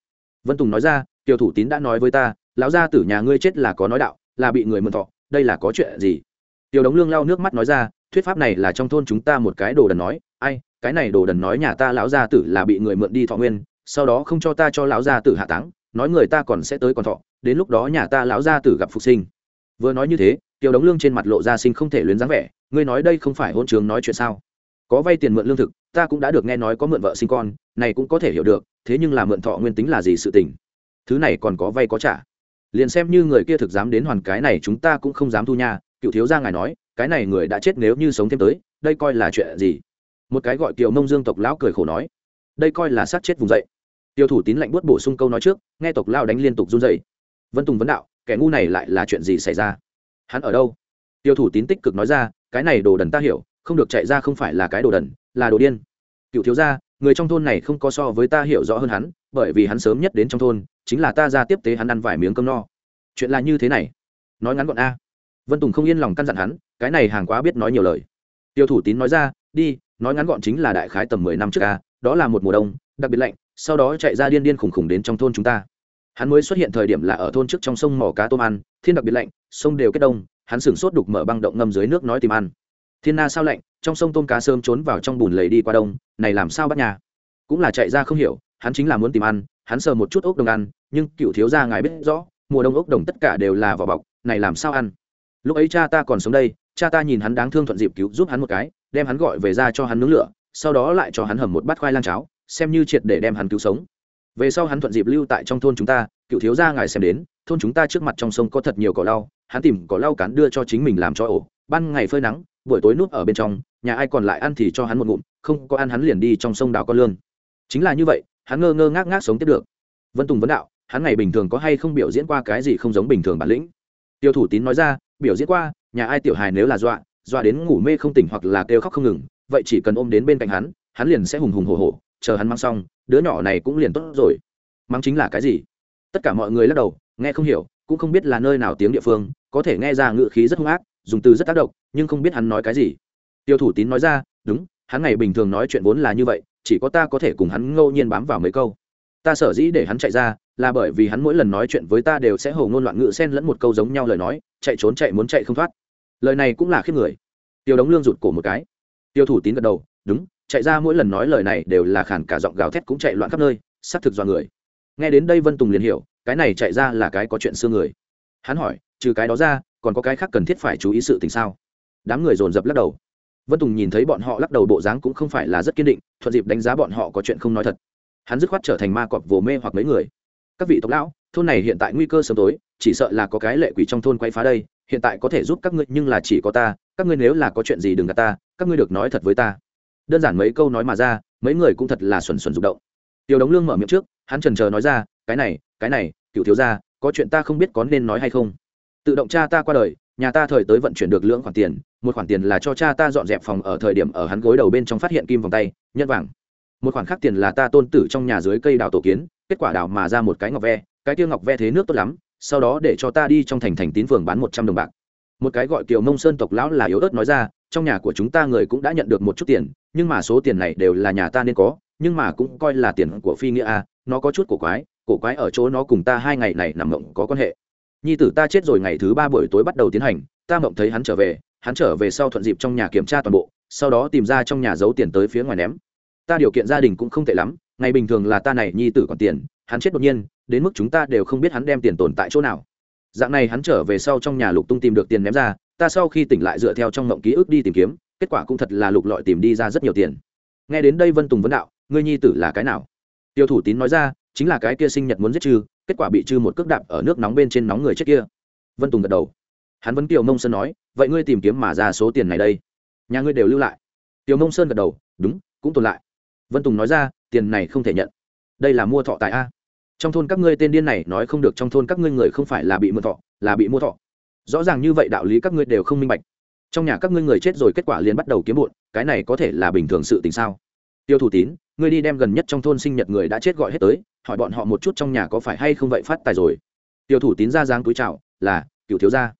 Vân tùng nói ra tiểu thủ tín đã nói với ta, lão gia tử nhà ngươi chết là có nói đạo, là bị người mượn thọ, đây là có chuyện gì? Tiểu đống lương lau nước mắt nói ra, thuyết pháp này là trong thôn chúng ta một cái đồ đần nói, ai, cái này đồ đần nói nhà ta lão gia tử là bị người mượn đi thọ nguyên sau đó không cho ta cho lão gia tử hạ táng, nói người ta còn sẽ tới còn thọ, đến lúc đó nhà ta lão gia tử gặp phục sinh. Vừa nói như thế tiểu đống lương trên mặt lộ ra sinh không thể luyến dáng vẻ, ngươi nói đây không phải hôn trường nói chuyện sao? Có vay tiền mượn lương thực, ta cũng đã được nghe nói có mượn vợ sinh con, này cũng có thể hiểu được, thế nhưng là mượn thọ nguyên tính là gì sự tình? Thứ này còn có vay có trả. Liền xem như người kia thực dám đến hoàn cái này chúng ta cũng không dám thu nha, cựu thiếu gia ngài nói, cái này người đã chết nếu như sống thêm tới, đây coi là chuyện gì? Một cái gọi kiều mông dương tộc lão cười khổ nói, đây coi là sát chết vùng dậy tiêu thủ tín lạnh buốt bổ sung câu nói trước, nghe tộc lao đánh liên tục run dậy vân tùng vấn đạo, kẻ ngu này lại là chuyện gì xảy ra? Hắn ở đâu? Tiêu thủ tín tích cực nói ra, cái này đồ đần ta hiểu, không được chạy ra không phải là cái đồ đần, là đồ điên. Cựu thiếu gia, người trong thôn này không có so với ta hiểu rõ hơn hắn, bởi vì hắn sớm nhất đến trong thôn, chính là ta ra tiếp tế hắn ăn vài miếng cơm no. Chuyện là như thế này. Nói ngắn gọn a. Vân tùng không yên lòng căn dặn hắn, cái này hàng quá biết nói nhiều lời. Tiêu thủ tín nói ra, đi, nói ngắn gọn chính là đại khái tầm mười năm trước a, đó là một mùa đông, đặc biệt lạnh sau đó chạy ra điên điên khủng khủng đến trong thôn chúng ta. Hắn mới xuất hiện thời điểm là ở thôn trước trong sông mỏ cá tôm ăn, thiên đặc biệt lạnh, sông đều kết đông, hắn sửng sốt đục mở băng động ngâm dưới nước nói tìm ăn. Thiên na sao lạnh, trong sông tôm cá sơm trốn vào trong bùn lầy đi qua đông, này làm sao bắt nhà? Cũng là chạy ra không hiểu, hắn chính là muốn tìm ăn, hắn sờ một chút ốc đồng ăn, nhưng cựu thiếu gia ngài biết rõ, mùa đông ốc đồng tất cả đều là vỏ bọc, này làm sao ăn? Lúc ấy cha ta còn sống đây, cha ta nhìn hắn đáng thương thuận dịp cứu giúp hắn một cái, đem hắn gọi về ra cho hắn nướng lửa, sau đó lại cho hắn hầm một bát khoai lang cháo xem như triệt để đem hắn cứu sống. Về sau hắn thuận dịp lưu tại trong thôn chúng ta, cựu thiếu gia ngài xem đến, thôn chúng ta trước mặt trong sông có thật nhiều cỏ lau, hắn tìm cỏ lau cán đưa cho chính mình làm cho ổ. Ban ngày phơi nắng, buổi tối núp ở bên trong, nhà ai còn lại ăn thì cho hắn một ngụm, không có ăn hắn liền đi trong sông đào con lương chính là như vậy, hắn ngơ ngơ ngác ngác sống tiếp được. Vân tùng vấn đạo, hắn ngày bình thường có hay không biểu diễn qua cái gì không giống bình thường bản lĩnh? Tiêu thủ tín nói ra, biểu diễn qua, nhà ai tiểu hài nếu là dọa dọa đến ngủ mê không tỉnh hoặc là kêu khóc không ngừng, vậy chỉ cần ôm đến bên cạnh hắn hắn liền sẽ hùng hùng hổ hổ chờ hắn mang xong, đứa nhỏ này cũng liền tốt rồi. Mắng chính là cái gì? Tất cả mọi người lắc đầu, nghe không hiểu, cũng không biết là nơi nào tiếng địa phương, có thể nghe ra ngự khí rất hung ác, dùng từ rất tác động, nhưng không biết hắn nói cái gì. Tiêu thủ tín nói ra, đúng, hắn ngày bình thường nói chuyện vốn là như vậy, chỉ có ta có thể cùng hắn ngẫu nhiên bám vào mấy câu. Ta sở dĩ để hắn chạy ra, là bởi vì hắn mỗi lần nói chuyện với ta đều sẽ hầu ngôn loạn ngữ xen lẫn một câu giống nhau lời nói, chạy trốn chạy muốn chạy không thoát. Lời này cũng là khiếp người. Tiêu đống lương rụt cổ một cái. Tiêu thủ tín gật đầu, đúng chạy ra mỗi lần nói lời này đều là khản cả giọng gào thét cũng chạy loạn khắp nơi, xác thực do người. Nghe đến đây vân tùng liền hiểu, cái này chạy ra là cái có chuyện xưa người. Hắn hỏi, trừ cái đó ra, còn có cái khác cần thiết phải chú ý sự tình sao? Đám người dồn dập lắc đầu. Vân tùng nhìn thấy bọn họ lắc đầu bộ dáng cũng không phải là rất kiên định, thuận dịp đánh giá bọn họ có chuyện không nói thật. Hắn dứt khoát trở thành ma cọp vồ mê hoặc mấy người. Các vị tộc lão, thôn này hiện tại nguy cơ sớm tối, chỉ sợ là có cái lệ quỷ trong thôn quay phá đây, hiện tại có thể giúp các ngươi nhưng là chỉ có ta, các ngươi nếu là có chuyện gì đừng gạt ta, các ngươi được nói thật với ta đơn giản mấy câu nói mà ra, mấy người cũng thật là xuẩn xuẩn rụng động. Tiêu đống lương mở miệng trước, hắn trần chờ nói ra, cái này cái này, cựu thiếu gia, có chuyện ta không biết có nên nói hay không? Tự động cha ta qua đời, nhà ta thời tới vận chuyển được lưỡng khoản tiền, một khoản tiền là cho cha ta dọn dẹp phòng ở thời điểm ở hắn gối đầu bên trong phát hiện kim vòng tay nhân vàng. Một khoản khác tiền là ta tôn tử trong nhà dưới cây đào tổ kiến, kết quả đào mà ra một cái ngọc ve, cái tiêu ngọc ve thế nước tốt lắm, sau đó để cho ta đi trong thành thành tín phường bán một trăm đồng bạc. Một cái gọi kiều mông sơn tộc lão là yếu ớt nói ra trong nhà của chúng ta người cũng đã nhận được một chút tiền, nhưng mà số tiền này đều là nhà ta nên có, nhưng mà cũng coi là tiền của phi nghĩa a, nó có chút cổ quái cổ quái ở chỗ nó cùng ta hai ngày này nằm mộng có quan hệ. Nhi tử ta chết rồi ngày thứ ba buổi tối bắt đầu tiến hành, ta mộng thấy hắn trở về, hắn trở về sau thuận dịp trong nhà kiểm tra toàn bộ, sau đó tìm ra trong nhà giấu tiền tới phía ngoài ném. Ta điều kiện gia đình cũng không tệ lắm, ngày bình thường là ta này nhi tử còn tiền, hắn chết đột nhiên, đến mức chúng ta đều không biết hắn đem tiền tồn tại chỗ nào. Dạng này hắn trở về sau trong nhà lục tung tìm được tiền ném ra ta sau khi tỉnh lại dựa theo trong mộng ký ức đi tìm kiếm kết quả cũng thật là lục lọi tìm đi ra rất nhiều tiền. Nghe đến đây vân tùng vấn đạo ngươi nhi tử là cái nào? Tiêu thủ tín nói ra chính là cái kia sinh nhật muốn giết trừ, kết quả bị trừ một cước đạp ở nước nóng bên trên nóng người chết kia. Vân tùng gật đầu. Hắn vẫn kiều mông sơn nói vậy ngươi tìm kiếm mà ra số tiền này đây. Nhà ngươi đều lưu lại. Tiểu mông sơn gật đầu đúng cũng tồn lại. Vân tùng nói ra tiền này không thể nhận. Đây là mua thọ tại a. Trong thôn các ngươi tên điên này nói không được trong thôn các ngươi người không phải là bị mua thọ là bị mua thọ rõ ràng như vậy đạo lý các ngươi đều không minh bạch. Trong nhà các ngươi người chết rồi kết quả liền bắt đầu kiếm bụn, cái này có thể là bình thường sự tình sao? Tiêu thủ tín, ngươi đi đem gần nhất trong thôn sinh nhật người đã chết gọi hết tới, hỏi bọn họ một chút trong nhà có phải hay không vậy phát tài rồi. Tiêu thủ tín ra dáng túi chào, là, cựu thiếu gia.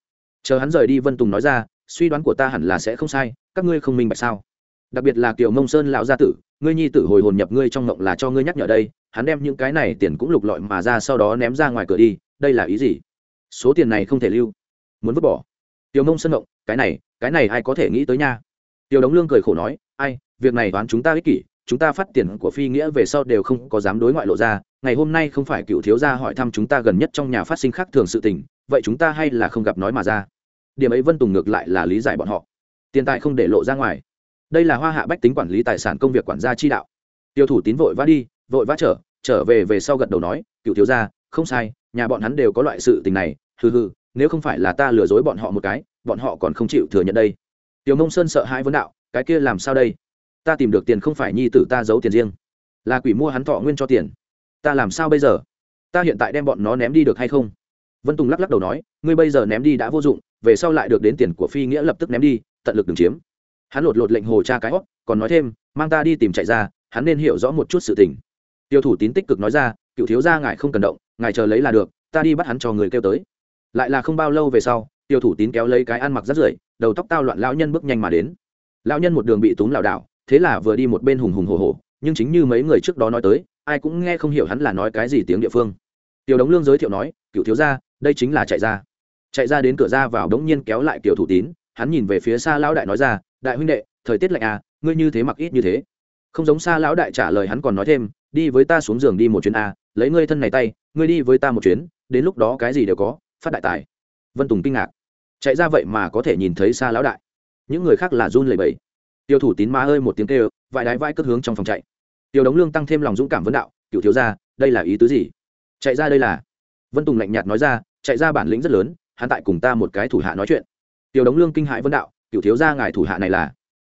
Chờ hắn rời đi vân tùng nói ra, suy đoán của ta hẳn là sẽ không sai, các ngươi không minh bạch sao? Đặc biệt là kiểu mông sơn lão gia tử, ngươi nhi tử hồi hồn nhập ngươi trong ngộng là cho ngươi nhắc nhở đây, hắn đem những cái này tiền cũng lục lọi mà ra sau đó ném ra ngoài cửa đi, đây là ý gì? Số tiền này không thể lưu muốn vứt bỏ. Tiểu mông sân động, cái này cái này ai có thể nghĩ tới nha? Tiểu đống lương cười khổ nói, ai, việc này đoán chúng ta ích kỷ, chúng ta phát tiền của phi nghĩa về sau đều không có dám đối ngoại lộ ra, ngày hôm nay không phải cựu thiếu gia hỏi thăm chúng ta gần nhất trong nhà phát sinh khác thường sự tình, vậy chúng ta hay là không gặp nói mà ra. Điểm ấy vân tùng ngược lại là lý giải bọn họ. Tiền tài không để lộ ra ngoài. Đây là hoa hạ bách tính quản lý tài sản công việc quản gia chi đạo. Tiêu thủ tín vội vã đi, vội vã trở trở về về sau gật đầu nói, cựu thiếu gia, không sai, nhà bọn hắn đều có loại sự tình này, hừ hừ nếu không phải là ta lừa dối bọn họ một cái, bọn họ còn không chịu thừa nhận đây. Tiểu mông sơn sợ hãi vấn đạo, cái kia làm sao đây? Ta tìm được tiền không phải nhi tử ta giấu tiền riêng. Là quỷ mua hắn thọ nguyên cho tiền. Ta làm sao bây giờ? Ta hiện tại đem bọn nó ném đi được hay không? Vân tùng lắc lắc đầu nói, ngươi bây giờ ném đi đã vô dụng, về sau lại được đến tiền của phi nghĩa lập tức ném đi, tận lực đừng chiếm. Hắn lột lột lệnh hồ cha cái hót, còn nói thêm, mang ta đi tìm chạy ra, hắn nên hiểu rõ một chút sự tình. Tiêu thủ tín tích cực nói ra, cựu thiếu gia ngài không cần động, ngài chờ lấy là được, ta đi bắt hắn cho người kêu tới lại là không bao lâu về sau tiêu thủ tín kéo lấy cái ăn mặc rất rưởi, đầu tóc tao loạn lão nhân bước nhanh mà đến. Lão nhân một đường bị túm lảo đảo, thế là vừa đi một bên hùng hùng hồ hồ nhưng chính như mấy người trước đó nói tới, ai cũng nghe không hiểu hắn là nói cái gì tiếng địa phương. Tiểu đống lương giới thiệu nói, cựu thiếu gia, đây chính là chạy ra. Chạy ra đến cửa ra vào đống nhiên kéo lại tiểu thủ tín, hắn nhìn về phía xa lão đại nói ra, đại huynh đệ, thời tiết lạnh à ngươi như thế mặc ít như thế. Không giống xa lão đại trả lời hắn còn nói thêm, đi với ta xuống giường đi một chuyến à lấy ngươi thân này tay, ngươi đi với ta một chuyến, đến lúc đó cái gì đều có phát đại tài. Vân tùng kinh ngạc. Chạy ra vậy mà có thể nhìn thấy xa lão đại. Những người khác là run lẩy bẩy. Tiêu thủ tín má ơi một tiếng kêu vải đái vai cất hướng trong phòng chạy. Tiêu đống lương tăng thêm lòng dũng cảm vấn đạo cựu thiếu ra đây là ý tứ gì? Chạy ra đây là. Vân tùng lạnh nhạt nói ra, chạy ra bản lĩnh rất lớn, hắn tại cùng ta một cái thủ hạ nói chuyện. Tiêu đống lương kinh hại vấn đạo cựu thiếu ra ngài thủ hạ này là?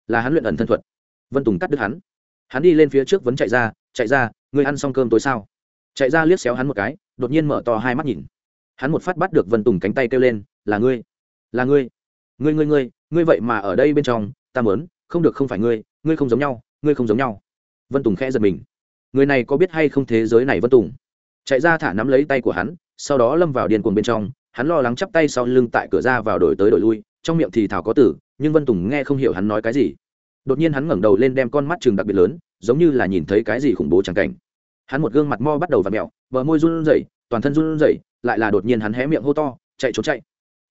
Là hắn luyện ẩn thân thuật. Vân tùng cắt đứt hắn. Hắn đi lên phía trước vẫn chạy ra chạy ra, ngươi ăn xong cơm tối sao? Chạy ra liếc xéo hắn một cái, đột nhiên mở to hai mắt nhìn hắn một phát bắt được vân tùng cánh tay kêu lên, là ngươi là ngươi ngươi ngươi ngươi ngươi vậy mà ở đây bên trong, ta mớn không được không phải ngươi ngươi không giống nhau, ngươi không giống nhau. Vân tùng khẽ giật mình. Người này có biết hay không thế giới này vân tùng? Chạy ra thả nắm lấy tay của hắn, sau đó lâm vào điền cuồng bên trong, hắn lo lắng chắp tay sau lưng tại cửa ra vào đổi tới đổi lui, trong miệng thì thảo có tử, nhưng vân tùng nghe không hiểu hắn nói cái gì. Đột nhiên hắn ngẩng đầu lên đem con mắt chừng đặc biệt lớn, giống như là nhìn thấy cái gì khủng bố chẳng cảnh. Hắn một gương mặt mo bắt đầu v ặ mẹo, bờ môi run rẩy, toàn thân run rẩy lại là đột nhiên hắn hé miệng hô to, chạy trốn chạy.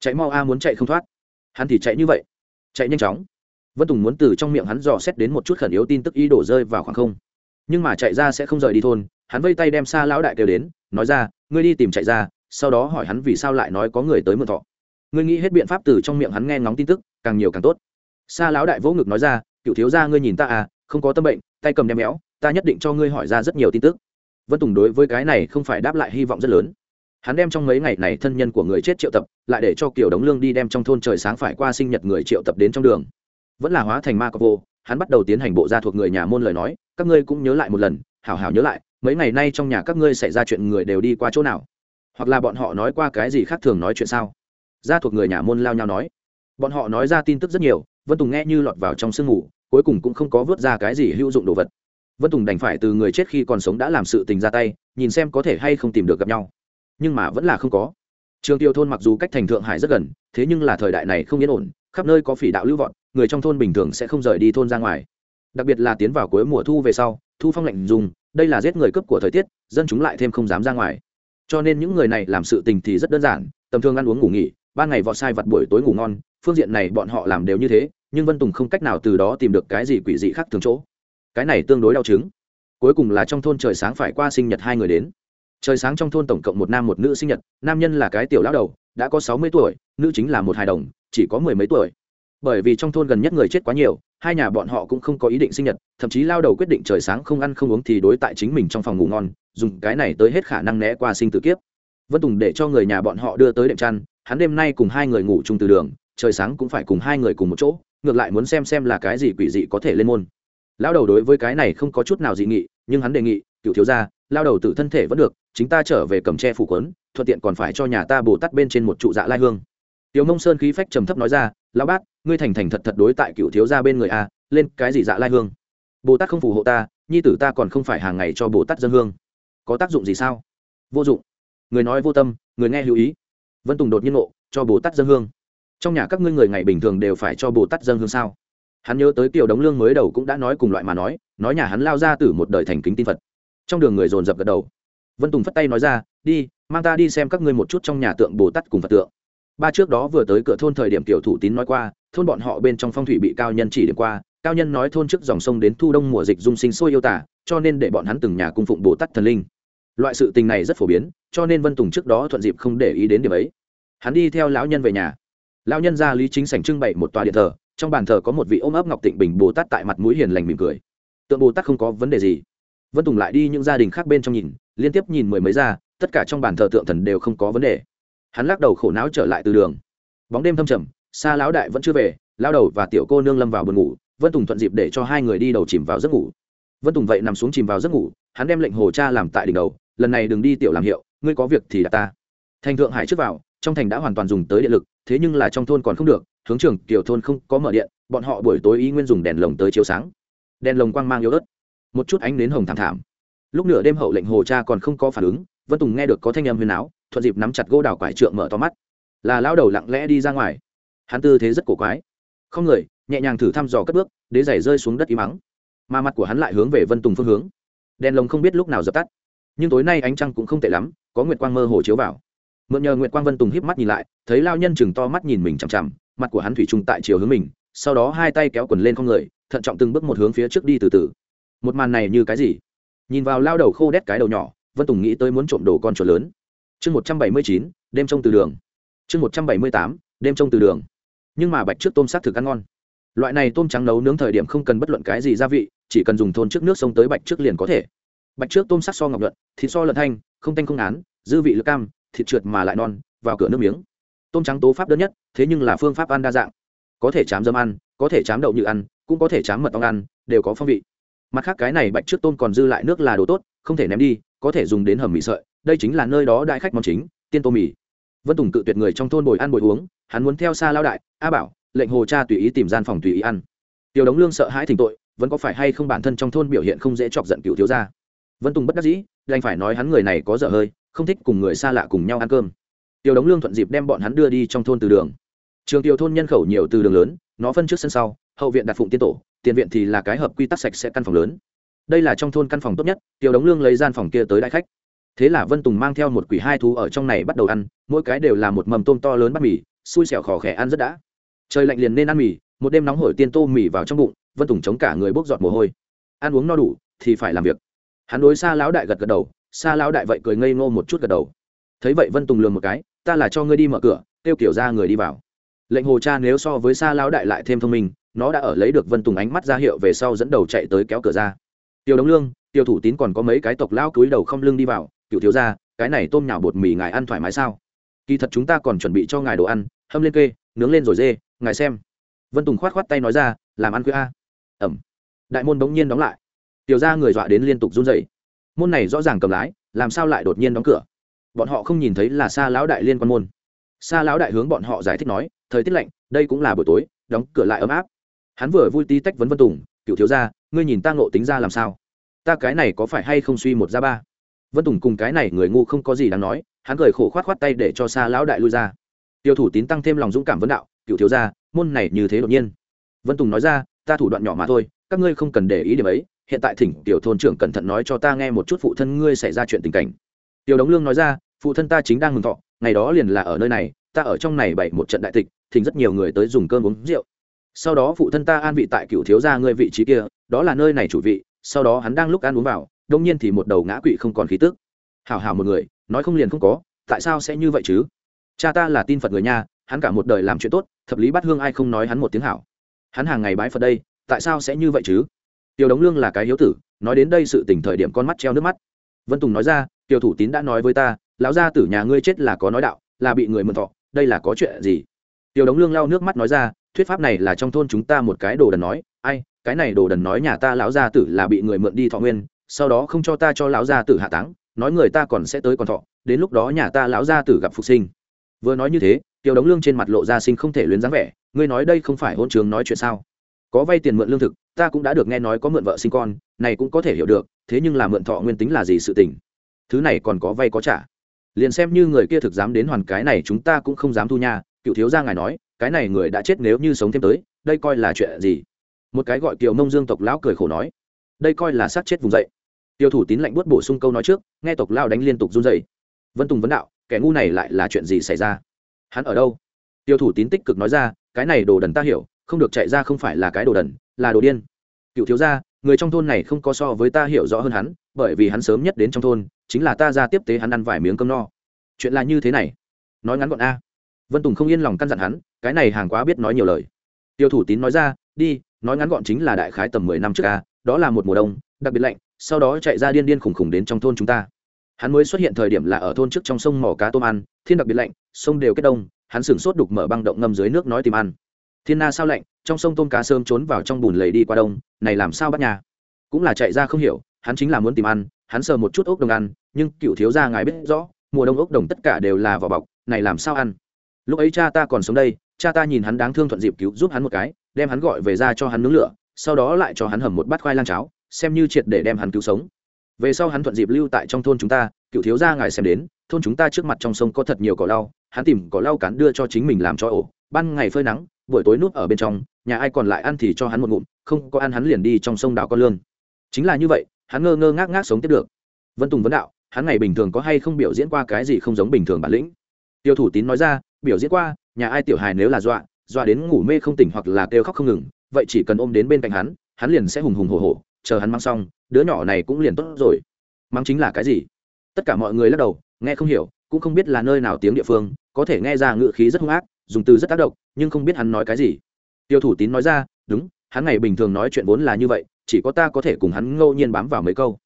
Chạy mau a, muốn chạy không thoát. Hắn thì chạy như vậy. Chạy nhanh chóng. Vân tùng muốn từ trong miệng hắn dò xét đến một chút khẩn yếu tin tức ý đổ rơi vào khoảng không. Nhưng mà chạy ra sẽ không rời đi thôn, hắn vây tay đem xa lão đại kêu đến, nói ra, ngươi đi tìm chạy ra, sau đó hỏi hắn vì sao lại nói có người tới mượn thọ. Ngươi nghĩ hết biện pháp từ trong miệng hắn nghe ngóng tin tức, càng nhiều càng tốt. Xa lão đại vỗ ngực nói ra, cựu thiếu ra ngươi nhìn ta à không có tâm bệnh, tay cầm đem méo ta nhất định cho ngươi hỏi ra rất nhiều tin tức. Vân tùng đối với cái này không phải đáp lại hy vọng rất lớn hắn đem trong mấy ngày này thân nhân của người chết triệu tập, lại để cho kiểu đống lương đi đem trong thôn trời sáng phải qua sinh nhật người triệu tập đến trong đường. Vẫn là hóa thành ma cọc vô, hắn bắt đầu tiến hành bộ gia thuộc người nhà môn lời nói, các ngươi cũng nhớ lại một lần, hảo hảo nhớ lại, mấy ngày nay trong nhà các ngươi xảy ra chuyện người đều đi qua chỗ nào? Hoặc là bọn họ nói qua cái gì khác thường nói chuyện sao? Gia thuộc người nhà môn lao nhau nói. Bọn họ nói ra tin tức rất nhiều, vân tùng nghe như lọt vào trong sương ngủ, cuối cùng cũng không có vớt ra cái gì hữu dụng đồ vật. Vân tùng đành phải từ người chết khi còn sống đã làm sự tình ra tay, nhìn xem có thể hay không tìm được gặp nhau nhưng mà vẫn là không có. Trường tiêu thôn mặc dù cách thành thượng hải rất gần, thế nhưng là thời đại này không yên ổn, khắp nơi có phỉ đạo lưu vọt người trong thôn bình thường sẽ không rời đi thôn ra ngoài. Đặc biệt là tiến vào cuối mùa thu về sau, thu phong lạnh dùng, đây là giết người cướp của thời tiết, dân chúng lại thêm không dám ra ngoài. Cho nên những người này làm sự tình thì rất đơn giản, tầm thường ăn uống ngủ nghỉ, ban ngày vọt sai vặt buổi tối ngủ ngon, phương diện này bọn họ làm đều như thế, nhưng vân tùng không cách nào từ đó tìm được cái gì quỷ dị khác thường chỗ. Cái này tương đối đau chứng. Cuối cùng là trong thôn trời sáng phải qua sinh nhật hai người đến trời sáng trong thôn tổng cộng một nam một nữ sinh nhật, nam nhân là cái tiểu lão đầu, đã có sáu mươi tuổi, nữ chính là một hài đồng, chỉ có mười mấy tuổi. Bởi vì trong thôn gần nhất người chết quá nhiều, hai nhà bọn họ cũng không có ý định sinh nhật, thậm chí lao đầu quyết định trời sáng không ăn không uống thì đối tại chính mình trong phòng ngủ ngon, dùng cái này tới hết khả năng né qua sinh tử kiếp. Vân tùng để cho người nhà bọn họ đưa tới đệm chăn, hắn đêm nay cùng hai người ngủ chung từ đường, trời sáng cũng phải cùng hai người cùng một chỗ, ngược lại muốn xem xem là cái gì quỷ dị có thể lên môn. Lao đầu đối với cái này không có chút nào dị nghị, nhưng hắn đề nghị, cựu thiếu gia lao đầu tự thân thể vẫn được chính ta trở về cầm tre phủ quấn, thuận tiện còn phải cho nhà ta bồ tát bên trên một trụ dạ lai hương. Tiểu mông sơn khí phách trầm thấp nói ra, lão bát ngươi thành thành thật thật đối tại cựu thiếu gia bên người a, lên cái gì dạ lai hương? Bồ tát không phù hộ ta, nhi tử ta còn không phải hàng ngày cho bồ tát dân hương. Có tác dụng gì sao? Vô dụng. Người nói vô tâm, người nghe lưu ý. Vân tùng đột nhiên nộ cho bồ tát dân hương? Trong nhà các ngươi người ngày bình thường đều phải cho bồ tát dân hương sao? Hắn nhớ tới tiểu đống lương mới đầu cũng đã nói cùng loại mà nói nói nhà hắn lao ra từ một đời thành kính tin phật. Trong đường người dồn dập gật đầu vân tùng phất tay nói ra, đi, mang ta đi xem các ngươi một chút trong nhà tượng bồ tát cùng phật tượng. Ba trước đó vừa tới cửa thôn thời điểm tiểu thủ tín nói qua, thôn bọn họ bên trong phong thủy bị cao nhân chỉ điểm qua, cao nhân nói thôn trước dòng sông đến thu đông mùa dịch dung sinh sôi yêu tả, cho nên để bọn hắn từng nhà cung phụng bồ tát thần linh. Loại sự tình này rất phổ biến, cho nên vân tùng trước đó thuận dịp không để ý đến điểm ấy. Hắn đi theo lão nhân về nhà. Lão nhân ra lý chính sảnh trưng bày một tòa điện thờ, trong bàn thờ có một vị ôm ấp ngọc tịnh bình bồ tát tại mặt mũi hiền lành mỉm cười. Tượng bồ tát không có vấn đề gì. Vân tùng lại đi những gia đình khác bên trong nhìn liên tiếp nhìn mười mấy ra, tất cả trong bàn thờ tượng thần đều không có vấn đề. Hắn lắc đầu khổ não trở lại từ đường. Bóng đêm thâm trầm xa lão đại vẫn chưa về lao đầu và tiểu cô nương lâm vào buồn ngủ, vân tùng thuận dịp để cho hai người đi đầu chìm vào giấc ngủ. Vân tùng vậy nằm xuống chìm vào giấc ngủ, hắn đem lệnh hồ cha làm tại đỉnh đầu, lần này đừng đi tiểu làm hiệu, ngươi có việc thì đặt ta. Thành thượng hải trước vào, trong thành đã hoàn toàn dùng tới điện lực, thế nhưng là trong thôn còn không được, hướng trường kiểu thôn không có mở điện, bọn họ buổi tối ý nguyên dùng đèn lồng tới chiếu sáng. Đèn lồng quang mang yếu ớt, một chút ánh nến hồng thảm thảm lúc nửa đêm hậu lệnh hồ cha còn không có phản ứng, vân tùng nghe được có thanh âm huyền áo, thuận dịp nắm chặt gỗ đào quải trượng mở to mắt. Là lao đầu lặng lẽ đi ra ngoài. Hắn tư thế rất cổ quái. Không người, nhẹ nhàng thử thăm dò cất bước, đế giày rơi xuống đất y mắng mà mặt của hắn lại hướng về vân tùng phương hướng. Đèn lồng không biết lúc nào dập tắt. Nhưng tối nay ánh trăng cũng không tệ lắm, có nguyệt quang mơ hồ chiếu vào. Mượn nhờ nguyệt quang vân tùng híp mắt nhìn lại, thấy lao nhân chừng to mắt nhìn mình chằm chằm, mặt của hắn thủy trung tại chiều hướng mình, sau đó hai tay kéo quần lên không người, thận trọng từng bước một hướng phía trước đi từ từ. Một màn này như cái gì? Nhìn vào lao đầu khô đét cái đầu nhỏ, vân tùng nghĩ tới muốn trộm đồ con chuột lớn. Chương một trăm bảy mươi chín, đêm trông từ đường. Chương một trăm bảy mươi tám, đêm trông từ đường. Nhưng mà bạch trước tôm sắc thực ăn ngon. Loại này tôm trắng nấu nướng thời điểm không cần bất luận cái gì gia vị, chỉ cần dùng thôn trước nước sông tới bạch trước liền có thể. Bạch trước tôm sắc so ngọc luận thịt so lợn thanh, không thanh không án, dư vị lực cam, thịt trượt mà lại non, vào cửa nước miếng. Tôm trắng tố pháp đơn nhất, thế nhưng là phương pháp ăn đa dạng. Có thể chám dâm ăn, có thể chám đậu như ăn, cũng có thể chám mật ong ăn, đều có phong vị mặt khác cái này bạch trước tôm còn dư lại nước là đồ tốt, không thể ném đi, có thể dùng đến hầm mì sợi. Đây chính là nơi đó đại khách món chính, tiên tô mì. Vân tùng cự tuyệt người trong thôn bồi ăn bồi uống, hắn muốn theo xa lao đại, a bảo, lệnh hồ cha tùy ý tìm gian phòng tùy ý ăn. Tiểu đống lương sợ hãi thỉnh tội, vẫn có phải hay không bản thân trong thôn biểu hiện không dễ chọc giận cựu thiếu gia? Vân tùng bất đắc dĩ, đành phải nói hắn người này có dở hơi, không thích cùng người xa lạ cùng nhau ăn cơm. Tiểu đống lương thuận dịp đem bọn hắn đưa đi trong thôn từ đường. Trường tiểu thôn nhân khẩu nhiều từ đường lớn, nó phân trước sân sau, hậu viện đặt phụng tiên tổ tiền viện thì là cái hợp quy tắc sạch sẽ căn phòng lớn. Đây là trong thôn căn phòng tốt nhất, tiểu đống lương lấy gian phòng kia tới đại khách. Thế là vân tùng mang theo một quỷ hai thú ở trong này bắt đầu ăn, mỗi cái đều là một mầm tôm to lớn bắt mì, xui xẻo khò khẽ ăn rất đã. Trời lạnh liền nên ăn mì, một đêm nóng hổi tiên tô mì vào trong bụng, vân tùng chống cả người bốc giọt mồ hôi. Ăn uống no đủ, thì phải làm việc. Hắn đối xa lão đại gật gật đầu xa lão đại vậy cười ngây ngô một chút gật đầu. Thấy vậy vân tùng lường một cái, ta là cho ngươi đi mở cửa, kêu kiểu ra người đi vào. Lệnh hồ cha nếu so với xa lão đại lại thêm thông minh nó đã ở lấy được vân tùng ánh mắt ra hiệu về sau dẫn đầu chạy tới kéo cửa ra. Tiêu đống lương, tiêu thủ tín còn có mấy cái tộc lao cúi đầu không lưng đi vào, cựu thiếu ra cái này tôm nhào bột mì ngài ăn thoải mái sao? Kỳ thật chúng ta còn chuẩn bị cho ngài đồ ăn, hâm lên kê, nướng lên rồi dê, ngài xem. Vân tùng khoát khoát tay nói ra, làm ăn khuya a. Ẩm. Đại môn bỗng nhiên đóng lại. Tiểu ra người dọa đến liên tục run dậy môn này rõ ràng cầm lái, làm sao lại đột nhiên đóng cửa? Bọn họ không nhìn thấy là xa lão đại liên quan môn. Xa lão đại hướng bọn họ giải thích nói, thời tiết lạnh, đây cũng là buổi tối, đóng cửa lại ấm áp hắn vừa vui tí tách vấn vân tùng cựu thiếu gia, ngươi nhìn ta ngộ tính ra làm sao? Ta cái này có phải hay không suy một ra ba? Vân tùng cùng cái này người ngu không có gì đáng nói hắn cười khổ khoát khoát tay để cho xa lão đại lui ra. Tiêu thủ tín tăng thêm lòng dũng cảm vấn đạo cựu thiếu gia, môn này như thế đột nhiên. Vân tùng nói ra ta thủ đoạn nhỏ mà thôi các ngươi không cần để ý điểm ấy hiện tại thỉnh tiểu thôn trưởng cẩn thận nói cho ta nghe một chút phụ thân ngươi xảy ra chuyện tình cảnh. Tiểu đống lương nói ra phụ thân ta chính đang mừng thọ ngày đó liền là ở nơi này ta ở trong này bày một trận đại tịch thỉnh rất nhiều người tới dùng cơm uống rượu sau đó phụ thân ta an vị tại cựu thiếu gia ngươi vị trí kia, đó là nơi này chủ vị, sau đó hắn đang lúc ăn uống vào, đông nhiên thì một đầu ngã quỵ không còn khí tức. Hảo hảo một người, nói không liền không có, tại sao sẽ như vậy chứ? Cha ta là tin phật người nha, hắn cả một đời làm chuyện tốt, thập lý bắt hương ai không nói hắn một tiếng hảo. Hắn hàng ngày bái phật đây, tại sao sẽ như vậy chứ? Tiểu đống lương là cái hiếu tử, nói đến đây sự tỉnh thời điểm con mắt treo nước mắt. Vân tùng nói ra, tiểu thủ tín đã nói với ta, lão gia tử nhà ngươi chết là có nói đạo, là bị người mượn thọ, đây là có chuyện gì? Tiểu đống lương lau nước mắt nói ra thuyết pháp này là trong thôn chúng ta một cái đồ đần nói, ai, cái này đồ đần nói nhà ta lão gia tử là bị người mượn đi thọ nguyên, sau đó không cho ta cho lão gia tử hạ táng, nói người ta còn sẽ tới còn thọ, đến lúc đó nhà ta lão gia tử gặp phục sinh. Vừa nói như thế tiểu đống lương trên mặt lộ ra sinh không thể luyến dáng vẻ, ngươi nói đây không phải hôn trường nói chuyện sao? Có vay tiền mượn lương thực, ta cũng đã được nghe nói có mượn vợ sinh con, này cũng có thể hiểu được, thế nhưng là mượn thọ nguyên tính là gì sự tình? Thứ này còn có vay có trả. Liền xem như người kia thực dám đến hoàn cái này chúng ta cũng không dám thu nha, cựu thiếu gia ngài nói cái này người đã chết nếu như sống thêm tới, đây coi là chuyện gì? Một cái gọi kiều nông dương tộc lão cười khổ nói, đây coi là sát chết vùng dậy. Tiêu thủ tín lạnh buốt bổ sung câu nói trước, nghe tộc lao đánh liên tục run dậy vân tùng vấn đạo, kẻ ngu này lại là chuyện gì xảy ra? Hắn ở đâu? Tiêu thủ tín tích cực nói ra, cái này đồ đần ta hiểu, không được chạy ra không phải là cái đồ đần, là đồ điên. Cựu thiếu gia, người trong thôn này không có so với ta hiểu rõ hơn hắn, bởi vì hắn sớm nhất đến trong thôn, chính là ta ra tiếp tế hắn ăn vài miếng cơm no. Chuyện là như thế này. Nói ngắn gọn a vân tùng không yên lòng căn dặn hắn, cái này hàng quá biết nói nhiều lời. Tiêu thủ tín nói ra, đi, nói ngắn gọn chính là đại khái tầm mười năm trước ca đó là một mùa đông, đặc biệt lạnh, sau đó chạy ra điên điên khủng khủng đến trong thôn chúng ta. Hắn mới xuất hiện thời điểm là ở thôn trước trong sông mỏ cá tôm ăn, thiên đặc biệt lạnh, sông đều kết đông, hắn sửng sốt đục mở băng động ngâm dưới nước nói tìm ăn. Thiên na sao lạnh, trong sông tôm cá sơm trốn vào trong bùn lầy đi qua đông, này làm sao bắt nhà? Cũng là chạy ra không hiểu, hắn chính là muốn tìm ăn, hắn sờ một chút ốc đồng ăn, nhưng cựu thiếu gia ngài biết rõ, mùa đông ốc đồng tất cả đều là vỏ bọc, này làm sao ăn? Lúc ấy cha ta còn sống đây, cha ta nhìn hắn đáng thương thuận dịp cứu giúp hắn một cái, đem hắn gọi về ra cho hắn nướng lửa, sau đó lại cho hắn hầm một bát khoai lang cháo, xem như triệt để đem hắn cứu sống. Về sau hắn thuận dịp lưu tại trong thôn chúng ta, cựu thiếu gia ngài xem đến, thôn chúng ta trước mặt trong sông có thật nhiều cỏ lau, hắn tìm cỏ lau cắn đưa cho chính mình làm cho ổ, ban ngày phơi nắng, buổi tối núp ở bên trong, nhà ai còn lại ăn thì cho hắn một ngụm, không có ăn hắn liền đi trong sông đào con lươn. Chính là như vậy, hắn ngơ ngơ ngác ngác sống tiếp được. Vân tùng vấn đạo, hắn ngày bình thường có hay không biểu diễn qua cái gì không giống bình thường bản lĩnh? Tiêu thủ tín nói ra, biểu diễn qua, nhà ai tiểu hài nếu là dọa dọa đến ngủ mê không tỉnh hoặc là kêu khóc không ngừng, vậy chỉ cần ôm đến bên cạnh hắn hắn liền sẽ hùng hùng hổ hổ, chờ hắn mang xong, đứa nhỏ này cũng liền tốt rồi. Mang chính là cái gì? Tất cả mọi người lắc đầu, nghe không hiểu, cũng không biết là nơi nào tiếng địa phương, có thể nghe ra ngự khí rất hung ác, dùng từ rất tác động, nhưng không biết hắn nói cái gì. Tiêu thủ tín nói ra, đúng, hắn ngày bình thường nói chuyện vốn là như vậy, chỉ có ta có thể cùng hắn ngẫu nhiên bám vào mấy câu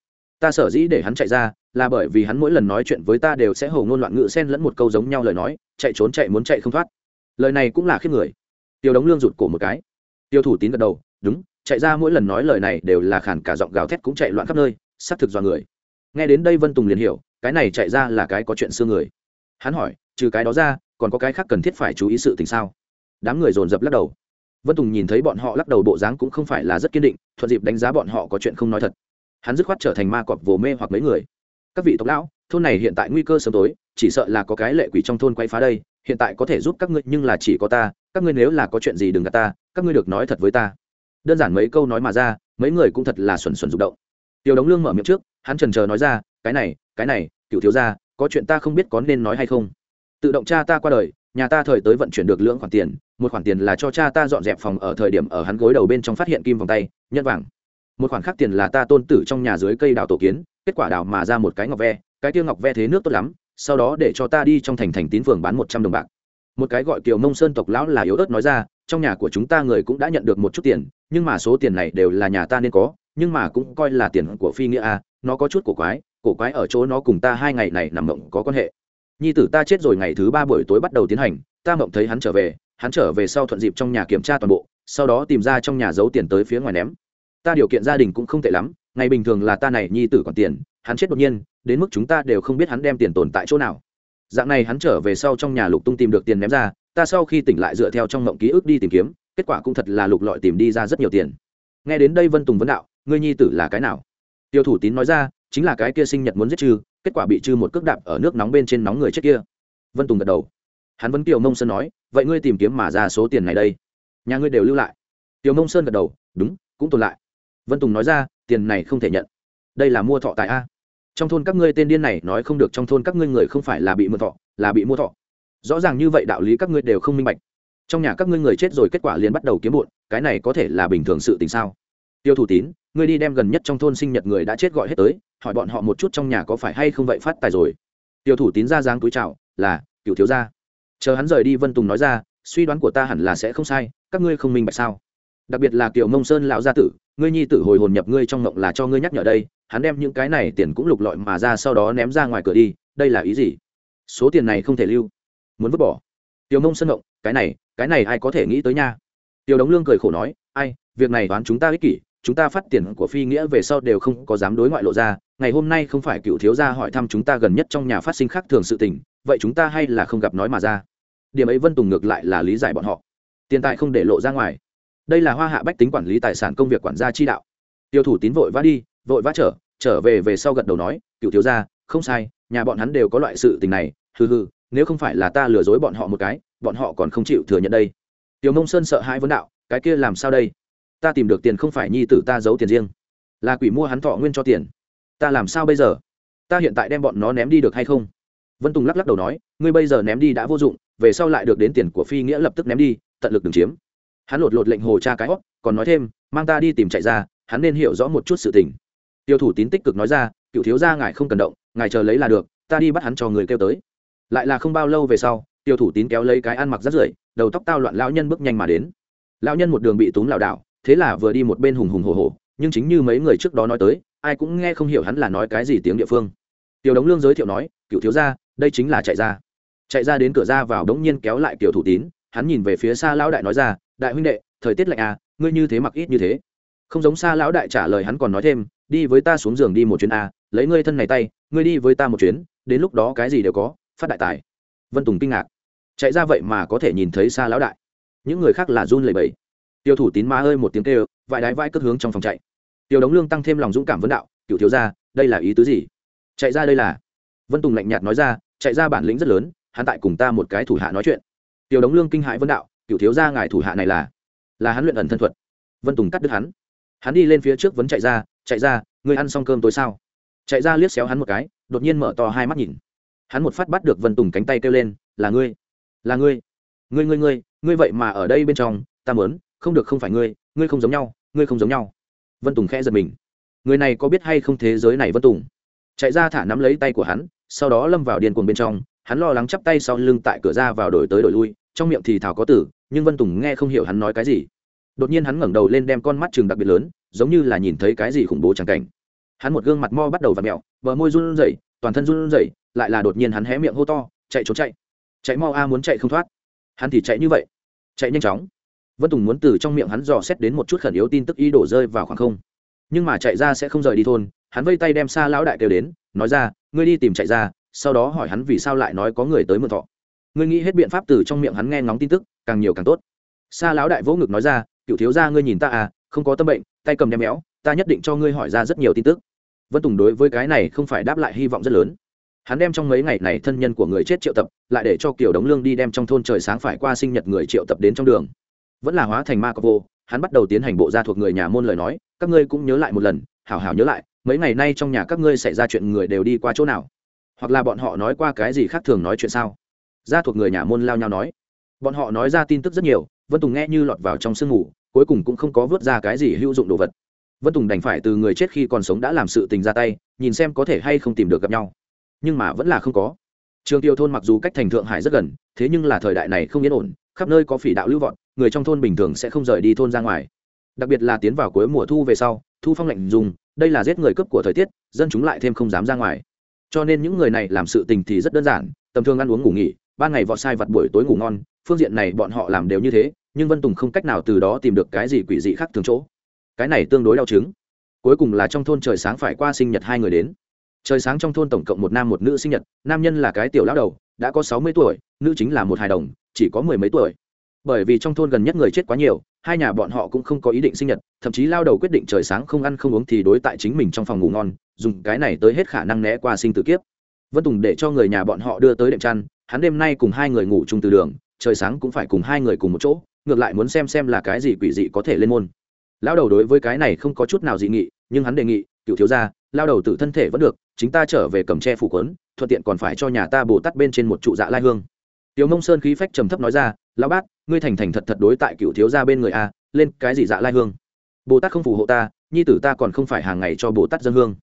ta sở dĩ để hắn chạy ra, là bởi vì hắn mỗi lần nói chuyện với ta đều sẽ hầu ngôn loạn ngữ xen lẫn một câu giống nhau lời nói, chạy trốn chạy muốn chạy không thoát. Lời này cũng là khiếp người. Tiêu đống lương rụt cổ một cái. Tiêu thủ tín gật đầu, đúng, chạy ra mỗi lần nói lời này đều là khản cả giọng gào thét cũng chạy loạn khắp nơi, xác thực do người. Nghe đến đây vân tùng liền hiểu, cái này chạy ra là cái có chuyện xưa người. Hắn hỏi, trừ cái đó ra, còn có cái khác cần thiết phải chú ý sự tình sao? Đám người dồn dập lắc đầu. Vân tùng nhìn thấy bọn họ lắc đầu bộ dáng cũng không phải là rất kiên định, thuận dịp đánh giá bọn họ có chuyện không nói thật hắn dứt khoát trở thành ma cọp vồ mê hoặc mấy người. Các vị tộc lão, thôn này hiện tại nguy cơ sớm tối, chỉ sợ là có cái lệ quỷ trong thôn quay phá đây, hiện tại có thể giúp các ngươi, nhưng là chỉ có ta, các ngươi nếu là có chuyện gì đừng gạt ta, các ngươi được nói thật với ta. Đơn giản mấy câu nói mà ra, mấy người cũng thật là xuẩn xuẩn rụng động. Tiêu đống lương mở miệng trước, hắn trần chờ nói ra, cái này cái này, cựu thiếu gia, có chuyện ta không biết có nên nói hay không? Tự động cha ta qua đời, nhà ta thời tới vận chuyển được lưỡng khoản tiền, một khoản tiền là cho cha ta dọn dẹp phòng ở thời điểm ở hắn gối đầu bên trong phát hiện kim vòng tay nhân vàng một khoản khác tiền là ta tôn tử trong nhà dưới cây đào tổ kiến, kết quả đào mà ra một cái ngọc ve, cái tiêu ngọc ve thế nước tốt lắm, sau đó để cho ta đi trong thành thành tín phường bán một trăm đồng bạc. Một cái gọi kiều mông sơn tộc lão là yếu ớt nói ra, trong nhà của chúng ta người cũng đã nhận được một chút tiền, nhưng mà số tiền này đều là nhà ta nên có, nhưng mà cũng coi là tiền của phi nghĩa a, nó có chút cổ quái cổ quái ở chỗ nó cùng ta hai ngày này nằm mộng có quan hệ. Nhi tử ta chết rồi ngày thứ ba buổi tối bắt đầu tiến hành, ta mộng thấy hắn trở về, hắn trở về sau thuận dịp trong nhà kiểm tra toàn bộ, sau đó tìm ra trong nhà giấu tiền tới phía ngoài ném ta điều kiện gia đình cũng không tệ lắm, ngày bình thường là ta này nhi tử còn tiền, hắn chết đột nhiên, đến mức chúng ta đều không biết hắn đem tiền tồn tại chỗ nào. Dạng này hắn trở về sau trong nhà lục tung tìm được tiền ném ra, ta sau khi tỉnh lại dựa theo trong mộng ký ức đi tìm kiếm, kết quả cũng thật là lục lọi tìm đi ra rất nhiều tiền. Nghe đến đây vân tùng vấn đạo, ngươi nhi tử là cái nào? Tiêu thủ tín nói ra, chính là cái kia sinh nhật muốn giết chư kết quả bị chư một cước đạp ở nước nóng bên trên nóng người chết kia. Vân tùng gật đầu. Hắn vẫn kiều mông sơn nói, vậy ngươi tìm kiếm mà ra số tiền này đây. Nhà ngươi đều lưu lại. Kiều mông sơn gật đầu, đúng, cũng tồn lại vân tùng nói ra, tiền này không thể nhận. Đây là mua thọ tại a. Trong thôn các ngươi tên điên này nói không được, trong thôn các ngươi người không phải là bị mua thọ, là bị mua thọ. Rõ ràng như vậy đạo lý các ngươi đều không minh bạch. Trong nhà các ngươi người chết rồi kết quả liền bắt đầu kiếm bụn, cái này có thể là bình thường sự tình sao? Tiêu thủ tín, ngươi đi đem gần nhất trong thôn sinh nhật người đã chết gọi hết tới, hỏi bọn họ một chút trong nhà có phải hay không vậy phát tài rồi. Tiêu thủ tín ra dáng túi chào, là, cựu thiếu gia. Chờ hắn rời đi, vân tùng nói ra, suy đoán của ta hẳn là sẽ không sai, các ngươi không minh bạch sao? Đặc biệt là kiểu mông sơn lão gia tử ngươi nhi tử hồi hồn nhập ngươi trong ngộng là cho ngươi nhắc nhở đây, hắn đem những cái này tiền cũng lục lọi mà ra sau đó ném ra ngoài cửa đi, đây là ý gì? Số tiền này không thể lưu. Muốn vứt bỏ. Tiểu mông sân ngộng, cái này cái này ai có thể nghĩ tới nha? Tiểu đống lương cười khổ nói, ai, việc này đoán chúng ta ích kỷ, chúng ta phát tiền của phi nghĩa về sau đều không có dám đối ngoại lộ ra, ngày hôm nay không phải cựu thiếu gia hỏi thăm chúng ta gần nhất trong nhà phát sinh khác thường sự tình, vậy chúng ta hay là không gặp nói mà ra. Điểm ấy vân tùng ngược lại là lý giải bọn họ. Tiền tài không để lộ ra ngoài đây là hoa hạ bách tính quản lý tài sản công việc quản gia chi đạo. Tiêu thủ tín vội vã đi, vội vã trở trở về về sau gật đầu nói, cựu thiếu gia, không sai, nhà bọn hắn đều có loại sự tình này, hừ hừ, nếu không phải là ta lừa dối bọn họ một cái, bọn họ còn không chịu thừa nhận đây. Tiểu mông sơn sợ hãi vấn đạo, cái kia làm sao đây? Ta tìm được tiền không phải nhi tử ta giấu tiền riêng. Là quỷ mua hắn thọ nguyên cho tiền. Ta làm sao bây giờ? Ta hiện tại đem bọn nó ném đi được hay không? Vân tùng lắc lắc đầu nói, ngươi bây giờ ném đi đã vô dụng, về sau lại được đến tiền của phi nghĩa lập tức ném đi, tận lực đừng chiếm hắn lột lột lệnh hồ cha cái hót còn nói thêm, mang ta đi tìm chạy ra, hắn nên hiểu rõ một chút sự tình. Tiêu thủ tín tích cực nói ra, cựu thiếu gia ngài không cần động, ngài chờ lấy là được, ta đi bắt hắn cho người kêu tới. Lại là không bao lâu về sau, tiêu thủ tín kéo lấy cái ăn mặc rất rưởi, đầu tóc tao loạn lão nhân bước nhanh mà đến. Lão nhân một đường bị túm lảo đảo, thế là vừa đi một bên hùng hùng hồ hồ nhưng chính như mấy người trước đó nói tới, ai cũng nghe không hiểu hắn là nói cái gì tiếng địa phương. Tiểu đống lương giới thiệu nói, cựu thiếu gia, đây chính là chạy ra. Chạy ra đến cửa ra vào đống nhiên kéo lại tiểu thủ tín, hắn nhìn về phía xa lão đại nói ra đại huynh đệ, thời tiết lạnh à ngươi như thế mặc ít như thế. Không giống xa lão đại trả lời hắn còn nói thêm, đi với ta xuống giường đi một chuyến à lấy ngươi thân này tay, ngươi đi với ta một chuyến, đến lúc đó cái gì đều có, phát đại tài. Vân tùng kinh ngạc. Chạy ra vậy mà có thể nhìn thấy xa lão đại. Những người khác là run lẩy bẩy. Tiêu thủ tín má ơi một tiếng kêu vải đái vai cất hướng trong phòng chạy. Tiêu đống lương tăng thêm lòng dũng cảm vấn đạo, cựu thiếu ra đây là ý tứ gì? Chạy ra đây là vân tùng lạnh nhạt nói ra, chạy ra bản lĩnh rất lớn, hắn tại cùng ta một cái thủ hạ nói chuyện. Tiêu đống lương kinh hãi vấn đạo cựu thiếu gia ngài thủ hạ này là là hắn luyện ẩn thân thuật. Vân tùng cắt đứt hắn. Hắn đi lên phía trước vẫn chạy ra chạy ra, ngươi ăn xong cơm tối sao? Chạy ra liếc xéo hắn một cái, đột nhiên mở to hai mắt nhìn. Hắn một phát bắt được vân tùng cánh tay kêu lên, là ngươi là ngươi ngươi ngươi ngươi ngươi vậy mà ở đây bên trong, ta mớn không được không phải ngươi ngươi không giống nhau, ngươi không giống nhau. Vân tùng khẽ giật mình. Người này có biết hay không thế giới này vân tùng? Chạy ra thả nắm lấy tay của hắn, sau đó lâm vào điên cuồng bên trong, hắn lo lắng chắp tay sau lưng tại cửa ra vào đổi tới đổi lui trong miệng thì thảo có tử, nhưng vân tùng nghe không hiểu hắn nói cái gì. Đột nhiên hắn ngẩng đầu lên đem con mắt chừng đặc biệt lớn, giống như là nhìn thấy cái gì khủng bố chẳng cảnh. Hắn một gương mặt mo bắt đầu v ặ mẹo, bờ môi run rẩy, toàn thân run rẩy, lại là đột nhiên hắn hé miệng hô to, chạy trốn chạy. Chạy mau a, muốn chạy không thoát. Hắn thì chạy như vậy. Chạy nhanh chóng. Vân tùng muốn từ trong miệng hắn dò xét đến một chút khẩn yếu tin tức ý đổ rơi vào khoảng không. Nhưng mà chạy ra sẽ không rời đi thôn, hắn vây tay đem xa lão đại kêu đến, nói ra, ngươi đi tìm chạy ra, sau đó hỏi hắn vì sao lại nói có người tới mượn thọ ngươi nghĩ hết biện pháp từ trong miệng hắn nghe ngóng tin tức, càng nhiều càng tốt. Xa lão đại vỗ ngực nói ra, cựu thiếu gia ngươi nhìn ta à không có tâm bệnh, tay cầm đem méo, ta nhất định cho ngươi hỏi ra rất nhiều tin tức. Vân tùng đối với cái này không phải đáp lại hy vọng rất lớn. Hắn đem trong mấy ngày này thân nhân của người chết triệu tập, lại để cho kiểu đống lương đi đem trong thôn trời sáng phải qua sinh nhật người triệu tập đến trong đường. Vẫn là hóa thành ma cọc vô, hắn bắt đầu tiến hành bộ gia thuộc người nhà môn lời nói, các ngươi cũng nhớ lại một lần, hảo hảo nhớ lại, mấy ngày nay trong nhà các ngươi xảy ra chuyện người đều đi qua chỗ nào? Hoặc là bọn họ nói qua cái gì khác thường nói chuyện sao? Gia thuộc người nhà môn lao nhau nói. Bọn họ nói ra tin tức rất nhiều, vân tùng nghe như lọt vào trong sương ngủ cuối cùng cũng không có vớt ra cái gì hữu dụng đồ vật. Vân tùng đành phải từ người chết khi còn sống đã làm sự tình ra tay, nhìn xem có thể hay không tìm được gặp nhau. Nhưng mà vẫn là không có. Trường tiêu thôn mặc dù cách thành thượng hải rất gần, thế nhưng là thời đại này không yên ổn, khắp nơi có phỉ đạo lưu vọt người trong thôn bình thường sẽ không rời đi thôn ra ngoài. Đặc biệt là tiến vào cuối mùa thu về sau, thu phong lạnh dùng, đây là giết người cấp của thời tiết, dân chúng lại thêm không dám ra ngoài. Cho nên những người này làm sự tình thì rất đơn giản, tầm thường ăn uống ngủ nghỉ ban ngày vọt sai vặt buổi tối ngủ ngon, phương diện này bọn họ làm đều như thế, nhưng vân tùng không cách nào từ đó tìm được cái gì quỷ dị khác thường chỗ. Cái này tương đối đau chứng. Cuối cùng là trong thôn trời sáng phải qua sinh nhật hai người đến. Trời sáng trong thôn tổng cộng một nam một nữ sinh nhật, nam nhân là cái tiểu lão đầu, đã có sáu mươi tuổi, nữ chính là một hài đồng, chỉ có mười mấy tuổi. Bởi vì trong thôn gần nhất người chết quá nhiều, hai nhà bọn họ cũng không có ý định sinh nhật, thậm chí lao đầu quyết định trời sáng không ăn không uống thì đối tại chính mình trong phòng ngủ ngon, dùng cái này tới hết khả năng né qua sinh tử kiếp. Vân tùng để cho người nhà bọn họ đưa tới đệm chăn hắn đêm nay cùng hai người ngủ chung từ đường, trời sáng cũng phải cùng hai người cùng một chỗ, ngược lại muốn xem xem là cái gì quỷ dị có thể lên môn. Lao đầu đối với cái này không có chút nào dị nghị, nhưng hắn đề nghị cựu thiếu gia lao đầu tự thân thể vẫn được, chính ta trở về cầm tre phủ quấn, thuận tiện còn phải cho nhà ta bồ tát bên trên một trụ dạ lai hương. Tiểu mông sơn khí phách trầm thấp nói ra, lão bát, ngươi thành thành thật thật đối tại cựu thiếu gia bên người a, lên cái gì dạ lai hương? Bồ tát không phù hộ ta, nhi tử ta còn không phải hàng ngày cho bồ tát dân hương.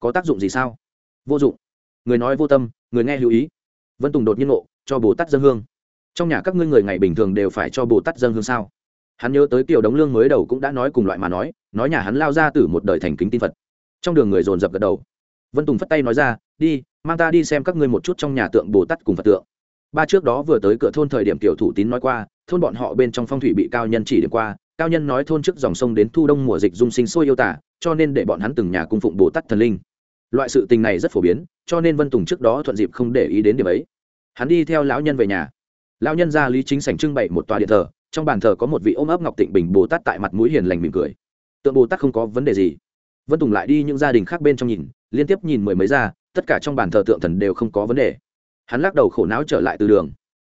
Có tác dụng gì sao? Vô dụng. Người nói vô tâm, người nghe hữu ý vân tùng đột nhiên ngộ, cho bồ tát dân hương. Trong nhà các ngươi người ngày bình thường đều phải cho bồ tát dân hương sao? Hắn nhớ tới tiểu đống lương mới đầu cũng đã nói cùng loại mà nói nói nhà hắn lao ra từ một đời thành kính tin phật. Trong đường người dồn dập gật đầu. Vân tùng phất tay nói ra, đi, mang ta đi xem các ngươi một chút trong nhà tượng bồ tát cùng phật tượng. Ba trước đó vừa tới cửa thôn thời điểm tiểu thủ tín nói qua, thôn bọn họ bên trong phong thủy bị cao nhân chỉ điểm qua, cao nhân nói thôn trước dòng sông đến thu đông mùa dịch dung sinh sôi yêu tả, cho nên để bọn hắn từng nhà cung phụng bồ tát thần linh. Loại sự tình này rất phổ biến cho nên vân tùng trước đó thuận dịp không để ý đến điểm ấy. Hắn đi theo lão nhân về nhà. Lão nhân ra lý chính sảnh trưng bày một tòa điện thờ, trong bàn thờ có một vị ôm ấp ngọc tịnh bình bồ tát tại mặt mũi hiền lành mỉm cười. Tượng bồ tát không có vấn đề gì. Vân tùng lại đi những gia đình khác bên trong nhìn, liên tiếp nhìn mười mấy ra tất cả trong bàn thờ tượng thần đều không có vấn đề. Hắn lắc đầu khổ não trở lại từ đường.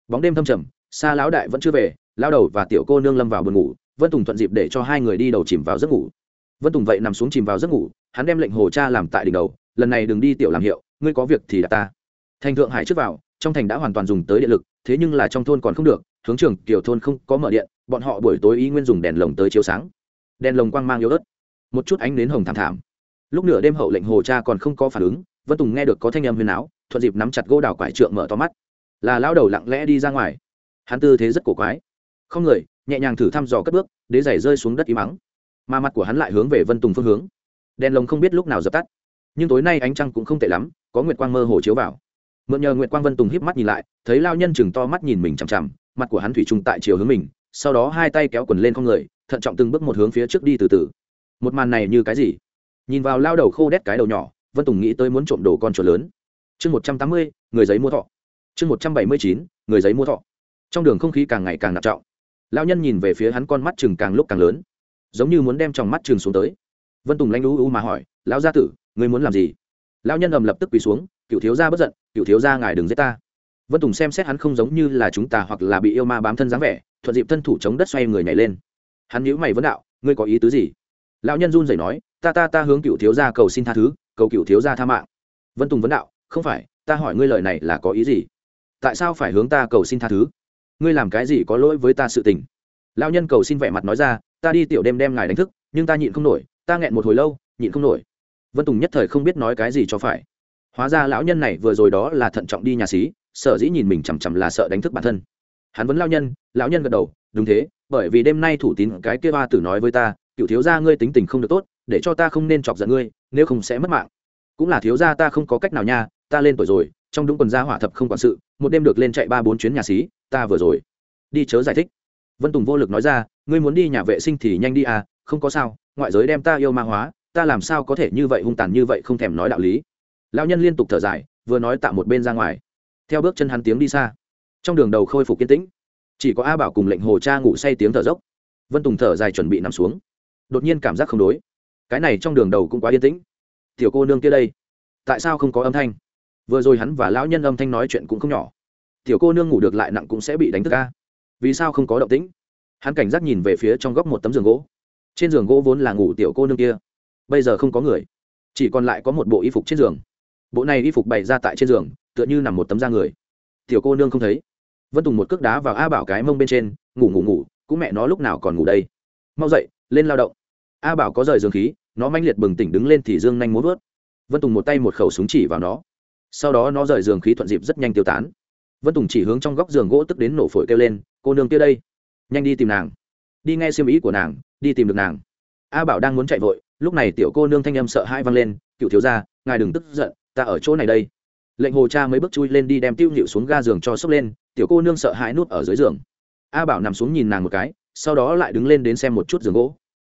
Bóng đêm thâm trầm, xa lão đại vẫn chưa về lao đầu và tiểu cô nương lâm vào buồn ngủ, vân tùng thuận dịp để cho hai người đi đầu chìm vào giấc ngủ. Vân tùng vậy nằm xuống chìm vào giấc ngủ, hắn đem lệnh hồ cha làm tại đỉnh đầu, lần này đừng đi tiểu làm hiệu ngươi có việc thì đặt ta. Thành thượng hải trước vào, trong thành đã hoàn toàn dùng tới điện lực, thế nhưng là trong thôn còn không được, hướng trường tiểu thôn không có mở điện, bọn họ buổi tối ý nguyên dùng đèn lồng tới chiếu sáng. Đèn lồng quang mang yếu ớt, một chút ánh nến hồng thảm thảm. Lúc nửa đêm hậu lệnh hồ cha còn không có phản ứng, vân tùng nghe được có thanh âm huyền áo, thuận dịp nắm chặt gỗ đào quải trượng mở to mắt. Là lao đầu lặng lẽ đi ra ngoài. Hắn tư thế rất cổ quái. Không người, nhẹ nhàng thử thăm dò cất bước, đế giày rơi xuống đất im mắng mà mặt của hắn lại hướng về vân tùng phương hướng. Đèn lồng không biết lúc nào dập tắt nhưng tối nay ánh trăng cũng không tệ lắm, có nguyệt quang mơ hồ chiếu vào. Mượn nhờ nguyệt quang vân tùng híp mắt nhìn lại, thấy lao nhân chừng to mắt nhìn mình chằm chằm, mặt của hắn thủy chung tại chiều hướng mình, sau đó hai tay kéo quần lên con người, thận trọng từng bước một hướng phía trước đi từ từ. Một màn này như cái gì? Nhìn vào lao đầu khô đét cái đầu nhỏ, vân tùng nghĩ tới muốn trộm đồ con chuột lớn. Chương một trăm tám mươi, người giấy mua thọ. Chương một trăm bảy mươi chín, người giấy mua thọ. Trong đường không khí càng ngày càng nặng trọng. Lao nhân nhìn về phía hắn con mắt chừng càng lúc càng lớn, giống như muốn đem tròng mắt chừng xuống tới. Vân tùng lanh lũ u mà hỏi, lão gia tử ngươi muốn làm gì? Lao nhân ầm lập tức quỳ xuống cựu thiếu gia bất giận cựu thiếu gia ngài đừng giết ta. Vân tùng xem xét hắn không giống như là chúng ta hoặc là bị yêu ma bám thân dáng vẻ, thuận dịp thân thủ chống đất xoay người nhảy lên. Hắn nhữ mày vấn đạo, ngươi có ý tứ gì? Lão nhân run rẩy nói, ta ta ta hướng cựu thiếu gia cầu xin tha thứ, cầu cựu thiếu gia tha mạng. Vân tùng vấn đạo, không phải, ta hỏi ngươi lời này là có ý gì? Tại sao phải hướng ta cầu xin tha thứ? Ngươi làm cái gì có lỗi với ta sự tình? Lão nhân cầu xin vẻ mặt nói ra, ta đi tiểu đêm đem ngài đánh thức, nhưng ta nhịn không nổi, ta nghẹn một hồi lâu, nhịn không nổi vân tùng nhất thời không biết nói cái gì cho phải hóa ra lão nhân này vừa rồi đó là thận trọng đi nhà xí sợ dĩ nhìn mình chằm chằm là sợ đánh thức bản thân hắn vấn lão nhân lão nhân gật đầu đúng thế bởi vì đêm nay thủ tín cái kia ba tử nói với ta cựu thiếu gia ngươi tính tình không được tốt để cho ta không nên chọc giận ngươi nếu không sẽ mất mạng cũng là thiếu gia ta không có cách nào nha ta lên tuổi rồi trong đúng quần gia hỏa thập không quản sự một đêm được lên chạy ba bốn chuyến nhà xí ta vừa rồi đi chớ giải thích vân tùng vô lực nói ra ngươi muốn đi nhà vệ sinh thì nhanh đi à không có sao ngoại giới đem ta yêu ma hóa ta làm sao có thể như vậy hung tàn như vậy không thèm nói đạo lý. Lão nhân liên tục thở dài, vừa nói tạm một bên ra ngoài. Theo bước chân hắn tiếng đi xa, trong đường đầu khôi phục kiên tĩnh. Chỉ có a bảo cùng lệnh hồ cha ngủ say tiếng thở dốc. Vân tùng thở dài chuẩn bị nằm xuống. Đột nhiên cảm giác không đối. Cái này trong đường đầu cũng quá yên tĩnh. Tiểu cô nương kia đây, tại sao không có âm thanh? Vừa rồi hắn và lão nhân âm thanh nói chuyện cũng không nhỏ. Tiểu cô nương ngủ được lại nặng cũng sẽ bị đánh thức ca vì sao không có động tĩnh? Hắn cảnh giác nhìn về phía trong góc một tấm giường gỗ. Trên giường gỗ vốn là ngủ tiểu cô nương kia bây giờ không có người, chỉ còn lại có một bộ y phục trên giường. Bộ này y phục bày ra tại trên giường, tựa như nằm một tấm da người. Tiểu cô nương không thấy. Vân tùng một cước đá vào a bảo cái mông bên trên, ngủ ngủ ngủ, cũng mẹ nó lúc nào còn ngủ đây. Mau dậy, lên lao động. A bảo có rời giường khí, nó manh liệt bừng tỉnh đứng lên thì dương nhanh muốn vớt. Vân tùng một tay một khẩu súng chỉ vào nó. Sau đó nó rời giường khí thuận dịp rất nhanh tiêu tán. Vân tùng chỉ hướng trong góc giường gỗ tức đến nổ phổi kêu lên, cô nương kia đây, nhanh đi tìm nàng. Đi nghe siêu ý của nàng, đi tìm được nàng. A bảo đang muốn chạy vội lúc này tiểu cô nương thanh âm sợ hai văng lên cựu thiếu gia, ngài đừng tức giận ta ở chỗ này đây. Lệnh hồ cha mấy bước chui lên đi đem tiêu nhịu xuống ga giường cho sốc lên tiểu cô nương sợ hãi nút ở dưới giường. A bảo nằm xuống nhìn nàng một cái sau đó lại đứng lên đến xem một chút giường gỗ.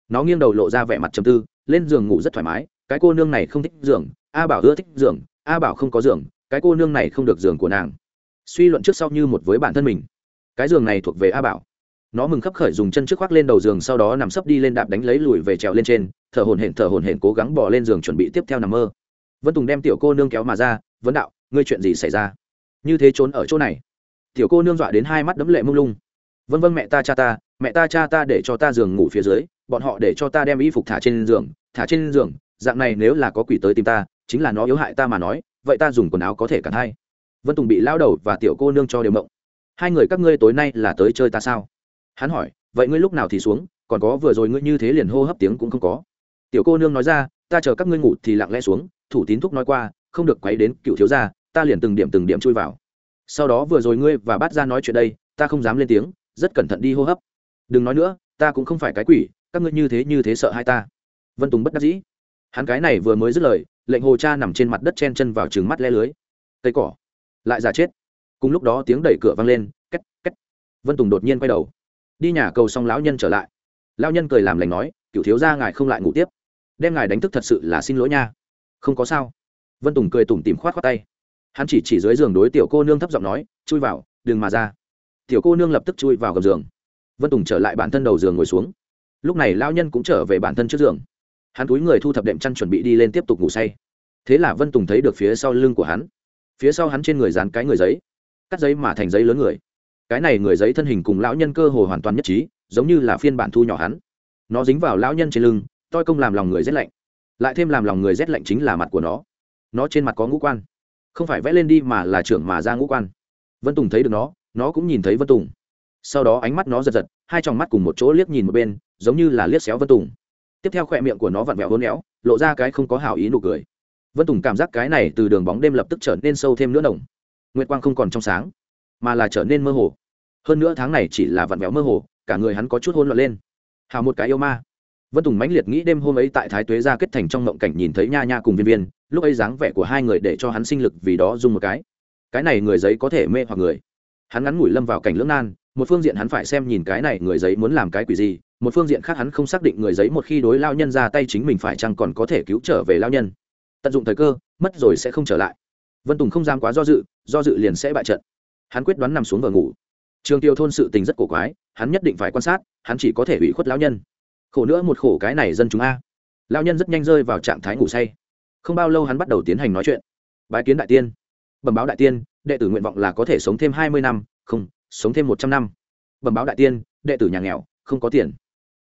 Nó nghiêng đầu lộ ra vẻ mặt trầm tư lên giường ngủ rất thoải mái cái cô nương này không thích giường a bảo ưa thích giường a bảo không có giường cái cô nương này không được giường của nàng. Suy luận trước sau như một với bản thân mình. Cái giường này thuộc về a bảo nó mừng khấp khởi dùng chân trước khoác lên đầu giường, sau đó nằm sấp đi lên đạp đánh lấy lùi về trèo lên trên, thở hồn hển, thở hồn hển, cố gắng bỏ lên giường chuẩn bị tiếp theo nằm mơ. Vân tùng đem tiểu cô nương kéo mà ra vấn đạo, ngươi chuyện gì xảy ra? Như thế trốn ở chỗ này. Tiểu cô nương dọa đến hai mắt đấm lệ mông lung. Vân vân mẹ ta cha ta, mẹ ta cha ta để cho ta giường ngủ phía dưới, bọn họ để cho ta đem y phục thả trên giường, thả trên giường, dạng này nếu là có quỷ tới tìm ta, chính là nó yếu hại ta mà nói, vậy ta dùng quần áo có thể cản hay vân tùng bị lao đầu và tiểu cô nương cho đều mộng. Hai người các ngươi tối nay là tới chơi ta sao? Hắn hỏi, vậy ngươi lúc nào thì xuống? Còn có, vừa rồi ngươi như thế liền hô hấp tiếng cũng không có. Tiểu cô nương nói ra, ta chờ các ngươi ngủ thì lặng lẽ xuống. Thủ tín thúc nói qua, không được quấy đến cựu thiếu gia, ta liền từng điểm từng điểm chui vào. Sau đó vừa rồi ngươi và bát ra nói chuyện đây, ta không dám lên tiếng, rất cẩn thận đi hô hấp. Đừng nói nữa, ta cũng không phải cái quỷ, các ngươi như thế như thế sợ hai ta. Vân tùng bất đắc dĩ. Hắn cái này vừa mới dứt lời, lệnh hồ cha nằm trên mặt đất chen chân vào trừng mắt le lưới. Cây cỏ, lại già chết. Cùng lúc đó tiếng đẩy cửa vang lên cách cách vân tùng đột nhiên quay đầu đi nhà cầu xong lão nhân trở lại. Lão nhân cười làm lành nói cựu thiếu ra ngài không lại ngủ tiếp. Đem ngài đánh thức thật sự là xin lỗi nha. Không có sao. Vân tùng cười tủm tìm khoát khoát tay. Hắn chỉ chỉ dưới giường đối tiểu cô nương thấp giọng nói, chui vào, đừng mà ra. Tiểu cô nương lập tức chui vào gầm giường. Vân tùng trở lại bản thân đầu giường ngồi xuống. Lúc này lao nhân cũng trở về bản thân trước giường. Hắn túi người thu thập đệm chăn chuẩn bị đi lên tiếp tục ngủ say. Thế là vân tùng thấy được phía sau lưng của hắn. Phía sau hắn trên người dán cái người giấy. Cắt giấy mà thành giấy lớn người cái này người giấy thân hình cùng lão nhân cơ hồ hoàn toàn nhất trí, giống như là phiên bản thu nhỏ hắn. Nó dính vào lão nhân trên lưng, toi công làm lòng người rét lạnh. Lại thêm làm lòng người rét lạnh chính là mặt của nó. Nó trên mặt có ngũ quan. Không phải vẽ lên đi mà là trưởng mà ra ngũ quan. Vân tùng thấy được nó nó cũng nhìn thấy vân tùng. Sau đó ánh mắt nó giật giật, hai tròng mắt cùng một chỗ liếc nhìn một bên, giống như là liếc xéo vân tùng. Tiếp theo khỏe miệng của nó vặn vẹo hôn éo, lộ ra cái không có hảo ý nụ cười. Vân tùng cảm giác cái này từ đường bóng đêm lập tức trở nên sâu thêm nữa nồng. Nguyệt quang không còn trong sáng, mà là trở nên mơ hồ hơn nữa tháng này chỉ là vặn vẹo mơ hồ, cả người hắn có chút hôn loạn lên. Hào một cái yêu ma. Vân tùng mãnh liệt nghĩ đêm hôm ấy tại thái tuế ra kết thành trong ngộng cảnh nhìn thấy nha nha cùng viên viên, lúc ấy dáng vẻ của hai người để cho hắn sinh lực vì đó dùng một cái. Cái này người giấy có thể mê hoặc người. Hắn ngắn ngủi lâm vào cảnh lưỡng nan, một phương diện hắn phải xem nhìn cái này người giấy muốn làm cái quỷ gì, một phương diện khác hắn không xác định người giấy một khi đối lao nhân ra tay chính mình phải chăng còn có thể cứu trở về lao nhân. Tận dụng thời cơ, mất rồi sẽ không trở lại. Vân tùng không dám quá do dự do dự liền sẽ bại trận. Hắn quyết đoán nằm xuống và ngủ trường tiêu thôn sự tình rất cổ quái, hắn nhất định phải quan sát, hắn chỉ có thể ủy khuất lão nhân. Khổ nữa một khổ cái này dân chúng a. Lão nhân rất nhanh rơi vào trạng thái ngủ say. Không bao lâu hắn bắt đầu tiến hành nói chuyện. Bái kiến đại tiên. Bẩm báo đại tiên, đệ tử nguyện vọng là có thể sống thêm hai mươi năm, không, sống thêm một trăm năm. Bẩm báo đại tiên, đệ tử nhà nghèo, không có tiền.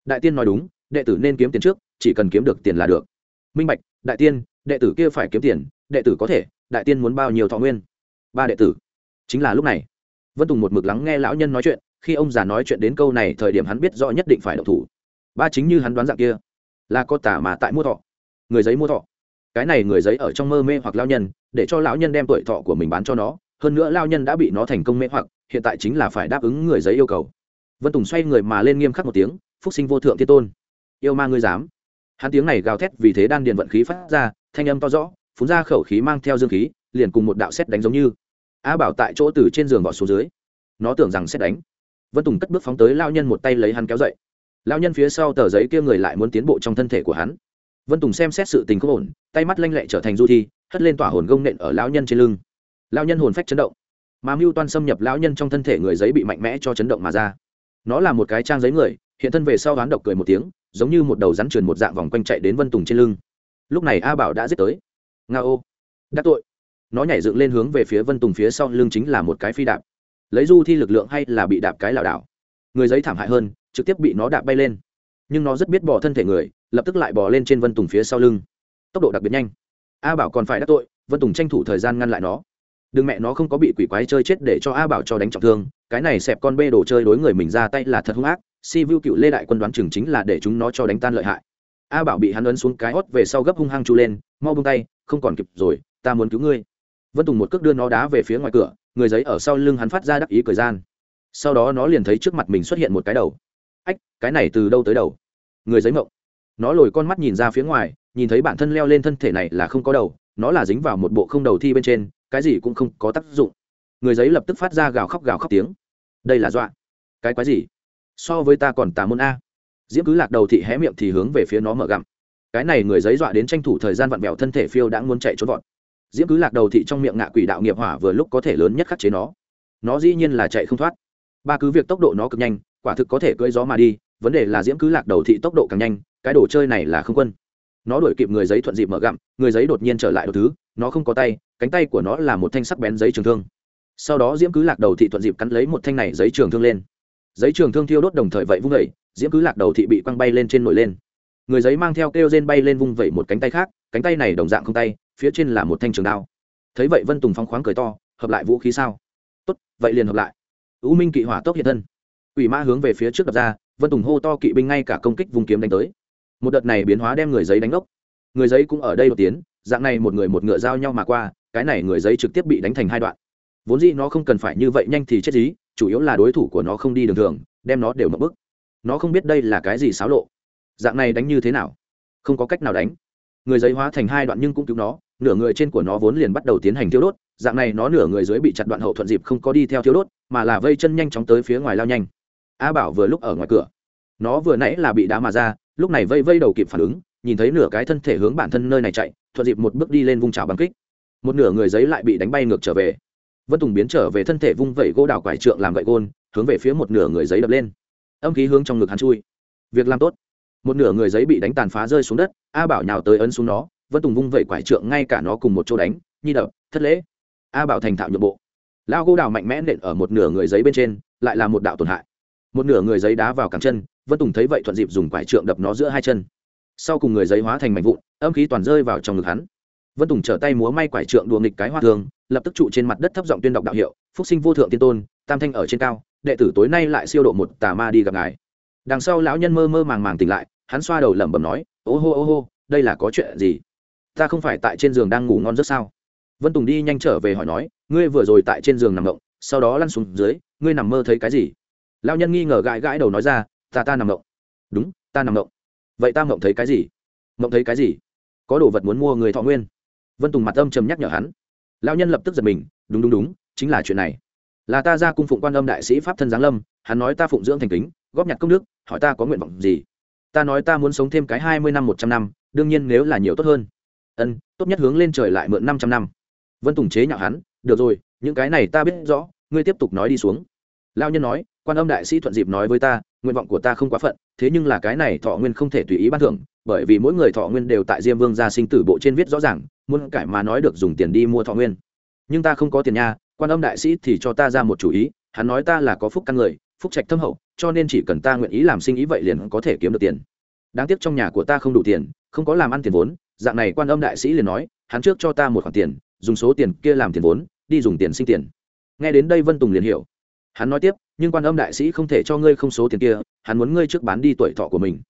Đại tiên nói đúng, đệ tử nên kiếm tiền trước, chỉ cần kiếm được tiền là được. Minh bạch, đại tiên, đệ tử kia phải kiếm tiền, đệ tử có thể, đại tiên muốn bao nhiêu thọ nguyên? Ba đệ tử. Chính là lúc này vân tùng một mực lắng nghe lão nhân nói chuyện, khi ông già nói chuyện đến câu này thời điểm hắn biết rõ nhất định phải đậu thủ. Ba chính như hắn đoán dạng kia, là có tả mà tại mua thọ. Người giấy mua thọ. Cái này người giấy ở trong mơ mê hoặc lao nhân, để cho lão nhân đem tuổi thọ của mình bán cho nó, hơn nữa lao nhân đã bị nó thành công mê hoặc, hiện tại chính là phải đáp ứng người giấy yêu cầu. Vân tùng xoay người mà lên nghiêm khắc một tiếng, phúc sinh vô thượng thiên tôn, yêu ma ngươi dám. Hắn tiếng này gào thét vì thế đan điền vận khí phát ra, thanh âm to rõ, phun ra khẩu khí mang theo dương khí, liền cùng một đạo xét đánh giống như a bảo tại chỗ từ trên giường vọt xuống dưới. Nó tưởng rằng sẽ đánh. Vân tùng cất bước phóng tới lao nhân một tay lấy hắn kéo dậy. Lao nhân phía sau tờ giấy kia người lại muốn tiến bộ trong thân thể của hắn. Vân tùng xem xét sự tình không ổn, tay mắt lanh lẹ trở thành du thi, hất lên tỏa hồn gông nện ở lão nhân trên lưng. Lão nhân hồn phách chấn động. Mà mưu toan xâm nhập lão nhân trong thân thể người giấy bị mạnh mẽ cho chấn động mà ra. Nó là một cái trang giấy người, hiện thân về sau đoán độc cười một tiếng, giống như một đầu rắn truyền một dạng vòng quanh chạy đến vân tùng trên lưng. Lúc này a bảo đã giết tới. Nga ô đắc tội nó nhảy dựng lên hướng về phía vân tùng phía sau lưng chính là một cái phi đạp. Lấy du thi lực lượng hay là bị đạp cái lảo đảo. Người giấy thảm hại hơn, trực tiếp bị nó đạp bay lên. Nhưng nó rất biết bỏ thân thể người, lập tức lại bỏ lên trên vân tùng phía sau lưng. Tốc độ đặc biệt nhanh. A bảo còn phải đắc tội, vân tùng tranh thủ thời gian ngăn lại nó. Đừng mẹ nó không có bị quỷ quái chơi chết để cho a bảo cho đánh trọng thương, cái này xẹp con bê đồ chơi đối người mình ra tay là thật hung ác, si vu cựu lê đại quân đoán chừng chính là để chúng nó cho đánh tan lợi hại. A bảo bị hắn ấn xuống cái hót về sau gấp hung hăng chu lên, mau bông tay, không còn kịp rồi, ta muốn cứu ngươi vân tùng một cước đưa nó đá về phía ngoài cửa, người giấy ở sau lưng hắn phát ra đắc ý cười gian. Sau đó nó liền thấy trước mặt mình xuất hiện một cái đầu. Ách, cái này từ đâu tới đầu? Người giấy mộng. Nó lồi con mắt nhìn ra phía ngoài, nhìn thấy bản thân leo lên thân thể này là không có đầu, nó là dính vào một bộ không đầu thi bên trên, cái gì cũng không có tác dụng. Người giấy lập tức phát ra gào khóc gào khóc tiếng. Đây là dọa. Cái quái gì? So với ta còn tà môn a. Diễm cứ lạc đầu thị hé miệng thì hướng về phía nó mở gặm. Cái này người giấy dọa đến tranh thủ thời gian vặn vẹo thân thể phiêu đã muốn chạy trốn vọt diễm cứ lạc đầu thị trong miệng ngạ quỷ đạo nghiệp hỏa vừa lúc có thể lớn nhất khắc chế nó. Nó dĩ nhiên là chạy không thoát. Ba cứ việc tốc độ nó cực nhanh, quả thực có thể cưỡi gió mà đi, vấn đề là diễm cứ lạc đầu thị tốc độ càng nhanh, cái đồ chơi này là không quân. Nó đuổi kịp người giấy thuận dịp mở gặm, người giấy đột nhiên trở lại đồ thứ, nó không có tay, cánh tay của nó là một thanh sắc bén giấy trường thương. Sau đó diễm cứ lạc đầu thị thuận dịp cắn lấy một thanh này giấy trường thương lên. Giấy trường thương thiêu đốt đồng thời vậy vung vẩy diễm cứ lạc đầu thị bị quăng bay lên trên nổi lên người giấy mang theo kêu rên bay lên vung vẩy một cánh tay khác, cánh tay này đồng dạng không tay, phía trên là một thanh trường đao. Thấy vậy vân tùng phong khoáng cười to, hợp lại vũ khí sao? Tốt, vậy liền hợp lại. U minh kỵ hỏa tốc hiện thân. Quỷ mã hướng về phía trước đập ra, vân tùng hô to kỵ binh ngay cả công kích vùng kiếm đánh tới. Một đợt này biến hóa đem người giấy đánh ốc. Người giấy cũng ở đây đột tiến, dạng này một người một ngựa giao nhau mà qua, cái này người giấy trực tiếp bị đánh thành hai đoạn. Vốn dĩ nó không cần phải như vậy nhanh thì chết dí, chủ yếu là đối thủ của nó không đi đường thường, đem nó đều mất bức nó không biết đây là cái gì xáo lộ dạng này đánh như thế nào? Không có cách nào đánh. Người giấy hóa thành hai đoạn nhưng cũng cứu nó, nửa người trên của nó vốn liền bắt đầu tiến hành thiêu đốt, dạng này nó nửa người dưới bị chặt đoạn hậu thuận dịp không có đi theo thiêu đốt, mà là vây chân nhanh chóng tới phía ngoài lao nhanh. A bảo vừa lúc ở ngoài cửa, nó vừa nãy là bị đá mà ra, lúc này vây vây đầu kịp phản ứng, nhìn thấy nửa cái thân thể hướng bản thân nơi này chạy, thuận dịp một bước đi lên vung trào bằng kích. Một nửa người giấy lại bị đánh bay ngược trở về. Vân tùng biến trở về thân thể vung vẩy gỗ đào quải trượng làm gậy gôn, hướng về phía một nửa người giấy đập lên. Âm khí hướng trong ngực hắn chui. Việc làm tốt một nửa người giấy bị đánh tàn phá rơi xuống đất, a bảo nhào tới ấn xuống nó, vân tùng vung vẩy quải trượng ngay cả nó cùng một chỗ đánh, nhi đập, thất lễ. A bảo thành thạo nhượng bộ. Lao gỗ đào mạnh mẽ nện ở một nửa người giấy bên trên, lại là một đạo tổn hại. Một nửa người giấy đá vào cẳng chân, vân tùng thấy vậy thuận dịp dùng quải trượng đập nó giữa hai chân. Sau cùng người giấy hóa thành mảnh vụn, âm khí toàn rơi vào trong ngực hắn. Vân tùng trở tay múa may quải trượng đùa nghịch cái hoa thường, lập tức trụ trên mặt đất thấp giọng tuyên đọc đạo hiệu, phúc sinh vô thượng tiên tôn, tam thanh ở trên cao, đệ tử tối nay lại siêu độ một tà ma đi gặp ngài đằng sau lão nhân mơ mơ màng màng tỉnh lại, hắn xoa đầu lẩm bẩm nói, ô hô ô hô, đây là có chuyện gì? Ta không phải tại trên giường đang ngủ ngon rất sao? Vân tùng đi nhanh trở về hỏi nói, ngươi vừa rồi tại trên giường nằm ngộng sau đó lăn xuống dưới, ngươi nằm mơ thấy cái gì? Lão nhân nghi ngờ gãi gãi đầu nói ra, ta ta nằm ngộng đúng, ta nằm ngộng vậy ta ngộng thấy cái gì? Ngộng thấy cái gì? Có đồ vật muốn mua người thọ nguyên. Vân tùng mặt âm trầm nhắc nhở hắn. Lão nhân lập tức giật mình, đúng đúng đúng, chính là chuyện này. Là ta ra cung phụng quan âm đại sĩ pháp thân giáng lâm, hắn nói ta phụng dưỡng thành kính góp nhặt công đức, hỏi ta có nguyện vọng gì. Ta nói ta muốn sống thêm cái hai mươi năm một trăm năm, đương nhiên nếu là nhiều tốt hơn. Ân, tốt nhất hướng lên trời lại mượn năm trăm năm. Vân tùng chế nhạo hắn, được rồi, những cái này ta biết rõ, ngươi tiếp tục nói đi xuống. Lao nhân nói, quan âm đại sĩ thuận dịp nói với ta, nguyện vọng của ta không quá phận, thế nhưng là cái này thọ nguyên không thể tùy ý ban thưởng, bởi vì mỗi người thọ nguyên đều tại diêm vương gia sinh tử bộ trên viết rõ ràng, muốn cải mà nói được dùng tiền đi mua thọ nguyên. Nhưng ta không có tiền nha, quan âm đại sĩ thì cho ta ra một chủ ý, hắn nói ta là có phúc căn người phúc trạch thâm hậu, cho nên chỉ cần ta nguyện ý làm sinh ý vậy liền có thể kiếm được tiền. Đáng tiếc trong nhà của ta không đủ tiền, không có làm ăn tiền vốn, dạng này quan âm đại sĩ liền nói, hắn trước cho ta một khoản tiền, dùng số tiền kia làm tiền vốn, đi dùng tiền sinh tiền. Nghe đến đây vân tùng liền hiểu. Hắn nói tiếp, nhưng quan âm đại sĩ không thể cho ngươi không số tiền kia, hắn muốn ngươi trước bán đi tuổi thọ của mình.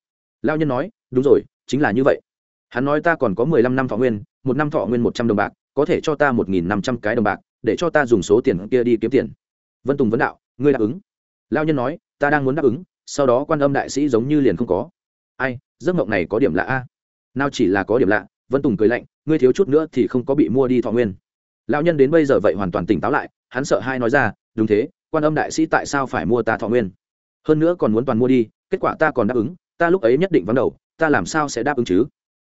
Lao nhân nói, đúng rồi, chính là như vậy. Hắn nói ta còn có mười lăm năm thọ nguyên, một năm thọ nguyên một trăm đồng bạc, có thể cho ta một nghìn năm trăm cái đồng bạc, để cho ta dùng số tiền kia đi kiếm tiền. Vân tùng vấn đạo, ngươi đáp ứng lao nhân nói, ta đang muốn đáp ứng, sau đó quan âm đại sĩ giống như liền không có. Ai, giấc mộng này có điểm lạ a. Nào chỉ là có điểm lạ. Vân tùng cười lạnh, ngươi thiếu chút nữa thì không có bị mua đi thọ nguyên. Lão nhân đến bây giờ vậy hoàn toàn tỉnh táo lại, hắn sợ hai nói ra, đúng thế, quan âm đại sĩ tại sao phải mua ta thọ nguyên? Hơn nữa còn muốn toàn mua đi, kết quả ta còn đáp ứng, ta lúc ấy nhất định vắng đầu, ta làm sao sẽ đáp ứng chứ?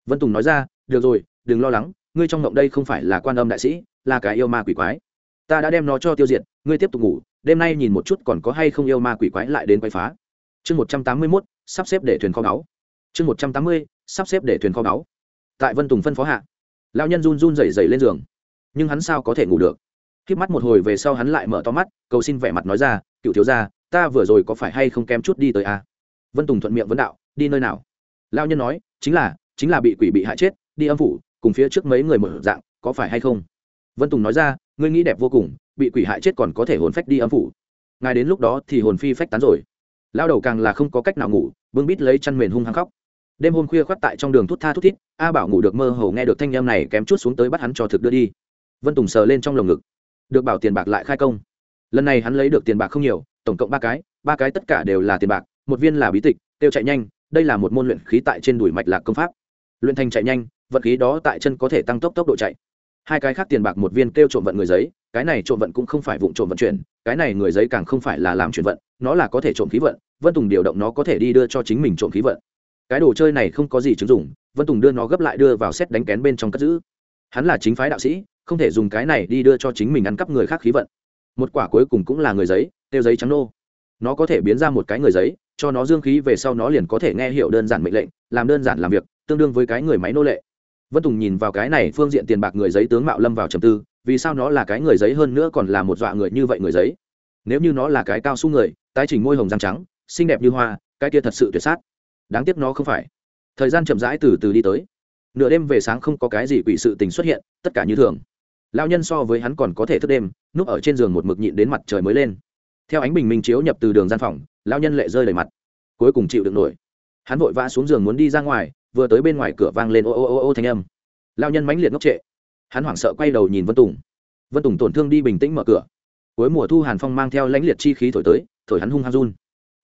Vân tùng nói ra, được rồi, đừng lo lắng, ngươi trong mộng đây không phải là quan âm đại sĩ, là cái yêu ma quỷ quái. Ta đã đem nó cho tiêu diệt, ngươi tiếp tục ngủ đêm nay nhìn một chút còn có hay không yêu ma quỷ quái lại đến quay phá. Chương một trăm tám mươi mốt, sắp xếp để thuyền kho báu. Chương một trăm tám mươi, sắp xếp để thuyền kho báu. Tại vân tùng phân phó hạ lao nhân run run rẩy rẩy lên giường. Nhưng hắn sao có thể ngủ được? K mắt một hồi về sau hắn lại mở to mắt, cầu xin vẻ mặt nói ra, cựu thiếu gia, ta vừa rồi có phải hay không kém chút đi tới a à? vân tùng thuận miệng vấn đạo, đi nơi nào? Lao nhân nói, chính là chính là bị quỷ bị hại chết, đi âm phủ, cùng phía trước mấy người mở dạng, có phải hay không? Vân tùng nói ra, ngươi nghĩ đẹp vô cùng, bị quỷ hại chết còn có thể hồn phách đi âm phủ. Ngài đến lúc đó thì hồn phi phách tán rồi. Lao đầu càng là không có cách nào ngủ, bưng bít lấy chăn mền hung hăng khóc. Đêm hôm khuya khoắt tại trong đường thút tha thút thít, a bảo ngủ được mơ hồ nghe được thanh âm này kém chút xuống tới bắt hắn cho thực đưa đi. Vân tùng sờ lên trong lồng ngực. Được bảo tiền bạc lại khai công. Lần này hắn lấy được tiền bạc không nhiều, tổng cộng ba cái ba cái tất cả đều là tiền bạc, một viên là bí tịch, tiêu chạy nhanh, đây là một môn luyện khí tại trên đùi mạch lạc công pháp. Luyện thành chạy nhanh vận khí đó tại chân có thể tăng tốc tốc độ chạy hai cái khác tiền bạc một viên kêu trộm vận người giấy, cái này trộm vận cũng không phải vụ trộm vận chuyển, cái này người giấy càng không phải là làm chuyển vận, nó là có thể trộm khí vận, vân tùng điều động nó có thể đi đưa cho chính mình trộm khí vận. Cái đồ chơi này không có gì chứng dụng, vân tùng đưa nó gấp lại đưa vào xét đánh kén bên trong cất giữ. Hắn là chính phái đạo sĩ, không thể dùng cái này đi đưa cho chính mình ăn cắp người khác khí vận. Một quả cuối cùng cũng là người giấy, tiêu giấy trắng nô. Nó có thể biến ra một cái người giấy, cho nó dương khí về sau nó liền có thể nghe hiểu đơn giản mệnh lệnh, làm đơn giản làm việc, tương đương với cái người máy nô lệ vân tùng nhìn vào cái này phương diện tiền bạc người giấy tướng mạo lâm vào trầm tư, vì sao nó là cái người giấy hơn nữa còn là một dọa người như vậy người giấy? Nếu như nó là cái cao su người, tái chỉnh môi hồng răng trắng, xinh đẹp như hoa, cái kia thật sự tuyệt sát. Đáng tiếc nó không phải. Thời gian chậm rãi từ từ đi tới. Nửa đêm về sáng không có cái gì quỷ sự tình xuất hiện, tất cả như thường. Lao nhân so với hắn còn có thể thức đêm, núp ở trên giường một mực nhịn đến mặt trời mới lên. Theo ánh bình minh chiếu nhập từ đường gian phòng lao nhân lệ rơi đầy mặt. Cuối cùng chịu được nổi. Hắn vội vã xuống giường muốn đi ra ngoài vừa tới bên ngoài cửa vang lên ô ô ô ô thanh âm. Lao nhân mãnh liệt ngốc trệ. Hắn hoảng sợ quay đầu nhìn vân tùng. Vân tùng tổn thương đi bình tĩnh mở cửa. Cuối mùa thu hàn phong mang theo lãnh liệt chi khí thổi tới, thổi hắn hung hăng run.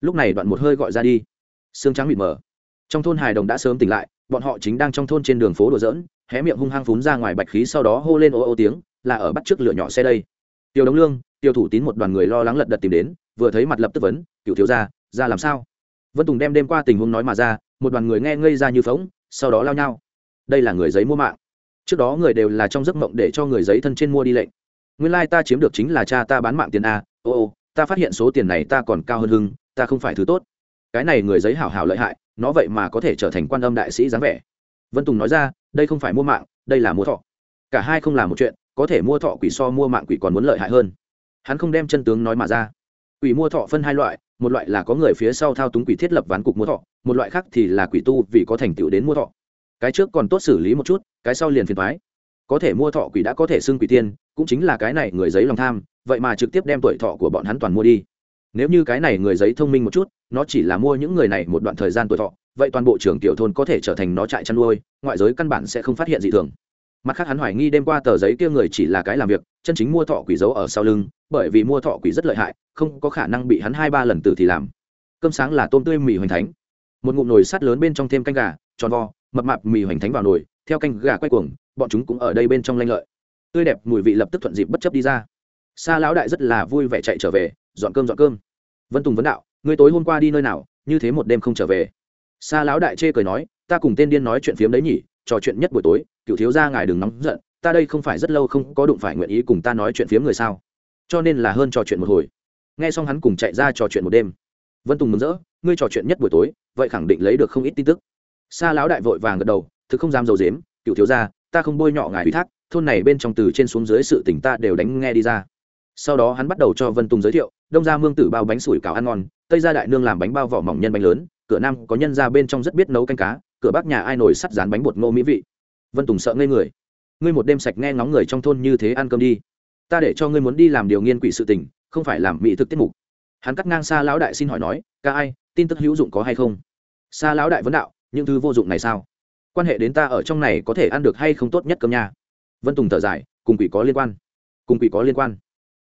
Lúc này đoạn một hơi gọi ra đi. Xương trắng bị mờ trong thôn hài đồng đã sớm tỉnh lại, bọn họ chính đang trong thôn trên đường phố đùa dỡn hé miệng hung hăng phún ra ngoài bạch khí sau đó hô lên ô ô tiếng, là ở bắt trước lửa nhỏ xe đây. Tiêu đống lương, tiêu thủ tín một đoàn người lo lắng lật đật tìm đến, vừa thấy mặt lập tức vấn cựu thiếu ra ra làm sao? Vân tùng đem đêm qua tình huống nói mà ra, một đoàn người nghe ngây ra như phóng sau đó lao nhau. Đây là người giấy mua mạng. Trước đó người đều là trong giấc mộng để cho người giấy thân trên mua đi lệnh. Nguyên lai、like、ta chiếm được chính là cha ta bán mạng tiền a, ô ô, ta phát hiện số tiền này ta còn cao hơn hưng, ta không phải thứ tốt. Cái này người giấy hảo hảo lợi hại, nó vậy mà có thể trở thành quan âm đại sĩ dáng vẻ. Vân tùng nói ra, đây không phải mua mạng, đây là mua thọ. Cả hai không là một chuyện, có thể mua thọ quỷ so mua mạng quỷ còn muốn lợi hại hơn. Hắn không đem chân tướng nói mà ra. Quỷ mua thọ phân hai loại một loại là có người phía sau thao túng quỷ thiết lập ván cục mua thọ, một loại khác thì là quỷ tu vì có thành tựu đến mua thọ. Cái trước còn tốt xử lý một chút, cái sau liền phiền thoái có thể mua thọ quỷ đã có thể xưng quỷ tiên, cũng chính là cái này người giấy lòng tham, vậy mà trực tiếp đem tuổi thọ của bọn hắn toàn mua đi. Nếu như cái này người giấy thông minh một chút, nó chỉ là mua những người này một đoạn thời gian tuổi thọ, vậy toàn bộ trưởng tiểu thôn có thể trở thành nó trại chăn nuôi, ngoại giới căn bản sẽ không phát hiện gì thường mặt khác hắn hoài nghi đêm qua tờ giấy kia người chỉ là cái làm việc, chân chính mua thọ quỷ giấu ở sau lưng, bởi vì mua thọ quỷ rất lợi hại, không có khả năng bị hắn hai ba lần từ thì làm. Cơm sáng là tôm tươi mì hoành thánh. Một ngụm nồi sắt lớn bên trong thêm canh gà, tròn vo, mập mạp mì hoành thánh vào nồi, theo canh gà quay cuồng, bọn chúng cũng ở đây bên trong lanh lợi. Tươi đẹp mùi vị lập tức thuận dịp bất chấp đi ra. Xa lão đại rất là vui vẻ chạy trở về, dọn cơm dọn cơm. Vân tùng vấn đạo, ngươi tối hôm qua đi nơi nào, như thế một đêm không trở về? Xa lão đại chê cười nói, ta cùng tên điên nói chuyện phiếm đấy nhỉ trò chuyện nhất buổi tối, cựu thiếu gia ngài đừng nóng giận, ta đây không phải rất lâu không có đụng phải nguyện ý cùng ta nói chuyện phiếm người sao? Cho nên là hơn trò chuyện một hồi. Nghe xong hắn cùng chạy ra trò chuyện một đêm. Vân tùng mừng rỡ, ngươi trò chuyện nhất buổi tối, vậy khẳng định lấy được không ít tin tức. Xa lão đại vội vàng gật đầu, thực không dám dầu dếm cựu thiếu gia, ta không bôi nhọ ngài ủy thác, thôn này bên trong từ trên xuống dưới sự tỉnh ta đều đánh nghe đi ra. Sau đó hắn bắt đầu cho vân tùng giới thiệu, đông ra mương tử bao bánh sủi cảo ăn ngon, tây ra đại nương làm bánh bao vỏ mỏng nhân bánh lớn, cửa nam có nhân ra bên trong rất biết nấu canh cá cửa bác nhà ai nổi sắt dán bánh bột ngô mỹ vị. Vân tùng sợ ngây người. Ngươi một đêm sạch nghe ngóng người trong thôn như thế ăn cơm đi. Ta để cho ngươi muốn đi làm điều nghiên quỷ sự tình, không phải làm mỹ thực tiết mục. Hắn cắt ngang xa lão đại xin hỏi nói, ca ai, tin tức hữu dụng có hay không? Xa lão đại vấn đạo, những thứ vô dụng này sao? Quan hệ đến ta ở trong này có thể ăn được hay không tốt nhất cơm nha? Vân tùng thở dài, cùng quỷ có liên quan. Cùng quỷ có liên quan.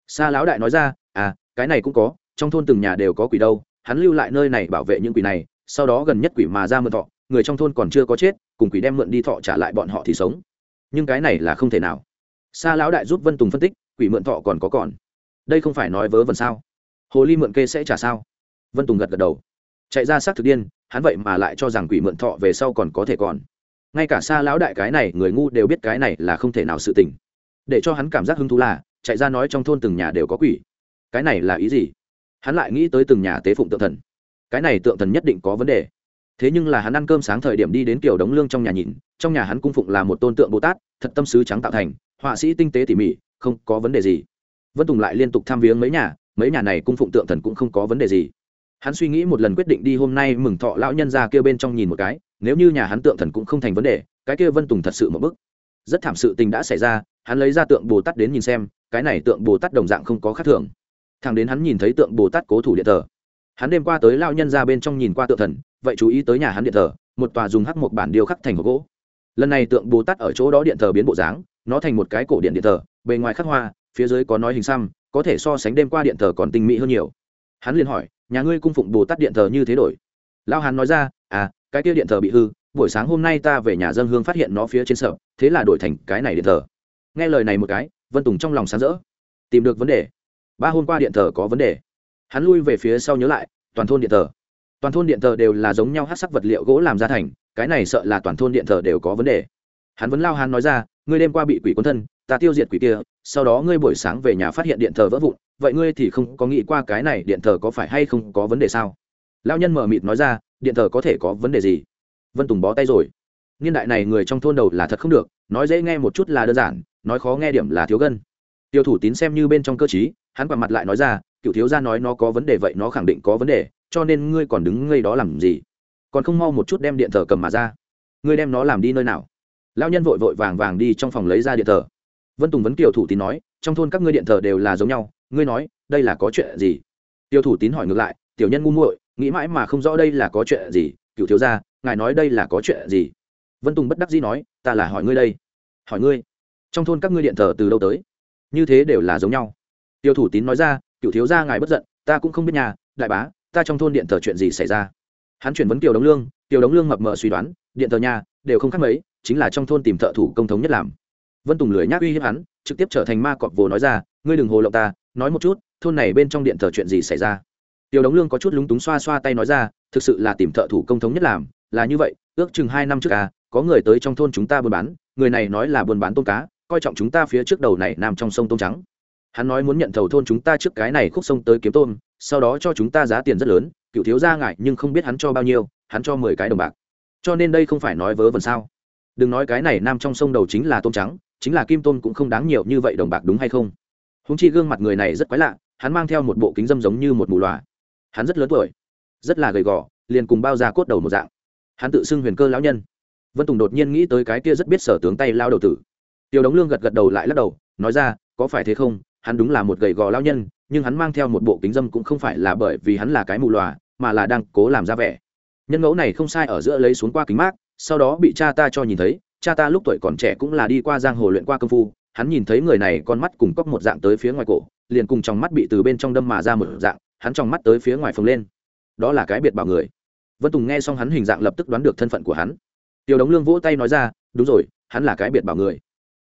Xa lão đại nói ra à cái này cũng có, trong thôn từng nhà đều có quỷ đâu. Hắn lưu lại nơi này bảo vệ những quỷ này, sau đó gần nhất quỷ mà ra mượn thọ người trong thôn còn chưa có chết, cùng quỷ đem mượn đi thọ trả lại bọn họ thì sống. Nhưng cái này là không thể nào. Xa lão đại giúp vân tùng phân tích, quỷ mượn thọ còn có còn. Đây không phải nói vớ vẩn sao? Hồ ly mượn kê sẽ trả sao? Vân tùng gật gật đầu. Chạy ra xác thực điên, hắn vậy mà lại cho rằng quỷ mượn thọ về sau còn có thể còn. Ngay cả xa lão đại cái này, người ngu đều biết cái này là không thể nào sự tình. Để cho hắn cảm giác hứng thú là, chạy ra nói trong thôn từng nhà đều có quỷ. Cái này là ý gì? Hắn lại nghĩ tới từng nhà tế phụng tượng thần. Cái này tượng thần nhất định có vấn đề thế nhưng là hắn ăn cơm sáng thời điểm đi đến kiểu đống lương trong nhà nhìn, trong nhà hắn cung phụng là một tôn tượng bồ tát, thật tâm sứ trắng tạo thành, họa sĩ tinh tế tỉ mỉ, không có vấn đề gì. Vân tùng lại liên tục tham viếng mấy nhà mấy nhà này cung phụng tượng thần cũng không có vấn đề gì. Hắn suy nghĩ một lần quyết định đi hôm nay mừng thọ lão nhân ra kêu bên trong nhìn một cái, nếu như nhà hắn tượng thần cũng không thành vấn đề, cái kia vân tùng thật sự một bức. Rất thảm sự tình đã xảy ra, hắn lấy ra tượng bồ tát đến nhìn xem, cái này tượng bồ tát đồng dạng không có khác thường. Thằng đến hắn nhìn thấy tượng bồ tát cố thủ điện thờ. Hắn đêm qua tới lao nhân ra bên trong nhìn qua tượng thần vậy chú ý tới nhà hắn điện thờ, một tòa dùng hắc một bản điêu khắc thành hộp gỗ. Lần này tượng bồ tát ở chỗ đó điện thờ biến bộ dáng, nó thành một cái cổ điện điện thờ, bề ngoài khắc hoa, phía dưới có nói hình xăm, có thể so sánh đêm qua điện thờ còn tinh mỹ hơn nhiều. Hắn liền hỏi, nhà ngươi cung phụng bồ tát điện thờ như thế đổi? Lao hắn nói ra à cái kia điện thờ bị hư, buổi sáng hôm nay ta về nhà dân hương phát hiện nó phía trên sở thế là đổi thành cái này điện thờ. Nghe lời này một cái, vân tùng trong lòng sáng rỡ. Tìm được vấn đề. Ba hôm qua điện thờ có vấn đề. Hắn lui về phía sau nhớ lại, toàn thôn điện thờ toàn thôn điện thờ đều là giống nhau hát sắc vật liệu gỗ làm ra thành, cái này sợ là toàn thôn điện thờ đều có vấn đề. Hắn vẫn lao hắn nói ra, ngươi đêm qua bị quỷ quân thân, ta tiêu diệt quỷ kia, sau đó ngươi buổi sáng về nhà phát hiện điện thờ vỡ vụn, vậy ngươi thì không có nghĩ qua cái này điện thờ có phải hay không có vấn đề sao? Lao nhân mở mịt nói ra, điện thờ có thể có vấn đề gì? Vân tùng bó tay rồi. Niên đại này người trong thôn đầu là thật không được, nói dễ nghe một chút là đơn giản, nói khó nghe điểm là thiếu gân. Tiêu thủ tín xem như bên trong cơ t hắn quả mặt lại nói ra, cựu thiếu gia nói nó có vấn đề vậy nó khẳng định có vấn đề cho nên ngươi còn đứng ngây đó làm gì? Còn không mau một chút đem điện thờ cầm mà ra. Ngươi đem nó làm đi nơi nào? Lao nhân vội vội vàng vàng đi trong phòng lấy ra điện thờ. Vân tùng vấn kiều thủ tín nói, trong thôn các ngươi điện thờ đều là giống nhau, ngươi nói, đây là có chuyện gì? Tiêu thủ tín hỏi ngược lại, tiểu nhân ngu muội, nghĩ mãi mà không rõ đây là có chuyện gì, cựu thiếu gia, ngài nói đây là có chuyện gì? Vân tùng bất đắc dĩ nói, ta là hỏi ngươi đây. Hỏi ngươi, trong thôn các ngươi điện thờ từ đâu tới? Như thế đều là giống nhau. Tiêu thủ tín nói ra, cựu thiếu gia ngài bất giận, ta cũng không biết nhà, đại bá ta trong thôn điện thờ chuyện gì xảy ra? Hắn chuyển vấn kiều đống lương, kiều đống lương mập mờ suy đoán, điện thờ nhà, đều không khác mấy, chính là trong thôn tìm thợ thủ công thống nhất làm. Vân tùng lười nhác uy hiếp hắn, trực tiếp trở thành ma cọp vồ nói ra, ngươi đừng hồ lộng ta, nói một chút, thôn này bên trong điện thờ chuyện gì xảy ra? Tiểu đống lương có chút lúng túng xoa xoa tay nói ra, thực sự là tìm thợ thủ công thống nhất làm, là như vậy, ước chừng hai năm trước à có người tới trong thôn chúng ta buôn bán, người này nói là buôn bán tôm cá, coi trọng chúng ta phía trước đầu này nằm trong sông tôm trắng. Hắn nói muốn nhận thầu thôn chúng ta trước cái này khúc sông tới kiếm tôm sau đó cho chúng ta giá tiền rất lớn, cựu thiếu gia ngại nhưng không biết hắn cho bao nhiêu, hắn cho mười cái đồng bạc. Cho nên đây không phải nói vớ vẩn sao? Đừng nói cái này, nam trong sông đầu chính là tôm trắng, chính là kim tôm cũng không đáng nhiều như vậy đồng bạc đúng hay không? Húng chi gương mặt người này rất quái lạ, hắn mang theo một bộ kính dâm giống như một mù loà. Hắn rất lớn tuổi, rất là gầy gò, liền cùng bao da cốt đầu một dạng. Hắn tự xưng huyền cơ lão nhân. Vân tùng đột nhiên nghĩ tới cái kia rất biết sở tướng tay lao đầu tử. Tiểu đống lương gật gật đầu lại lắc đầu, nói ra, có phải thế không? Hắn đúng là một gầy gò lão nhân nhưng hắn mang theo một bộ kính dâm cũng không phải là bởi vì hắn là cái mù lòa mà là đang cố làm ra vẻ. Nhân ngẫu này không sai ở giữa lấy xuống qua kính mát, sau đó bị cha ta cho nhìn thấy, cha ta lúc tuổi còn trẻ cũng là đi qua giang hồ luyện qua công phu, hắn nhìn thấy người này con mắt cùng cóc một dạng tới phía ngoài cổ, liền cùng trong mắt bị từ bên trong đâm mà ra một dạng, hắn trong mắt tới phía ngoài phồng lên. Đó là cái biệt bảo người. Vân tùng nghe xong hắn hình dạng lập tức đoán được thân phận của hắn. Tiểu đống lương vỗ tay nói ra, đúng rồi, hắn là cái biệt bảo người.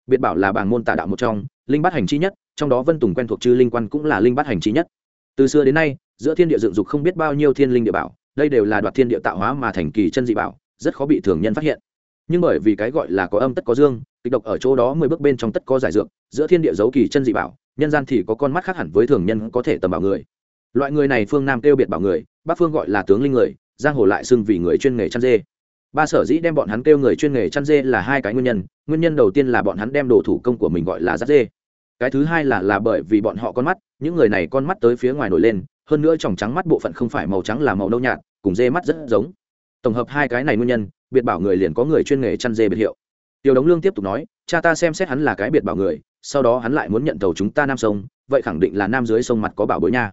Biệt bảo là bảng môn tà đạo một trong, linh bát hành chi nhất trong đó vân tùng quen thuộc chư linh quan cũng là linh bát hành trí nhất. Từ xưa đến nay, giữa thiên địa dựng dục không biết bao nhiêu thiên linh địa bảo, đây đều là đoạt thiên địa tạo hóa mà thành kỳ chân dị bảo, rất khó bị thường nhân phát hiện. Nhưng bởi vì cái gọi là có âm tất có dương, kịch độc ở chỗ đó mười bước bên trong tất có giải dược, giữa thiên địa giấu kỳ chân dị bảo, nhân gian thì có con mắt khác hẳn với thường nhân có thể tầm bảo người. Loại người này phương nam kêu biệt bảo người, bắc phương gọi là tướng linh người, giang hồ lại xưng vì người chuyên nghề chăn dê. Ba sở dĩ đem bọn hắn kêu người chuyên nghề chăn dê là hai cái nguyên nhân nguyên nhân đầu tiên là bọn hắn đem đồ thủ công của mình gọi là giáp dê cái thứ hai là là bởi vì bọn họ con mắt, những người này con mắt tới phía ngoài nổi lên, hơn nữa tròng trắng mắt bộ phận không phải màu trắng là màu nâu nhạt, cùng dê mắt rất giống. Tổng hợp hai cái này nguyên nhân, biệt bảo người liền có người chuyên nghề chăn dê biệt hiệu. Tiểu đống lương tiếp tục nói, cha ta xem xét hắn là cái biệt bảo người, sau đó hắn lại muốn nhận tàu chúng ta nam sông, vậy khẳng định là nam dưới sông mặt có bảo bối nha.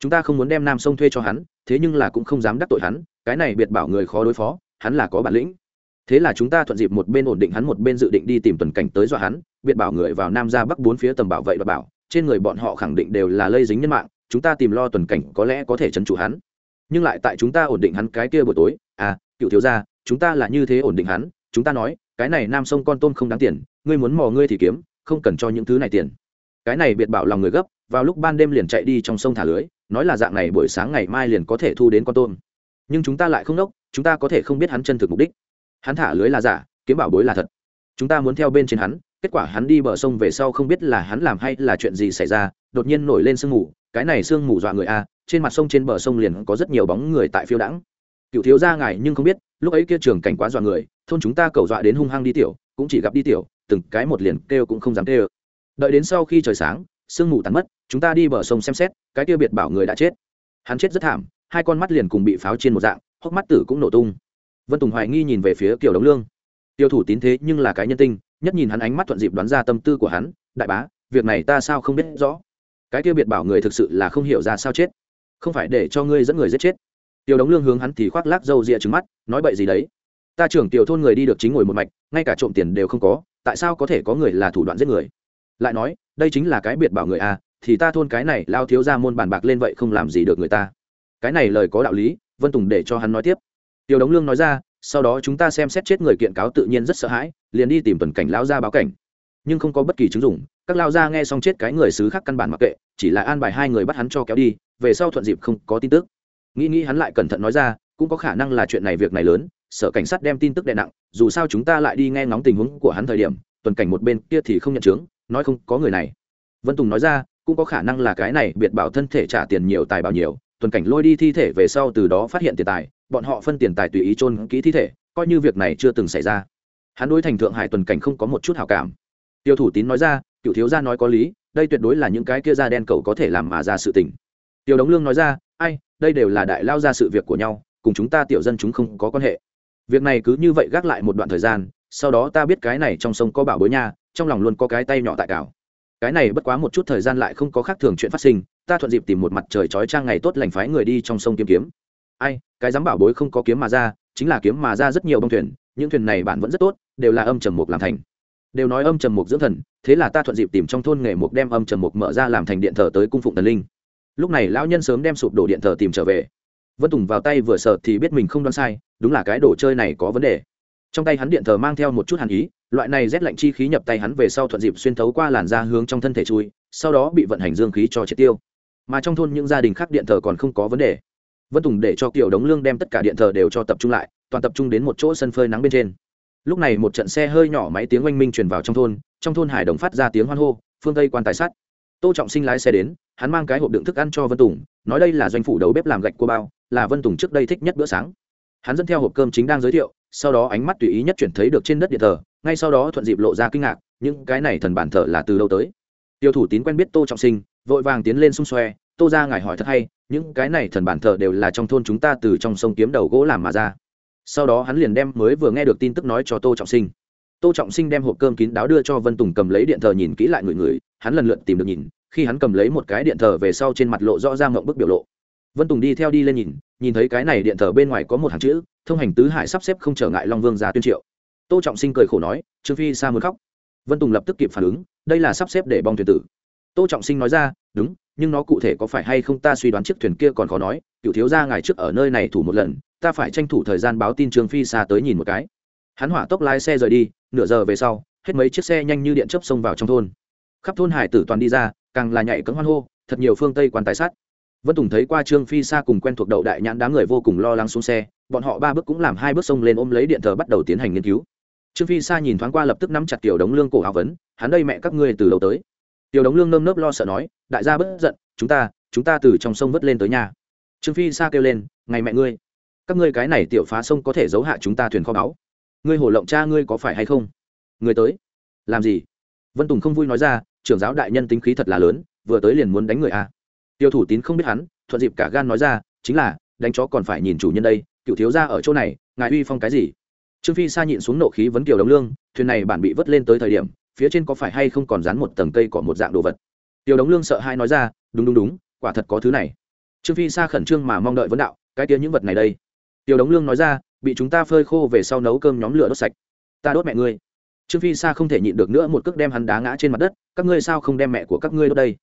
Chúng ta không muốn đem nam sông thuê cho hắn, thế nhưng là cũng không dám đắc tội hắn, cái này biệt bảo người khó đối phó, hắn là có bản lĩnh thế là chúng ta thuận dịp một bên ổn định hắn một bên dự định đi tìm tuần cảnh tới dọa hắn, biệt bảo người vào nam ra bắc bốn phía tầm bảo vệ và bảo, trên người bọn họ khẳng định đều là lây dính nhân mạng, chúng ta tìm lo tuần cảnh có lẽ có thể trấn chủ hắn. Nhưng lại tại chúng ta ổn định hắn cái kia buổi tối à cựu thiếu gia, chúng ta là như thế ổn định hắn, chúng ta nói, cái này nam sông con tôm không đáng tiền, ngươi muốn mò ngươi thì kiếm, không cần cho những thứ này tiền. Cái này biệt bảo lòng người gấp, vào lúc ban đêm liền chạy đi trong sông thả lưới, nói là dạng này buổi sáng ngày mai liền có thể thu đến con tôm. Nhưng chúng ta lại không đốc, chúng ta có thể không biết hắn chân thực mục đích hắn thả lưới là giả, kiếm bảo bối là thật. Chúng ta muốn theo bên trên hắn, kết quả hắn đi bờ sông về sau không biết là hắn làm hay là chuyện gì xảy ra, đột nhiên nổi lên sương mù, cái này sương mù dọa người a, trên mặt sông trên bờ sông liền có rất nhiều bóng người tại phiêu đãng. Cựu thiếu gia ngài nhưng không biết, lúc ấy kia trường cảnh quá dọa người, thôn chúng ta cầu dọa đến hung hăng đi tiểu, cũng chỉ gặp đi tiểu, từng cái một liền kêu cũng không dám kêu. Đợi đến sau khi trời sáng, sương mù tắn mất, chúng ta đi bờ sông xem xét, cái kia biệt bảo người đã chết. Hắn chết rất thảm, hai con mắt liền cùng bị pháo trên một dạng, hốc mắt tử cũng nổ tung vân tùng hoài nghi nhìn về phía kiều đống lương. Tiêu thủ tín thế nhưng là cái nhân tinh nhất nhìn hắn ánh mắt thuận dịp đoán ra tâm tư của hắn đại bá việc này ta sao không biết rõ? Cái kia biệt bảo người thực sự là không hiểu ra sao chết. Không phải để cho ngươi dẫn người giết chết. Tiêu đống lương hướng hắn thì khoác lác râu rịa trứng mắt nói bậy gì đấy? Ta trưởng tiểu thôn người đi được chính ngồi một mạch ngay cả trộm tiền đều không có tại sao có thể có người là thủ đoạn giết người? Lại nói đây chính là cái biệt bảo người à, thì ta thôn cái này lao thiếu ra môn bàn bạc lên vậy không làm gì được người ta. Cái này lời có đạo lý vân tùng để cho hắn nói tiếp tiêu đống lương nói ra, sau đó chúng ta xem xét chết người kiện cáo tự nhiên rất sợ hãi, liền đi tìm tuần cảnh lao ra báo cảnh. Nhưng không có bất kỳ chứng dụng, các lao ra nghe xong chết cái người xứ khác căn bản mặc kệ, chỉ là an bài hai người bắt hắn cho kéo đi, về sau thuận dịp không có tin tức. Nghĩ nghĩ hắn lại cẩn thận nói ra, cũng có khả năng là chuyện này việc này lớn sở cảnh sát đem tin tức đè nặng, dù sao chúng ta lại đi nghe ngóng tình huống của hắn thời điểm, tuần cảnh một bên kia thì không nhận chứng nói không có người này. Vân tùng nói ra, cũng có khả năng là cái này, biệt bảo thân thể trả tiền nhiều, tài bảo nhiều, tuần cảnh lôi đi thi thể về sau từ đó phát hiện tiền tài bọn họ phân tiền tài tùy ý chôn kỹ thi thể, coi như việc này chưa từng xảy ra. Hắn đối thành thượng hải tuần cảnh không có một chút hảo cảm. Tiêu thủ tín nói ra, cựu thiếu gia nói có lý, đây tuyệt đối là những cái kia da đen cậu có thể làm mà ra sự tình. Tiêu đống lương nói ra, ai, đây đều là đại lao ra sự việc của nhau, cùng chúng ta tiểu dân chúng không có quan hệ. Việc này cứ như vậy gác lại một đoạn thời gian, sau đó ta biết cái này trong sông có bảo bối nha, trong lòng luôn có cái tay nhỏ tại cào. Cái này bất quá một chút thời gian lại không có khác thường chuyện phát sinh, ta thuận dịp tìm một mặt trời trói trang ngày tốt lành phái người đi trong sông kiếm kiếm ai, cái dám bảo bối không có kiếm mà ra, chính là kiếm mà ra rất nhiều bông thuyền, những thuyền này bản vẫn rất tốt, đều là âm trầm mục làm thành. Đều nói âm trầm mục dưỡng thần, thế là ta thuận dịp tìm trong thôn nghề mục đem âm trầm mục mở ra làm thành điện thờ tới cung phụng thần linh. Lúc này lão nhân sớm đem sụp đổ điện thờ tìm trở về. Vân tùng vào tay vừa sợ thì biết mình không đoán sai, đúng là cái đồ chơi này có vấn đề. Trong tay hắn điện thờ mang theo một chút hàn ý, loại này rét lạnh chi khí nhập tay hắn về sau thuận dịp xuyên thấu qua làn da hướng trong thân thể chui, sau đó bị vận hành dương khí cho triệt tiêu. Mà trong thôn những gia đình khác điện thờ còn không có vấn đề vân tùng để cho kiểu đống lương đem tất cả điện thờ đều cho tập trung lại toàn tập trung đến một chỗ sân phơi nắng bên trên. Lúc này một trận xe hơi nhỏ máy tiếng oanh minh truyền vào trong thôn trong thôn hải đồng phát ra tiếng hoan hô phương tây quan tài sát, tô trọng sinh lái xe đến hắn mang cái hộp đựng thức ăn cho vân tùng nói đây là doanh phủ đầu bếp làm gạch cua bao là vân tùng trước đây thích nhất bữa sáng. Hắn dẫn theo hộp cơm chính đang giới thiệu sau đó ánh mắt tùy ý nhất chuyển thấy được trên đất điện thờ ngay sau đó thuận dịp lộ ra kinh ngạc những cái này thần bản thờ là từ đâu tới? Tiêu thủ tín quen biết tô trọng sinh vội vàng tiến lên xung xoe tô ra ngài hỏi thật hay, những cái này thần bản thờ đều là trong thôn chúng ta từ trong sông kiếm đầu gỗ làm mà ra. Sau đó hắn liền đem mới vừa nghe được tin tức nói cho tô trọng sinh. Tô trọng sinh đem hộp cơm kín đáo đưa cho vân tùng cầm lấy điện thờ nhìn kỹ lại người người, hắn lần lượt tìm được nhìn, khi hắn cầm lấy một cái điện thờ về sau trên mặt lộ rõ ra mộng bức biểu lộ. Vân tùng đi theo đi lên nhìn nhìn thấy cái này điện thờ bên ngoài có một hàng chữ, thông hành tứ hải sắp xếp không trở ngại long vương ra tuyên triệu. Tô trọng sinh cười khổ nói, trương phi sa muốn khóc. Vân tùng lập tức kịp phản ứng, đây là sắp xếp để bong thuyền tử. Tô trọng sinh nói ra, đúng nhưng nó cụ thể có phải hay không ta suy đoán chiếc thuyền kia còn khó nói, cựu thiếu gia ngài trước ở nơi này thủ một lần, ta phải tranh thủ thời gian báo tin trương phi xa tới nhìn một cái. Hắn hỏa tốc lái xe rời đi, nửa giờ về sau, hết mấy chiếc xe nhanh như điện chớp xông vào trong thôn. Khắp thôn hải tử toàn đi ra, càng là nhảy cấm hoan hô, thật nhiều phương tây quan tài sát. Vân tùng thấy qua trương phi xa cùng quen thuộc đậu đại nhãn đám người vô cùng lo lắng xuống xe, bọn họ ba bước cũng làm hai bước xông lên ôm lấy điện thờ bắt đầu tiến hành nghiên cứu. Trương phi xa nhìn thoáng qua lập tức nắm chặt tiểu đống lương cổ áo vấn, hắn đây mẹ các ngươi từ đầu tới tiểu đống lương nơm nớp lo sợ nói, đại gia bất giận, chúng ta chúng ta từ trong sông vớt lên tới nhà. Trương phi xa kêu lên, ngày mẹ ngươi, các ngươi cái này tiểu phá sông có thể giấu hạ chúng ta thuyền kho báu. Ngươi hổ lộng cha ngươi có phải hay không? Người tới. Làm gì? Vân tùng không vui nói ra, trưởng giáo đại nhân tính khí thật là lớn, vừa tới liền muốn đánh người à. tiêu thủ tín không biết hắn, thuận dịp cả gan nói ra, chính là, đánh chó còn phải nhìn chủ nhân đây, cựu thiếu ra ở chỗ này, ngài uy phong cái gì? Trương phi sa nhịn xuống nộ khí vấn kiều đống lương, thuyền này bản bị vớt lên tới thời điểm phía trên có phải hay không còn dán một tầng cây cỏ một dạng đồ vật? Tiểu đống lương sợ hai nói ra, đúng đúng đúng, quả thật có thứ này. Trương phi sa khẩn trương mà mong đợi vấn đạo, cái kia những vật này đây. Tiểu đống lương nói ra, bị chúng ta phơi khô về sau nấu cơm nhóm lửa đốt sạch. Ta đốt mẹ ngươi. Trương phi sa không thể nhịn được nữa một cước đem hắn đá ngã trên mặt đất, các ngươi sao không đem mẹ của các ngươi đốt đây?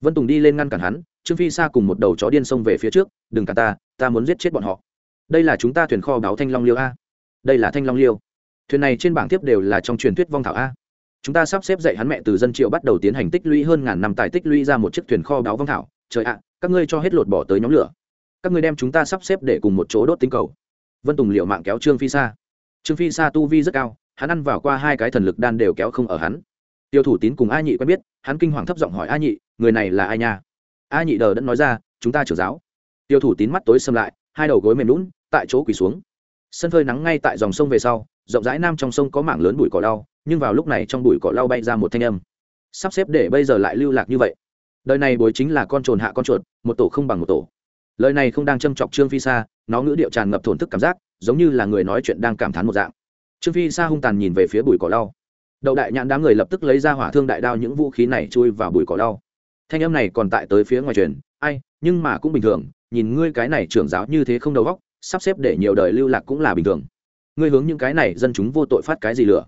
Vân tùng đi lên ngăn cản hắn, trương phi sa cùng một đầu chó điên xông về phía trước, đừng cả ta ta muốn giết chết bọn họ. Đây là chúng ta thuyền kho báo thanh long liêu a. Đây là thanh long liêu. Thuyền này trên bảng tiếp đều là trong truyền thuyết vong thảo a chúng ta sắp xếp dạy hắn mẹ từ dân triệu bắt đầu tiến hành tích lũy hơn ngàn năm tài tích lũy ra một chiếc thuyền kho báo vong thảo. Trời ạ, các ngươi cho hết lột bỏ tới nhóm lửa. Các ngươi đem chúng ta sắp xếp để cùng một chỗ đốt tinh cầu. Vân tùng liệu mạng kéo trương phi xa trương phi xa tu vi rất cao, hắn ăn vào qua hai cái thần lực đan đều kéo không ở hắn. Tiêu thủ tín cùng a nhị quen biết, hắn kinh hoàng thấp giọng hỏi a nhị, người này là ai nha? A nhị đờ đẫn nói ra, chúng ta trưởng giáo. Tiêu thủ tín mắt tối xâm lại, hai đầu gối mềm lún, tại chỗ quỳ xuống. Sân phơi nắng ngay tại dòng sông về sau, rộng rãi nam trong sông có mảng lớn bụi cỏ lau nhưng vào lúc này trong bụi cỏ lau bay ra một thanh âm. Sắp xếp để bây giờ lại lưu lạc như vậy. Đời này bối chính là con trồn hạ con chuột, một tổ không bằng một tổ. Lời này không đang châm chọc trương phi sa, nó ngữ điệu tràn ngập thổn thức cảm giác, giống như là người nói chuyện đang cảm thán một dạng. Trương phi sa hung tàn nhìn về phía bụi cỏ lau. Đậu đại nhãn đám người lập tức lấy ra hỏa thương đại đao những vũ khí này chui vào bụi cỏ lau. Thanh âm này còn tại tới phía ngoài truyền, ai, nhưng mà cũng bình thường, nhìn ngươi cái này trưởng giáo như thế không đầu góc sắp xếp để nhiều đời lưu lạc cũng là bình thường. Ngươi hướng những cái này dân chúng vô tội phát cái gì lửa?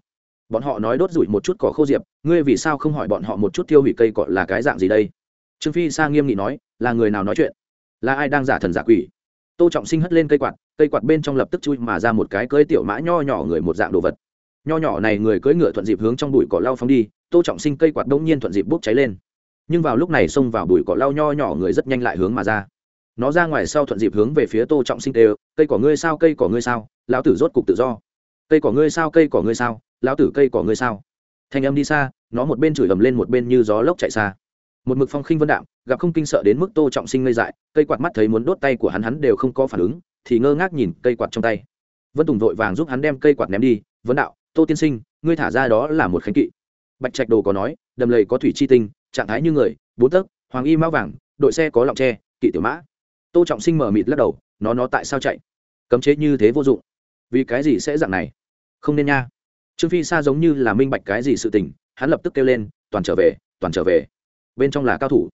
Bọn họ nói đốt rủi một chút cỏ khô diệp, ngươi vì sao không hỏi bọn họ một chút tiêu hủy cây cọ là cái dạng gì đây? Trương phi sa nghiêm nghị nói, là người nào nói chuyện? Là ai đang giả thần giả quỷ? Tô trọng sinh hất lên cây quạt cây quạt bên trong lập tức chui mà ra một cái cưỡi tiểu mã nho nhỏ người một dạng đồ vật. Nho nhỏ này người cưỡi ngựa thuận dịp hướng trong bụi cỏ lau phóng đi, tô trọng sinh cây quạt đông nhiên thuận dịp bốc cháy lên. Nhưng vào lúc này xông vào bụi cỏ lau nho nhỏ người rất nhanh lại hướng mà ra. Nó ra ngoài sau thuận dịp hướng về phía tô trọng sinh tê cây cỏ ngươi sao? Cây cỏ ngươi sao? Lão tử rốt cục tự do. Cây cỏ ngươi sao? Cây cỏ ngươi sao? Lão tử cây cỏ ngươi sao? Thanh âm đi xa, nó một bên chửi ầm lên một bên như gió lốc chạy xa. Một mực phong khinh vân đạm, gặp không kinh sợ đến mức tô trọng sinh ngây dại, cây quạt mắt thấy muốn đốt tay của hắn hắn đều không có phản ứng, thì ngơ ngác nhìn cây quạt trong tay. Vân tùng vội vàng giúp hắn đem cây quạt ném đi vấn đạo, tô tiên sinh, ngươi thả ra đó là một khánh kỵ. Bạch trạch đồ có nói, đầm lầy có thủy chi tinh, trạng thái như người, bốn tấc, hoàng y mão vàng, đội xe có lọng tre, kỵ tiểu mã. Tô trọng sinh mở mịt lắc đầu, nó nó tại sao chạy? Cấm chế như thế vô dụng. Vì cái gì sẽ dạng này? Không nên nha trương phi sa giống như là minh bạch cái gì sự tình, hắn lập tức kêu lên, toàn trở về, toàn trở về. Bên trong là cao thủ.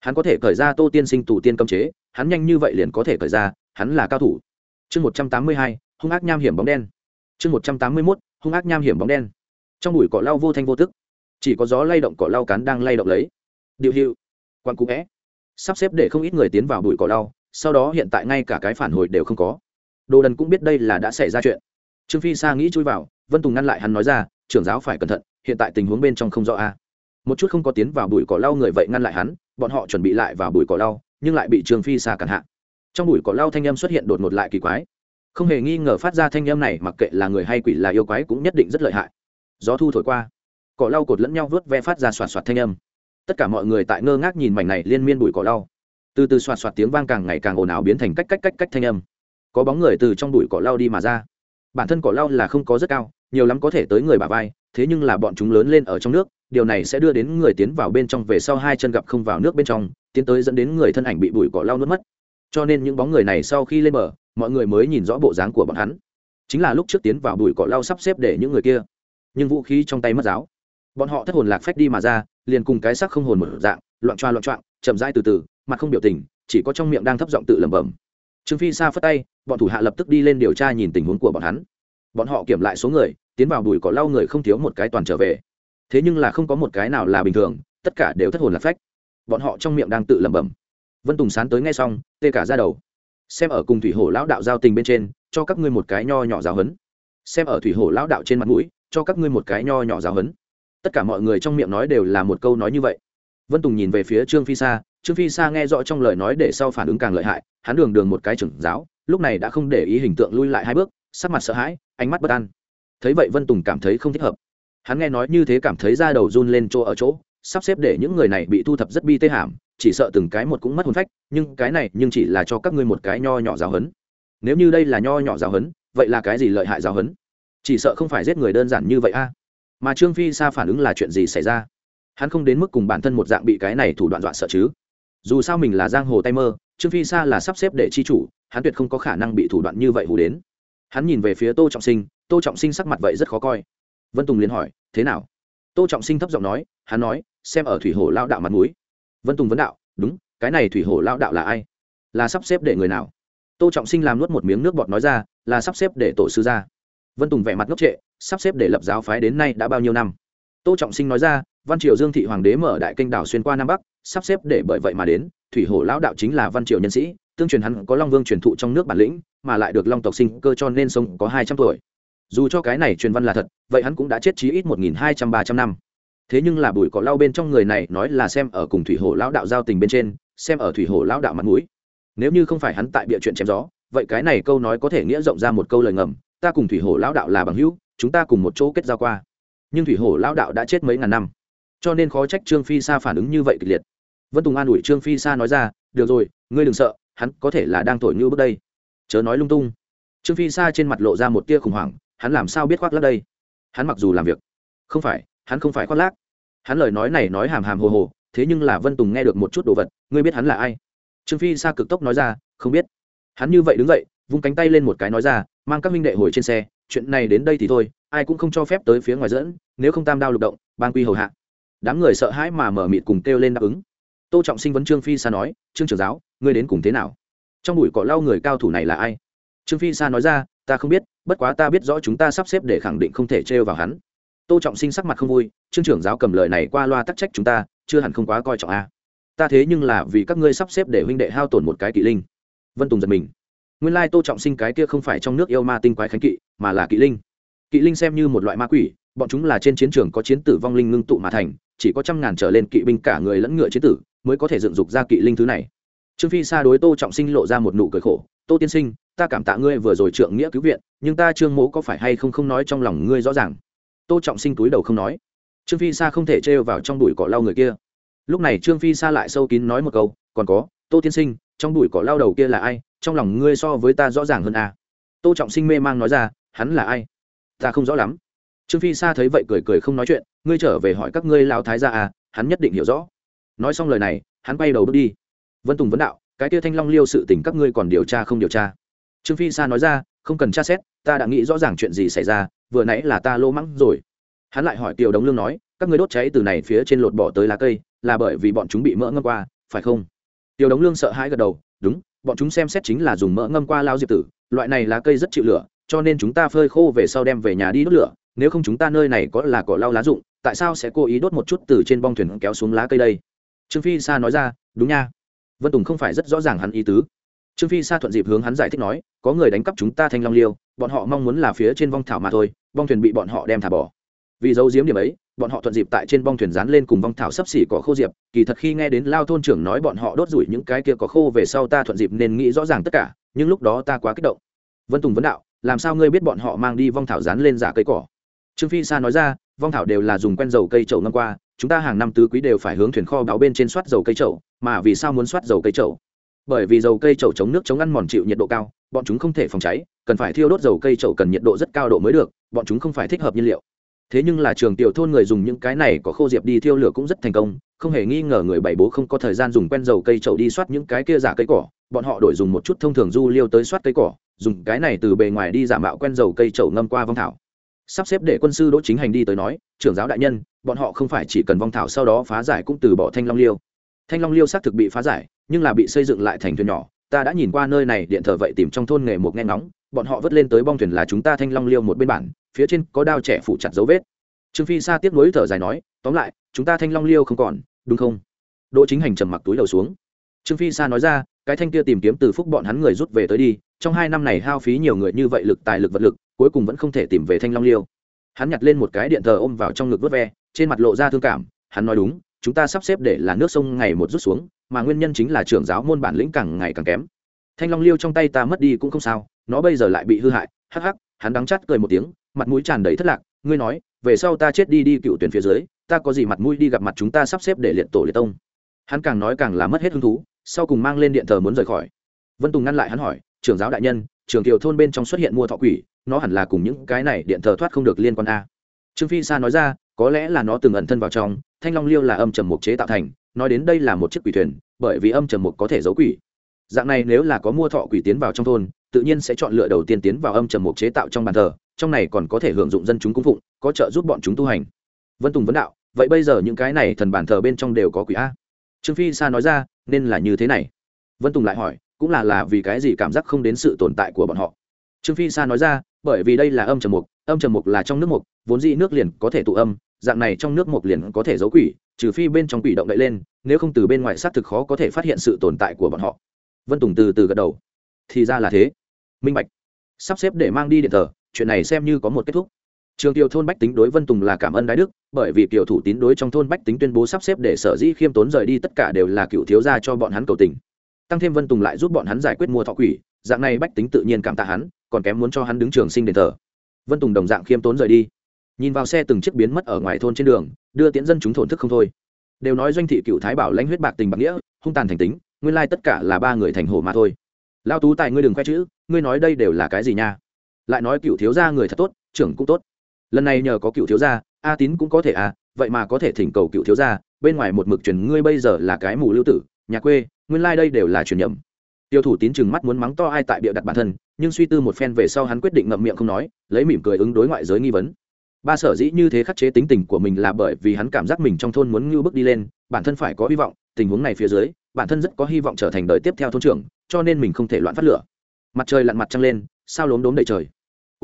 Hắn có thể khởi ra tô tiên sinh tù tiên cấm chế, hắn nhanh như vậy liền có thể khởi ra, hắn là cao thủ. Chương một trăm tám mươi hai, hung ác nham hiểm bóng đen. Chương một trăm tám mươi mốt, hung ác nham hiểm bóng đen. Trong bụi cỏ lau vô thanh vô tức, chỉ có gió lay động cỏ lau cán đang lay động lấy. Điệu hiệu quan cụ vẽ sắp xếp để không ít người tiến vào bụi cỏ lau, sau đó hiện tại ngay cả cái phản hồi đều không có. Đồ đần cũng biết đây là đã xảy ra chuyện. Trương phi sa nghĩ chui vào vân tùng ngăn lại hắn nói ra, trưởng giáo phải cẩn thận, hiện tại tình huống bên trong không rõ a. Một chút không có tiến vào bụi cỏ lau người vậy ngăn lại hắn, bọn họ chuẩn bị lại vào bụi cỏ lau, nhưng lại bị Trường phi sa cản hạ. Trong bụi cỏ lau thanh âm xuất hiện đột ngột lại kỳ quái. Không hề nghi ngờ phát ra thanh âm này, mặc kệ là người hay quỷ là yêu quái cũng nhất định rất lợi hại. Gió thu thổi qua, cỏ lau cột lẫn nhau vớt ve phát ra soạt soạt thanh âm. Tất cả mọi người tại ngơ ngác nhìn mảnh này liên miên bụi cỏ lau. Từ từ soạt soạt tiếng vang càng ngày càng ồn ào biến thành cách cách cách cách thanh âm. Có bóng người từ trong bụi cỏ lau đi mà ra. Bản thân cỏ lau là không có rất cao nhiều lắm có thể tới người bà vai, thế nhưng là bọn chúng lớn lên ở trong nước, điều này sẽ đưa đến người tiến vào bên trong về sau hai chân gặp không vào nước bên trong, tiến tới dẫn đến người thân ảnh bị bụi cỏ lau nước mất. Cho nên những bóng người này sau khi lên bờ, mọi người mới nhìn rõ bộ dáng của bọn hắn. Chính là lúc trước tiến vào bụi cỏ lau sắp xếp để những người kia. Nhưng vũ khí trong tay mất giáo. Bọn họ thất hồn lạc phách đi mà ra, liền cùng cái sắc không hồn một dạng, loạn choa loạn choạng, chậm rãi từ từ, mặt không biểu tình, chỉ có trong miệng đang thấp giọng tự lẩm bẩm. Trương phi xa phất tay, bọn thủ hạ lập tức đi lên điều tra nhìn tình huống của bọn hắn bọn họ kiểm lại số người, tiến vào bụi cỏ lau người không thiếu một cái toàn trở về. Thế nhưng là không có một cái nào là bình thường, tất cả đều thất hồn lạc phách. Bọn họ trong miệng đang tự lẩm bẩm. Vân tùng sán tới ngay xong, tê cả ra đầu. Xem ở cùng thủy hổ lão đạo giao tình bên trên, cho các ngươi một cái nho nhỏ giáo hấn xem ở thủy hổ lão đạo trên mặt mũi, cho các ngươi một cái nho nhỏ giáo hấn tất cả mọi người trong miệng nói đều là một câu nói như vậy. Vân tùng nhìn về phía trương phi sa, trương phi sa nghe rõ trong lời nói để sau phản ứng càng lợi hại, hắn đường đường một cái trưởng giáo, lúc này đã không để ý hình tượng lui lại hai bước, sắc mặt sợ hãi ánh mắt bất an. Thấy vậy vân tùng cảm thấy không thích hợp. Hắn nghe nói như thế cảm thấy da đầu run lên chỗ ở chỗ, sắp xếp để những người này bị thu thập rất bi tê hàm, chỉ sợ từng cái một cũng mất hồn phách, nhưng cái này nhưng chỉ là cho các ngươi một cái nho nhỏ giáo hấn nếu như đây là nho nhỏ giáo hấn vậy là cái gì lợi hại giáo hấn chỉ sợ không phải giết người đơn giản như vậy a. Mà trương phi sa phản ứng là chuyện gì xảy ra? Hắn không đến mức cùng bản thân một dạng bị cái này thủ đoạn dọa sợ chứ? Dù sao mình là giang hồ tay mơ, trương phi sa là sắp xếp để chi chủ, hắn tuyệt không có khả năng bị thủ đoạn như vậy hù đến hắn nhìn về phía tô trọng sinh, tô trọng sinh sắc mặt vậy rất khó coi. Vân tùng liền hỏi, thế nào? Tô trọng sinh thấp giọng nói, hắn nói, xem ở thủy hồ lao đạo mặt m ũ i vân tùng vấn đạo, đúng, cái này thủy hồ lao đạo là ai? Là sắp xếp để người nào? Tô trọng sinh làm nuốt một miếng nước bọt nói ra, là sắp xếp để tổ sư ra vân tùng vẻ mặt ngốc trệ, sắp xếp để lập giáo phái đến nay đã bao nhiêu năm? Tô trọng sinh nói ra, văn triều dương thị hoàng đế mở đại kênh đảo xuyên qua nam bắc, sắp xếp để bởi vậy mà đến, thủy hồ lão đạo chính là văn triều nhân sĩ tương truyền hắn có long vương truyền thụ trong nước bản lĩnh, mà lại được long tộc sinh cơ cho nên sống có hai trăm tuổi. Dù cho cái này truyền văn là thật, vậy hắn cũng đã chết chí ít một nghìn hai trăm ba trăm năm. Thế nhưng là bùi cỏ lau bên trong người này nói là xem ở cùng thủy hồ lão đạo giao tình bên trên, xem ở thủy hồ lão đạo mặt mũi. Nếu như không phải hắn tại bịa chuyện chém gió, vậy cái này câu nói có thể nghĩa rộng ra một câu lời ngầm, ta cùng thủy hồ lão đạo là bằng hữu, chúng ta cùng một chỗ kết giao qua. Nhưng thủy hồ lão đạo đã chết mấy ngàn năm, cho nên khó trách trương phi sa phản ứng như vậy kịch liệt. Vân tùng an ủi trương phi sa nói ra, được rồi, ngươi đừng sợ hắn có thể là đang thổi như bước đây. Chớ nói lung tung. Trương phi sa trên mặt lộ ra một tia khủng hoảng, hắn làm sao biết khoác lác đây? Hắn mặc dù làm việc, không phải, hắn không phải khoác lác. Hắn lời nói này nói hàm hàm hồ hồ, thế nhưng là vân tùng nghe được một chút đồ vật, ngươi biết hắn là ai? Trương phi sa cực tốc nói ra, không biết. Hắn như vậy đứng dậy, vung cánh tay lên một cái nói ra, mang các minh đệ hồi trên xe, chuyện này đến đây thì thôi, ai cũng không cho phép tới phía ngoài dẫn, nếu không tam đao lục động, ban quy hầu hạ. Đám người sợ hãi mà mở mịt cùng kêu lên đáp ứng tô trọng sinh vấn trương phi sa nói, trương trưởng giáo, ngươi đến cùng thế nào? Trong bụi cỏ lau người cao thủ này là ai? Trương phi sa nói ra, ta không biết, bất quá ta biết rõ chúng ta sắp xếp để khẳng định không thể trêu vào hắn. Tô trọng sinh sắc mặt không vui, trương trưởng giáo cầm lời này qua loa tắc trách chúng ta, chưa hẳn không quá coi trọng a. Ta thế nhưng là vì các ngươi sắp xếp để huynh đệ hao tổn một cái kỵ linh. Vân tùng giật mình. Nguyên lai tô trọng sinh cái kia không phải trong nước yêu ma tinh quái khánh kỵ, mà là kỵ linh. Kỵ linh xem như một loại ma quỷ, bọn chúng là trên chiến trường có chiến tử vong linh ngưng tụ mà thành chỉ có trăm ngàn trở lên kỵ binh cả người lẫn ngựa chiến tử mới có thể dựng dục ra kỵ linh thứ này. Trương phi xa đối tô trọng sinh lộ ra một nụ cười khổ, tô tiên sinh, ta cảm tạ ngươi vừa rồi trượng nghĩa cứu viện, nhưng ta trương mỗ có phải hay không không nói trong lòng ngươi rõ ràng? Tô trọng sinh túi đầu không nói. Trương phi sa không thể trêu vào trong bụi cỏ lau người kia. Lúc này trương phi sa lại sâu kín nói một câu, còn có, tô tiên sinh, trong bụi cỏ lau đầu kia là ai? Trong lòng ngươi so với ta rõ ràng hơn à. tô trọng sinh mê mang nói ra, hắn là ai? Ta không rõ lắm trương phi sa thấy vậy cười cười không nói chuyện, ngươi trở về hỏi các ngươi lao thái ra à hắn nhất định hiểu rõ. Nói xong lời này, hắn quay đầu bước đi. Vân tùng vấn đạo, cái kia thanh long liêu sự tình các ngươi còn điều tra không điều tra? Trương phi sa nói ra, không cần tra xét, ta đã nghĩ rõ ràng chuyện gì xảy ra, vừa nãy là ta lô mắng rồi. Hắn lại hỏi tiểu đống lương nói, các ngươi đốt cháy từ này phía trên lột bỏ tới lá cây, là bởi vì bọn chúng bị mỡ ngâm qua, phải không? Tiểu đống lương sợ hãi gật đầu, đúng, bọn chúng xem xét chính là dùng mỡ ngâm qua lao diệp tử, loại này lá cây rất chịu lửa, cho nên chúng ta phơi khô về sau đem về nhà đi đốt lửa nếu không chúng ta nơi này có là cỏ lau lá rụng, tại sao sẽ cố ý đốt một chút từ trên bong thuyền kéo xuống lá cây đây? Trương phi sa nói ra, đúng nha. Vân tùng không phải rất rõ ràng hắn ý tứ. Trương phi sa thuận dịp hướng hắn giải thích nói, có người đánh cắp chúng ta thanh long liêu, bọn họ mong muốn là phía trên vong thảo mà thôi, bong thuyền bị bọn họ đem thả bỏ. Vì dấu diếm điểm ấy, bọn họ thuận dịp tại trên bong thuyền dán lên cùng vong thảo sấp xỉ cỏ khô diệp, kỳ thật khi nghe đến lao thôn trưởng nói bọn họ đốt rủi những cái kia có khô về sau ta thuận dịp nên nghĩ rõ ràng tất cả, nhưng lúc đó ta quá kích động. Vân tùng vấn đạo, làm sao ngươi biết bọn họ mang đi vong thảo dán lên giả cây cỏ? Trương phi sa nói ra, vong thảo đều là dùng quen dầu cây trầu ngâm qua, chúng ta hàng năm tứ quý đều phải hướng thuyền kho báo bên trên soát dầu cây trầu mà vì sao muốn soát dầu cây trầu bởi vì dầu cây trầu chống nước chống ăn mòn chịu nhiệt độ cao, bọn chúng không thể phòng cháy, cần phải thiêu đốt dầu cây trầu cần nhiệt độ rất cao độ mới được, bọn chúng không phải thích hợp nhiên liệu. Thế nhưng là trường tiểu thôn người dùng những cái này có khô diệp đi thiêu lửa cũng rất thành công, không hề nghi ngờ người bảy bố không có thời gian dùng quen dầu cây trầu đi soát những cái kia giả cây cỏ, bọn họ đổi dùng một chút thông thường du liêu tới soát cây cỏ, dùng cái này từ bề ngoài đi giả mạo quen dầu cây trầu ngâm qua vong thảo sắp xếp để quân sư đỗ chính hành đi tới nói, trưởng giáo đại nhân, bọn họ không phải chỉ cần vong thảo sau đó phá giải cũng từ bỏ thanh long liêu. Thanh long liêu xác thực bị phá giải, nhưng là bị xây dựng lại thành thuyền nhỏ. Ta đã nhìn qua nơi này, điện thờ vậy tìm trong thôn nghề một nghe ngóng, bọn họ vớt lên tới bong thuyền là chúng ta thanh long liêu một bên bản, phía trên có đao trẻ phủ chặt dấu vết. Trương phi sa tiếp nối thở dài nói, tóm lại, chúng ta thanh long liêu không còn, đúng không? Đỗ chính hành trầm mặc túi đầu xuống trương phi sa nói ra, cái thanh kia tìm kiếm từ phúc bọn hắn người rút về tới đi, trong hai năm này hao phí nhiều người như vậy lực, tài lực, vật lực, cuối cùng vẫn không thể tìm về thanh long liêu. Hắn nhặt lên một cái điện thờ ôm vào trong ngực vớt ve, trên mặt lộ ra thương cảm, hắn nói đúng, chúng ta sắp xếp để là nước sông ngày một rút xuống, mà nguyên nhân chính là trưởng giáo môn bản lĩnh càng ngày càng kém. Thanh long liêu trong tay ta mất đi cũng không sao, nó bây giờ lại bị hư hại, hắc hắc, hắn đắng chắt cười một tiếng, mặt mũi tràn đầy thất lạc, ngươi nói, về sau ta chết đi đi cựu tuyển phía dưới, ta có gì mặt mũi đi gặp mặt chúng ta sắp xếp để liệt tổ liệt tông. Hắn càng nói càng là mất hết hứng thú sau cùng mang lên điện thờ muốn rời khỏi. Vân tùng ngăn lại hắn hỏi, trưởng giáo đại nhân, trường kiều thôn bên trong xuất hiện mua thọ quỷ, nó hẳn là cùng những cái này điện thờ thoát không được liên quan a. Trương phi sa nói ra, có lẽ là nó từng ẩn thân vào trong, thanh long liêu là âm trầm mục chế tạo thành, nói đến đây là một chiếc quỷ thuyền, bởi vì âm trầm mục có thể giấu quỷ. Dạng này nếu là có mua thọ quỷ tiến vào trong thôn, tự nhiên sẽ chọn lựa đầu tiên tiến vào âm trầm mục chế tạo trong bàn thờ, trong này còn có thể hưởng dụng dân chúng cung phụng, có trợ giúp bọn chúng tu hành. Vân tùng vấn đạo, vậy bây giờ những cái này thần bàn thờ bên trong đều có quỷ a? Trương phi sa nói ra nên là như thế này. Vân tùng lại hỏi, cũng là là vì cái gì cảm giác không đến sự tồn tại của bọn họ? Trương phi sa nói ra, bởi vì đây là âm trầm mục, âm trầm mục là trong nước mục, vốn dĩ nước liền có thể tụ âm, dạng này trong nước mục liền có thể giấu quỷ, trừ phi bên trong quỷ động đậy lên, nếu không từ bên ngoài xác thực khó có thể phát hiện sự tồn tại của bọn họ. Vân tùng từ từ gật đầu. Thì ra là thế. Minh bạch, sắp xếp để mang đi điện thờ, chuyện này xem như có một kết thúc trường tiểu thôn bách tính đối vân tùng là cảm ơn đái đức, bởi vì tiểu thủ tín đối trong thôn bách tính tuyên bố sắp xếp để sở dĩ khiêm tốn rời đi tất cả đều là cựu thiếu gia cho bọn hắn cầu tình. Tăng thêm vân tùng lại giúp bọn hắn giải quyết mua thọ quỷ, dạng này bách tính tự nhiên cảm tạ hắn, còn kém muốn cho hắn đứng trường sinh đền thờ. Vân tùng đồng dạng khiêm tốn rời đi. Nhìn vào xe từng chiếc biến mất ở ngoài thôn trên đường, đưa tiễn dân chúng thổn thức không thôi. Đều nói doanh thị cựu thái bảo lãnh huyết bạc tình bạc nghĩa, hung tàn thành tính, nguyên lai tất cả là ba người thành hồ mà thôi. Lao tú tài ngươi đừng khoe chữ, ngươi nói đây đều là cái gì nha? Lại nói cựu thiếu gia người thật tốt, trưởng cũng tốt lần này nhờ có cựu thiếu gia, a tín cũng có thể à vậy mà có thể thỉnh cầu cựu thiếu gia, bên ngoài một mực truyền ngươi bây giờ là cái mù lưu tử, nhà quê, nguyên lai、like、đây đều là truyền nhầm. Tiêu thủ tín chừng mắt muốn mắng to ai tại bịa đặt bản thân, nhưng suy tư một phen về sau hắn quyết định ngậm miệng không nói, lấy mỉm cười ứng đối ngoại giới nghi vấn. Ba sở dĩ như thế khắc chế tính tình của mình là bởi vì hắn cảm giác mình trong thôn muốn ngưu bước đi lên, bản thân phải có hy vọng, tình huống này phía dưới, bản thân rất có hy vọng trở thành đời tiếp theo thôn trưởng, cho nên mình không thể loạn phát lửa. Mặt trời lặn mặt trăng lên, sao lốm đốm đầy trời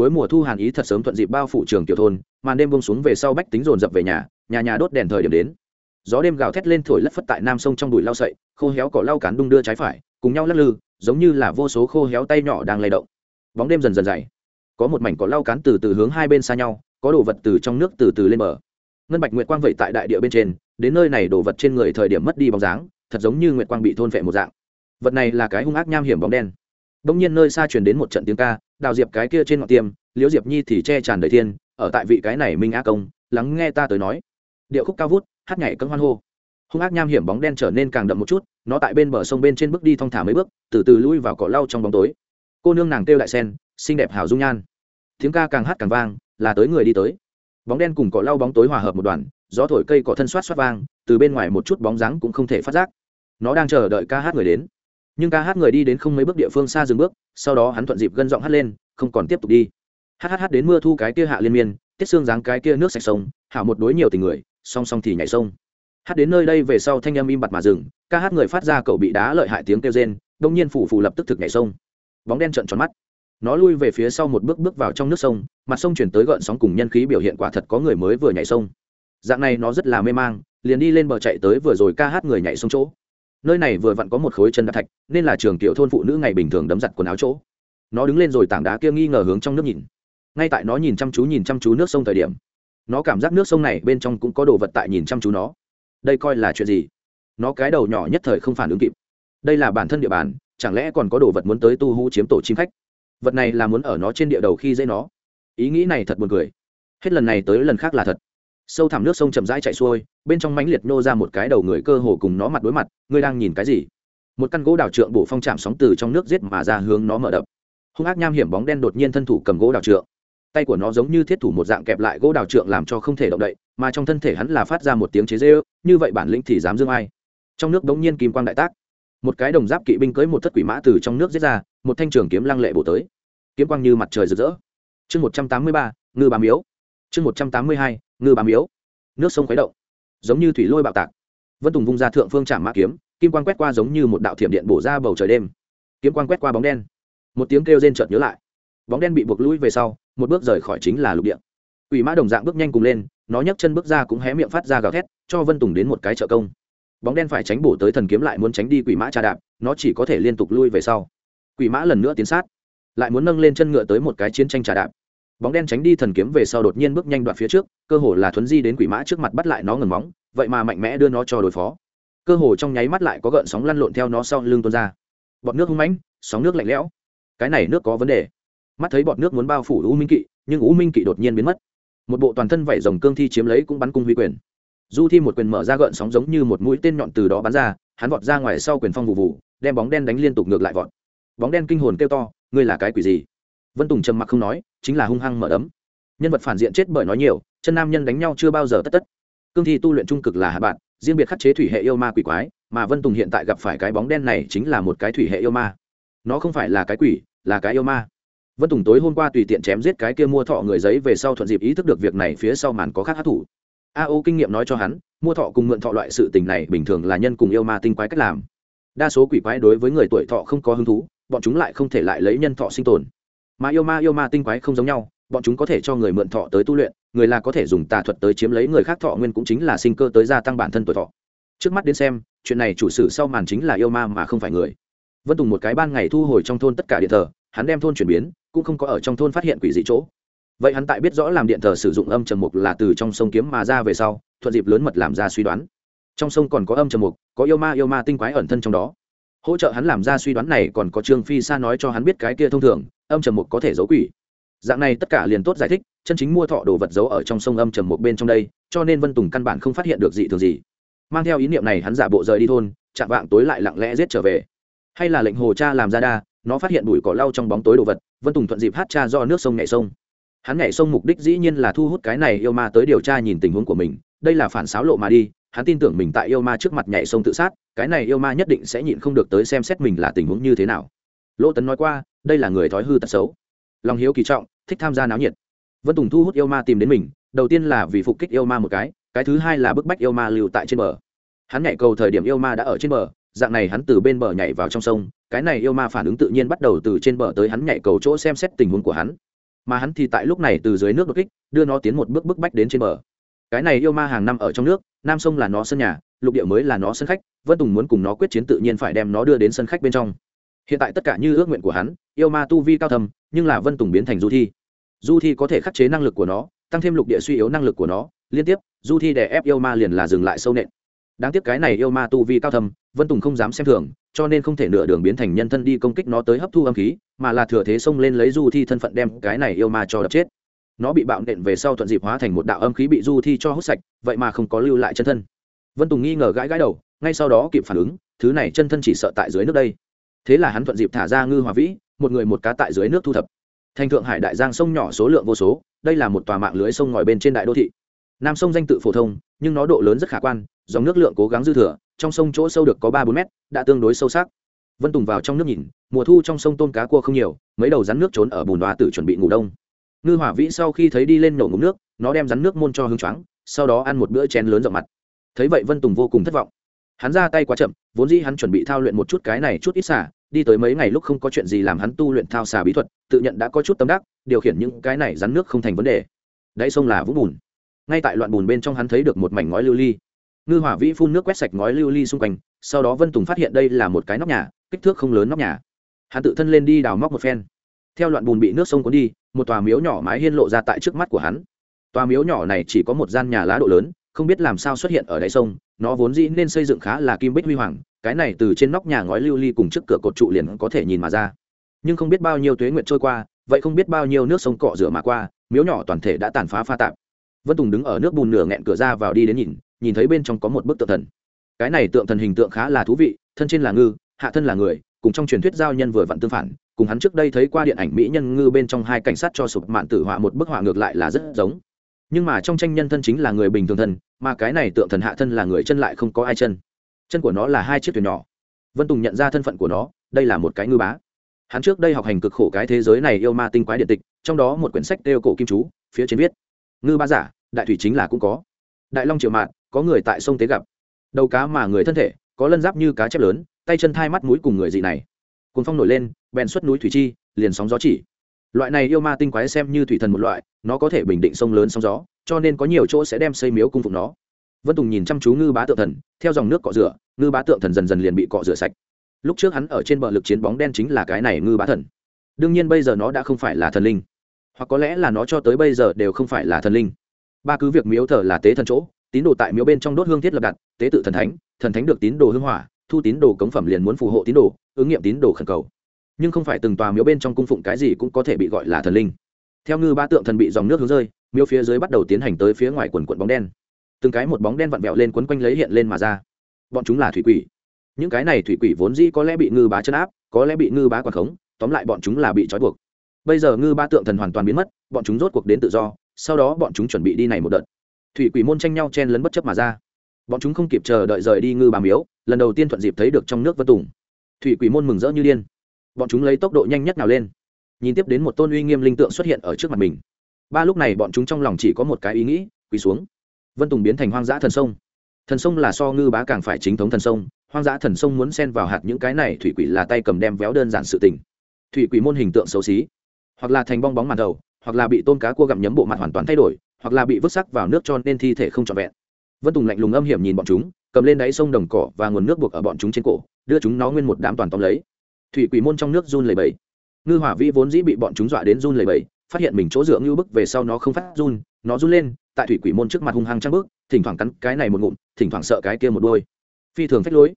cuối mùa thu hàn ý thật sớm thuận dịp bao phủ trường tiểu thôn, màn đêm bông xuống về sau bách tính dồn dập về nhà nhà nhà đốt đèn thời điểm đến. Gió đêm gào thét lên thổi lất phất tại nam sông trong bụi lau sậy, khô héo cỏ lau cán đung đưa trái phải, cùng nhau lắc lư, giống như là vô số khô héo tay nhỏ đang lay động. Bóng đêm dần dần dày. Có một mảnh cỏ lau cán từ từ hướng hai bên xa nhau, có đồ vật từ trong nước từ từ lên bờ. Ngân bạch nguyệt quang vậy tại đại địa bên trên, đến nơi này đồ vật trên người thời điểm mất đi bóng dáng, thật giống như nguyệt quang bị thôn vệ một dạng. Vật này là cái hung ác nham hiểm bóng đen đông nhiên nơi xa truyền đến một trận tiếng ca, đào diệp cái kia trên ngọn tiêm, liễu diệp nhi thì che tràn đầy thiên, ở tại vị cái này minh á công, lắng nghe ta tới nói. Điệu khúc cao vút, hát nhảy cơn hoan hô. Hung ác nham hiểm bóng đen trở nên càng đậm một chút, nó tại bên bờ sông bên trên bước đi thong thả mấy bước, từ từ lui vào cỏ lau trong bóng tối. Cô nương nàng kêu đại sen, xinh đẹp hảo dung nhan. Tiếng ca càng hát càng vang, là tới người đi tới. Bóng đen cùng cỏ lau bóng tối hòa hợp một đoàn, gió thổi cây cỏ thân xoát xoát vang, từ bên ngoài một chút bóng dáng cũng không thể phát giác. Nó đang chờ đợi ca hát người đến nhưng ca hát người đi đến không mấy bước địa phương xa dừng bước, sau đó hắn thuận dịp gân giọng hát lên, không còn tiếp tục đi. Hát hát hát đến mưa thu cái kia hạ liên miên, tiết xương dáng cái kia nước sạch sông, hảo một đối nhiều tình người, song song thì nhảy sông. Hát đến nơi đây về sau thanh âm im bặt mà dừng, ca hát người phát ra cậu bị đá lợi hại tiếng kêu rên, đông nhiên phủ phủ lập tức thực nhảy sông. Bóng đen trợn tròn mắt. Nó lui về phía sau một bước bước vào trong nước sông, mặt sông chuyển tới gợn sóng cùng nhân khí biểu hiện quả thật có người mới vừa nhảy sông. Dạng này nó rất là mê mang, liền đi lên bờ chạy tới vừa rồi ca hát người nhảy sông chỗ nơi này vừa vặn có một khối chân đá thạch, nên là trường kiểu thôn phụ nữ ngày bình thường đấm giặt quần áo chỗ. Nó đứng lên rồi tảng đá kia nghi ngờ hướng trong nước nhìn. Ngay tại nó nhìn chăm chú nhìn chăm chú nước sông thời điểm, nó cảm giác nước sông này bên trong cũng có đồ vật tại nhìn chăm chú nó. Đây coi là chuyện gì? Nó cái đầu nhỏ nhất thời không phản ứng kịp. Đây là bản thân địa bàn, chẳng lẽ còn có đồ vật muốn tới tu hú chiếm tổ chim khách? Vật này là muốn ở nó trên địa đầu khi dễ nó. Ý nghĩ này thật buồn cười. Hết lần này tới lần khác là thật sâu thẳm nước sông chậm rãi chạy xuôi, bên trong mánh liệt nô ra một cái đầu người cơ hồ cùng nó mặt đối mặt, ngươi đang nhìn cái gì? Một căn gỗ đào trượng bổ phong chạm sóng từ trong nước giết mà ra hướng nó mở đập. Hung ác nham hiểm bóng đen đột nhiên thân thủ cầm gỗ đào trượng. Tay của nó giống như thiết thủ một dạng kẹp lại gỗ đào trượng làm cho không thể động đậy, mà trong thân thể hắn là phát ra một tiếng chế dê ư như vậy bản lĩnh thì dám dương ai? Trong nước đống nhiên kim quang đại tác. Một cái đồng giáp kỵ binh cưới một thất quỷ mã từ trong nước giết ra, một thanh trường kiếm lăng lệ bổ tới. Kiếm quang như mặt trời rực rỡ. Chương một trăm tám mươi ba, ngư bám miếu. Chương một trăm tám mươi hai ngư bám yếu, nước sông khuấy động, giống như thủy lôi bạo tạc. Vân tùng vung ra thượng phương trảm mã kiếm, kim quang quét qua giống như một đạo thiểm điện bổ ra bầu trời đêm. Kiếm quang quét qua bóng đen. Một tiếng kêu rên chợt nhớ lại. Bóng đen bị buộc lũi về sau, một bước rời khỏi chính là lục địa. Ủy mã đồng dạng bước nhanh cùng lên, nó nhấc chân bước ra cũng hé miệng phát ra gào thét, cho vân tùng đến một cái trợ công. Bóng đen phải tránh bổ tới thần kiếm lại muốn tránh đi quỷ mã trà đạp, nó chỉ có thể liên tục lui về sau. Quỷ mã lần nữa tiến sát, lại muốn nâng lên chân ngựa tới một cái chiến tranh trà đạp bóng đen tránh đi thần kiếm về sau đột nhiên bước nhanh đoạn phía trước, cơ hồ là thuấn di đến quỷ mã trước mặt bắt lại nó ngừng móng, vậy mà mạnh mẽ đưa nó cho đối phó. Cơ hồ trong nháy mắt lại có gợn sóng lăn lộn theo nó sau lưng tuôn ra. Bọt nước hung mãnh, sóng nước lạnh lẽo. Cái này nước có vấn đề. Mắt thấy bọt nước muốn bao phủ u minh kỵ, nhưng u minh kỵ đột nhiên biến mất. Một bộ toàn thân vảy rồng cương thi chiếm lấy cũng bắn cung huy quyền. Du thi một quyền mở ra gợn sóng giống như một mũi tên nhọn từ đó bắn ra, hắn vọt ra ngoài sau quyền phong vụ vụ, đem bóng đen đánh liên tục ngược lại vọt. Bóng đen kinh hồn kêu to, ngươi là cái quỷ gì? Vân tùng trầm mặc không nói, chính là hung hăng mở đấm. Nhân vật phản diện chết bởi nói nhiều, chân nam nhân đánh nhau chưa bao giờ tất tất. Cương thi tu luyện trung cực là hạ bạn, riêng biệt khắc chế thủy hệ yêu ma quỷ quái, mà vân tùng hiện tại gặp phải cái bóng đen này chính là một cái thủy hệ yêu ma. Nó không phải là cái quỷ, là cái yêu ma. Vân tùng tối hôm qua tùy tiện chém giết cái kia mua thọ người giấy về sau thuận dịp ý thức được việc này phía sau màn có khác hát thủ a ô kinh nghiệm nói cho hắn, mua thọ cùng mượn thọ loại sự tình này bình thường là nhân cùng yêu ma tinh quái cách làm. Đa số quỷ quái đối với người tuổi thọ không có hứng thú, bọn chúng lại không thể lại lấy nhân thọ sinh tồn mà yêu ma yêu ma tinh quái không giống nhau, bọn chúng có thể cho người mượn thọ tới tu luyện, người là có thể dùng tà thuật tới chiếm lấy người khác thọ nguyên cũng chính là sinh cơ tới gia tăng bản thân tuổi thọ. Trước mắt đến xem, chuyện này chủ sử sau màn chính là yêu ma mà không phải người. Vân tùng một cái ban ngày thu hồi trong thôn tất cả điện thờ, hắn đem thôn chuyển biến, cũng không có ở trong thôn phát hiện quỷ dị chỗ. Vậy hắn tại biết rõ làm điện thờ sử dụng âm trầm mục là từ trong sông kiếm mà ra về sau, thuận dịp lớn mật làm ra suy đoán. Trong sông còn có âm trầm mục, có yêu ma yêu ma tinh quái ẩn thân trong đó hỗ trợ hắn làm ra suy đoán này còn có trương phi sa nói cho hắn biết cái kia thông thường, âm trầm mục có thể giấu quỷ. Dạng này tất cả liền tốt giải thích, chân chính mua thọ đồ vật giấu ở trong sông âm trầm một bên trong đây, cho nên vân tùng căn bản không phát hiện được gì thường gì. Mang theo ý niệm này hắn giả bộ rời đi thôn, chạm vạng tối lại lặng lẽ giết trở về. Hay là lệnh hồ cha làm ra đa, nó phát hiện bụi cỏ lau trong bóng tối đồ vật, vân tùng thuận dịp hát cha do nước sông nhảy sông. Hắn nhảy sông mục đích dĩ nhiên là thu hút cái này yêu ma tới điều tra nhìn tình huống của mình, đây là phản xáo lộ mà đi hắn tin tưởng mình tại yêu ma trước mặt nhảy sông tự sát, cái này yêu ma nhất định sẽ nhịn không được tới xem xét mình là tình huống như thế nào. Lỗ tấn nói qua, đây là người thói hư tật xấu. Lòng hiếu kỳ trọng, thích tham gia náo nhiệt. Vân tùng thu hút yêu ma tìm đến mình, đầu tiên là vì phục kích yêu ma một cái cái thứ hai là bức bách yêu ma lưu tại trên bờ. Hắn nhảy cầu thời điểm yêu ma đã ở trên bờ, dạng này hắn từ bên bờ nhảy vào trong sông, cái này yêu ma phản ứng tự nhiên bắt đầu từ trên bờ tới hắn nhảy cầu chỗ xem xét tình huống của hắn. Mà hắn thì tại lúc này từ dưới nước đột kích, đưa nó tiến một bước bức bách đến trên bờ cái này yêu ma hàng năm ở trong nước, nam sông là nó sân nhà, lục địa mới là nó sân khách, vân tùng muốn cùng nó quyết chiến tự nhiên phải đem nó đưa đến sân khách bên trong. Hiện tại tất cả như ước nguyện của hắn, yêu ma tu vi cao thầm nhưng là vân tùng biến thành du thi. Du thi có thể khắc chế năng lực của nó, tăng thêm lục địa suy yếu năng lực của nó, liên tiếp, du thi đè ép yêu ma liền là dừng lại sâu nện. Đáng tiếc cái này yêu ma tu vi cao thầm vân tùng không dám xem thường, cho nên không thể nửa đường biến thành nhân thân đi công kích nó tới hấp thu âm khí, mà là thừa thế xông lên lấy du thi thân phận đem cái này yêu ma cho đập chết nó bị bạo nện về sau thuận dịp hóa thành một đạo âm khí bị du thi cho hút sạch, vậy mà không có lưu lại chân thân. Vân tùng nghi ngờ gãi gãi đầu, ngay sau đó kịp phản ứng, thứ này chân thân chỉ sợ tại dưới nước đây. Thế là hắn thuận dịp thả ra ngư hòa vĩ, một người một cá tại dưới nước thu thập. Thành thượng hải đại giang sông nhỏ số lượng vô số, đây là một tòa mạng lưới sông ngòi bên trên đại đô thị. Nam sông danh tự phổ thông, nhưng nó độ lớn rất khả quan, dòng nước lượng cố gắng dư thừa, trong sông chỗ sâu được có ba bốn mét, đã tương đối sâu sắc. Vân tùng vào trong nước nhìn, mùa thu trong sông tôm cá cua không nhiều, mấy đầu rắn nước trốn ở bùn đoa tử chuẩn bị ngủ đông ngư hỏa vĩ sau khi thấy đi lên nổ ngụm nước, nó đem rắn nước môn cho hương choáng, sau đó ăn một bữa chén lớn rộng mặt. Thấy vậy vân tùng vô cùng thất vọng. Hắn ra tay quá chậm, vốn dĩ hắn chuẩn bị thao luyện một chút cái này chút ít xả đi tới mấy ngày lúc không có chuyện gì làm hắn tu luyện thao xà bí thuật, tự nhận đã có chút tâm đắc, điều khiển những cái này rắn nước không thành vấn đề. Đáy sông là vũng bùn. Ngay tại loạn bùn bên trong hắn thấy được một mảnh ngói lưu ly. Ngư hỏa vĩ phun nước quét sạch ngói lưu ly xung quanh, sau đó vân tùng phát hiện đây là một cái nóc nhà, kích thước không lớn nóc nhà. Hắn tự thân lên đi đào móc một phen theo loạn bùn bị nước sông cuốn đi, một tòa miếu nhỏ mái hiên lộ ra tại trước mắt của hắn. Tòa miếu nhỏ này chỉ có một gian nhà lá độ lớn, không biết làm sao xuất hiện ở đáy sông, nó vốn dĩ nên xây dựng khá là kim bích huy hoàng, cái này từ trên nóc nhà ngói lưu ly cùng trước cửa cột trụ liền có thể nhìn mà ra. Nhưng không biết bao nhiêu tuế nguyện trôi qua, vậy không biết bao nhiêu nước sông cọ rửa mà qua, miếu nhỏ toàn thể đã tàn phá pha tạp. Vân tùng đứng ở nước bùn nửa nghẹn cửa ra vào đi đến nhìn nhìn thấy bên trong có một bức tượng thần. Cái này tượng thần hình tượng khá là thú vị, thân trên là ngư, hạ thân là người, cùng trong truyền thuyết giao nhân vừa vặn tương phản cùng hắn trước đây thấy qua điện ảnh mỹ nhân ngư bên trong hai cảnh sát cho sụp mạn tử họa một bức họa ngược lại là rất giống. Nhưng mà trong tranh nhân thân chính là người bình thường thân, mà cái này tượng thần hạ thân là người chân lại không có ai chân. Chân của nó là hai chiếc thuyền nhỏ. Vân tùng nhận ra thân phận của nó, đây là một cái ngư bá. Hắn trước đây học hành cực khổ cái thế giới này yêu ma tinh quái điện tịch, trong đó một quyển sách đeo cổ kim chú, phía trên viết, ngư bá giả, đại thủy chính là cũng có. Đại long triều mạn có người tại sông tế gặp. Đầu cá mà người thân thể, có lân giáp như cá chép lớn, tay chân thai mắt mũi cùng người dị này cuồng phong nổi lên, bèn xuất núi thủy chi, liền sóng gió chỉ. Loại này yêu ma tinh quái xem như thủy thần một loại, nó có thể bình định sông lớn sóng gió, cho nên có nhiều chỗ sẽ đem xây miếu cung phục nó. Vân tùng nhìn chăm chú ngư bá tượng thần, theo dòng nước cọ rửa, ngư bá tượng thần dần dần liền bị cọ rửa sạch. Lúc trước hắn ở trên bờ lực chiến bóng đen chính là cái này ngư bá thần. Đương nhiên bây giờ nó đã không phải là thần linh. Hoặc có lẽ là nó cho tới bây giờ đều không phải là thần linh. Ba cứ việc miếu thờ là tế thần chỗ, tín đồ tại miếu bên trong đốt hương thiết lập đặt, tế tự thần thánh thần thánh được tín đồ hương hỏa thu tín đồ cống phẩm liền muốn phù hộ tín đồ, ứng nghiệm tín đồ khẩn cầu. Nhưng không phải từng tòa miếu bên trong cung phụng cái gì cũng có thể bị gọi là thần linh. Theo ngư ba tượng thần bị dòng nước hướng rơi, miếu phía dưới bắt đầu tiến hành tới phía ngoài quần quận bóng đen. Từng cái một bóng đen vặn vẹo lên quấn quanh lấy hiện lên mà ra. Bọn chúng là thủy quỷ. Những cái này thủy quỷ vốn dĩ có lẽ bị ngư bá chân áp, có lẽ bị ngư bá quản khống, tóm lại bọn chúng là bị trói buộc. Bây giờ ngư ba tượng thần hoàn toàn biến mất, bọn chúng rốt cuộc đến tự do, sau đó bọn chúng chuẩn bị đi này một đợt. Thủy quỷ môn tranh nhau chen lấn bất chấp mà ra. Bọn chúng không kịp chờ đợi rời đi ngư bà miếu lần đầu tiên thuận dịp thấy được trong nước vân tùng. Thủy quỷ môn mừng rỡ như điên. Bọn chúng lấy tốc độ nhanh nhất nào lên. Nhìn tiếp đến một tôn uy nghiêm linh tượng xuất hiện ở trước mặt mình. Ba lúc này bọn chúng trong lòng chỉ có một cái ý nghĩ, quỳ xuống. Vân tùng biến thành hoang dã thần sông. Thần sông là so ngư bá càng phải chính thống thần sông, hoang dã thần sông muốn xen vào hạt những cái này, thủy quỷ là tay cầm đem véo đơn giản sự tình. Thủy quỷ môn hình tượng xấu xí. Hoặc là thành bong bóng mặt đầu, hoặc là bị tôm cá cua gặm nhấm bộ mặt hoàn toàn thay đổi, hoặc là bị vứt sắc vào nước cho nên thi thể không trọn vẹn. Vân tùng lạnh lùng âm hiểm nhìn bọn chúng cầm lên đáy sông đồng cỏ và nguồn nước buộc ở bọn chúng trên cổ, đưa chúng nó nguyên một đám toàn tóm lấy. Thủy quỷ môn trong nước run lầy bầy ngư hỏa vĩ vốn dĩ bị bọn chúng dọa đến run lầy bầy phát hiện mình chỗ dựa ngưu bức về sau nó không phát run, nó run lên, tại thủy quỷ môn trước mặt hung hăng trăng bước, thỉnh thoảng cắn cái này một ngụm, thỉnh thoảng sợ cái kia một đôi. Phi thường phách lối.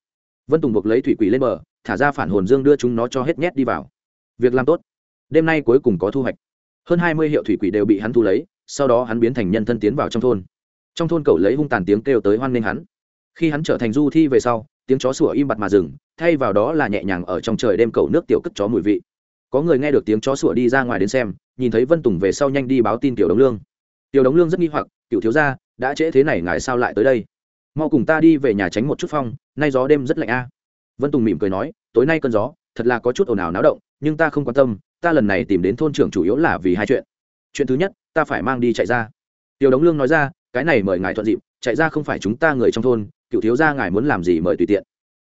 Vân tùng buộc lấy thủy quỷ lên bờ, thả ra phản hồn dương đưa chúng nó cho hết nhét đi vào. Việc làm tốt. Đêm nay cuối cùng có thu hoạch. Hơn hai mươi hiệu thủy quỷ đều bị hắn thu lấy, sau đó hắn biến thành nhân thân tiến vào trong thôn. Trong thôn cậu lấy hung tàn tiếng kêu tới hoan nghênh hắn khi hắn trở thành du thi về sau, tiếng chó sủa im bặt mà dừng, thay vào đó là nhẹ nhàng ở trong trời đêm cầu nước tiểu cất chó mùi vị. Có người nghe được tiếng chó sủa đi ra ngoài đến xem, nhìn thấy vân tùng về sau nhanh đi báo tin tiểu đống lương. Tiểu đống lương rất nghi hoặc cựu thiếu gia, đã trễ thế này ngài sao lại tới đây? Mau cùng ta đi về nhà tránh một chút phong, nay gió đêm rất lạnh a. Vân tùng mỉm cười nói, tối nay cơn gió, thật là có chút ồn ào náo động, nhưng ta không quan tâm, ta lần này tìm đến thôn trưởng chủ yếu là vì hai chuyện. Chuyện thứ nhất, ta phải mang đi chạy ra. Tiểu đống lương nói ra, cái này mời ngài thuận dịp, chạy ra không phải chúng ta người trong thôn cựu thiếu gia ngài muốn làm gì mời tùy tiện.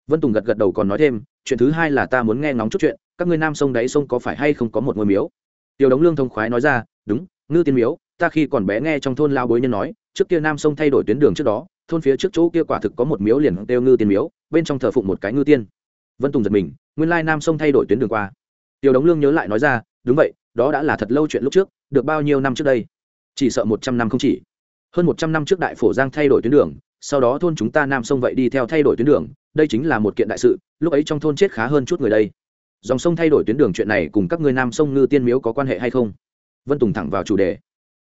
Vân tùng gật gật đầu còn nói thêm, chuyện thứ hai là ta muốn nghe ngóng chút chuyện, các ngươi nam sông đáy sông có phải hay không có một ngôi miếu? Tiểu đống lương thông khoái nói ra, đúng, ngư tiên miếu, ta khi còn bé nghe trong thôn lao bối nhân nói, trước kia nam sông thay đổi tuyến đường trước đó, thôn phía trước chỗ kia quả thực có một miếu liền kêu ngư tiên miếu, bên trong thờ phụng một cái ngư tiên. Vân tùng giật mình, nguyên lai nam sông thay đổi tuyến đường qua. Tiểu đống lương nhớ lại nói ra, đúng vậy, đó đã là thật lâu chuyện lúc trước, được bao nhiêu năm trước đây? Chỉ sợ một trăm năm không chỉ. Hơn một trăm năm trước đại phổ giang thay đổi tuyến đường sau đó thôn chúng ta nam sông vậy đi theo thay đổi tuyến đường, đây chính là một kiện đại sự, lúc ấy trong thôn chết khá hơn chút người đây. Dòng sông thay đổi tuyến đường chuyện này cùng các ngươi nam sông ngư tiên miếu có quan hệ hay không? Vân tùng thẳng vào chủ đề.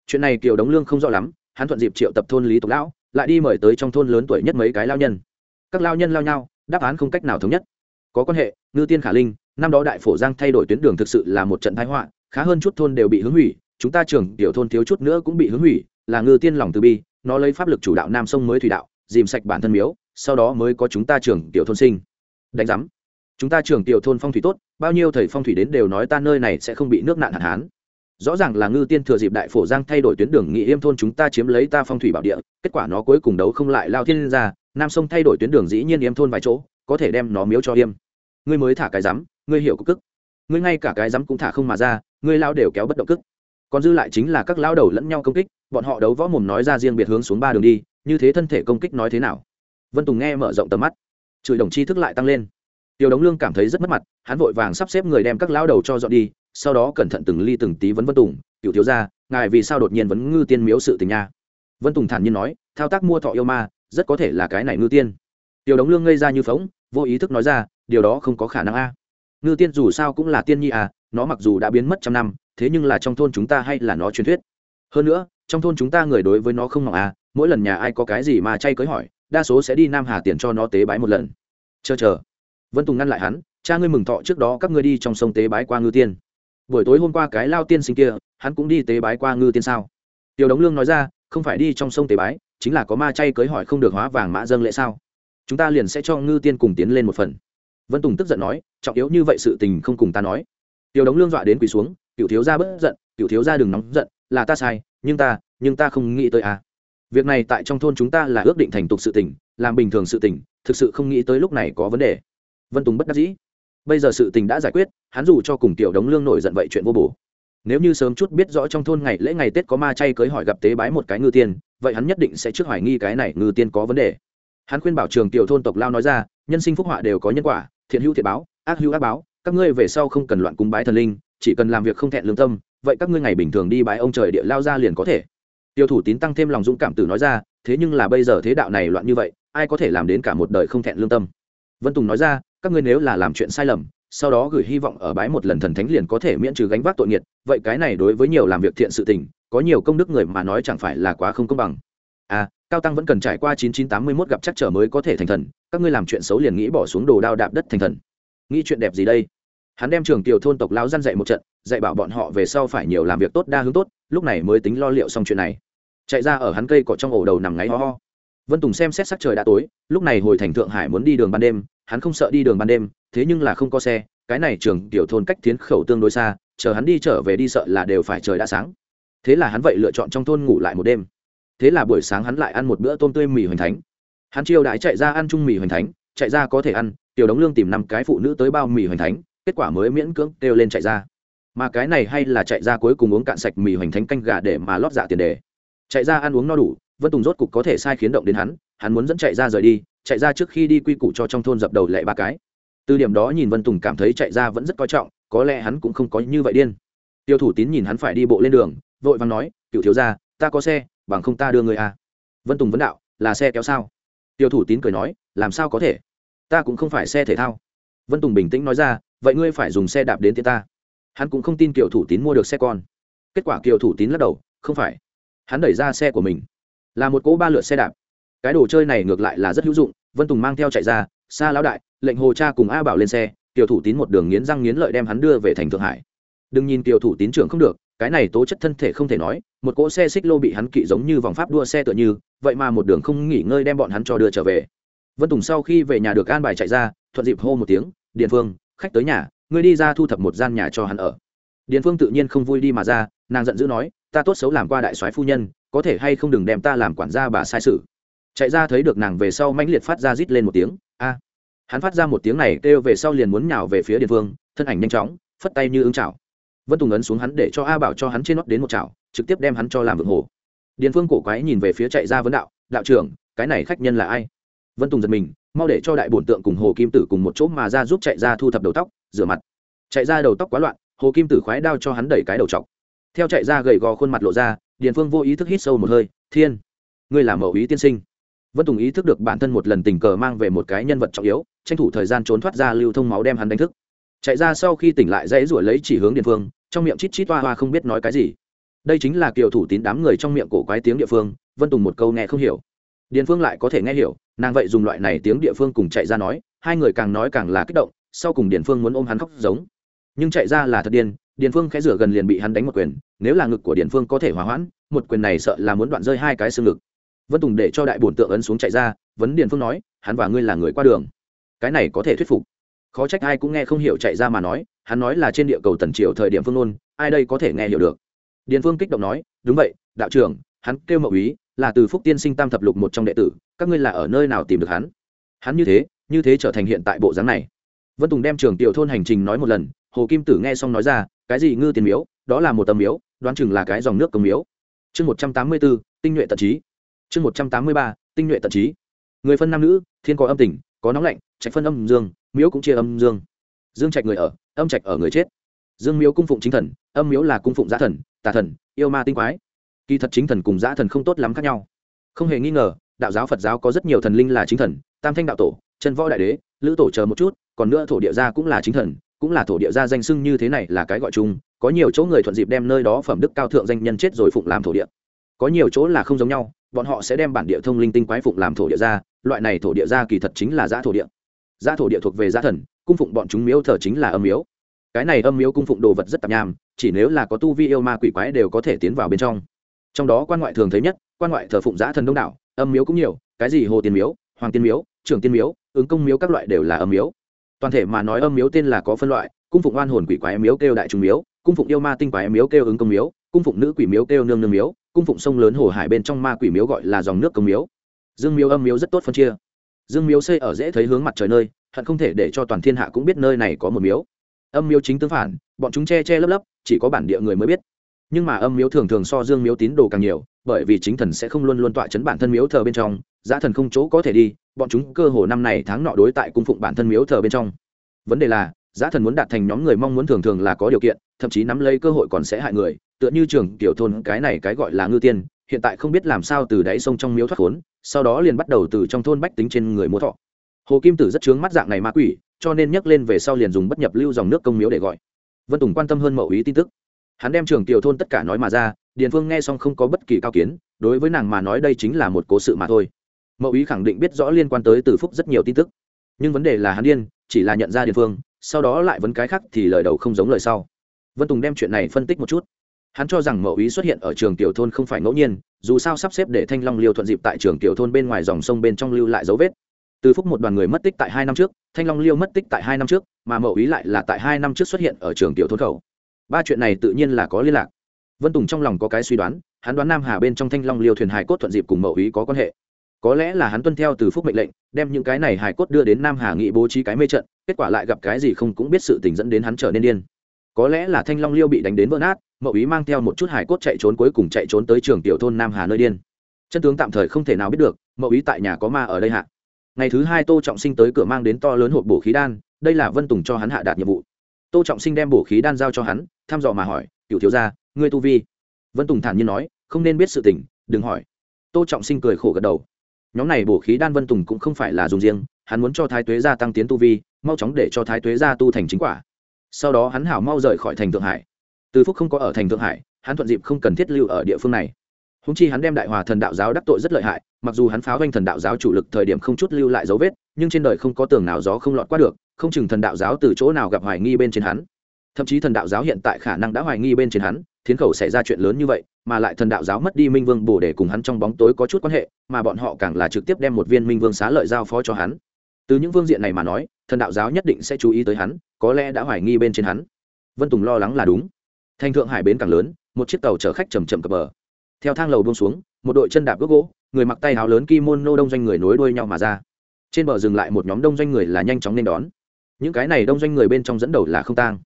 Chuyện này kiều đống lương không rõ lắm, hắn thuận dịp triệu tập thôn lý tộc lão, lại đi mời tới trong thôn lớn tuổi nhất mấy cái lao nhân. Các lao nhân lao nhau, đáp án không cách nào thống nhất. Có quan hệ, ngư tiên khả linh, năm đó đại phổ giang thay đổi tuyến đường thực sự là một trận thái họa, khá hơn chút thôn đều bị hướng hủy, chúng ta trưởng tiểu thôn thiếu chút nữa cũng bị hướng hủy, là ngư tiên lòng từ bi nó lấy pháp lực chủ đạo nam sông mới thủy đạo, dìm sạch bản thân miếu, sau đó mới có chúng ta trưởng tiểu thôn sinh. Đánh giám. Chúng ta trưởng tiểu thôn phong thủy tốt, bao nhiêu thầy phong thủy đến đều nói ta nơi này sẽ không bị nước nạn hạn hán. Rõ ràng là ngư tiên thừa dịp đại phổ giang thay đổi tuyến đường nghị yêm thôn chúng ta chiếm lấy ta phong thủy bảo địa, kết quả nó cuối cùng đấu không lại lao thiên ra, nam sông thay đổi tuyến đường dĩ nhiên yêm thôn vài chỗ, có thể đem nó miếu cho yêm. Ngươi mới thả cái rắm ngươi hiểu cục cức. Ngươi ngay cả cái rắm cũng thả không mà ra, ngươi lao đều kéo bất động cức. Còn dư lại chính là các lao đầu lẫn nhau công kích bọn họ đấu võ mồm nói ra riêng biệt hướng xuống ba đường đi, như thế thân thể công kích nói thế nào? Vân tùng nghe mở rộng tầm mắt. Chửi đồng chi thức lại tăng lên. Tiêu đống lương cảm thấy rất mất mặt, hắn vội vàng sắp xếp người đem các lao đầu cho dọn đi, sau đó cẩn thận từng ly từng tí vấn vân tùng cựu thiếu ra ngài vì sao đột nhiên vấn ngư tiên miếu sự tình nha? Vân tùng thản nhiên nói, thao tác mua thọ yêu ma, rất có thể là cái này ngư tiên. Tiêu đống lương ngây ra như phóng vô ý thức nói ra, điều đó không có khả năng a. Ngư tiên dù sao cũng là tiên nhi à nó mặc dù đã biến mất trăm năm, thế nhưng là trong thôn chúng ta hay là nó truyền thuyết. Hơn nữa trong thôn chúng ta người đối với nó không ngọng à mỗi lần nhà ai có cái gì mà chay cưới hỏi, đa số sẽ đi nam hà tiền cho nó tế bái một lần. Chờ chờ. Vân tùng ngăn lại hắn, cha ngươi mừng thọ trước đó các ngươi đi trong sông tế bái qua ngư tiên. Buổi tối hôm qua cái lao tiên sinh kia, hắn cũng đi tế bái qua ngư tiên sao? Tiểu đống lương nói ra, không phải đi trong sông tế bái, chính là có ma chay cưới hỏi không được hóa vàng mã dâng lễ sao? Chúng ta liền sẽ cho ngư tiên cùng tiến lên một phần. Vân tùng tức giận nói, trọng yếu như vậy sự tình không cùng ta nói. Tiểu đống lương dọa đến quỳ xuống cựu thiếu gia bất giận cựu thiếu gia đừng nóng giận là ta sai, nhưng ta nhưng ta không nghĩ tới à. Việc này tại trong thôn chúng ta là ước định thành tục sự tình, làm bình thường sự tình, thực sự không nghĩ tới lúc này có vấn đề. Vân tùng bất đắc dĩ. Bây giờ sự tình đã giải quyết, hắn dù cho cùng tiểu đống lương nổi giận vậy chuyện vô bổ. Nếu như sớm chút biết rõ trong thôn ngày lễ ngày tết có ma chay cưới hỏi gặp tế bái một cái ngư tiên, vậy hắn nhất định sẽ trước hoài nghi cái này ngư tiên có vấn đề. Hắn khuyên bảo trường tiểu thôn tộc lao nói ra, nhân sinh phúc họa đều có nhân quả, thiện hữu thiện báo, ác hữu ác báo, các ngươi về sau không cần loạn cúng bái thần linh, chỉ cần làm việc không thẹn lương tâm vậy các ngươi ngày bình thường đi bái ông trời địa lao ra liền có thể. Tiêu thủ tín tăng thêm lòng dũng cảm tử nói ra, thế nhưng là bây giờ thế đạo này loạn như vậy, ai có thể làm đến cả một đời không thẹn lương tâm? Vân tùng nói ra, các ngươi nếu là làm chuyện sai lầm, sau đó gửi hy vọng ở bái một lần thần thánh liền có thể miễn trừ gánh vác tội nghiệt, vậy cái này đối với nhiều làm việc thiện sự tình, có nhiều công đức người mà nói chẳng phải là quá không công bằng. À cao tăng vẫn cần trải qua chín chín tám mươi mốt gặp chắc trở mới có thể thành thần, các ngươi làm chuyện xấu liền nghĩ bỏ xuống đồ đao đạp đất thành thần. Nghĩ chuyện đẹp gì đây? Hắn đem trường tiểu thôn tộc lao gian dạy một trận, dạy bảo bọn họ về sau phải nhiều làm việc tốt đa hướng tốt, lúc này mới tính lo liệu xong chuyện này. Chạy ra ở hắn cây cỏ trong ổ đầu nằm ngáy ho ho. Vân tùng xem xét sắc trời đã tối, lúc này hồi thành thượng hải muốn đi đường ban đêm, hắn không sợ đi đường ban đêm, thế nhưng là không có xe, cái này trường tiểu thôn cách tiến khẩu tương đối xa, chờ hắn đi trở về đi sợ là đều phải trời đã sáng. Thế là hắn vậy lựa chọn trong thôn ngủ lại một đêm. Thế là buổi sáng hắn lại ăn một bữa tôm tươi mì hoành thánh. Hắn chiêu đãi chạy ra ăn chung mì hoành thánh, chạy ra có thể ăn, tiểu đống lương tìm năm cái phụ nữ tới bao mì hoành thánh kết quả mới miễn cưỡng kêu lên chạy ra. Mà cái này hay là chạy ra cuối cùng uống cạn sạch mì hoành thánh canh gà để mà lót dạ tiền đề. Chạy ra ăn uống no đủ, vân tùng rốt cục có thể sai khiến động đến hắn hắn muốn dẫn chạy ra rời đi, chạy ra trước khi đi quy củ cho trong thôn dập đầu lệ ba cái. Từ điểm đó nhìn vân tùng cảm thấy chạy ra vẫn rất coi trọng, có lẽ hắn cũng không có như vậy điên. Tiêu thủ tín nhìn hắn phải đi bộ lên đường, vội vàng nói, cựu thiếu ra ta có xe, bằng không ta đưa người à. vân tùng vấn đạo, là xe kéo sao? Tiêu thủ tín cười nói, làm sao có thể? Ta cũng không phải xe thể thao. Vân tùng bình tĩnh nói ra vậy ngươi phải dùng xe đạp đến tiễn ta. Hắn cũng không tin kiều thủ tín mua được xe con. Kết quả kiều thủ tín lắc đầu, không phải. Hắn đẩy ra xe của mình. Là một cỗ ba lượt xe đạp. Cái đồ chơi này ngược lại là rất hữu dụng, vân tùng mang theo chạy ra xa lão đại, lệnh hồ cha cùng a bảo lên xe kiều thủ tín một đường nghiến răng nghiến lợi đem hắn đưa về thành thượng hải. Đừng nhìn kiều thủ tín trưởng không được, cái này tố chất thân thể không thể nói, một cỗ xe xích lô bị hắn kỵ giống như vòng pháp đua xe tựa như, vậy mà một đường không nghỉ ngơi đem bọn hắn cho đưa trở về. Vân tùng sau khi về nhà được an bài chạy ra, thuận dịp hô một tiếng, điện phương khách tới nhà, ngươi đi ra thu thập một gian nhà cho hắn ở. Điền phương tự nhiên không vui đi mà ra, nàng giận dữ nói, ta tốt xấu làm qua đại soái phu nhân, có thể hay không đừng đem ta làm quản gia bà sai sự. Chạy ra thấy được nàng về sau mãnh liệt phát ra rít lên một tiếng, a. Hắn phát ra một tiếng này kêu về sau liền muốn nhào về phía Điền phương, thân ảnh nhanh chóng, phất tay như ứng chảo. Vân tùng ấn xuống hắn để cho a bảo cho hắn trên nót đến một chảo, trực tiếp đem hắn cho làm vượng hồ. Điền phương cổ quái nhìn về phía chạy ra vấn đạo đạo trưởng, cái này khách nhân là ai? Vân tùng giật mình mau để cho đại bổn tượng cùng hồ kim tử cùng một chỗ mà ra giúp chạy ra thu thập đầu tóc, rửa mặt. Chạy ra đầu tóc quá loạn, hồ kim tử khoái đao cho hắn đẩy cái đầu chọc theo chạy ra gầy gò khuôn mặt lộ ra, điền phương vô ý thức hít sâu một hơi, thiên, ngươi là mẫu ý tiên sinh. Vân tùng ý thức được bản thân một lần tình cờ mang về một cái nhân vật trọng yếu, tranh thủ thời gian trốn thoát ra lưu thông máu đem hắn đánh thức. Chạy ra sau khi tỉnh lại dãy ruổi lấy chỉ hướng điền phương, trong miệng chít chít toa hoa không biết nói cái gì. Đây chính là kiều thủ tín đám người trong miệng cổ quái tiếng địa phương, vân tùng một câu nghe không hiểu. Điền phương lại có thể nghe hiểu nàng vậy dùng loại này tiếng địa phương cùng chạy ra nói, hai người càng nói càng là kích động, sau cùng điền phương muốn ôm hắn khóc giống. Nhưng chạy ra là thật điên, điền phương khẽ rửa gần liền bị hắn đánh một quyền, nếu là ngực của điền phương có thể hòa hoãn, một quyền này sợ là muốn đoạn rơi hai cái xương ngực. Vân tùng để cho đại bổn tượng ấn xuống chạy ra, vấn điền phương nói, hắn và ngươi là người qua đường. Cái này có thể thuyết phục. Khó trách ai cũng nghe không hiểu chạy ra mà nói, hắn nói là trên địa cầu tần triều thời điểm phương nôn, ai đây có thể nghe hiểu được. Điền phương kích động nói, đúng vậy, đạo trưởng, hắn kêu mậu ý là từ phúc tiên sinh tam thập lục một trong đệ tử các ngươi là ở nơi nào tìm được hắn? Hắn như thế như thế trở thành hiện tại bộ dáng này. Vân tùng đem trường tiểu thôn hành trình nói một lần, hồ kim tử nghe xong nói ra, cái gì ngư tiền miếu, đó là một tầm miếu, đoán chừng là cái dòng nước công miếu. Chương một trăm tám mươi b ố tinh nhuệ tận trí. Chương một trăm tám mươi ba, tinh nhuệ tận trí. Người phân nam nữ, thiên có âm tình, có nóng lạnh, trạch phân âm dương, miếu cũng chia âm dương. Dương trạch người ở, âm trạch ở người chết. Dương miếu cung phụng chính thần, âm miếu là cung phụng giã thần, tà thần, yêu ma tinh quái. Kỳ thật chính thần cùng giã thần không tốt lắm khác nhau. Không hề nghi ngờ đạo giáo phật giáo có rất nhiều thần linh là chính thần, tam thanh đạo tổ, chân võ đại đế, lữ tổ chờ một chút, còn nữa thổ địa gia cũng là chính thần, cũng là thổ địa gia danh sưng như thế này là cái gọi chung, có nhiều chỗ người thuận dịp đem nơi đó phẩm đức cao thượng danh nhân chết rồi phụng làm thổ địa. Có nhiều chỗ là không giống nhau, bọn họ sẽ đem bản địa thông linh tinh quái phụng làm thổ địa gia, loại này thổ địa gia kỳ thật chính là giã thổ địa. Giã thổ địa thuộc về giã thần, cung phụng bọn chúng miếu thờ chính là âm miếu. Cái này âm miếu cung phụng đồ vật rất tạp nham, chỉ nếu là có tu vi yêu ma quỷ quái đều có thể tiến vào bên trong. Trong đó quan ngoại thường thấy nhất, quan ngoại thờ phụng giã thần đông đảo âm miếu cũng nhiều, cái gì hồ tiên miếu, hoàng tiên miếu, trưởng tiên miếu, ứng công miếu các loại đều là âm miếu. Toàn thể mà nói âm miếu tên là có phân loại, cung phụng oan hồn quỷ quái miếu kêu đại trung miếu, cung phụng yêu ma tinh quái miếu kêu ứng công miếu, cung phụng nữ quỷ miếu kêu nương nương miếu, cung phụng sông lớn hồ hải bên trong ma quỷ miếu gọi là dòng nước công miếu. Dương miếu âm miếu rất tốt phân chia. Dương miếu xây ở dễ thấy hướng mặt trời nơi, hận không thể để cho toàn thiên hạ cũng biết nơi này có một miếu. Âm miếu chính tương phản, bọn chúng che che lấp lấp, chỉ có bản địa người mới biết nhưng mà âm miếu thường thường so dương miếu tín đồ càng nhiều, bởi vì chính thần sẽ không luôn luôn tọa chấn bản thân miếu thờ bên trong, giá thần không chỗ có thể đi, bọn chúng cơ hồ năm này tháng nọ đối tại cung phụng bản thân miếu thờ bên trong. Vấn đề là, giá thần muốn đạt thành nhóm người mong muốn thường thường là có điều kiện, thậm chí nắm lấy cơ hội còn sẽ hại người, tựa như trường tiểu thôn cái này cái gọi là ngư tiên, hiện tại không biết làm sao từ đáy sông trong miếu thoát khốn, sau đó liền bắt đầu từ trong thôn bách tính trên người mua thọ. Hồ kim tử rất chướng mắt dạng này ma quỷ, cho nên nhắc lên về sau liền dùng bất nhập lưu dòng nước công miếu để gọi. Vân tùng quan tâm hơn mậu ý tin tức hắn đem trường tiểu thôn tất cả nói mà ra, điền phương nghe xong không có bất kỳ cao kiến, đối với nàng mà nói đây chính là một cố sự mà thôi. Mậu ý khẳng định biết rõ liên quan tới từ phúc rất nhiều tin tức. Nhưng vấn đề là hắn điên, chỉ là nhận ra điền phương, sau đó lại vấn cái khác thì lời đầu không giống lời sau. Vân tùng đem chuyện này phân tích một chút. Hắn cho rằng mậu ý xuất hiện ở trường tiểu thôn không phải ngẫu nhiên, dù sao sắp xếp để thanh long liêu thuận dịp tại trường tiểu thôn bên ngoài dòng sông bên trong lưu lại dấu vết. Từ phúc một đoàn người mất tích tại hai năm trước, thanh long liêu mất tích tại hai năm trước, mà mậu ý lại là tại hai năm trước xuất hiện ở trường tiểu thôn khẩu ba chuyện này tự nhiên là có liên lạc. Vân tùng trong lòng có cái suy đoán, hắn đoán nam hà bên trong thanh long liêu thuyền hải cốt thuận dịp cùng mậu ý có quan hệ. Có lẽ là hắn tuân theo từ phúc mệnh lệnh, đem những cái này hải cốt đưa đến nam hà nghị bố trí cái mê trận, kết quả lại gặp cái gì không cũng biết sự tình dẫn đến hắn trở nên điên. Có lẽ là thanh long liêu bị đánh đến vỡ nát, mậu ý mang theo một chút hải cốt chạy trốn cuối cùng chạy trốn tới trường tiểu thôn nam hà nơi điên. Chân tướng tạm thời không thể nào biết được, mậu ý tại nhà có ma ở đây hạ. Ngày thứ hai tô trọng sinh tới cửa mang đến to lớn hộp bổ khí đan, đây là vân tùng cho hắn hạ đạt nhiệm vụ tô trọng sinh đem bổ khí đan giao cho hắn, thăm dò mà hỏi cựu thiếu gia, ngươi tu vi? Vân tùng thản nhiên nói, không nên biết sự tình, đừng hỏi. Tô trọng sinh cười khổ gật đầu. Nhóm này bổ khí đan vân tùng cũng không phải là dùng riêng, hắn muốn cho thái tuế gia tăng tiến tu vi, mau chóng để cho thái tuế gia tu thành chính quả. Sau đó hắn hảo mau rời khỏi thành thượng hải. Từ phúc không có ở thành thượng hải, hắn thuận dịp không cần thiết lưu ở địa phương này. Húng chi hắn đem đại hòa thần đạo giáo đắc tội rất lợi hại, mặc dù hắn pháo doanh thần đạo giáo chủ lực thời điểm không chút lưu lại dấu vết, nhưng trên đời không có tường nào gió không lọt qua được không chừng thần đạo giáo từ chỗ nào gặp hoài nghi bên trên hắn. Thậm chí thần đạo giáo hiện tại khả năng đã hoài nghi bên trên hắn, thiến khẩu xảy ra chuyện lớn như vậy, mà lại thần đạo giáo mất đi minh vương bổ để cùng hắn trong bóng tối có chút quan hệ, mà bọn họ càng là trực tiếp đem một viên minh vương xá lợi giao phó cho hắn. Từ những phương diện này mà nói, thần đạo giáo nhất định sẽ chú ý tới hắn, có lẽ đã hoài nghi bên trên hắn. Vân tùng lo lắng là đúng. Thành thượng hải bến càng lớn, một chiếc tàu chở khách chầm chậm cập bờ. Theo thang lầu buông xuống, một đội chân đạp gốc gỗ, người mặc tay áo lớn kimono đông doanh người nối đuôi nhau mà ra. Trên bờ dừng lại một nhóm đông doanh người là nhanh chóng nên đón những cái này đông doanh người bên trong dẫn đầu là không tang.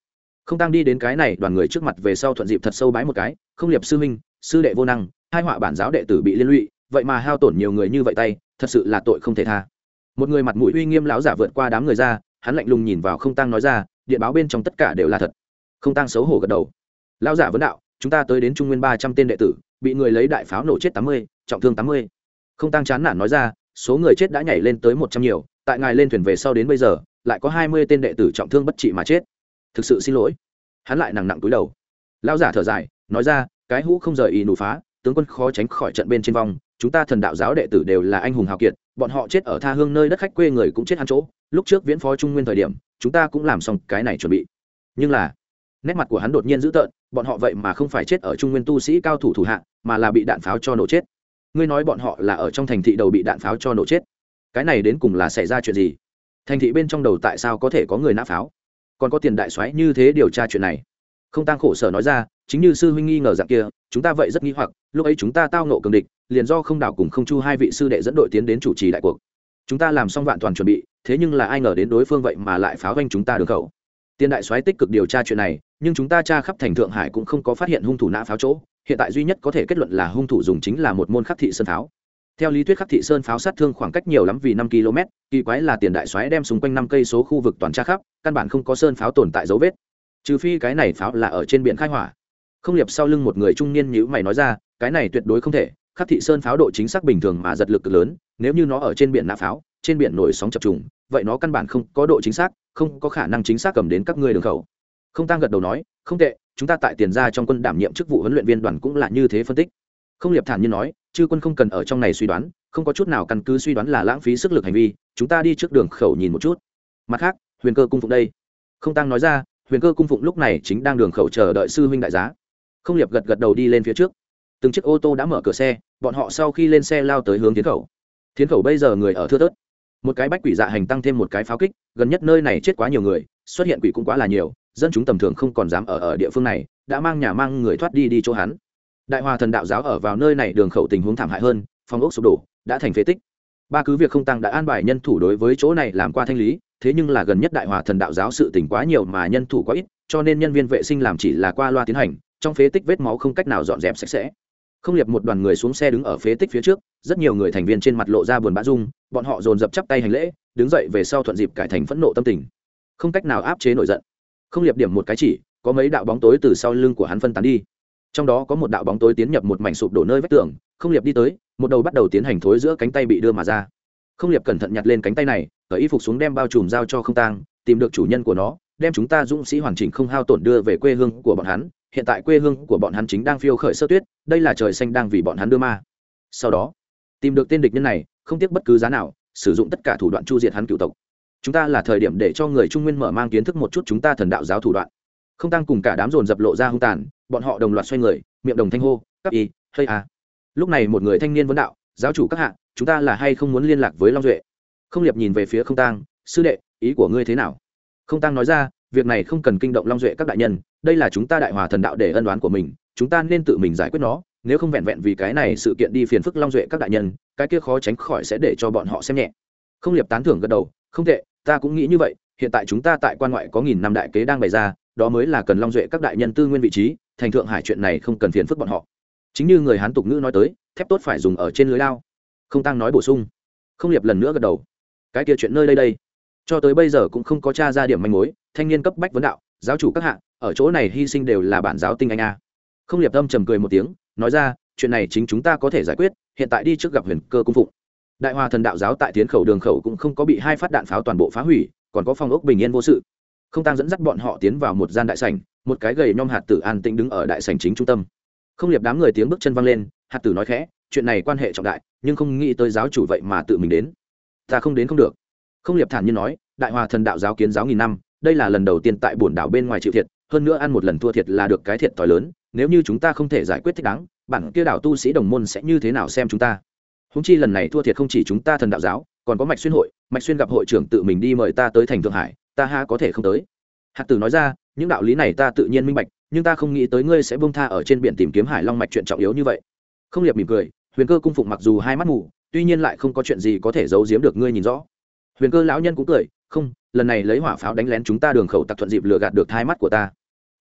Không tang đi đến cái này, đoàn người trước mặt về sau thuận dịp thật sâu bái một cái, không liệp sư minh sư đệ vô năng, hai họa bản giáo đệ tử bị liên lụy, vậy mà hao tổn nhiều người như vậy tay, thật sự là tội không thể tha. Một người mặt mũi uy nghiêm lão giả vượt qua đám người ra, hắn lạnh lùng nhìn vào không tang nói ra, điện báo bên trong tất cả đều là thật. Không tang xấu hổ gật đầu. Lão giả vấn đạo, chúng ta tới đến trung nguyên ba trăm tên đệ tử, bị người lấy đại pháo nổ chết tám mươi, trọng thương tám mươi. Không tăng chán nản nói ra, số người chết đã nhảy lên tới một trăm nhiều, tại ngài lên thuyền về sau đến bây giờ lại có hai mươi tên đệ tử trọng thương bất trị mà chết. Thực sự xin lỗi. Hắn lại nặng nặng túi đầu. Lão giả thở dài, nói ra, cái hũ không rời ý nụ phá, tướng quân khó tránh khỏi trận bên trên vong, chúng ta thần đạo giáo đệ tử đều là anh hùng hào kiệt, bọn họ chết ở tha hương nơi đất khách quê người cũng chết ăn chỗ. Lúc trước viễn phó trung nguyên thời điểm, chúng ta cũng làm xong cái này chuẩn bị. Nhưng là, nét mặt của hắn đột nhiên dữ tợn, bọn họ vậy mà không phải chết ở trung nguyên tu sĩ cao thủ thủ hạ, mà là bị đạn pháo cho nổ chết. Ngươi nói bọn họ là ở trong thành thị đầu bị đạn pháo cho nổ chết. Cái này đến cùng là xảy ra chuyện gì? Thành thị bên trong đầu tại sao có thể có người nã pháo? Còn có tiền đại soái như thế điều tra chuyện này? Không tăng khổ sở nói ra, chính như sư huynh nghi ngờ dạng kia, chúng ta vậy rất nghi hoặc, lúc ấy chúng ta tao nộ cường địch, liền do không đảo cùng không chu hai vị sư đệ dẫn đội tiến đến chủ trì đại cuộc. Chúng ta làm xong vạn toàn chuẩn bị, thế nhưng là ai ngờ đến đối phương vậy mà lại pháo doanh chúng ta đường khẩu. Tiền đại soái tích cực điều tra chuyện này, nhưng chúng ta tra khắp thành thượng hải cũng không có phát hiện hung thủ nã pháo chỗ. Hiện tại duy nhất có thể kết luận là hung thủ dùng chính là một môn khắc thị sơn pháo theo lý thuyết khắc thị sơn pháo sát thương khoảng cách nhiều lắm vì năm km, kỳ quái là tiền đại soái đem xung quanh năm cây số khu vực toàn tra khắp, căn bản không có sơn pháo tồn tại dấu vết. Trừ phi cái này pháo là ở trên biển khai hỏa. Không liệp sau lưng một người trung niên nhữ mày nói ra, cái này tuyệt đối không thể, khắc thị sơn pháo độ chính xác bình thường mà giật lực cực lớn, nếu như nó ở trên biển nã pháo, trên biển nổi sóng chập trùng, vậy nó căn bản không có độ chính xác, không có khả năng chính xác cầm đến các ngươi đường khẩu. Không tăng gật đầu nói, không tệ, chúng ta tại tiền ra trong quân đảm nhiệm chức vụ huấn luyện viên đoàn cũng là như thế phân tích. Không liệp thản nhiên nói chư quân không cần ở trong này suy đoán, không có chút nào căn cứ suy đoán là lãng phí sức lực hành vi, chúng ta đi trước đường khẩu nhìn một chút. Mặt khác, huyền cơ cung phụng đây. Không tăng nói ra, huyền cơ cung phụng lúc này chính đang đường khẩu chờ đợi sư huynh đại giá. Không liệp gật gật đầu đi lên phía trước. Từng chiếc ô tô đã mở cửa xe, bọn họ sau khi lên xe lao tới hướng tiến khẩu. Tiến khẩu bây giờ người ở thưa tớt một cái bách quỷ dạ hành tăng thêm một cái pháo kích, gần nhất nơi này chết quá nhiều người, xuất hiện quỷ cũng quá là nhiều, dân chúng tầm thường không còn dám ở ở địa phương này, đã mang nhà mang người thoát đi đi chỗ hắn đại hòa thần đạo giáo ở vào nơi này đường khẩu tình huống thảm hại hơn, phòng ốc sụp đổ, đã thành phế tích. Ba cứ việc không tăng đã an bài nhân thủ đối với chỗ này làm qua thanh lý, thế nhưng là gần nhất đại hòa thần đạo giáo sự tỉnh quá nhiều mà nhân thủ quá ít, cho nên nhân viên vệ sinh làm chỉ là qua loa tiến hành, trong phế tích vết máu không cách nào dọn dẹp sạch sẽ. Không liệp một đoàn người xuống xe đứng ở phế tích phía trước, rất nhiều người thành viên trên mặt lộ ra buồn bã dung, bọn họ dồn dập chắp tay hành lễ, đứng dậy về sau thuận dịp cải thành phẫn nộ tâm tình. Không cách nào áp chế nổi giận. Không liệp điểm một cái chỉ, có mấy đạo bóng tối từ sau lưng của hắn phân tán đi trong đó có một đạo bóng tối tiến nhập một mảnh sụp đổ nơi vách tường, không liệp đi tới, một đầu bắt đầu tiến hành thối giữa cánh tay bị đưa mà ra. Không liệp cẩn thận nhặt lên cánh tay này ở y phục xuống đem bao trùm giao cho không tang, tìm được chủ nhân của nó, đem chúng ta dũng sĩ hoàn chỉnh không hao tổn đưa về quê hương của bọn hắn. Hiện tại quê hương của bọn hắn chính đang phiêu khởi sơ tuyết, đây là trời xanh đang vì bọn hắn đưa ma. Sau đó, tìm được tên địch nhân này, không tiếc bất cứ giá nào, sử dụng tất cả thủ đoạn chu diệt hắn cựu tộc. Chúng ta là thời điểm để cho người trung nguyên mở mang kiến thức một chút chúng ta thần đạo giáo thủ đoạn không tăng cùng cả đám dồn dập lộ ra hung tàn, bọn họ đồng loạt xoay người, miệng đồng thanh hô, các y hay à. Lúc này một người thanh niên vấn đạo, giáo chủ các hạ, chúng ta là hay không muốn liên lạc với long duệ? Không liệp nhìn về phía không tăng sư đệ, ý của ngươi thế nào? Không tăng nói ra, việc này không cần kinh động long duệ các đại nhân, đây là chúng ta đại hòa thần đạo để ân đoán của mình, chúng ta nên tự mình giải quyết nó, nếu không vẹn vẹn vì cái này sự kiện đi phiền phức long duệ các đại nhân, cái kia khó tránh khỏi sẽ để cho bọn họ xem nhẹ. Không liệp tán thưởng gật đầu, không tệ, ta cũng nghĩ như vậy, hiện tại chúng ta tại quan ngoại có nghìn năm đại kế đang bày ra đó mới là cần long duệ các đại nhân tư nguyên vị trí, thành thượng hải chuyện này không cần phiền phức bọn họ. Chính như người hán tục ngữ nói tới, thép tốt phải dùng ở trên lưới lao. Không tăng nói bổ sung. Không liệp lần nữa gật đầu. Cái kia chuyện nơi đây đây. Cho tới bây giờ cũng không có t r a ra điểm manh mối, thanh niên cấp bách vấn đạo, giáo chủ các hạ, ở chỗ này hy sinh đều là bản giáo tinh anh a. Không liệp tâm trầm cười một tiếng, nói ra, chuyện này chính chúng ta có thể giải quyết, hiện tại đi trước gặp huyền cơ cung phụng. Đại hòa thần đạo giáo tại tiến khẩu đường khẩu cũng không có bị hai phát đạn pháo toàn bộ phá hủy, còn có phòng ốc bình yên vô sự không tăng dẫn dắt bọn họ tiến vào một gian đại sảnh, một cái gầy nhom hạt tử an tĩnh đứng ở đại sảnh chính trung tâm. Không liệp đám người tiếng bước chân văng lên, hạt tử nói khẽ, chuyện này quan hệ trọng đại, nhưng không nghĩ tới giáo chủ vậy mà tự mình đến. Ta không đến không được. Không liệp thản nhiên nói, đại hòa thần đạo giáo kiến giáo nghìn năm, đây là lần đầu tiên tại bổn đảo bên ngoài chịu thiệt, hơn nữa ăn một lần thua thiệt là được cái thiệt t lớn, nếu như chúng ta không thể giải quyết thích đáng, bản kia đảo tu sĩ đồng môn sẽ như thế nào xem chúng ta? Húng chi lần này thua thiệt không chỉ chúng ta thần đạo giáo, còn có mạch xuyên hội, mạch xuyên gặp hội trưởng tự mình đi mời ta tới thành thượng hải ta ha có thể không tới. Hạt tử nói ra, những đạo lý này ta tự nhiên minh bạch, nhưng ta không nghĩ tới ngươi sẽ bông tha ở trên biển tìm kiếm hải long mạch chuyện trọng yếu như vậy. Không liệp mỉm cười, huyền cơ cung phục mặc dù hai mắt mù, tuy nhiên lại không có chuyện gì có thể giấu giếm được ngươi nhìn rõ. Huyền cơ lão nhân cũng cười, không, lần này lấy hỏa pháo đánh lén chúng ta đường khẩu tặc thuận dịp lừa gạt được hai mắt của ta.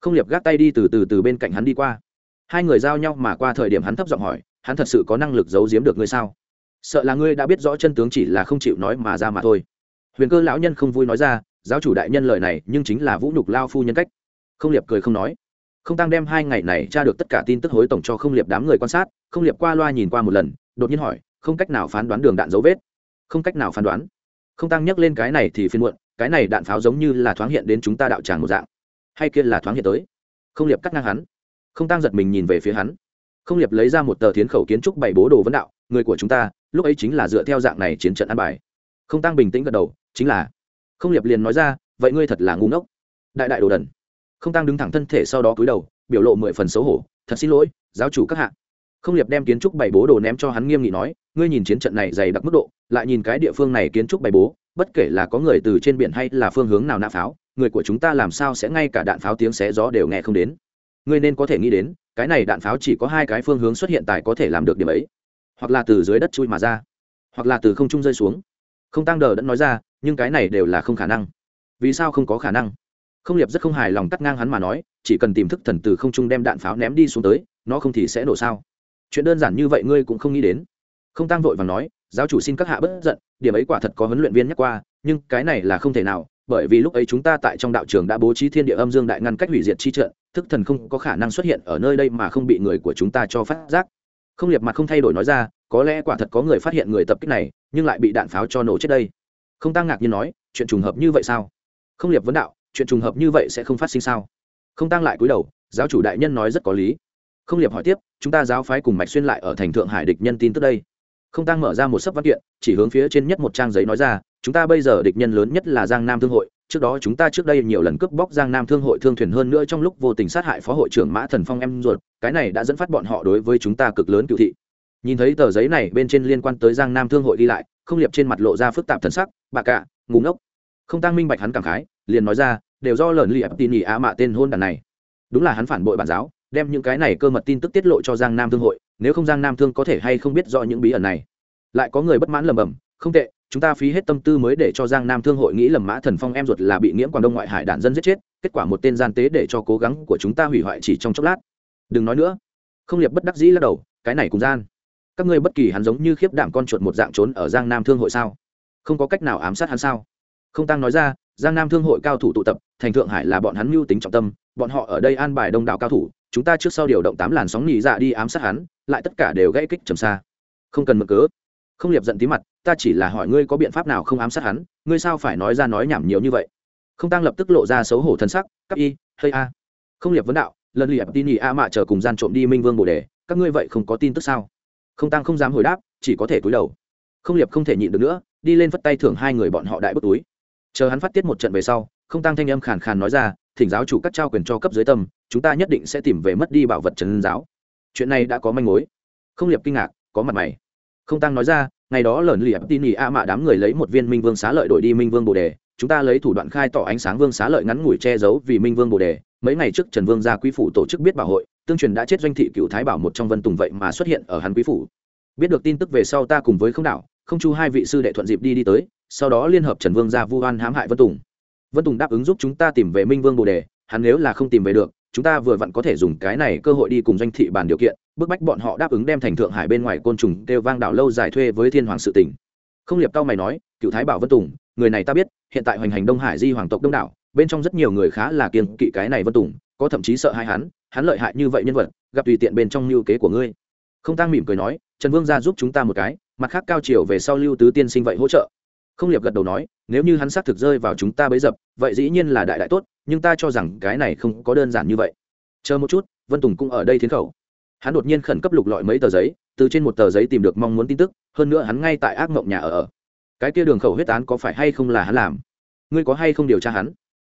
Không liệp gác tay đi từ từ từ bên cạnh hắn đi qua. Hai người giao nhau mà qua thời điểm hắn thấp giọng hỏi, hắn thật sự có năng lực giấu giếm được ngươi sao? Sợ là ngươi đã biết rõ chân tướng chỉ là không chịu nói mà ra mà thôi. Huyền cơ lão nhân không vui nói ra giáo chủ đại nhân lời này nhưng chính là vũ nhục lao phu nhân cách. Không liệp cười không nói. Không tăng đem hai ngày này tra được tất cả tin tức hối tổng cho không liệp đám người quan sát, không liệp qua loa nhìn qua một lần, đột nhiên hỏi, không cách nào phán đoán đường đạn dấu vết. Không cách nào phán đoán. Không tăng nhắc lên cái này thì phiên muộn, cái này đạn pháo giống như là thoáng hiện đến chúng ta đạo tràng một dạng. Hay kia là thoáng hiện tới. Không liệp cắt ngang hắn. Không tăng giật mình nhìn về phía hắn. Không liệp lấy ra một tờ thiến khẩu kiến trúc bảy bố đồ vấn đạo, người của chúng ta, lúc ấy chính là dựa theo dạng này chiến trận an bài. Không tăng bình tĩnh gật đầu, chính là không liệp liền nói ra, vậy ngươi thật là ngu ngốc. Đại đại đồ đần. Không tăng đứng thẳng thân thể sau đó cúi đầu, biểu lộ mười phần xấu hổ, thật xin lỗi, giáo chủ các hạ. Không liệp đem kiến trúc bảy bố đồ ném cho hắn nghiêm nghị nói, ngươi nhìn chiến trận này dày đặc mức độ, lại nhìn cái địa phương này kiến trúc bảy bố, bất kể là có người từ trên biển hay là phương hướng nào nã pháo, người của chúng ta làm sao sẽ ngay cả đạn pháo tiếng xé gió đều nghe không đến. Ngươi nên có thể nghĩ đến, cái này đạn pháo chỉ có hai cái phương hướng xuất hiện tại có thể làm được điểm ấy. Hoặc là từ dưới đất chui mà ra, hoặc là từ không trung rơi xuống. Không tăng đờ đẫn nói ra nhưng cái này đều là không khả năng. Vì sao không có khả năng? Không liệp rất không hài lòng cắt ngang hắn mà nói, chỉ cần tìm thức thần từ không trung đem đạn pháo ném đi xuống tới, nó không thì sẽ nổ sao? Chuyện đơn giản như vậy ngươi cũng không nghĩ đến. Không tăng vội và nói, giáo chủ xin các hạ bất giận, điểm ấy quả thật có huấn luyện viên nhắc qua, nhưng cái này là không thể nào, bởi vì lúc ấy chúng ta tại trong đạo trường đã bố trí thiên địa âm dương đại ngăn cách hủy diệt chi trận, thức thần không có khả năng xuất hiện ở nơi đây mà không bị người của chúng ta cho phát giác. Không liệp mặt không thay đổi nói ra, có lẽ quả thật có người phát hiện người tập kích này, nhưng lại bị đạn pháo cho nổ chết đây không tăng ngạc nhiên nói, chuyện trùng hợp như vậy sao? Không liệp vấn đạo, chuyện trùng hợp như vậy sẽ không phát sinh sao? Không tăng lại cúi đầu, giáo chủ đại nhân nói rất có lý. Không liệp hỏi tiếp, chúng ta giáo phái cùng mạch xuyên lại ở thành thượng hải địch nhân tin tức đây. Không tăng mở ra một sấp văn kiện, chỉ hướng phía trên nhất một trang giấy nói ra, chúng ta bây giờ địch nhân lớn nhất là giang nam thương hội, trước đó chúng ta trước đây nhiều lần cướp bóc giang nam thương hội thương thuyền hơn nữa trong lúc vô tình sát hại phó hội trưởng mã thần phong em ruột, cái này đã dẫn phát bọn họ đối với chúng ta cực lớn cựu thị. Nhìn thấy tờ giấy này bên trên liên quan tới giang nam thương hội đi lại không liệp trên mặt lộ ra phức tạp thần sắc, bà cạ ngủ ngốc. Không tăng minh bạch hắn cảm khái, liền nói ra, đều do lợn liệp tin nhị á mạ tên hôn đàn này. Đúng là hắn phản bội bản giáo, đem những cái này cơ mật tin tức tiết lộ cho giang nam thương hội, nếu không giang nam thương có thể hay không biết rõ những bí ẩn này. Lại có người bất mãn lầm bầm không tệ, chúng ta phí hết tâm tư mới để cho giang nam thương hội nghĩ lầm mã thần phong em ruột là bị nghiễm quảng đông ngoại hải đạn dân giết chết, kết quả một tên gian tế để cho cố gắng của chúng ta hủy hoại chỉ trong chốc lát. Đừng nói nữa. Không liệp bất đắc dĩ lắc đầu, cái này cùng gian các ngươi bất kỳ hắn giống như khiếp đảm con chuột một dạng trốn ở giang nam thương hội sao? Không có cách nào ám sát hắn sao? Không tăng nói ra, giang nam thương hội cao thủ tụ tập, thành thượng hải là bọn hắn mưu tính trọng tâm, bọn họ ở đây an bài đông đảo cao thủ, chúng ta trước sau điều động tám làn sóng nhì dạ đi ám sát hắn, lại tất cả đều gãy kích trầm xa. Không cần mở cớ. Không liệp giận tí mặt, ta chỉ là hỏi ngươi có biện pháp nào không ám sát hắn, ngươi sao phải nói ra nói nhảm nhiều như vậy? Không tăng lập tức lộ ra xấu hổ thân sắc, các y hơi a. Không liệp vấn đạo, lần liệp tin nhị a mạ chờ cùng gian trộm đi minh vương bồ đề, các ngươi vậy không có tin tức sao? Không tăng không dám hồi đáp, chỉ có thể cúi đầu. Không liệp không thể nhịn được nữa, đi lên vất tay thưởng hai người bọn họ đại bức túi. Chờ hắn phát tiết một trận về sau, không tăng thanh âm khàn khàn nói ra, thỉnh giáo chủ các trao quyền cho cấp dưới tâm, chúng ta nhất định sẽ tìm về mất đi bảo vật trần giáo. Chuyện này đã có manh mối. Không liệp kinh ngạc, có mặt mày. Không tăng nói ra, ngày đó lợn liệp tin nhị a mạ đám người lấy một viên minh vương xá lợi đổi đi minh vương bồ đề, chúng ta lấy thủ đoạn khai tỏ ánh sáng vương xá lợi ngắn ngủi che giấu vì minh vương bồ đề. Mấy ngày trước trần vương ra quý phủ tổ chức biết bảo hội tương truyền đã chết doanh thị cựu thái bảo một trong vân tùng vậy mà xuất hiện ở hắn quý phủ. Biết được tin tức về sau ta cùng với không đảo, không chu hai vị sư đệ thuận dịp đi đi tới, sau đó liên hợp trần vương ra vu oan hãm hại vân tùng. Vân tùng đáp ứng giúp chúng ta tìm về minh vương bồ đề, hắn nếu là không tìm về được, chúng ta vừa vặn có thể dùng cái này cơ hội đi cùng doanh thị bàn điều kiện, bức bách bọn họ đáp ứng đem thành thượng hải bên ngoài côn trùng kêu vang đảo lâu dài thuê với thiên hoàng sự tỉnh. Không liệp cao mày nói, cựu thái bảo vân tùng, người này ta biết, hiện tại hoành hành đông hải di hoàng tộc đông đảo, bên trong rất nhiều người khá là kiên kỵ cái này vân tùng, có thậm chí sợ hai hắn hắn lợi hại như vậy nhân vật, gặp tùy tiện bên trong lưu kế của ngươi. Không tăng mỉm cười nói, trần vương ra giúp chúng ta một cái, mặt khác cao chiều về sau lưu tứ tiên sinh vậy hỗ trợ. Không liệp gật đầu nói, nếu như hắn xác thực rơi vào chúng ta bấy dập, vậy dĩ nhiên là đại đại tốt, nhưng ta cho rằng cái này không có đơn giản như vậy. Chờ một chút, vân tùng cũng ở đây thiến khẩu. Hắn đột nhiên khẩn cấp lục lọi mấy tờ giấy, từ trên một tờ giấy tìm được mong muốn tin tức, hơn nữa hắn ngay tại ác mộng nhà ở ở. Cái kia đường khẩu huyết án có phải hay không là hắn làm? Ngươi có hay không điều tra hắn?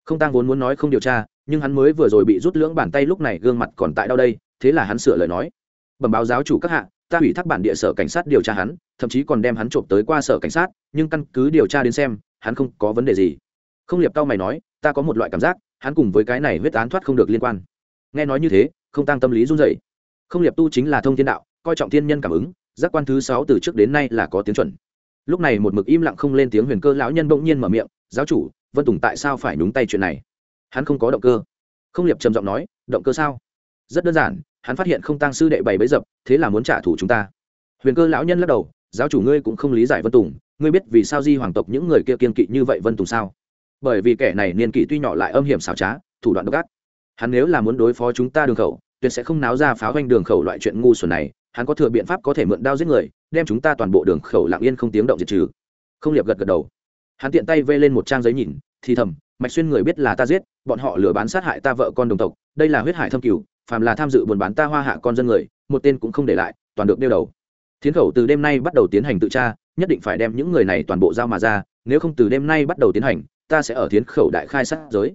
Không tăng vốn muốn nói không điều tra nhưng hắn mới vừa rồi bị rút lưỡng bàn tay lúc này gương mặt còn tại đâu đây, thế là hắn sửa lời nói. Bẩm báo giáo chủ các hạ, ta ủy thác bản địa sở cảnh sát điều tra hắn, thậm chí còn đem hắn trộm tới qua sở cảnh sát, nhưng căn cứ điều tra đến xem, hắn không có vấn đề gì. Không liệp cao mày nói, ta có một loại cảm giác, hắn cùng với cái này huyết án thoát không được liên quan. Nghe nói như thế, không tăng tâm lý run dậy không liệp tu chính là thông thiên đạo, coi trọng thiên nhân cảm ứng, giác quan thứ sáu từ trước đến nay là có tiếng chuẩn. Lúc này một mực im lặng không lên tiếng huyền cơ lão nhân bỗng nhiên mở miệng, giáo chủ, vân tùng tại sao phải nhúng tay chuyện này? Hắn không có động cơ. Không liệp trầm giọng nói, động cơ sao? Rất đơn giản, hắn phát hiện không tăng sư đệ bày bấy dập, thế là muốn trả thù chúng ta. Huyền cơ lão nhân lắc đầu, giáo chủ ngươi cũng không lý giải vân tùng, ngươi biết vì sao di hoàng tộc những người kia kiên kỵ như vậy vân tùng sao? Bởi vì kẻ này niên kỷ tuy nhỏ lại âm hiểm xảo trá, thủ đoạn độc ác. Hắn nếu là muốn đối phó chúng ta đường khẩu, tuyệt sẽ không náo ra pháo doanh đường khẩu loại chuyện ngu xuẩn này, hắn có thừa biện pháp có thể mượn đao giết người, đem chúng ta toàn bộ đường khẩu lặng yên không tiếng động diệt trừ. Không liệp gật gật đầu. Hắn tiện tay vê lên một trang giấy nhìn thì thầm, mạch xuyên người biết là ta giết, bọn họ lừa bán sát hại ta vợ con đồng tộc, đây là huyết hải thâm cửu, phàm là tham dự buôn bán ta hoa hạ con dân người, một tên cũng không để lại, toàn được đeo đầu. Thiến khẩu từ đêm nay bắt đầu tiến hành tự tra, nhất định phải đem những người này toàn bộ giao mà ra, nếu không từ đêm nay bắt đầu tiến hành, ta sẽ ở thiến khẩu đại khai sát giới.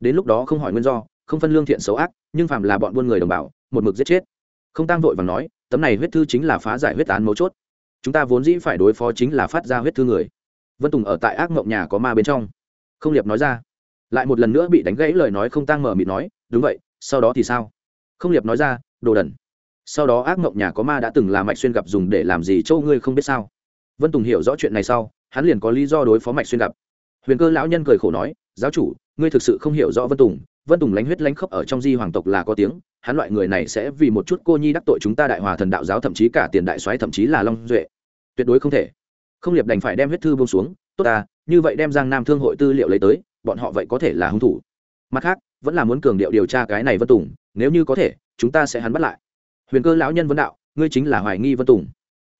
Đến lúc đó không hỏi nguyên do, không phân lương thiện xấu ác, nhưng phàm là bọn buôn người đồng bào, một mực giết chết. Không tăng vội và nói, tấm này huyết thư chính là phá giải huyết án mấu chốt. Chúng ta vốn dĩ phải đối phó chính là phát ra huyết thư người. Vân tùng ở tại ác mộng nhà có ma bên trong không liệp nói ra. Lại một lần nữa bị đánh gãy lời nói không tang mở mịt nói, đúng vậy, sau đó thì sao? Không liệp nói ra, đồ đần. Sau đó ác mộng nhà có ma đã từng là mạch xuyên gặp dùng để làm gì châu ngươi không biết sao? Vân tùng hiểu rõ chuyện này sau, hắn liền có lý do đối phó mạch xuyên gặp. Huyền cơ lão nhân cười khổ nói, giáo chủ, ngươi thực sự không hiểu rõ vân tùng. Vân tùng lánh huyết lánh khốc ở trong di hoàng tộc là có tiếng. Hắn loại người này sẽ vì một chút cô nhi đắc tội chúng ta đại hòa thần đạo giáo thậm chí cả tiền đại soái thậm chí là long duệ. Tuyệt đối không thể. Không liệp đành phải đem huyết thư bông xuống, tốt ta như vậy đem giang nam thương hội tư liệu lấy tới, bọn họ vậy có thể là hung thủ. Mặt khác, vẫn là muốn cường điệu điều tra cái này vân tùng, nếu như có thể, chúng ta sẽ hắn bắt lại. Huyền cơ lão nhân vấn đạo, ngươi chính là hoài nghi vân tùng.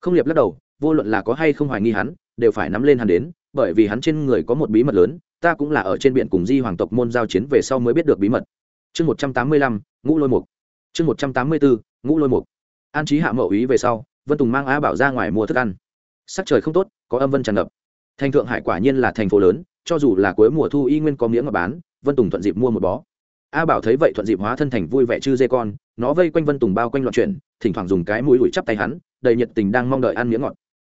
Không liệp lắc đầu, vô luận là có hay không hoài nghi hắn, đều phải nắm lên hắn đến, bởi vì hắn trên người có một bí mật lớn, ta cũng là ở trên biển cùng di hoàng tộc môn giao chiến về sau mới biết được bí mật. Chương một trăm tám mươi lăm, ngũ lôi mục. Chương một trăm tám mươi bốn, ngũ lôi mục. An trí hạ mậu ý về sau, vân tùng mang á bảo ra ngoài mua thức ăn. Sắc trời không tốt, có âm vân tràn ngập thành thượng hải quả nhiên là thành phố lớn, cho dù là cuối mùa thu y nguyên có miếng mà bán, vân tùng thuận dịp mua một bó. A bảo thấy vậy thuận dịp hóa thân thành vui vẻ chư dê con, nó vây quanh vân tùng bao quanh loạn chuyển, thỉnh thoảng dùng cái mũi đuổi chắp tay hắn, đầy nhiệt tình đang mong đợi ăn miếng ngọt.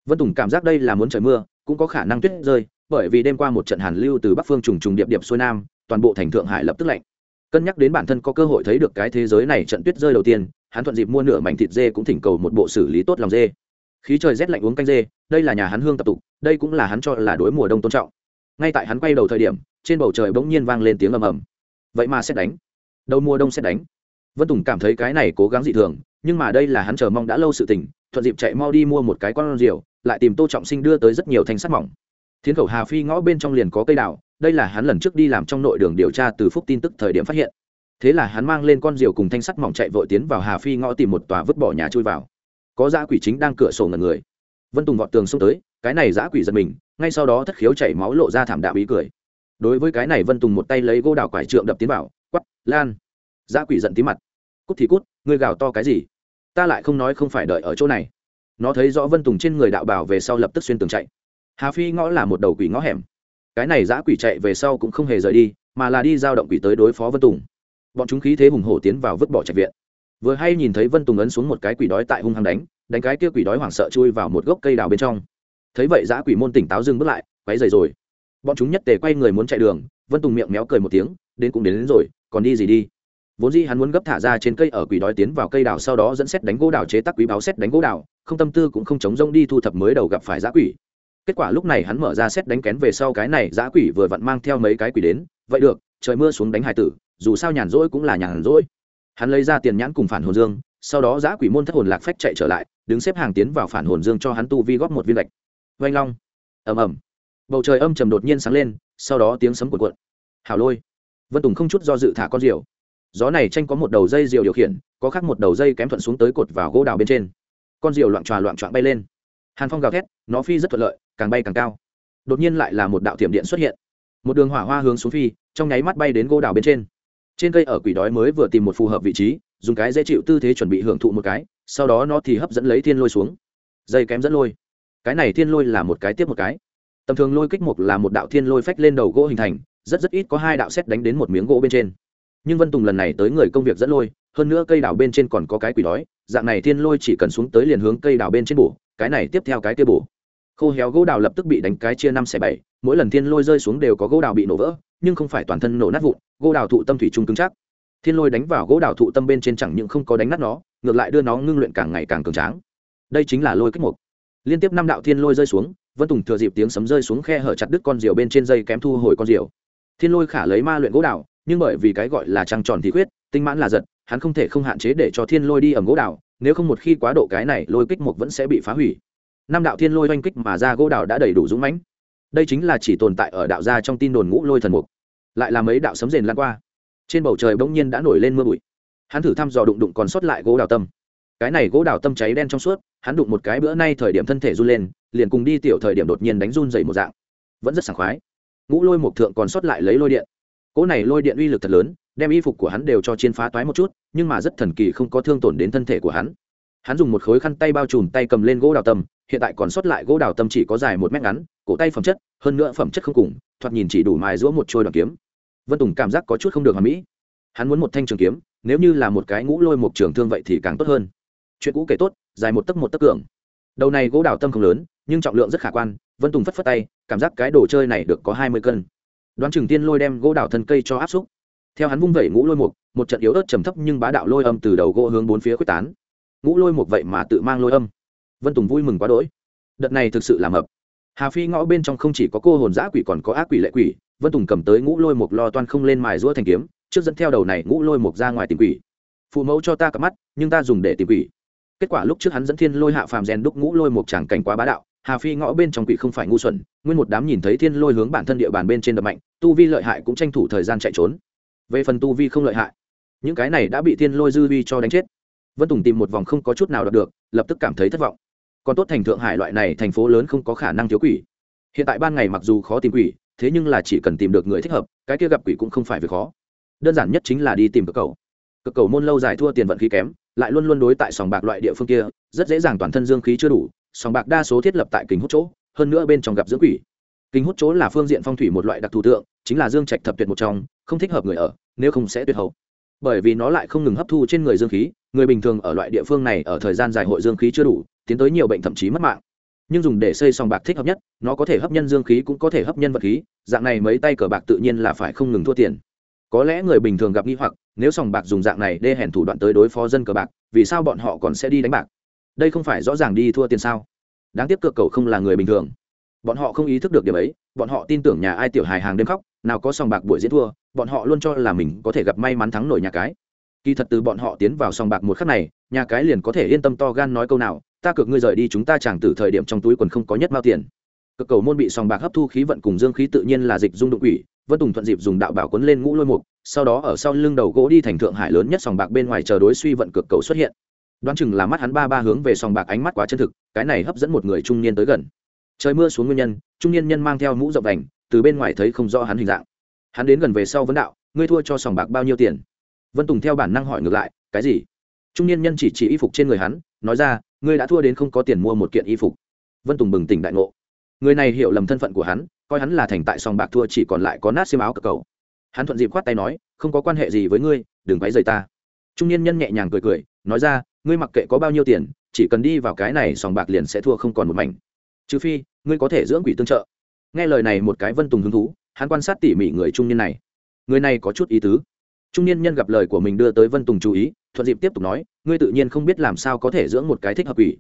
Vân tùng cảm giác đây là muốn trời mưa, cũng có khả năng tuyết rơi, bởi vì đêm qua một trận hàn lưu từ bắc phương trùng trùng điệp điệp xuôi nam, toàn bộ thành thượng hải lập tức lạnh. Cân nhắc đến bản thân có cơ hội thấy được cái thế giới này trận tuyết rơi đầu tiên, hắn thuận dịp mua nửa mảnh thịt dê cũng thỉnh cầu một bộ xử lý tốt lòng dê khí trời rét lạnh uống canh dê, đây là nhà hắn hương tập tục, đây cũng là hắn cho là đối mùa đông tôn trọng. Ngay tại hắn quay đầu thời điểm, trên bầu trời bỗng nhiên vang lên tiếng ầm ầm. Vậy mà sẽ đánh. Đầu mùa đông sẽ đánh. Vân tùng cảm thấy cái này cố gắng dị thường, nhưng mà đây là hắn chờ mong đã lâu sự tình, thuận dịp chạy mau đi mua một cái con rượu lại tìm tô trọng sinh đưa tới rất nhiều thanh sắt mỏng. Thiến khẩu hà phi ngõ bên trong liền có cây đào, đây là hắn lần trước đi làm trong nội đường điều tra từ phúc tin tức thời điểm phát hiện. Thế là hắn mang lên con rượu cùng thanh sắt mỏng chạy vội tiến vào hà phi ngõ tìm một tòa vứt bỏ nhà chui vào có dã quỷ chính đang cửa sổ ngần người. Vân tùng vọt tường xông tới, cái này dã quỷ giật mình, ngay sau đó thất khiếu chảy máu lộ ra thảm đạo ý cười. Đối với cái này vân tùng một tay lấy gỗ đào quải trượng đập tiến vào quắp lan. Dã quỷ giận tí mặt. Cút thì cút, ngươi gào to cái gì? Ta lại không nói không phải đợi ở chỗ này. Nó thấy rõ vân tùng trên người đạo bảo về sau lập tức xuyên tường chạy. Hà phi ngõ là một đầu quỷ ngõ hẻm. Cái này giã quỷ chạy về sau cũng không hề rời đi, mà là đi giao động quỷ tới đối phó vân tùng. Bọn chúng khí thế hùng hổ tiến vào vứt bỏ trạch viện vừa hay nhìn thấy vân tùng ấn xuống một cái quỷ đói tại hung hăng đánh đánh cái kia quỷ đói hoảng sợ chui vào một gốc cây đào bên trong. Thấy vậy giã quỷ môn tỉnh táo dừng bước lại quáy dày rồi. Bọn chúng nhất tề quay người muốn chạy đường vân tùng miệng méo cười một tiếng đến cũng đến, đến rồi còn đi gì đi? Vốn dĩ hắn muốn gấp thả ra trên cây ở quỷ đói tiến vào cây đào sau đó dẫn xét đánh gỗ đào chế tác quý báo xét đánh gỗ đào không tâm tư cũng không chống rông đi thu thập mới đầu gặp phải giã quỷ. Kết quả lúc này hắn mở ra xét đánh kén về sau cái này giã quỷ vừa vặn mang theo mấy cái quỷ đến vậy được trời mưa xuống đánh hải tử dù sao nhàn rỗi cũng là nhàn rỗi hắn lấy ra tiền nhãn cùng phản hồn dương, sau đó giã quỷ môn thất hồn lạc phách chạy trở lại, đứng xếp hàng tiến vào phản hồn dương cho hắn tu vi góp một viên gạch. Vanh long. Ầm ầm. Bầu trời âm trầm đột nhiên sáng lên, sau đó tiếng sấm cuộn cuộn. Hào lôi. Vân tùng không chút do dự thả con rượu gió này tranh có một đầu dây rượu điều khiển, có khác một đầu dây kém thuận xuống tới cột vào gỗ đào bên trên. Con rượu loạn tròa loạn trọn bay lên. Hàn phong gào thét, nó phi rất thuận lợi, càng bay càng cao. Đột nhiên lại là một đạo tiệm điện xuất hiện. Một đường hỏa hoa hướng xuống phi, trong nháy mắt bay đến gỗ đào bên trên trên cây ở quỷ đói mới vừa tìm một phù hợp vị trí, dùng cái dễ chịu tư thế chuẩn bị hưởng thụ một cái, sau đó nó thì hấp dẫn lấy thiên lôi xuống. Dây kém dẫn lôi. Cái này thiên lôi là một cái tiếp một cái. Tầm thường lôi kích mục là một đạo thiên lôi phách lên đầu gỗ hình thành, rất rất ít có hai đạo xét đánh đến một miếng gỗ bên trên. Nhưng vân tùng lần này tới người công việc dẫn lôi, hơn nữa cây đào bên trên còn có cái quỷ đói, dạng này thiên lôi chỉ cần xuống tới liền hướng cây đào bên trên bổ, cái này tiếp theo cái kia bổ. Khô héo gỗ đào lập tức bị đánh cái chia năm xẻ bảy, mỗi lần thiên lôi rơi xuống đều có gỗ đào bị nổ vỡ nhưng không phải toàn thân nổ nát vụn, gỗ đào thụ tâm thủy trung cứng chắc. Thiên lôi đánh vào gỗ đào thụ tâm bên trên chẳng những không có đánh nát nó, ngược lại đưa nó ngưng luyện càng ngày càng cường tráng. Đây chính là lôi kích mục. Liên tiếp năm đạo thiên lôi rơi xuống, vân tùng thừa dịp tiếng sấm rơi xuống khe hở chặt đứt con rìu bên trên dây kém thu hồi con rìu. thiên lôi khả lấy ma luyện gỗ đào, nhưng bởi vì cái gọi là trăng tròn thì khuyết, tinh mãn là giật, hắn không thể không hạn chế để cho thiên lôi đi ẩm gỗ đào, nếu không một khi quá độ cái này, lôi kích mục vẫn sẽ bị phá hủy. Năm đạo thiên lôi oanh kích mà ra gỗ đào đã đầy đủ dũng mãnh đây chính là chỉ tồn tại ở đạo gia trong tin đồn ngũ lôi thần mục, lại là mấy đạo sấm rền lan qua. Trên bầu trời bỗng nhiên đã nổi lên mưa bụi. Hắn thử thăm dò đụng đụng còn sót lại gỗ đào tâm. Cái này gỗ đào tâm cháy đen trong suốt, hắn đụng một cái bữa nay thời điểm thân thể run lên, liền cùng đi tiểu thời điểm đột nhiên đánh run dày một dạng. Vẫn rất sảng khoái. Ngũ lôi mục thượng còn sót lại lấy lôi điện. Cỗ này lôi điện uy lực thật lớn, đem y phục của hắn đều cho chiên phá toái một chút, nhưng mà rất thần kỳ không có thương tổn đến thân thể của hắn. Hắn dùng một khối khăn tay bao trùm tay cầm lên gỗ đào tâm hiện tại còn sót lại gỗ đào tâm chỉ có dài một mét ngắn, cổ tay phẩm chất, hơn nữa phẩm chất không cùng, thoạt nhìn chỉ đủ mài giữa một trôi đoàn kiếm. Vân tùng cảm giác có chút không được hoàn mỹ. Hắn muốn một thanh trường kiếm, nếu như là một cái ngũ lôi một trường thương vậy thì càng tốt hơn. Chuyện cũ kể tốt, dài một tấc một tấc cường. Đầu này gỗ đào tâm không lớn, nhưng trọng lượng rất khả quan, vân tùng phất phất tay, cảm giác cái đồ chơi này được có hai mươi cân. Đoán chừng tiên lôi đem gỗ đào thân cây cho áp xúc. Theo hắn vung vẩy ngũ lôi mục một trận yếu ớt trầm thấp nhưng bá đạo lôi âm từ đầu gỗ hướng bốn phía quyết tán. Ngũ lôi mục vậy mà tự mang lôi âm vân tùng vui mừng quá đỗi. Đợt này thực sự làm mập. Hà phi ngõ bên trong không chỉ có cô hồn giã quỷ còn có ác quỷ lệ quỷ, vân tùng cầm tới ngũ lôi mục lo toan không lên mài rũa thành kiếm, trước dẫn theo đầu này ngũ lôi mục ra ngoài tìm quỷ. Phụ mẫu cho ta cặp mắt, nhưng ta dùng để tìm quỷ. Kết quả lúc trước hắn dẫn thiên lôi hạ phàm rèn đúc ngũ lôi mục tràng cảnh quá bá đạo, hà phi ngõ bên trong quỷ không phải ngu xuẩn, nguyên một đám nhìn thấy thiên lôi hướng bản thân địa bàn bên trên đập mạnh, tu vi lợi hại cũng tranh thủ thời gian chạy trốn. Về phần tu vi không lợi hại, những cái này đã bị thiên lôi dư vi cho đánh chết. Vân tùng tìm một vòng không có chút nào đọc được, lập tức cảm thấy thất vọng còn tốt thành thượng hải loại này thành phố lớn không có khả năng thiếu quỷ. Hiện tại ban ngày mặc dù khó tìm quỷ, thế nhưng là chỉ cần tìm được người thích hợp, cái kia gặp quỷ cũng không phải việc khó. Đơn giản nhất chính là đi tìm cực cầu. Cực cầu môn lâu dài thua tiền vận khí kém, lại luôn luôn đối tại sòng bạc loại địa phương kia, rất dễ dàng toàn thân dương khí chưa đủ, sòng bạc đa số thiết lập tại kính hút chỗ, hơn nữa bên trong gặp dưỡng quỷ. Kính hút chỗ là phương diện phong thủy một loại đặc thù tượng, chính là dương trạch thập tuyệt một trong, không thích hợp người ở, nếu không sẽ tuyệt hậu. Bởi vì nó lại không ngừng hấp thu trên người dương khí người bình thường ở loại địa phương này ở thời gian dài hội dương khí chưa đủ, tiến tới nhiều bệnh thậm chí mất mạng. Nhưng dùng để xây sòng bạc thích hợp nhất, nó có thể hấp nhân dương khí cũng có thể hấp nhân vật khí, dạng này mấy tay cờ bạc tự nhiên là phải không ngừng thua tiền. Có lẽ người bình thường gặp nghi hoặc, nếu sòng bạc dùng dạng này đê hèn thủ đoạn tới đối phó dân cờ bạc, vì sao bọn họ còn sẽ đi đánh bạc? Đây không phải rõ ràng đi thua tiền sao? Đáng tiếc cược cầu không là người bình thường. Bọn họ không ý thức được điểm ấy, bọn họ tin tưởng nhà ai tiểu hài hàng đêm khóc, nào có sòng bạc buổi diễn thua, bọn họ luôn cho là mình có thể gặp may mắn thắng nổi nhà cái kỳ thật từ bọn họ tiến vào sòng bạc một khắc này, nhà cái liền có thể yên tâm to gan nói câu nào, ta cược ngươi rời đi chúng ta chẳng từ thời điểm trong túi quần không có nhất mao tiền. Cực cầu môn bị sòng bạc hấp thu khí vận cùng dương khí tự nhiên là dịch dung đụng quỷ, vân tùng thuận dịp dùng đạo bảo quấn lên ngũ lôi mục, sau đó ở sau lưng đầu gỗ đi thành thượng hải lớn nhất sòng bạc bên ngoài chờ đối suy vận cực cầu xuất hiện. Đoán chừng là mắt hắn ba ba hướng về sòng bạc ánh mắt quá chân thực, cái này hấp dẫn một người trung niên tới gần. Trời mưa xuống nguyên nhân, trung niên nhân mang theo mũ rộng đành từ bên ngoài thấy không rõ hắn hình dạng. Hắn đến gần về sau vấn đạo, ngươi thua cho sòng bạc bao nhiêu tiền? Vân tùng theo bản năng hỏi ngược lại, cái gì? Trung niên nhân chỉ chỉ y phục trên người hắn, nói ra, ngươi đã thua đến không có tiền mua một kiện y phục. Vân tùng bừng tỉnh đại ngộ. Người này hiểu lầm thân phận của hắn, coi hắn là thành tại sòng bạc thua chỉ còn lại có nát xiêm áo cờ cầu. Hắn thuận dịp khoát tay nói, không có quan hệ gì với ngươi, đừng váy rời ta. Trung niên nhân nhẹ nhàng cười cười, nói ra, ngươi mặc kệ có bao nhiêu tiền, chỉ cần đi vào cái này sòng bạc liền sẽ thua không còn một mảnh. Trừ phi, ngươi có thể dưỡng quỷ tương trợ. Nghe lời này một cái vân tùng hứng thú, hắn quan sát tỉ mỉ người trung niên này. Người này có chút ý tứ trung niên nhân gặp lời của mình đưa tới vân tùng chú ý, thuận dịp tiếp tục nói, ngươi tự nhiên không biết làm sao có thể dưỡng một cái thích hợp quỷ.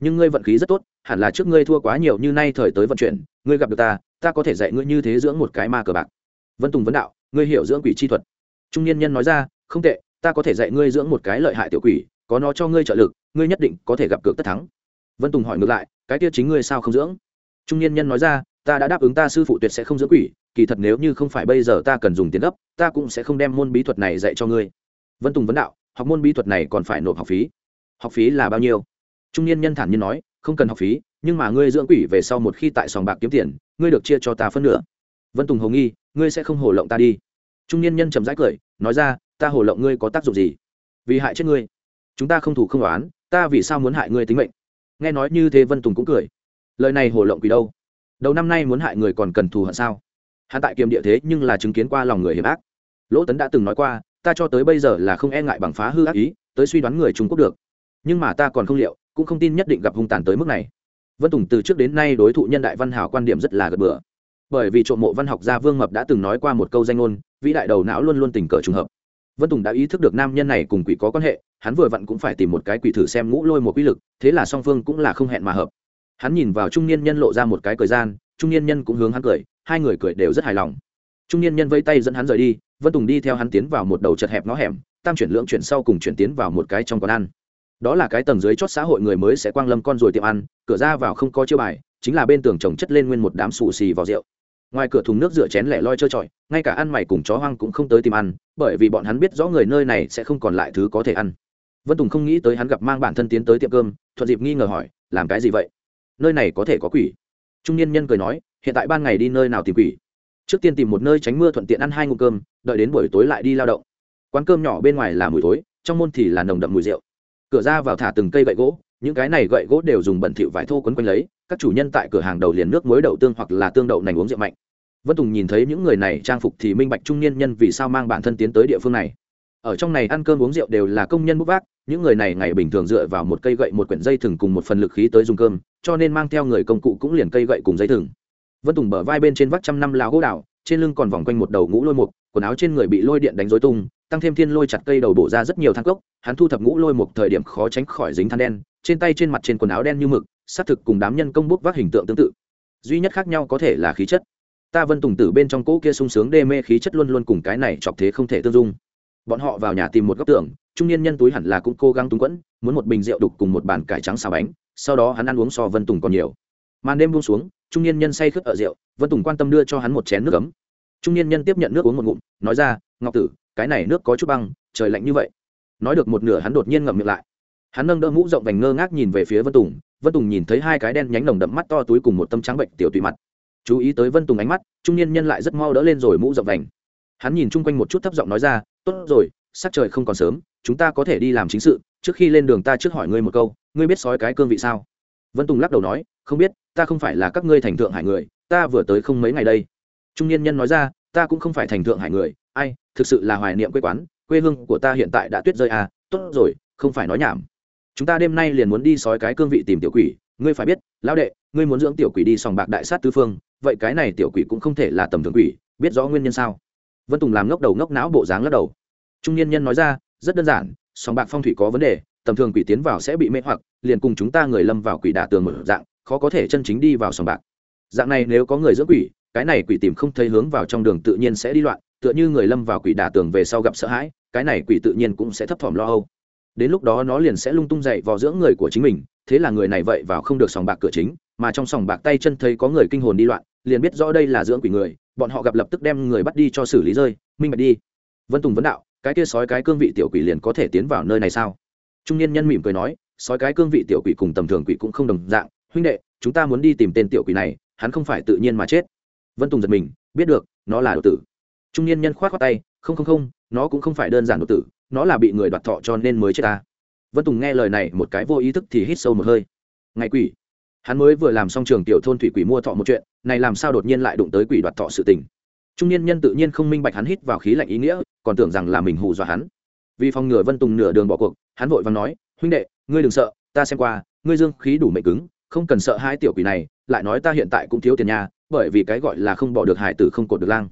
Nhưng ngươi vận khí rất tốt, hẳn là trước ngươi thua quá nhiều như nay thời tới vận chuyển, ngươi gặp được ta ta có thể dạy ngươi như thế dưỡng một cái ma cờ bạc. Vân tùng vấn đạo, ngươi hiểu dưỡng quỷ chi thuật. Trung niên nhân nói ra, không tệ, ta có thể dạy ngươi dưỡng một cái lợi hại tiểu quỷ, có nó cho ngươi trợ lực, ngươi nhất định có thể gặp cược tất thắng. Vân tùng hỏi ngược lại, cái kia chính ngươi sao không dưỡng? Trung niên nhân nói ra ta đã đáp ứng ta sư phụ tuyệt sẽ không dưỡng quỷ, kỳ thật nếu như không phải bây giờ ta cần dùng tiền gấp, ta cũng sẽ không đem môn bí thuật này dạy cho ngươi. Vân tùng vấn đạo, học môn bí thuật này còn phải nộp học phí. Học phí là bao nhiêu? Trung niên nhân thản nhiên nói, không cần học phí, nhưng mà ngươi dưỡng quỷ về sau một khi tại sòng bạc kiếm tiền, ngươi được chia cho ta phân nửa. Vân tùng hầu nghi, ngươi sẽ không hồ lộng ta đi. Trung niên nhân chầm rãi cười, nói ra, ta hồ lộng ngươi có tác dụng gì? Vì hại chết ngươi. Chúng ta không thủ không đoán ta vì sao muốn hại ngươi tính mệnh? Nghe nói như thế vân tùng cũng cười. Lời này hồ lộng quỷ đâu? Đầu năm nay muốn hại người còn cần thù hận sao? Hắn tại kiềm địa thế nhưng là chứng kiến qua lòng người hiểm ác. Lỗ tấn đã từng nói qua, ta cho tới bây giờ là không e ngại bằng phá hư ác ý, tới suy đoán người trung quốc được. Nhưng mà ta còn không liệu, cũng không tin nhất định gặp hung tàn tới mức này. Vân tùng từ trước đến nay đối thụ nhân đại văn hào quan điểm rất là gật bừa. Bởi vì trộm mộ văn học gia vương mập đã từng nói qua một câu danh ngôn, vĩ đại đầu não luôn luôn tình cờ trùng hợp. Vân tùng đã ý thức được nam nhân này cùng quỷ có quan hệ, hắn vừa vặn cũng phải tìm một cái quỷ thử xem ngũ lôi một quy lực, thế là song phương cũng là không hẹn mà hợp hắn nhìn vào trung niên nhân lộ ra một cái cười gian, trung niên nhân cũng hướng hắn cười, hai người cười đều rất hài lòng. Trung niên nhân vẫy tay dẫn hắn rời đi, vân tùng đi theo hắn tiến vào một đầu chật hẹp ngõ hẻm, tam chuyển lượng chuyển sau cùng chuyển tiến vào một cái trong quán ăn. Đó là cái tầng dưới chót xã hội người mới sẽ quang lâm con ruồi tiệm ăn, cửa ra vào không có chiêu bài, chính là bên tường trồng chất lên nguyên một đám xù xì vào rượu. Ngoài cửa thùng nước rửa chén lẻ loi trơ trọi, ngay cả ăn mày cùng chó hoang cũng không tới tìm ăn, bởi vì bọn hắn biết rõ người nơi này sẽ không còn lại thứ có thể ăn. Vân tùng không nghĩ tới hắn gặp mang bản thân tiến tới tiệm cơm, thuận dịp nghi ngờ hỏi, làm cái gì vậy? Nơi này có thể có quỷ. Trung niên nhân cười nói, hiện tại ban ngày đi nơi nào tìm quỷ? Trước tiên tìm một nơi tránh mưa thuận tiện ăn hai ngụ cơm, đợi đến buổi tối lại đi lao động. Quán cơm nhỏ bên ngoài là mùi tối trong môn thì là nồng đậm mùi rượu. Cửa ra vào thả từng cây gậy gỗ, những cái này gậy gỗ đều dùng bẩn thịu vải thô quấn quanh lấy, các chủ nhân tại cửa hàng đầu liền nước muối đậu tương hoặc là tương đậu nành uống rượu mạnh. Vân tùng nhìn thấy những người này trang phục thì minh bạch trung niên nhân vì sao mang bản thân tiến tới địa phương này. Ở trong này ăn cơm uống rượu đều là công nhân bút vác những người này ngày bình thường dựa vào một cây gậy, một quyển dây thừng cùng một phần lực khí tới dùng cơm, cho nên mang theo người công cụ cũng liền cây gậy cùng dây thừng. Vân tùng bờ vai bên trên vắt trăm năm láo gỗ đào, trên lưng còn vòng quanh một đầu ngũ lôi mục, quần áo trên người bị lôi điện đánh rối tung, tăng thêm thiên lôi chặt cây đầu bổ ra rất nhiều thang cốc, hắn thu thập ngũ lôi mục thời điểm khó tránh khỏi dính than đen, trên tay trên mặt trên quần áo đen như mực xác thực cùng đám nhân công bút vác hình tượng tương tự. Duy nhất khác nhau có thể là khí chất. Ta vân tùng tử bên trong cỗ kia sung sướng đê mê khí chất luôn luôn cùng cái này chọc thế không thể tương dung bọn họ vào nhà tìm một góc tường, trung niên nhân túi hẳn là cũng cố gắng túng quẫn, muốn một bình rượu đục cùng một bàn cải trắng xào bánh, sau đó hắn ăn uống so vân tùng còn nhiều. Màn đêm buông xuống, trung niên nhân say khướt ở rượu, vân tùng quan tâm đưa cho hắn một chén nước ấm. Trung niên nhân tiếp nhận nước uống một ngụm, nói ra, ngọc tử, cái này nước có chút băng, trời lạnh như vậy. Nói được một nửa hắn đột nhiên ngậm miệng lại. Hắn nâng đỡ mũ rộng vành ngơ ngác nhìn về phía vân tùng vân tùng nhìn thấy hai cái đen nhánh nồng đậm mắt to túi cùng một tâm trắng bệnh tiểu tụy mặt. Chú ý tới vân tùng ánh mắt, trung niên nhân lại rất mau đỡ lên rồi mũ rộng vành. Hắn nhìn chung quanh một chút thấp giọng nói ra tốt rồi, sắc trời không còn sớm, chúng ta có thể đi làm chính sự, trước khi lên đường ta trước hỏi ngươi một câu, ngươi biết sói cái cương vị sao? Vân tùng lắc đầu nói, không biết, ta không phải là các ngươi thành thượng hải người, ta vừa tới không mấy ngày đây. Trung niên nhân nói ra, ta cũng không phải thành thượng hải người, ai, thực sự là hoài niệm quê quán, quê hương của ta hiện tại đã tuyết rơi à tốt rồi, không phải nói nhảm. Chúng ta đêm nay liền muốn đi sói cái cương vị tìm tiểu quỷ, ngươi phải biết, lão đệ, ngươi muốn dưỡng tiểu quỷ đi sòng bạc đại sát tứ phương, vậy cái này tiểu quỷ cũng không thể là tầm thường quỷ, biết rõ nguyên nhân sao? Vân tùng làm ngốc đầu ngốc não bộ dáng lắc đầu. Trung niên nhân nói ra, rất đơn giản sòng bạc phong thủy có vấn đề, tầm thường quỷ tiến vào sẽ bị mê hoặc, liền cùng chúng ta người lâm vào quỷ đả tường mở dạng, khó có thể chân chính đi vào sòng bạc. Dạng này nếu có người dưỡng quỷ, cái này quỷ tìm không thấy hướng vào trong đường tự nhiên sẽ đi loạn, tựa như người lâm vào quỷ đả tường về sau gặp sợ hãi, cái này quỷ tự nhiên cũng sẽ thấp thỏm lo âu. Đến lúc đó nó liền sẽ lung tung dậy vào dưỡng người của chính mình, thế là người này vậy vào không được sòng bạc cửa chính, mà trong sòng bạc tay chân thấy có người kinh hồn đi loạn, liền biết rõ đây là dưỡng quỷ người bọn họ gặp lập tức đem người bắt đi cho xử lý rơi, minh bạch đi. Vân tùng vấn đạo, cái kia sói cái cương vị tiểu quỷ liền có thể tiến vào nơi này sao? Trung niên nhân mỉm cười nói, sói cái cương vị tiểu quỷ cùng tầm thường quỷ cũng không đồng dạng, huynh đệ, chúng ta muốn đi tìm tên tiểu quỷ này, hắn không phải tự nhiên mà chết. Vân tùng giật mình, biết được, nó là đột tử. Trung niên nhân k h o á t khoác tay, không không không, nó cũng không phải đơn giản đột tử, nó là bị người đoạt thọ cho nên mới chết ta. Vân tùng nghe lời này một cái vô ý thức thì hít sâu một hơi. Ngày quỷ, hắn mới vừa làm xong trường tiểu thôn thủy quỷ mua thọ một chuyện này làm sao đột nhiên lại đụng tới quỷ đoạt thọ sự tình? Trung niên nhân tự nhiên không minh bạch hắn hít vào khí lạnh ý nghĩa, còn tưởng rằng là mình hù dọa hắn. Vì phòng ngừa vân tùng nửa đường bỏ cuộc, hắn vội và nói, huynh đệ, ngươi đừng sợ, ta xem qua, ngươi dương khí đủ mệnh cứng, không cần sợ hai tiểu quỷ này, lại nói ta hiện tại cũng thiếu tiền nhà, bởi vì cái gọi là không bỏ được hải tử không cột được lang,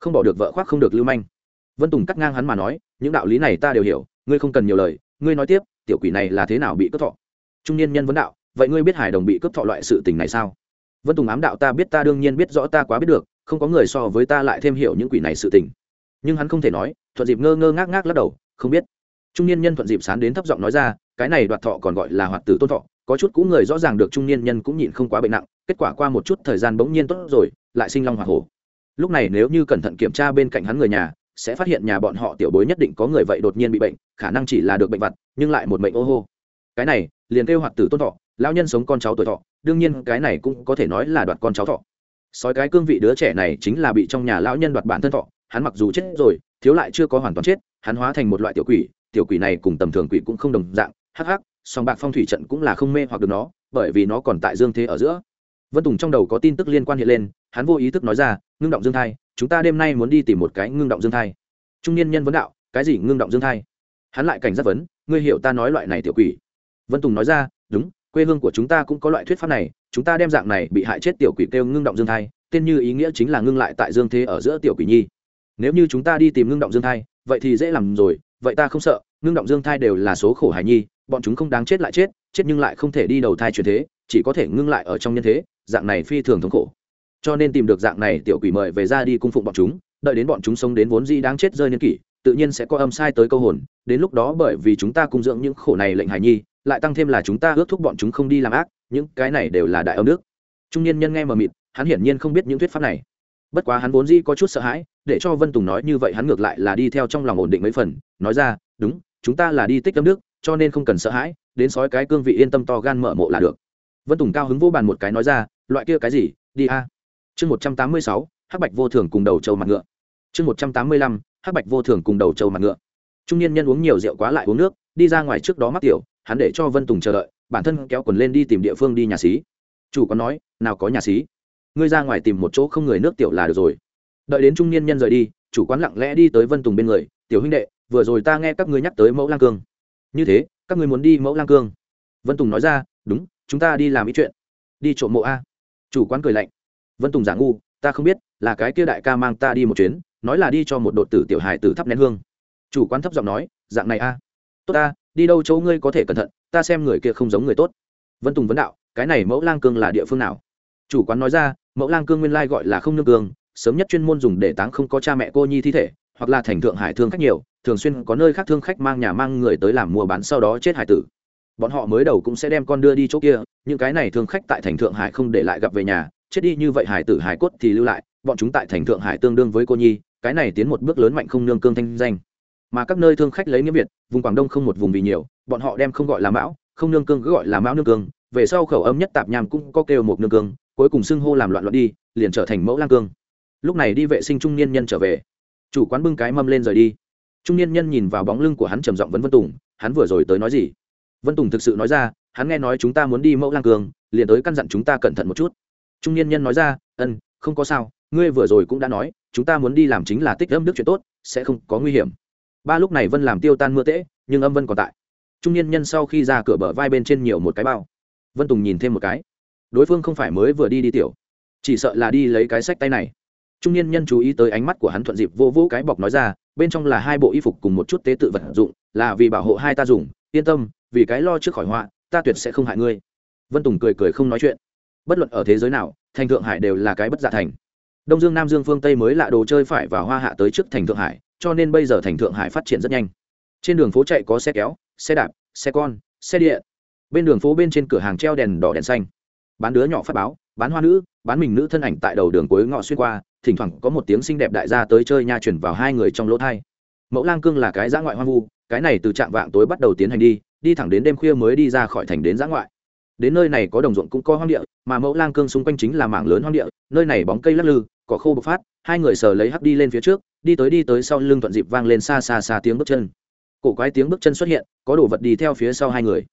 không bỏ được vợ khoác không được lưu manh. Vân tùng cắt ngang hắn mà nói, những đạo lý này ta đều hiểu, ngươi không cần nhiều lời, ngươi nói tiếp, tiểu quỷ này là thế nào bị cướp thọ? Trung niên nhân vấn đạo, vậy ngươi biết hải đồng bị cướp thọ loại sự tình này sao? Vân tùng ám đạo ta biết ta đương nhiên biết rõ ta quá biết được, không có người so với ta lại thêm hiểu những quỷ này sự tình. Nhưng hắn không thể nói, thuận dịp ngơ ngơ ngác ngác lắc đầu, không biết. Trung niên nhân thuận dịp sán đến thấp giọng nói ra, cái này đoạt thọ còn gọi là hoạt tử tôn thọ, có chút cũ người rõ ràng được trung niên nhân cũng nhịn không quá bệnh nặng, kết quả qua một chút thời gian bỗng nhiên tốt rồi, lại sinh long hoa hổ. Lúc này nếu như cẩn thận kiểm tra bên cạnh hắn người nhà, sẽ phát hiện nhà bọn họ tiểu bối nhất định có người vậy đột nhiên bị bệnh, khả năng chỉ là được bệnh vặt, nhưng lại một bệnh ô hô. Cái này, liền kêu hoạt tử tôn thọ lão nhân sống con cháu tuổi thọ, đương nhiên cái này cũng có thể nói là đoạt con cháu thọ. Sói cái cương vị đứa trẻ này chính là bị trong nhà lão nhân đoạt bản thân thọ, hắn mặc dù chết rồi, thiếu lại chưa có hoàn toàn chết, hắn hóa thành một loại tiểu quỷ tiểu quỷ này cùng tầm thường quỷ cũng không đồng dạng, hắc hắc, song bạc phong thủy trận cũng là không mê hoặc được nó, bởi vì nó còn tại dương thế ở giữa. Vân tùng trong đầu có tin tức liên quan hiện lên, hắn vô ý thức nói ra, ngưng động dương thai, chúng ta đêm nay muốn đi tìm một cái ngưng động dương thai. Trung niên nhân vấn đạo, cái gì ngưng động dương thai? Hắn lại cảnh giác vấn, ngươi hiểu ta nói loại này tiểu quỷ? Vân tùng nói ra, đúng quê hương của chúng ta cũng có loại thuyết pháp này, chúng ta đem dạng này bị hại chết tiểu quỷ kêu ngưng động dương thai, tên như ý nghĩa chính là ngưng lại tại dương thế ở giữa tiểu quỷ nhi. Nếu như chúng ta đi tìm ngưng động dương thai, vậy thì dễ làm rồi, vậy ta không sợ, ngưng động dương thai đều là số khổ hải nhi, bọn chúng không đáng chết lại chết chết nhưng lại không thể đi đầu thai chuyển thế, chỉ có thể ngưng lại ở trong nhân thế, dạng này phi thường thống khổ. Cho nên tìm được dạng này tiểu quỷ mời về ra đi cung phụng bọn chúng, đợi đến bọn chúng sống đến vốn di đáng chết rơi niên kỷ, tự nhiên sẽ có âm sai tới câu hồn, đến lúc đó bởi vì chúng ta cung dưỡng những khổ này lệnh hải nhi lại tăng thêm là chúng ta ước thúc bọn chúng không đi làm ác, những cái này đều là đại âm nước. Trung niên nhân nghe mờ mịt, hắn hiển nhiên không biết những thuyết pháp này. Bất quá hắn vốn dĩ có chút sợ hãi, để cho vân tùng nói như vậy hắn ngược lại là đi theo trong lòng ổn định mấy phần, nói ra, đúng, chúng ta là đi tích âm nước, cho nên không cần sợ hãi, đến sói cái cương vị yên tâm to gan mở mộ là được. Vân tùng cao hứng vô bàn một cái nói ra, loại kia cái gì? Đi a. Chương một trăm tám mươi sáu, hắc bạch vô thường cùng đầu trâu mặt ngựa. Chương một trăm tám mươi lăm, hắc bạch vô thường cùng đầu trâu mặt ngựa. Trung niên nhân uống nhiều rượu quá lại uống nước, đi ra ngoài trước đó mắc tiểu hắn để cho vân tùng chờ đợi, bản thân kéo quần lên đi tìm địa phương đi nhà xí. Chủ có nói, nào có nhà xí, ngươi ra ngoài tìm một chỗ không người nước tiểu là được rồi. Đợi đến trung niên nhân rời đi, chủ quán lặng lẽ đi tới vân tùng bên người, tiểu huynh đệ, vừa rồi ta nghe các ngươi nhắc tới mẫu lang cương. Như thế, các ngươi muốn đi mẫu lang cương? Vân tùng nói ra, đúng, chúng ta đi làm ý chuyện. Đi trộm mộ a. Chủ quán cười lạnh. Vân tùng giả ngu, ta không biết, là cái kia đại ca mang ta đi một chuyến, nói là đi cho một đột tử tiểu hài tử thắp nén hương. Chủ quán thấp giọng nói, dạng này a. Tốt ta đi đâu chỗ ngươi có thể cẩn thận, ta xem người kia không giống người tốt. Vân tùng vấn đạo, cái này mẫu lang cương là địa phương nào? Chủ quán nói ra, mẫu lang cương nguyên lai gọi là không nương cương, sớm nhất chuyên môn dùng để táng không có cha mẹ cô nhi thi thể, hoặc là thành thượng hải thương khách nhiều, thường xuyên có nơi khác thương khách mang nhà mang người tới làm mua bán sau đó chết hải tử. Bọn họ mới đầu cũng sẽ đem con đưa đi chỗ kia, những cái này thương khách tại thành thượng hải không để lại gặp về nhà, chết đi như vậy hải tử hải cốt thì lưu lại, bọn chúng tại thành thượng hải tương đương với cô nhi, cái này tiến một bước lớn mạnh không nương cương thanh danh mà các nơi thương khách lấy nghĩa việt, vùng quảng đông không một vùng vì nhiều, bọn họ đem không gọi là mão, không nương cương cứ gọi là mão nương cương, về sau khẩu âm nhất tạp nham cũng có kêu một nương cương, cuối cùng xưng hô làm loạn loạn đi, liền trở thành mẫu lang cương. Lúc này đi vệ sinh trung niên nhân trở về. Chủ quán bưng cái mâm lên rời đi. Trung niên nhân nhìn vào bóng lưng của hắn trầm giọng vấn vân tùng, hắn vừa rồi tới nói gì? Vân tùng thực sự nói ra, hắn nghe nói chúng ta muốn đi mẫu lang cương, liền tới căn dặn chúng ta cẩn thận một chút. Trung niên nhân nói ra ân không có sao, ngươi vừa rồi cũng đã nói, chúng ta muốn đi làm chính là tích âm đức chuyện tốt, sẽ không có nguy hiểm ba lúc này vân làm tiêu tan mưa tễ, nhưng âm vân còn tại. Trung niên nhân sau khi ra cửa bờ vai bên trên nhiều một cái bao. Vân tùng nhìn thêm một cái. Đối phương không phải mới vừa đi đi tiểu, chỉ sợ là đi lấy cái sách tay này. Trung niên nhân chú ý tới ánh mắt của hắn thuận dịp vô vũ cái bọc nói ra, bên trong là hai bộ y phục cùng một chút tế tự vật dụng, là vì bảo hộ hai ta dùng, yên tâm, vì cái lo trước khỏi họa, ta tuyệt sẽ không hại ngươi. Vân tùng cười cười không nói chuyện. Bất luận ở thế giới nào, thành thượng hải đều là cái bất dạ thành. Đông dương, nam dương phương tây mới lạ đồ chơi phải và hoa hạ tới trước thành thượng hải cho nên bây giờ thành thượng hải phát triển rất nhanh. Trên đường phố chạy có xe kéo, xe đạp, xe con, xe điện. Bên đường phố bên trên cửa hàng treo đèn đỏ đèn xanh. Bán đứa nhỏ phát báo, bán hoa nữ, bán mình nữ thân ảnh tại đầu đường cuối ngõ xuyên qua, thỉnh thoảng có một tiếng xinh đẹp đại gia tới chơi nha chuyển vào hai người trong lỗ thai. Mẫu lang cương là cái giã ngoại hoang vu, cái này từ trạm vạng tối bắt đầu tiến hành đi đi thẳng đến đêm khuya mới đi ra khỏi thành đến giã ngoại. Đến nơi này có đồng ruộng cũng có hoang địa, mà mẫu lang cương xung quanh chính là mảng lớn hoang địa, nơi này bóng cây lắc lư, cỏ khô bộc phát, hai người sờ lấy hắc đi lên phía trước đi tới đi tới sau lưng thuận dịp vang lên xa xa xa tiếng bước chân. Cổ quái tiếng bước chân xuất hiện, có đồ vật đi theo phía sau hai người.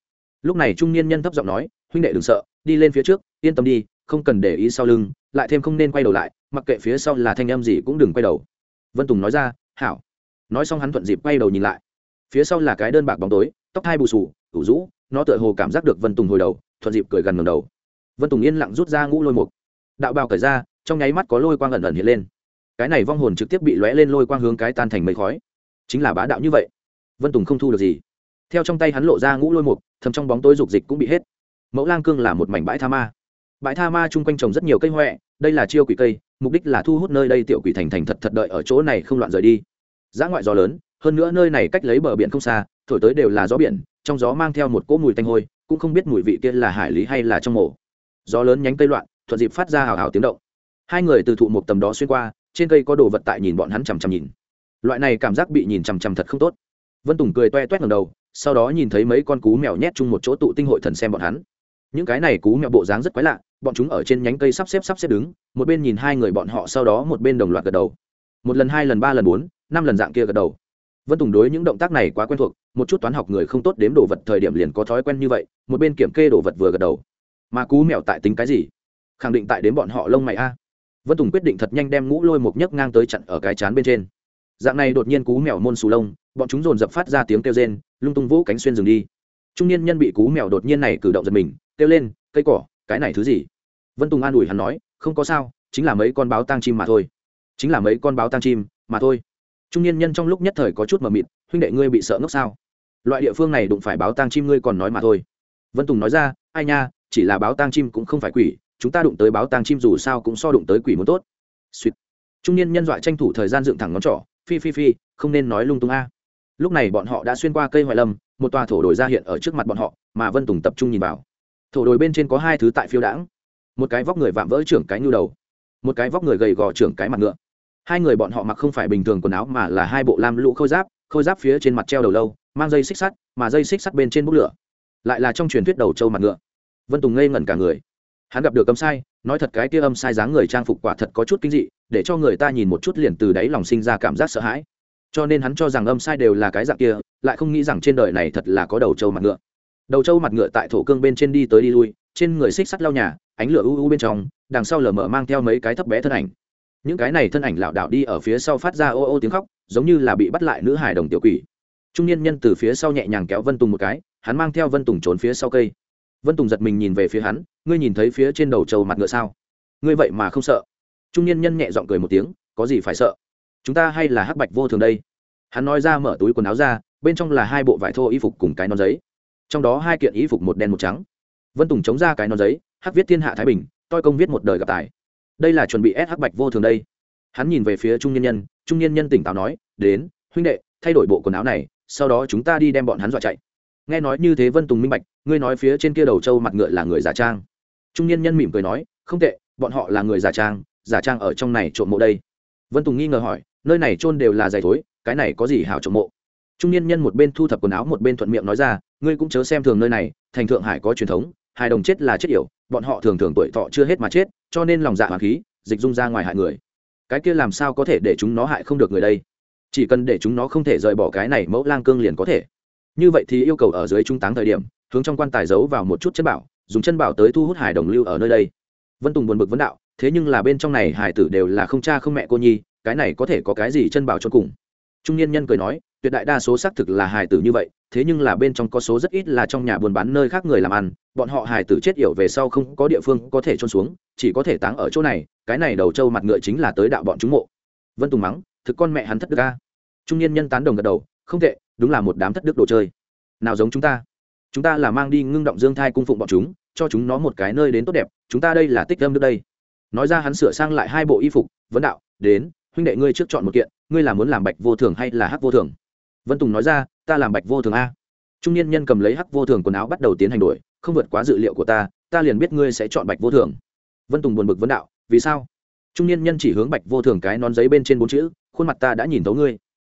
Lúc này trung niên nhân thấp giọng nói, huynh đệ đừng sợ, đi lên phía trước, yên tâm đi, không cần để ý sau lưng, lại thêm không nên quay đầu lại, mặc kệ phía sau là thanh em gì cũng đừng quay đầu. Vân tùng nói ra, hảo. Nói xong hắn thuận dịp quay đầu nhìn lại. Phía sau là cái đơn bạc bóng tối, tóc hai bù sù ủ rũ, nó tựa hồ cảm giác được vân tùng hồi đầu, thuận dịp cười gần ngầm đầu. Vân tùng yên lặng rút ra ngũ lôi mục. Đạo bào cởi ra, trong nháy mắt có lôi quang ẩn ẩn hiện lên cái này vong hồn trực tiếp bị lóe lên lôi quang hướng cái tan thành mây khói. Chính là bá đạo như vậy. Vân tùng không thu được gì. Theo trong tay hắn lộ ra ngũ lôi mục, thầm trong bóng tối dục dịch cũng bị hết. Mẫu lang cương là một mảnh bãi tha ma. Bãi tha ma chung quanh trồng rất nhiều cây huệ đây là chiêu quỷ cây, mục đích là thu hút nơi đây tiểu quỷ thành thành thật thật đợi ở chỗ này không loạn rời đi. Giã ngoại gió lớn, hơn nữa nơi này cách lấy bờ biển không xa, thổi tới đều là gió biển, trong gió mang theo một cỗ mùi tanh hôi, cũng không biết mùi vị kia là hải lý hay là trong mổ gió lớn nhánh cây loạn, thuận dịp phát ra hào hào tiếng động. Hai người từ thụ một tầm đó xuyên qua trên cây có đồ vật tại nhìn bọn hắn chằm chằm nhìn. Loại này cảm giác bị nhìn chằm chằm thật không tốt. Vân tùng cười toe toét ngầm đầu, sau đó nhìn thấy mấy con cú mèo nhét chung một chỗ tụ tinh hội thần xem bọn hắn. Những cái này cú mèo bộ dáng rất quái lạ, bọn chúng ở trên nhánh cây sắp xếp sắp xếp đứng, một bên nhìn hai người bọn họ, sau đó một bên đồng loạt gật đầu. Một lần, hai lần, ba lần, bốn, năm lần dạng kia gật đầu. Vân tùng đối những động tác này quá quen thuộc, một chút toán học người không tốt đếm đồ vật thời điểm liền có thói quen như vậy, một bên kiểm kê đồ vật vừa gật đầu. Mà cú mèo tại tính cái gì? Khẳng định tại đến bọn họ lông mày a vân tùng quyết định thật nhanh đem ngũ lôi một nhấc ngang tới chặn ở cái chán bên trên. Dạng này đột nhiên cú mèo môn xù lông, bọn chúng dồn dập phát ra tiếng kêu rên, lung tung vũ cánh xuyên rừng đi. Trung niên nhân bị cú mèo đột nhiên này cử động giật mình, kêu lên, cây cỏ, cái này thứ gì? Vân tùng an ủi hắn nói, không có sao, chính là mấy con báo tang chim mà thôi. Chính là mấy con báo tang chim mà thôi. Trung niên nhân trong lúc nhất thời có chút mờ mịt, huynh đệ ngươi bị sợ ngốc sao? Loại địa phương này đụng phải báo tang chim ngươi còn nói mà thôi. Vân tùng nói ra, ai nha, chỉ là báo tang chim cũng không phải quỷ chúng ta đụng tới báo tang chim dù sao cũng so đụng tới quỷ muốn tốt. Suýt trung niên nhân dọa tranh thủ thời gian dựng thẳng ngón trỏ, phi phi phi, không nên nói lung tung a. Lúc này bọn họ đã xuyên qua cây hoài lâm, một tòa thổ đồi ra hiện ở trước mặt bọn họ, mà vân tùng tập trung nhìn vào. Thổ đồi bên trên có hai thứ tại phiêu đãng. Một cái vóc người vạm vỡ trưởng cái nhu đầu, một cái vóc người gầy gò trưởng cái mặt ngựa. Hai người bọn họ mặc không phải bình thường quần áo mà là hai bộ lam lũ khôi giáp khôi giáp phía trên mặt treo đầu lâu, mang dây xích sắt, mà dây xích sắt bên trên bút lửa. Lại là trong truyền thuyết đầu trâu mặt ngựa. Vân tùng ngây ngẩn cả người hắn gặp được âm sai, nói thật cái kia âm sai dáng người trang phục quả thật có chút kinh dị, để cho người ta nhìn một chút liền từ đáy lòng sinh ra cảm giác sợ hãi. Cho nên hắn cho rằng âm sai đều là cái dạng kia, lại không nghĩ rằng trên đời này thật là có đầu trâu mặt ngựa. Đầu trâu mặt ngựa tại thổ cương bên trên đi tới đi lui, trên người xích sắt lau nhà, ánh lửa u u bên trong, đằng sau lờ mờ mang theo mấy cái thấp bé thân ảnh. Những cái này thân ảnh lảo đảo đi ở phía sau phát ra ô ô tiếng khóc, giống như là bị bắt lại nữ hài đồng tiểu quỷ. Trung niên nhân từ phía sau nhẹ nhàng kéo vân tùng một cái, hắn mang theo vân tùng trốn phía sau cây vân tùng giật mình nhìn về phía hắn, ngươi nhìn thấy phía trên đầu trâu mặt ngựa sao? Ngươi vậy mà không sợ? Trung niên nhân nhẹ giọng cười một tiếng, có gì phải sợ? Chúng ta hay là hắc bạch vô thường đây. Hắn nói ra mở túi quần áo ra, bên trong là hai bộ vải thô y phục cùng cái nón giấy. Trong đó hai kiện y phục một đen một trắng. Vân tùng chống ra cái nón giấy, hắc viết thiên hạ thái bình, toi công viết một đời gặp tài. Đây là chuẩn bị ép hắc bạch vô thường đây. Hắn nhìn về phía trung nhân nhân, trung nhân nhân tỉnh táo nói, đến, huynh đệ, thay đổi bộ quần áo này, sau đó chúng ta đi đem bọn hắn dọa chạy nghe nói như thế vân tùng minh bạch, ngươi nói phía trên kia đầu trâu mặt ngựa là người giả trang. Trung niên nhân mỉm cười nói, không tệ, bọn họ là người giả trang giả trang ở trong này trộm mộ đây. Vân tùng nghi ngờ hỏi, nơi này trôn đều là giày thối, cái này có gì hảo trộm mộ? Trung niên nhân một bên thu thập quần áo một bên thuận miệng nói ra, ngươi cũng chớ xem thường nơi này, thành thượng hải có truyền thống hài đồng chết là chết yểu, bọn họ thường thường tuổi thọ chưa hết mà chết, cho nên lòng dạ hoàng khí, dịch dung ra ngoài hại người. Cái kia làm sao có thể để chúng nó hại không được người đây? Chỉ cần để chúng nó không thể rời bỏ cái này mẫu lang cương liền có thể như vậy thì yêu cầu ở dưới trung táng thời điểm, hướng trong quan tài giấu vào một chút chân bảo, dùng chân bảo tới thu hút hải đồng lưu ở nơi đây. Vân tùng buồn bực vấn đạo, thế nhưng là bên trong này hải tử đều là không cha không mẹ cô nhi, cái này có thể có cái gì chân bảo cho cùng? Trung niên nhân cười nói, tuyệt đại đa số xác thực là hải tử như vậy, thế nhưng là bên trong có số rất ít là trong nhà buôn bán nơi khác người làm ăn, bọn họ hải tử chết yểu về sau không có địa phương có thể trôn xuống, chỉ có thể táng ở chỗ này, cái này đầu trâu mặt ngựa chính là tới đạo bọn chúng mộ. Vân tùng mắng, thực con mẹ hắn thất đức ca trung niên nhân tán đồng gật đầu, không tệ đúng là một đám thất đức đồ chơi. Nào giống chúng ta? Chúng ta là mang đi ngưng động dương thai cung phụng bọn chúng, cho chúng nó một cái nơi đến tốt đẹp, chúng ta đây là tích âm nước đây. Nói ra hắn sửa sang lại hai bộ y phục vấn đạo, đến, huynh đệ ngươi trước chọn một kiện, ngươi là muốn làm bạch vô thường hay là hắc vô thường? Vân tùng nói ra, ta làm bạch vô thường a. Trung niên nhân cầm lấy hắc vô thường quần áo bắt đầu tiến hành đổi, không vượt quá dự liệu của ta ta liền biết ngươi sẽ chọn bạch vô thường. Vân tùng buồn bực vấn đạo, vì sao? Trung niên nhân chỉ hướng bạch vô thường cái nón giấy bên trên bốn chữ, khuôn mặt ta đã nhìn thấu ngươi.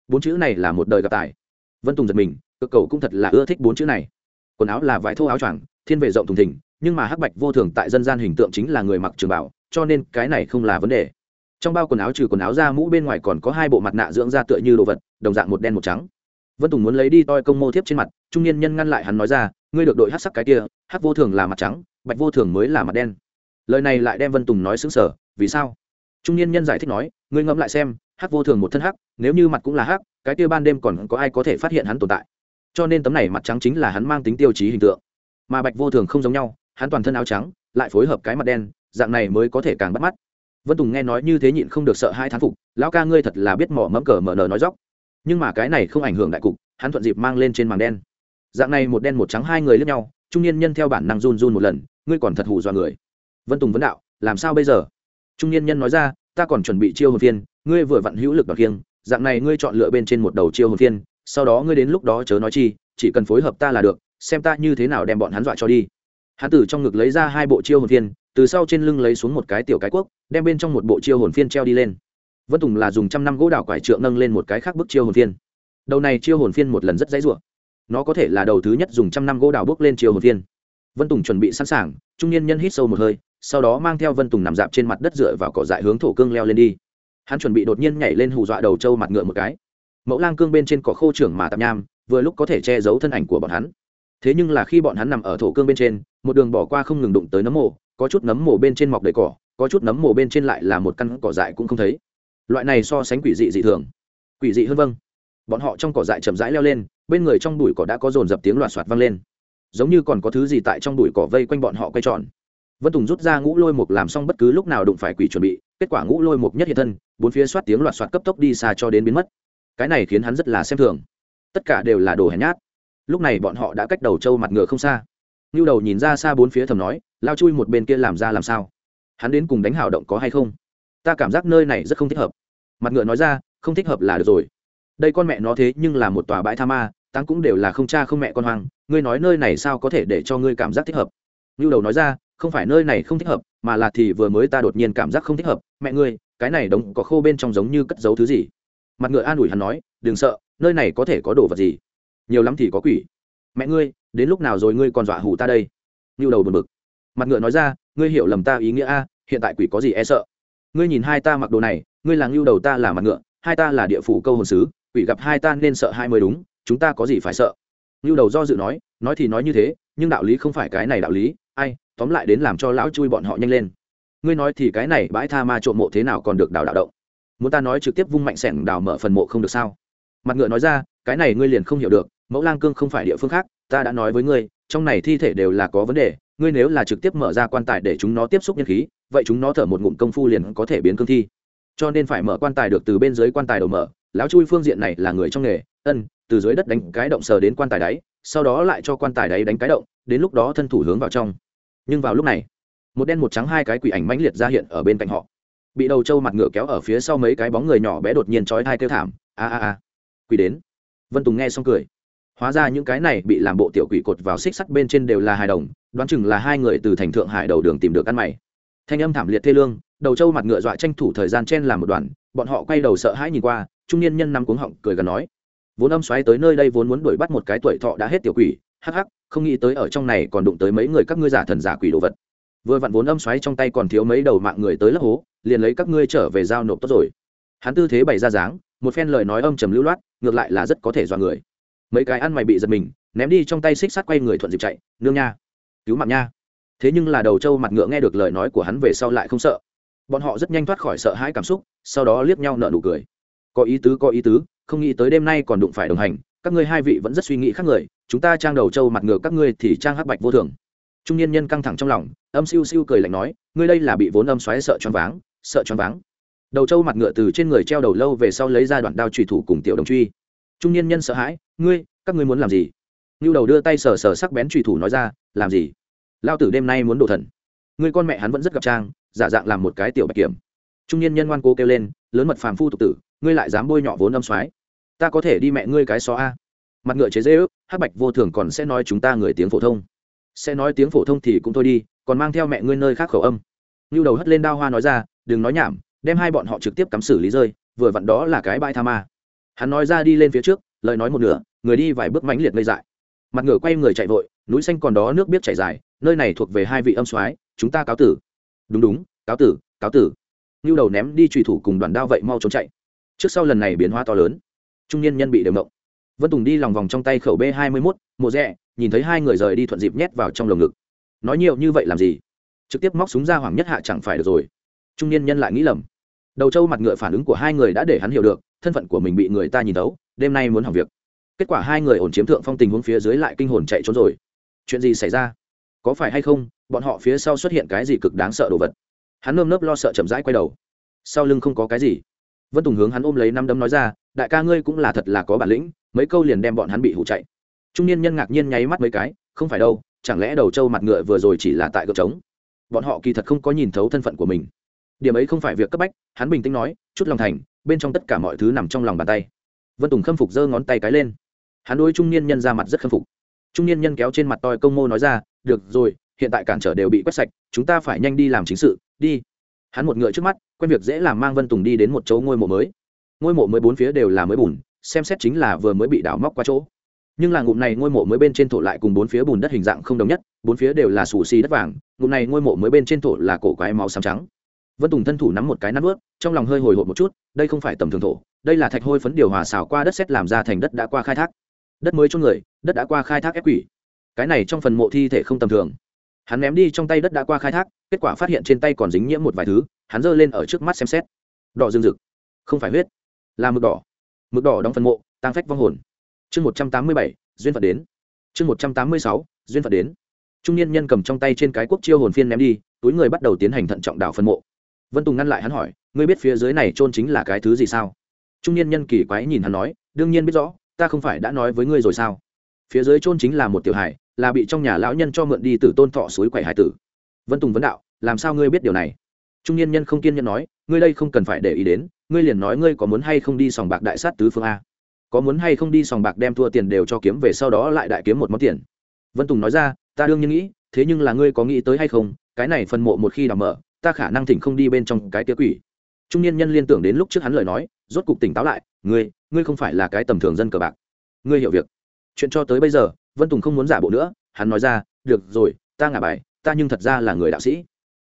Bốn chữ này là một đời gặp tài vân tùng giật mình cực cầu cũng thật là ưa thích bốn chữ này. Quần áo là vải thô áo choàng, thiên về rộng thùng thình, nhưng mà hắc bạch vô thường tại dân gian hình tượng chính là người mặc trường bảo cho nên cái này không là vấn đề. Trong bao quần áo trừ quần áo ra mũ bên ngoài còn có hai bộ mặt nạ dưỡng da tựa như đồ vật, đồng dạng một đen một trắng. Vân tùng muốn lấy đi toi công mô thiếp trên mặt, trung niên nhân ngăn lại hắn nói ra, ngươi được đội hát sắc cái kia hát vô thường là mặt trắng, bạch vô thường mới là mặt đen. Lời này lại đem vân tùng nói xứng sở vì sao? Trung niên nhân giải thích nói, ngươi ngẫm lại xem hát vô thường một thân hắc, nếu như mặt cũng là hắc cái kia ban đêm còn có ai có thể phát hiện hắn tồn tại? Cho nên tấm này mặt trắng chính là hắn mang tính tiêu chí hình tượng. Mà bạch vô thường không giống nhau, hắn toàn thân áo trắng, lại phối hợp cái mặt đen, dạng này mới có thể càng bắt mắt. Vân tùng nghe nói như thế nhịn không được sợ hai thán phục, lão ca ngươi thật là biết mỏ mẫm cờ mở nờ nói dóc. Nhưng mà cái này không ảnh hưởng đại cục, hắn thuận dịp mang lên trên màng đen. Dạng này một đen một trắng hai người lướt nhau, trung niên nhân theo bản năng run run một lần, ngươi còn thật hù dọa người. Vân tùng vấn đạo, làm sao bây giờ? Trung niên nhân nói ra, ta còn chuẩn bị chiêu hồn phiên, ngươi vừa vặn hữu lực đoạt kiêng dạng này ngươi chọn lựa bên trên một đầu chiêu hồn phiên, sau đó ngươi đến lúc đó chớ nói chi, chỉ cần phối hợp ta là được, xem ta như thế nào đem bọn hắn dọa cho đi. Hắn từ trong ngực lấy ra hai bộ chiêu hồn phiên, từ sau trên lưng lấy xuống một cái tiểu cái cuốc, đem bên trong một bộ chiêu hồn phiên treo đi lên. Vân tùng là dùng trăm năm gỗ đào quải trượng nâng lên một cái khác bức chiêu hồn phiên. Đầu này chiêu hồn phiên một lần rất dãy rủa nó có thể là đầu thứ nhất dùng trăm năm gỗ đào bước lên chiêu hồn phiên. Vân tùng chuẩn bị sẵn sàng, trung niên nhân hít sâu một hơi, sau đó mang theo vân tùng nằm dạp trên mặt đất dựa vào cỏ dại hướng thổ cương leo lên đi hắn chuẩn bị đột nhiên nhảy lên hù dọa đầu trâu mặt ngựa một cái. Mẫu lang cương bên trên cỏ khô trưởng mà tạp nham, vừa lúc có thể che giấu thân ảnh của bọn hắn. Thế nhưng là khi bọn hắn nằm ở thổ cương bên trên, một đường bỏ qua không ngừng đụng tới nấm mồ, có chút nấm mồ bên trên mọc đầy cỏ, có chút nấm mồ bên trên lại là một căn cỏ dại cũng không thấy. Loại này so sánh quỷ dị dị thường. Quỷ dị hơn vâng. Bọn họ trong cỏ dại chậm rãi leo lên, bên người trong bụi cỏ đã có dồn dập tiếng loạt soạt vang lên. Giống như còn có thứ gì tại trong bụi cỏ vây quanh bọn họ quay tròn vân tùng rút ra ngũ lôi mục làm xong bất cứ lúc nào đụng phải quỷ chuẩn bị, kết quả ngũ lôi mục nhất hiện thân, bốn phía soát tiếng loạt soạt cấp tốc đi xa cho đến biến mất. Cái này khiến hắn rất là xem thường. Tất cả đều là đồ hèn nhát. Lúc này bọn họ đã cách đầu trâu mặt ngựa không xa. Ngưu đầu nhìn ra xa bốn phía thầm nói, lao chui một bên kia làm ra làm sao? Hắn đến cùng đánh hào động có hay không? Ta cảm giác nơi này rất không thích hợp. Mặt ngựa nói ra, không thích hợp là được rồi. Đây con mẹ nó thế nhưng là một tòa bãi tha ma tăng cũng đều là không cha không mẹ con hoang, ngươi nói nơi này sao có thể để cho ngươi cảm giác thích hợp? Ngưu đầu nói ra không phải nơi này không thích hợp, mà là thì vừa mới ta đột nhiên cảm giác không thích hợp. Mẹ ngươi, cái này đống có khô bên trong giống như cất giấu thứ gì? Mặt ngựa an ủi hắn nói, đừng sợ, nơi này có thể có đồ vật gì? Nhiều lắm thì có quỷ. Mẹ ngươi, đến lúc nào rồi ngươi còn dọa hủ ta đây? Ngưu đầu buồn bực. Mặt ngựa nói ra, ngươi hiểu lầm ta ý nghĩa a, hiện tại quỷ có gì e sợ? Ngươi nhìn hai ta mặc đồ này, ngươi là ngưu đầu ta là mặt ngựa, hai ta là địa phủ câu hồn sứ, quỷ gặp hai ta nên sợ hai mới đúng, chúng ta có gì phải sợ? Ngưu đầu do dự nói nói thì nói như thế, nhưng đạo lý không phải cái này đạo lý, ai tóm lại đến làm cho lão chui bọn họ nhanh lên. Ngươi nói thì cái này bãi tha ma trộm mộ thế nào còn được đào đạo động? Muốn ta nói trực tiếp vung mạnh sẻng đào mở phần mộ không được sao? Mặt ngựa nói ra, cái này ngươi liền không hiểu được, mẫu lang cương không phải địa phương khác, ta đã nói với ngươi, trong này thi thể đều là có vấn đề, ngươi nếu là trực tiếp mở ra quan tài để chúng nó tiếp xúc nhân khí, vậy chúng nó thở một ngụm công phu liền có thể biến cương thi. Cho nên phải mở quan tài được từ bên dưới quan tài đầu mở, lão chui phương diện này là người trong nghề, ân, từ dưới đất đánh cái động sờ đến quan tài đáy, sau đó lại cho quan tài đáy đánh cái động, đến lúc đó thân thủ hướng vào trong nhưng vào lúc này, một đen một trắng hai cái quỷ ảnh mãnh liệt ra hiện ở bên cạnh họ. Bị đầu trâu mặt ngựa kéo ở phía sau mấy cái bóng người nhỏ bé đột nhiên trói thai kêu thảm, a a a, quỷ đến. Vân tùng nghe xong cười. Hóa ra những cái này bị làm bộ tiểu quỷ cột vào xích sắt bên trên đều là hài đồng, đoán chừng là hai người từ thành thượng hải đầu đường tìm được ăn mày. Thanh âm thảm liệt thê lương, đầu trâu mặt ngựa dọa tranh thủ thời gian chen làm một đoàn bọn họ quay đầu sợ hãi nhìn qua, trung niên nhân nằm cuống họng cười gần nói, vốn âm xoáy tới nơi đây vốn muốn đuổi bắt một cái tuổi thọ đã hết tiểu quỷ, hắc hắc không nghĩ tới ở trong này còn đụng tới mấy người các ngươi giả thần giả quỷ đồ vật. Vừa vặn vốn âm xoáy trong tay còn thiếu mấy đầu mạng người tới lấp hố, liền lấy các ngươi trở về giao nộp tốt rồi. Hắn tư thế bày ra dáng, một phen lời nói âm trầm lưu loát, ngược lại là rất có thể dọa người. Mấy cái ăn mày bị giật mình, ném đi trong tay xích sắt quay người thuận dịp chạy, nương nha, cứu mạng nha. Thế nhưng là đầu trâu mặt ngựa nghe được lời nói của hắn về sau lại không sợ. Bọn họ rất nhanh thoát khỏi sợ hãi cảm xúc, sau đó liếc nhau nở nụ cười. Có ý tứ, có ý tứ, không nghĩ tới đêm nay còn đụng phải đồng hành các ngươi hai vị vẫn rất suy nghĩ khác người, chúng ta trang đầu trâu mặt ngựa các ngươi thì trang hắc bạch vô thường. Trung niên nhân căng thẳng trong lòng, âm siêu siêu cười lạnh nói, ngươi đây là bị vốn âm xoáy sợ choáng váng, sợ choáng váng. Đầu trâu mặt ngựa từ trên người treo đầu lâu về sau lấy ra đoạn đao trùy thủ cùng tiểu đồng truy. Trung niên nhân sợ hãi, ngươi, các ngươi muốn làm gì? Ngưu đầu đưa tay sờ sờ sắc bén trùy thủ nói ra, làm gì? Lao tử đêm nay muốn đổ thần. Ngươi con mẹ hắn vẫn rất gặp trang, giả dạng làm một cái tiểu bạch kiểm. Trung niên nhân ngoan cố kêu lên, lớn mật phàm phu tục tử, ngươi lại dám bôi nhọ vốn âm xoáy ta có thể đi mẹ ngươi cái xó a. Mặt ngựa chế dễ ước, hắc bạch vô thường còn sẽ nói chúng ta người tiếng phổ thông. Sẽ nói tiếng phổ thông thì cũng thôi đi, còn mang theo mẹ ngươi nơi khác khẩu âm. Như đầu hất lên đao hoa nói ra, đừng nói nhảm, đem hai bọn họ trực tiếp cắm xử lý rơi, vừa vặn đó là cái bãi tha ma. Hắn nói ra đi lên phía trước, lời nói một nửa, người đi vài bước mãnh liệt ngây dại. Mặt ngựa quay người chạy vội, núi xanh còn đó nước biết chảy dài, nơi này thuộc về hai vị âm soái, chúng ta cáo tử. Đúng đúng, cáo tử cáo tử. Như đầu ném đi trùy thủ cùng đoàn đao vậy mau trốn chạy. Trước sau lần này biến hóa to lớn trung niên nhân bị đều mộng vân tùng đi lòng vòng trong tay khẩu b hai mươi mốt, mộ rẽ nhìn thấy hai người rời đi thuận dịp nhét vào trong lồng ngực. Nói nhiều như vậy làm gì? Trực tiếp móc súng ra hoàng nhất hạ chẳng phải được rồi. Trung niên nhân lại nghĩ lầm. Đầu trâu mặt ngựa phản ứng của hai người đã để hắn hiểu được, thân phận của mình bị người ta nhìn tấu đêm nay muốn hỏng việc. Kết quả hai người ổn chiếm thượng phong tình huống phía dưới lại kinh hồn chạy trốn rồi. Chuyện gì xảy ra? Có phải hay không, bọn họ phía sau xuất hiện cái gì cực đáng sợ đồ vật? Hắn nơm nớp lo sợ chậm rãi quay đầu. Sau lưng không có cái gì. Vân tùng hướng hắn ôm lấy năm đấm nói ra đại ca ngươi cũng là thật là có bản lĩnh, mấy câu liền đem bọn hắn bị hụ chạy. Trung niên nhân ngạc nhiên nháy mắt mấy cái, không phải đâu, chẳng lẽ đầu trâu mặt ngựa vừa rồi chỉ là tại gợp trống? Bọn họ kỳ thật không có nhìn thấu thân phận của mình. Điểm ấy không phải việc cấp bách, hắn bình tĩnh nói, chút lòng thành, bên trong tất cả mọi thứ nằm trong lòng bàn tay. Vân tùng khâm phục giơ ngón tay cái lên. Hắn đôi trung niên nhân ra mặt rất khâm phục. Trung niên nhân kéo trên mặt toi công mô nói ra, được rồi, hiện tại cản trở đều bị quét sạch, chúng ta phải nhanh đi làm chính sự, đi. Hắn một ngựa trước mắt, quen việc dễ làm mang vân tùng đi đến một chỗ ngôi mộ mới ngôi mộ mới bốn phía đều là mới bùn, xem xét chính là vừa mới bị đào móc qua chỗ. Nhưng là ngụm này ngôi mộ mới bên trên thổ lại cùng bốn phía bùn đất hình dạng không đồng nhất, bốn phía đều là sù xì đất vàng, ngụm này ngôi mộ mới bên trên thổ là cổ quái máu xám trắng. Vân tùng thân thủ nắm một cái nắp ướt trong lòng hơi hồi hộp một chút, đây không phải tầm thường thổ, đây là thạch hôi phấn điều hòa xào qua đất xét làm ra thành đất đã qua khai thác. Đất mới cho người, đất đã qua khai thác ép quỷ. Cái này trong phần mộ thi thể không tầm thường. Hắn ném đi trong tay đất đã qua khai thác, kết quả phát hiện trên tay còn dính nhiễm một vài thứ, hắn giơ lên ở trước mắt xem xét. Đỏ dương rực. Không phải huyết là mực đỏ. Mực đỏ đóng phần mộ tăng phách vong hồn. Chương một trăm tám mươi bảy, duyên phật đến. Chương một trăm tám mươi sáu, duyên phật đến. Trung niên nhân cầm trong tay trên cái quốc chiêu hồn phiên ném đi, túi người bắt đầu tiến hành thận trọng đào phân mộ. Vân tùng ngăn lại hắn hỏi, ngươi biết phía dưới này trôn chính là cái thứ gì sao? Trung niên nhân kỳ quái nhìn hắn nói, đương nhiên biết rõ, ta không phải đã nói với ngươi rồi sao? Phía dưới trôn chính là một tiểu hải là bị trong nhà lão nhân cho mượn đi từ tôn thọ suối quậy hải tử. Vân tùng vấn đạo, làm sao ngươi biết điều này? Trung niên nhân không kiên nhẫn nói, ngươi đây không cần phải để ý đến ngươi liền nói ngươi có muốn hay không đi sòng bạc đại sát tứ phương a? Có muốn hay không đi sòng bạc đem thua tiền đều cho kiếm về sau đó lại đại kiếm một món tiền? Vân tùng nói ra, ta đương nhiên nghĩ, thế nhưng là ngươi có nghĩ tới hay không, cái này phân mộ một khi đào mở, ta khả năng thỉnh không đi bên trong cái tía quỷ. Trung niên nhân liên tưởng đến lúc trước hắn lời nói, rốt cục tỉnh táo lại, ngươi ngươi không phải là cái tầm thường dân cờ bạc. Ngươi hiểu việc. Chuyện cho tới bây giờ, vân tùng không muốn giả bộ nữa, hắn nói ra, được rồi, ta ngả bài, ta nhưng thật ra là người đạo sĩ.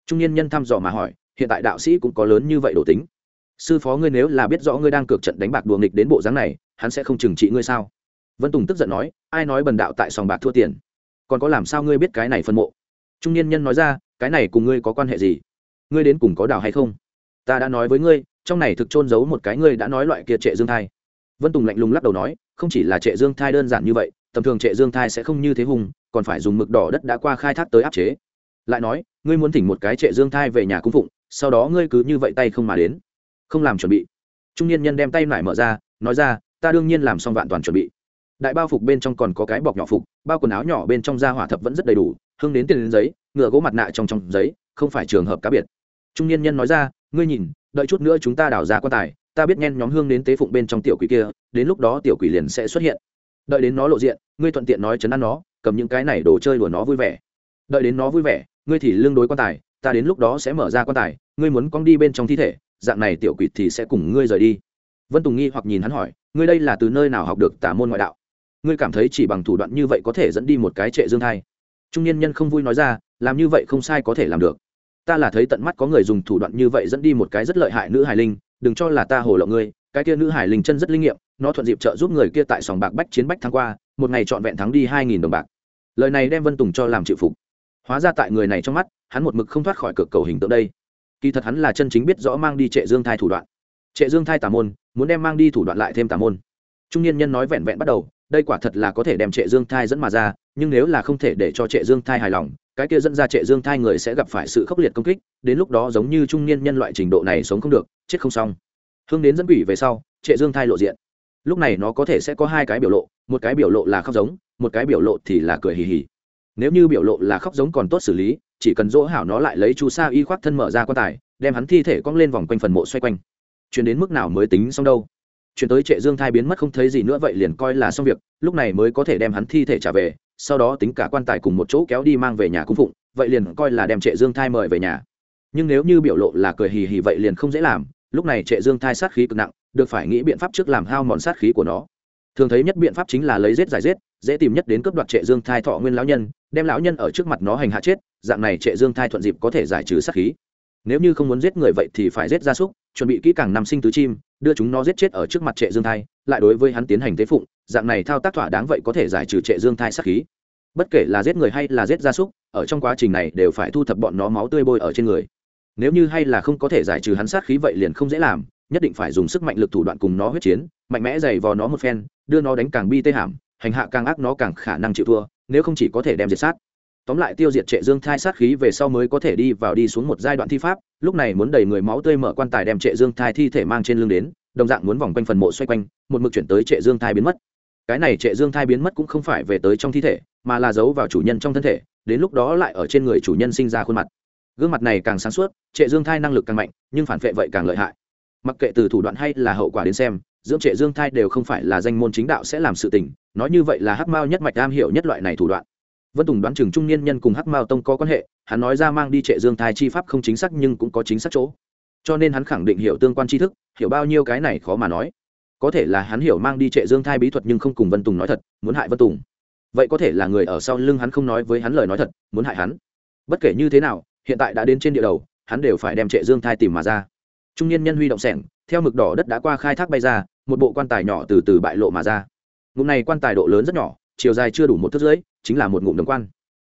Trung niên nhân thăm dò mà hỏi, hiện tại đạo sĩ cũng có lớn như vậy đồ tính sư phó ngươi nếu là biết rõ ngươi đang cược trận đánh bạc đùa nghịch đến bộ dáng này, hắn sẽ không trừng trị ngươi sao? Vân tùng tức giận nói, ai nói bần đạo tại sòng bạc thua tiền? Còn có làm sao ngươi biết cái này phân mộ? Trung niên nhân nói ra, cái này cùng ngươi có quan hệ gì? Ngươi đến cùng có đào hay không? Ta đã nói với ngươi, trong này thực trôn giấu một cái ngươi đã nói loại kia trệ dương thai. Vân tùng lạnh lùng lắc đầu nói, không chỉ là trệ dương thai đơn giản như vậy, tầm thường trệ dương thai sẽ không như thế hùng, còn phải dùng mực đỏ đất đã qua khai thác tới áp chế. Lại nói, ngươi muốn thỉnh một cái trệ dương thai về nhà cung phụng, sau đó ngươi cứ như vậy tay không mà đến không làm chuẩn bị. Trung niên nhân đem tay nải mở ra, nói ra, ta đương nhiên làm xong vạn toàn chuẩn bị. Đại bao phục bên trong còn có cái bọc nhỏ phục, bao quần áo nhỏ bên trong da hỏa thập vẫn rất đầy đủ hưng đến tiền đến giấy, ngựa gỗ mặt nạ trong trong giấy, không phải trường hợp cá biệt. Trung niên nhân nói ra, ngươi nhìn, đợi chút nữa chúng ta đào ra quan tài, ta biết nhen nhóm hương đến tế phụng bên trong tiểu quỷ kia, đến lúc đó tiểu quỷ liền sẽ xuất hiện. Đợi đến nó lộ diện, ngươi thuận tiện nói chấn an nó, cầm những cái này đồ chơi của nó vui vẻ. Đợi đến nó vui vẻ, ngươi thì lương đối quan tài, ta đến lúc đó sẽ mở ra quan tài, ngươi muốn cong đi bên trong thi thể dạng này tiểu quỷ thì sẽ cùng ngươi rời đi. Vân tùng nghi hoặc nhìn hắn hỏi, ngươi đây là từ nơi nào học được tả môn ngoại đạo? Ngươi cảm thấy chỉ bằng thủ đoạn như vậy có thể dẫn đi một cái trệ dương thai? Trung niên nhân không vui nói ra, làm như vậy không sai có thể làm được. Ta là thấy tận mắt có người dùng thủ đoạn như vậy dẫn đi một cái rất lợi hại nữ hải linh, đừng cho là ta hồ lộng ngươi, cái kia nữ hải linh chân rất linh nghiệm, nó thuận dịp trợ giúp người kia tại sòng bạc bách chiến bách tháng qua, một ngày trọn vẹn thắng đi hai nghìn đồng bạc. Lời này đem vân tùng cho làm chịu phục. Hóa ra tại người này trong mắt, hắn một mực không thoát khỏi cực cầu hình tượng đây kỳ thật hắn là chân chính biết rõ mang đi trệ dương thai thủ đoạn. Trệ dương thai tà môn, muốn đem mang đi thủ đoạn lại thêm tà môn. Trung niên nhân nói vẹn vẹn bắt đầu, đây quả thật là có thể đem trệ dương thai dẫn mà ra, nhưng nếu là không thể để cho trệ dương thai hài lòng, cái kia dẫn ra trệ dương thai người sẽ gặp phải sự khốc liệt công kích, đến lúc đó giống như trung niên nhân loại trình độ này sống không được, chết không xong. Hương đến dẫn quỷ về sau, trệ dương thai lộ diện. Lúc này nó có thể sẽ có hai cái biểu lộ, một cái biểu lộ là khóc giống, một cái biểu lộ thì là cười hì hì. Nếu như biểu lộ là khóc giống còn tốt xử lý chỉ cần dỗ hảo nó lại lấy chu sa y khoác thân mở ra quan tài, đem hắn thi thể cong lên vòng quanh phần mộ xoay quanh. Chuyển đến mức nào mới tính xong đâu? Chuyển tới trệ dương thai biến mất không thấy gì nữa vậy liền coi là xong việc, lúc này mới có thể đem hắn thi thể trả về, sau đó tính cả quan tài cùng một chỗ kéo đi mang về nhà cung phụng, vậy liền coi là đem trệ dương thai mời về nhà. Nhưng nếu như biểu lộ là cười hì hì vậy liền không dễ làm, lúc này trệ dương thai sát khí cực nặng, được phải nghĩ biện pháp trước làm hao mòn sát khí của nó. Thường thấy nhất biện pháp chính là lấy rết giải rết dễ tìm nhất đến cướp đoạt trệ dương thai thọ nguyên lão nhân đem lão nhân ở trước mặt nó hành hạ chết, dạng này trệ dương thai thuận dịp có thể giải trừ sát khí. Nếu như không muốn giết người vậy thì phải giết gia súc, chuẩn bị kỹ càng năm sinh tứ chim, đưa chúng nó giết chết ở trước mặt trệ dương thai, lại đối với hắn tiến hành tế phụng, dạng này thao tác thỏa đáng vậy có thể giải trừ trệ dương thai sát khí. Bất kể là giết người hay là giết gia súc, ở trong quá trình này đều phải thu thập bọn nó máu tươi bôi ở trên người. Nếu như hay là không có thể giải trừ hắn sát khí vậy liền không dễ làm, nhất định phải dùng sức mạnh lực thủ đoạn cùng nó huyết chiến, mạnh mẽ dày vò nó một phen, đưa nó đánh càng bi tê hàm hành hạ càng ác nó càng khả năng chịu thua nếu không chỉ có thể đem diệt sát. Tóm lại tiêu diệt trệ dương thai sát khí về sau mới có thể đi vào đi xuống một giai đoạn thi pháp, lúc này muốn đầy người máu tươi mở quan tài đem trệ dương thai thi thể mang trên lưng đến, đồng dạng muốn vòng quanh phần mộ xoay quanh, một mực chuyển tới trệ dương thai biến mất. Cái này trệ dương thai biến mất cũng không phải về tới trong thi thể, mà là giấu vào chủ nhân trong thân thể, đến lúc đó lại ở trên người chủ nhân sinh ra khuôn mặt. Gương mặt này càng sáng suốt, trệ dương thai năng lực càng mạnh, nhưng phản vệ vậy càng lợi hại. Mặc kệ từ thủ đoạn hay là hậu quả đến xem dưỡng trệ dương thai đều không phải là danh môn chính đạo sẽ làm sự tình, nói như vậy là hắc mao nhất mạch am hiểu nhất loại này thủ đoạn. Vân tùng đoán chừng trung niên nhân cùng hắc mao tông có quan hệ, hắn nói ra mang đi trệ dương thai chi pháp không chính xác nhưng cũng có chính xác chỗ. Cho nên hắn khẳng định hiểu tương quan tri thức, hiểu bao nhiêu cái này khó mà nói. Có thể là hắn hiểu mang đi trệ dương thai bí thuật nhưng không cùng vân tùng nói thật, muốn hại vân tùng. Vậy có thể là người ở sau lưng hắn không nói với hắn lời nói thật, muốn hại hắn. Bất kể như thế nào, hiện tại đã đến trên địa đầu, hắn đều phải đem trệ dương thai tìm mà ra. Trung niên nhân huy động sẻng, theo mực đỏ đất đã qua khai thác bay ra một bộ quan tài nhỏ từ từ bại lộ mà ra. Ngụm này quan tài độ lớn rất nhỏ, chiều dài chưa đủ một thước rưỡi, chính là một ngụm đồng quan.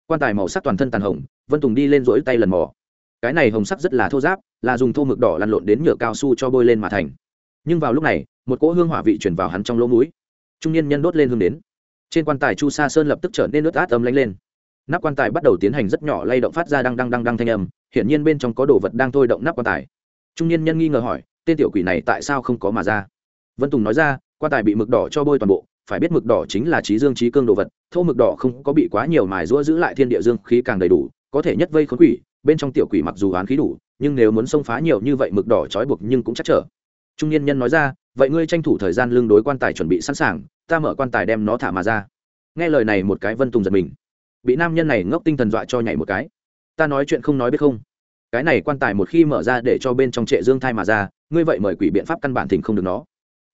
Quan tài màu sắc toàn thân tàn hồng, vân tùng đi lên rỗi tay lần mò. Cái này hồng sắc rất là thô giáp là dùng thô mực đỏ lăn lộn đến nhựa cao su cho bôi lên mà thành. Nhưng vào lúc này, một cỗ hương hỏa vị chuyển vào hắn trong lỗ mũi. Trung niên nhân đốt lên hương đến. Trên quan tài chu sa sơn lập tức trở nên nước át ấm lánh lên. Nắp quan tài bắt đầu tiến hành rất nhỏ lay động phát ra đăng đăng đăng đăng thanh âm, hiển nhiên bên trong có đồ vật đang thôi động nắp quan tài. Trung niên nhân nghi ngờ hỏi, tên tiểu quỷ này tại sao không có mà ra? Vân tùng nói ra, quan tài bị mực đỏ cho bôi toàn bộ, phải biết mực đỏ chính là trí dương trí cương đồ vật, thô mực đỏ không có bị quá nhiều mài rũa giữ lại thiên địa dương khí càng đầy đủ, có thể nhất vây khốn quỷ, bên trong tiểu quỷ mặc dù oán khí đủ, nhưng nếu muốn xông phá nhiều như vậy mực đỏ trói buộc nhưng cũng chắc trở. Trung niên nhân nói ra, vậy ngươi tranh thủ thời gian lương đối quan tài chuẩn bị sẵn sàng, ta mở quan tài đem nó thả mà ra. Nghe lời này một cái vân tùng giật mình. Bị nam nhân này ngốc tinh thần dọa cho nhảy một cái. Ta nói chuyện không nói biết không? Cái này quan tài một khi mở ra để cho bên trong trệ dương thai mà ra, ngươi vậy mời quỷ biện pháp căn bản thỉnh không được nó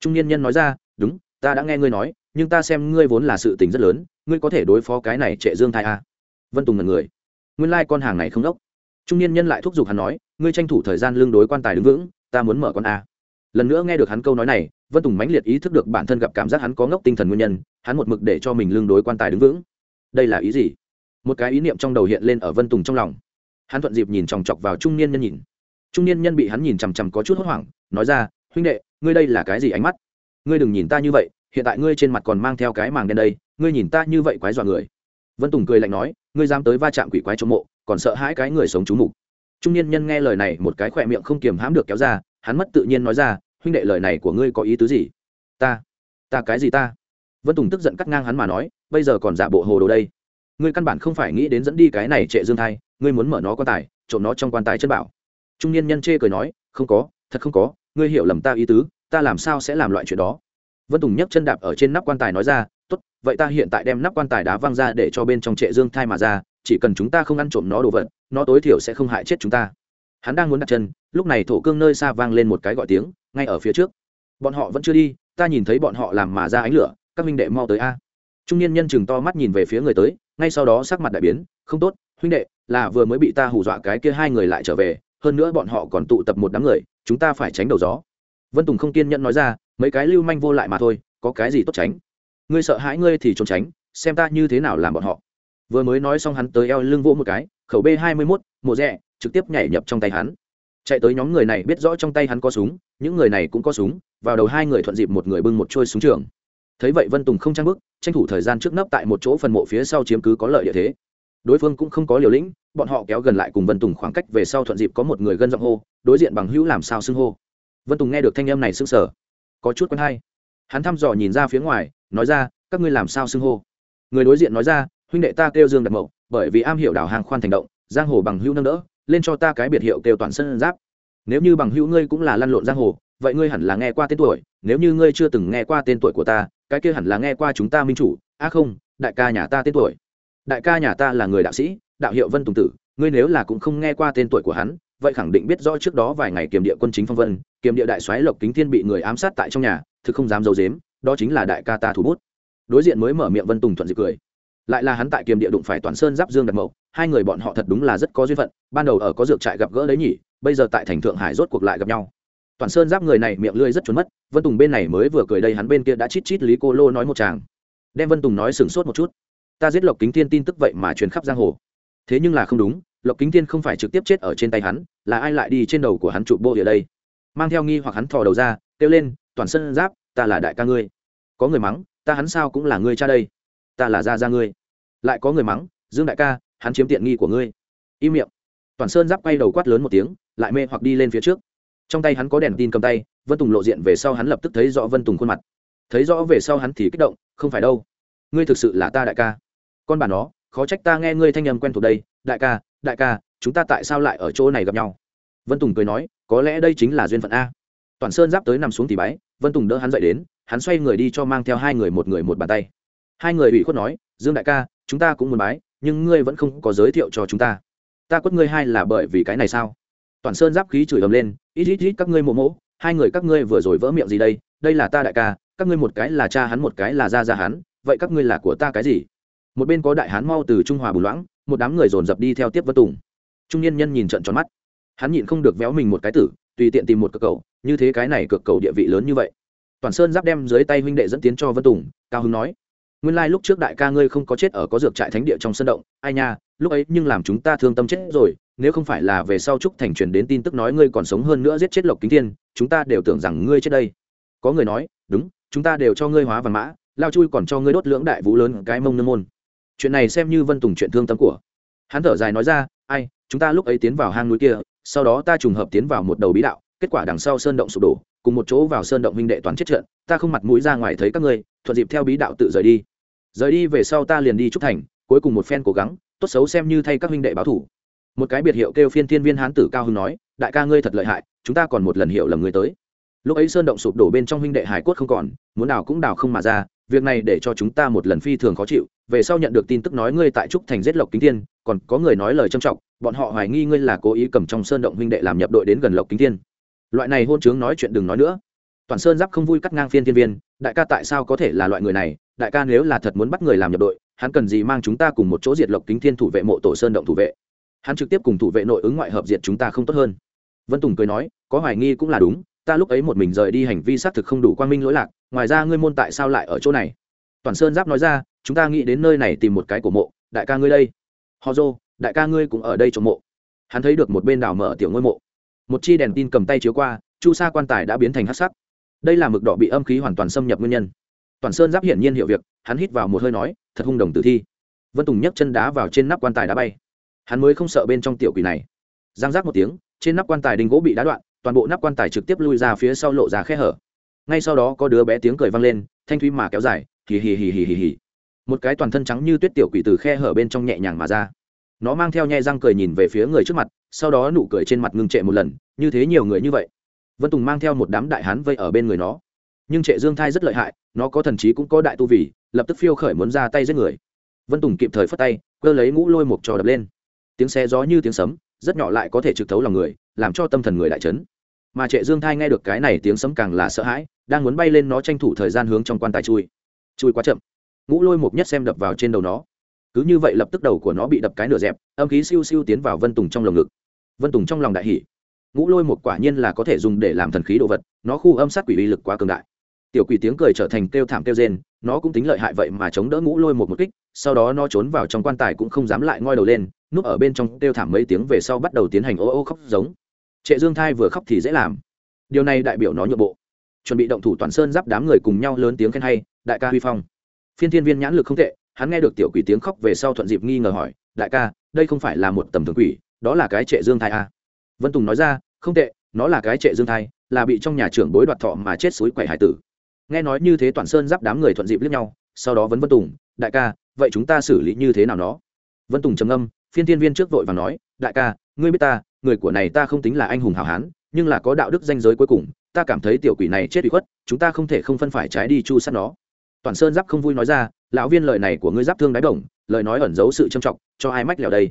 trung niên nhân nói ra, đúng, ta đã nghe ngươi nói, nhưng ta xem ngươi vốn là sự tình rất lớn, ngươi có thể đối phó cái này trệ dương thai à. vân tùng là người. Nguyên lai、like、con hàng này không đốc. Trung niên nhân lại thúc giục hắn nói, ngươi tranh thủ thời gian lương đối quan tài đứng vững, ta muốn mở con a. Lần nữa nghe được hắn câu nói này, vân tùng mãnh liệt ý thức được bản thân gặp cảm giác hắn có ngốc tinh thần nguyên nhân, hắn một mực để cho mình lương đối quan tài đứng vững. Đây là ý gì? Một cái ý niệm trong đầu hiện lên ở vân tùng trong lòng. Hắn thuận dịp nhìn chòng chọc vào trung niên nhân nhìn. Trung niên nhân bị hắn nhìn chằm chằm có chút hốt hoảng, nói ra huynh đệ, ngươi đây là cái gì ánh mắt? Ngươi đừng nhìn ta như vậy, hiện tại ngươi trên mặt còn mang theo cái màng đen đây, ngươi nhìn ta như vậy quái dọa người. Vân tùng cười lạnh nói, ngươi dám tới va chạm quỷ quái trong mộ, còn sợ hãi cái người sống trú mục. Trung niên nhân nghe lời này một cái khỏe miệng không kiềm hãm được kéo ra, hắn mất tự nhiên nói ra, huynh đệ lời này của ngươi có ý tứ gì? Ta ta cái gì ta? Vân tùng tức giận cắt ngang hắn mà nói, bây giờ còn giả bộ hồ đồ đây. Ngươi căn bản không phải nghĩ đến dẫn đi cái này trệ dương thai, ngươi muốn mở nó quan tài, trộm nó trong quan tài chân bảo. Trung niên nhân chê cười nói, không có, thật không có ngươi hiểu lầm ta ý tứ, ta làm sao sẽ làm loại chuyện đó? Vân tùng nhấc chân đạp ở trên nắp quan tài nói ra, tốt, vậy ta hiện tại đem nắp quan tài đá văng ra để cho bên trong trệ dương thai mà ra, chỉ cần chúng ta không ăn trộm nó đồ vật, nó tối thiểu sẽ không hại chết chúng ta. Hắn đang muốn đặt chân, lúc này thổ cương nơi xa vang lên một cái gọi tiếng, ngay ở phía trước. Bọn họ vẫn chưa đi, ta nhìn thấy bọn họ làm mà ra ánh lửa, các minh đệ mau tới a. Trung niên nhân chừng to mắt nhìn về phía người tới, ngay sau đó sắc mặt đại biến, không tốt, huynh đệ, là vừa mới bị ta hù dọa cái kia hai người lại trở về, hơn nữa bọn họ còn tụ tập một đám người chúng ta phải tránh đầu gió. Vân tùng không kiên nhẫn nói ra, mấy cái lưu manh vô lại mà thôi, có cái gì tốt tránh? Ngươi sợ hãi ngươi thì trốn tránh, xem ta như thế nào làm bọn họ. Vừa mới nói xong hắn tới eo lưng vỗ một cái, khẩu b hai mươi mốt, mộ rẽ trực tiếp nhảy nhập trong tay hắn. Chạy tới nhóm người này biết rõ trong tay hắn có súng, những người này cũng có súng, vào đầu hai người thuận dịp một người bưng một trôi súng trường. Thấy vậy vân tùng không trang bức, tranh thủ thời gian trước nấp tại một chỗ phần mộ phía sau chiếm cứ có lợi địa thế. Đối phương cũng không có liều lĩnh bọn họ kéo gần lại cùng vân tùng khoảng cách về sau thuận dịp có một người gân giọng hô, đối diện bằng hữu làm sao xưng hô. Vân tùng nghe được thanh âm này sưng sở có chút quen hay. Hắn thăm dò nhìn ra phía ngoài, nói ra, các ngươi làm sao xưng hô? Người đối diện nói ra, huynh đệ ta kêu dương đặt mậu, bởi vì am hiểu đảo hàng khoan thành động, giang hồ bằng hữu nâng đỡ, lên cho ta cái biệt hiệu kêu toàn sân giáp. Nếu như bằng hữu ngươi cũng là lăn lộn giang hồ, vậy ngươi hẳn là nghe qua tên tuổi, nếu như ngươi chưa từng nghe qua tên tuổi của ta, cái kia hẳn là nghe qua chúng ta minh chủ. Á không, đại ca nhà ta tên tuổi. Đại ca nhà ta là người đạo sĩ đạo hiệu vân tùng tử, ngươi nếu là cũng không nghe qua tên tuổi của hắn, vậy khẳng định biết rõ trước đó vài ngày kiềm địa quân chính phong vân, kiềm địa đại soái lộc kính thiên bị người ám sát tại trong nhà, thực không dám d i ấ u dếm đó chính là đại ca ta thủ bút. Đối diện mới mở miệng vân tùng thuận dịp cười. Lại là hắn tại kiềm địa đụng phải toàn sơn giáp dương đặt mậu, hai người bọn họ thật đúng là rất có duyên phận, ban đầu ở có dược trại gặp gỡ đấy nhỉ, bây giờ tại thành thượng hải rốt cuộc lại gặp nhau. Toàn sơn giáp người này miệng lưỡi rất trốn mất, vân tùng bên này mới vừa cười đây hắn bên kia đã chít chít lý cô lô nói một chàng đem vân tùng nói sửng sốt một chút. Ta giết lộc kính thiên tin tức vậy mà truyền khắp giang hồ thế nhưng là không đúng, lộc kính thiên không phải trực tiếp chết ở trên tay hắn, là ai lại đi trên đầu của hắn trụ bộ ở đây? Mang theo nghi hoặc hắn thò đầu ra, kêu lên, toàn sân giáp, ta là đại ca ngươi. Có người mắng, ta hắn sao cũng là ngươi cha đây. Ta là gia gia ngươi. Lại có người mắng, dương đại ca, hắn chiếm tiện nghi của ngươi. Im miệng. Toàn sơn giáp quay đầu quát lớn một tiếng, lại mê hoặc đi lên phía trước. Trong tay hắn có đèn tin cầm tay, vân tùng lộ diện về sau hắn lập tức thấy rõ vân tùng khuôn mặt. Thấy rõ về sau hắn thì kích động, không phải đâu. Ngươi thực sự là ta đại ca. Con bà nó khó trách ta nghe ngươi thanh âm quen thuộc đây, đại ca đại ca, chúng ta tại sao lại ở chỗ này gặp nhau? Vân tùng cười nói, có lẽ đây chính là duyên phận a. Toàn sơn giáp tới nằm xuống thì bái, vân tùng đỡ hắn dậy đến, hắn xoay người đi cho mang theo hai người một người một bàn tay. Hai người ủy khuất nói, dương đại ca, chúng ta cũng muốn bái, nhưng ngươi vẫn không có giới thiệu cho chúng ta. Ta quất ngươi hai là bởi vì cái này sao? Toàn sơn giáp khí chửi ầm lên, ít ít ít, các ngươi mộ mỗ hai người các ngươi vừa rồi vỡ miệng gì đây? Đây là ta đại ca, các ngươi một cái là cha hắn, một cái là gia gia hắn, vậy các ngươi là của ta cái gì? Một bên có đại hán mau từ trung hòa bù loãng, một đám người dồn dập đi theo tiếp vân tùng. Trung niên nhân nhìn trận tròn mắt. Hắn nhịn không được véo mình một cái tử, tùy tiện tìm một cược cầu, như thế cái này cược cầu địa vị lớn như vậy. Toàn sơn giáp đem dưới tay huynh đệ dẫn tiến cho vân tùng, cao hưng nói, nguyên lai lúc trước đại ca ngươi không có chết ở có dược trại thánh địa trong sân động, ai nha, lúc ấy nhưng làm chúng ta thương tâm chết rồi, nếu không phải là về sau trúc thành truyền đến tin tức nói ngươi còn sống hơn nữa giết chết lộc kính thiên, chúng ta đều tưởng rằng ngươi chết đây. Có người nói, đúng, chúng ta đều cho ngươi hóa văn mã, lao chui còn cho ngươi đốt lưỡng đại vũ lớn cái mông nương môn chuyện này xem như vân tùng chuyện thương tâm của. Hắn thở dài nói ra, ai, chúng ta lúc ấy tiến vào hang núi kia, sau đó ta trùng hợp tiến vào một đầu bí đạo, kết quả đằng sau sơn động sụp đổ, cùng một chỗ vào sơn động minh đệ toàn chết trận ta không mặt mũi ra ngoài thấy các ngươi, thuận dịp theo bí đạo tự rời đi. Rời đi về sau ta liền đi trúc thành, cuối cùng một phen cố gắng, tốt xấu xem như thay các huynh đệ báo thủ. Một cái biệt hiệu kêu phiên thiên viên hán tử cao hưng nói, đại ca ngươi thật lợi hại, chúng ta còn một lần hiệu lầm người tới. Lúc ấy sơn động sụp đổ bên trong huynh đệ hải cốt không còn, muốn đào cũng đào không mà ra việc này để cho chúng ta một lần phi thường khó chịu, về sau nhận được tin tức nói ngươi tại trúc thành giết lộc kính thiên, còn có người nói lời trâm trọng, bọn họ hoài nghi ngươi là cố ý cầm trong sơn động huynh đệ làm nhập đội đến gần lộc kính thiên. Loại này hôn chướng nói chuyện đừng nói nữa. Toàn sơn giáp không vui cắt ngang phiên thiên viên, đại ca tại sao có thể là loại người này, đại ca nếu là thật muốn bắt người làm nhập đội, hắn cần gì mang chúng ta cùng một chỗ diệt lộc kính thiên thủ vệ mộ tổ sơn động thủ vệ. Hắn trực tiếp cùng thủ vệ nội ứng ngoại hợp diệt chúng ta không tốt hơn. Vân tùng cười nói, có hoài nghi cũng là đúng ta lúc ấy một mình rời đi hành vi xác thực không đủ quang minh lỗi lạc, ngoài ra ngươi môn tại sao lại ở chỗ này? Toàn sơn giáp nói ra, chúng ta nghĩ đến nơi này tìm một cái của mộ, đại ca ngươi đây. Họ dô, đại ca ngươi cũng ở đây trộm mộ. Hắn thấy được một bên đào mở tiểu ngôi mộ. Một chi đèn tin cầm tay chiếu qua, chu sa quan tài đã biến thành hát sắc. Đây là mực đỏ bị âm khí hoàn toàn xâm nhập nguyên nhân. Toàn sơn giáp hiển nhiên hiểu việc, hắn hít vào một hơi nói, thật hung đồng tử thi. Vân tùng nhấc chân đá vào trên nắp quan tài đá bay. Hắn mới không sợ bên trong tiểu quỷ này. Giang giác một tiếng, trên nắp quan tài đinh gỗ bị đá đoạn toàn bộ nắp quan tài trực tiếp lui ra phía sau lộ ra khe hở. Ngay sau đó có đứa bé tiếng cười vang lên, thanh thúy mà kéo dài, hì hì hì hì hì hì. Một cái toàn thân trắng như tuyết tiểu quỷ từ khe hở bên trong nhẹ nhàng mà ra. Nó mang theo nhe răng cười nhìn về phía người trước mặt, sau đó nụ cười trên mặt ngưng trệ một lần, như thế nhiều người như vậy. Vân tùng mang theo một đám đại hán vây ở bên người nó. Nhưng trệ dương thai rất lợi hại, nó có thần trí cũng có đại tu vì, lập tức phiêu khởi muốn ra tay giết người. Vân tùng kịp thời phất tay, cơ lấy ngũ lôi một trò đập lên. Tiếng xe gió như tiếng sấm, rất nhỏ lại có thể trực thấu lòng người, làm cho tâm thần người đại chấn mà trệ dương thai nghe được cái này tiếng sấm càng là sợ hãi, đang muốn bay lên nó tranh thủ thời gian hướng trong quan tài chui. Chui quá chậm. Ngũ lôi một nhất xem đập vào trên đầu nó. Cứ như vậy lập tức đầu của nó bị đập cái nửa dẹp, âm khí siêu siêu tiến vào vân tùng trong lồng ngực. Vân tùng trong lòng đại hỷ ngũ lôi một quả nhiên là có thể dùng để làm thần khí đồ vật, nó khu âm sát quỷ uy lực quá cường đại. Tiểu quỷ tiếng cười trở thành kêu thảm kêu rên, nó cũng tính lợi hại vậy mà chống đỡ ngũ lôi một một kích, sau đó nó trốn vào trong quan tài cũng không dám lại ngoi đầu lên, núp ở bên trong kêu thảm mấy tiếng về sau bắt đầu tiến hành ô ô khóc giống trệ dương thai vừa khóc thì dễ làm. Điều này đại biểu nó nhượng bộ. Chuẩn bị động thủ toàn sơn giáp đám người cùng nhau lớn tiếng khen hay, đại ca huy phong. Phiên thiên viên nhãn lực không tệ, hắn nghe được tiểu quỷ tiếng khóc về sau thuận dịp nghi ngờ hỏi, đại ca, đây không phải là một tầm thường quỷ, đó là cái trệ dương thai à. vân tùng nói ra, không tệ, nó là cái trệ dương thai, là bị trong nhà trưởng bối đoạt thọ mà chết suối quậy hải tử. Nghe nói như thế toàn sơn giáp đám người thuận dịp liếc nhau, sau đó vấn vân tùng, đại ca, vậy chúng ta xử lý như thế nào nó? Vân tùng trầm âm phiên thiên viên trước vội và nói, đại ca, ngươi biết ta người của này ta không tính là anh hùng hảo hán, nhưng là có đạo đức danh giới cuối cùng, ta cảm thấy tiểu quỷ này chết bị khuất, chúng ta không thể không phân phải trái đi chu sát nó. Toàn sơn giáp không vui nói ra, lão viên lời này của ngươi giáp thương đáy bổng, lời nói ẩn giấu sự trâm trọng, cho ai mách lẻo đây?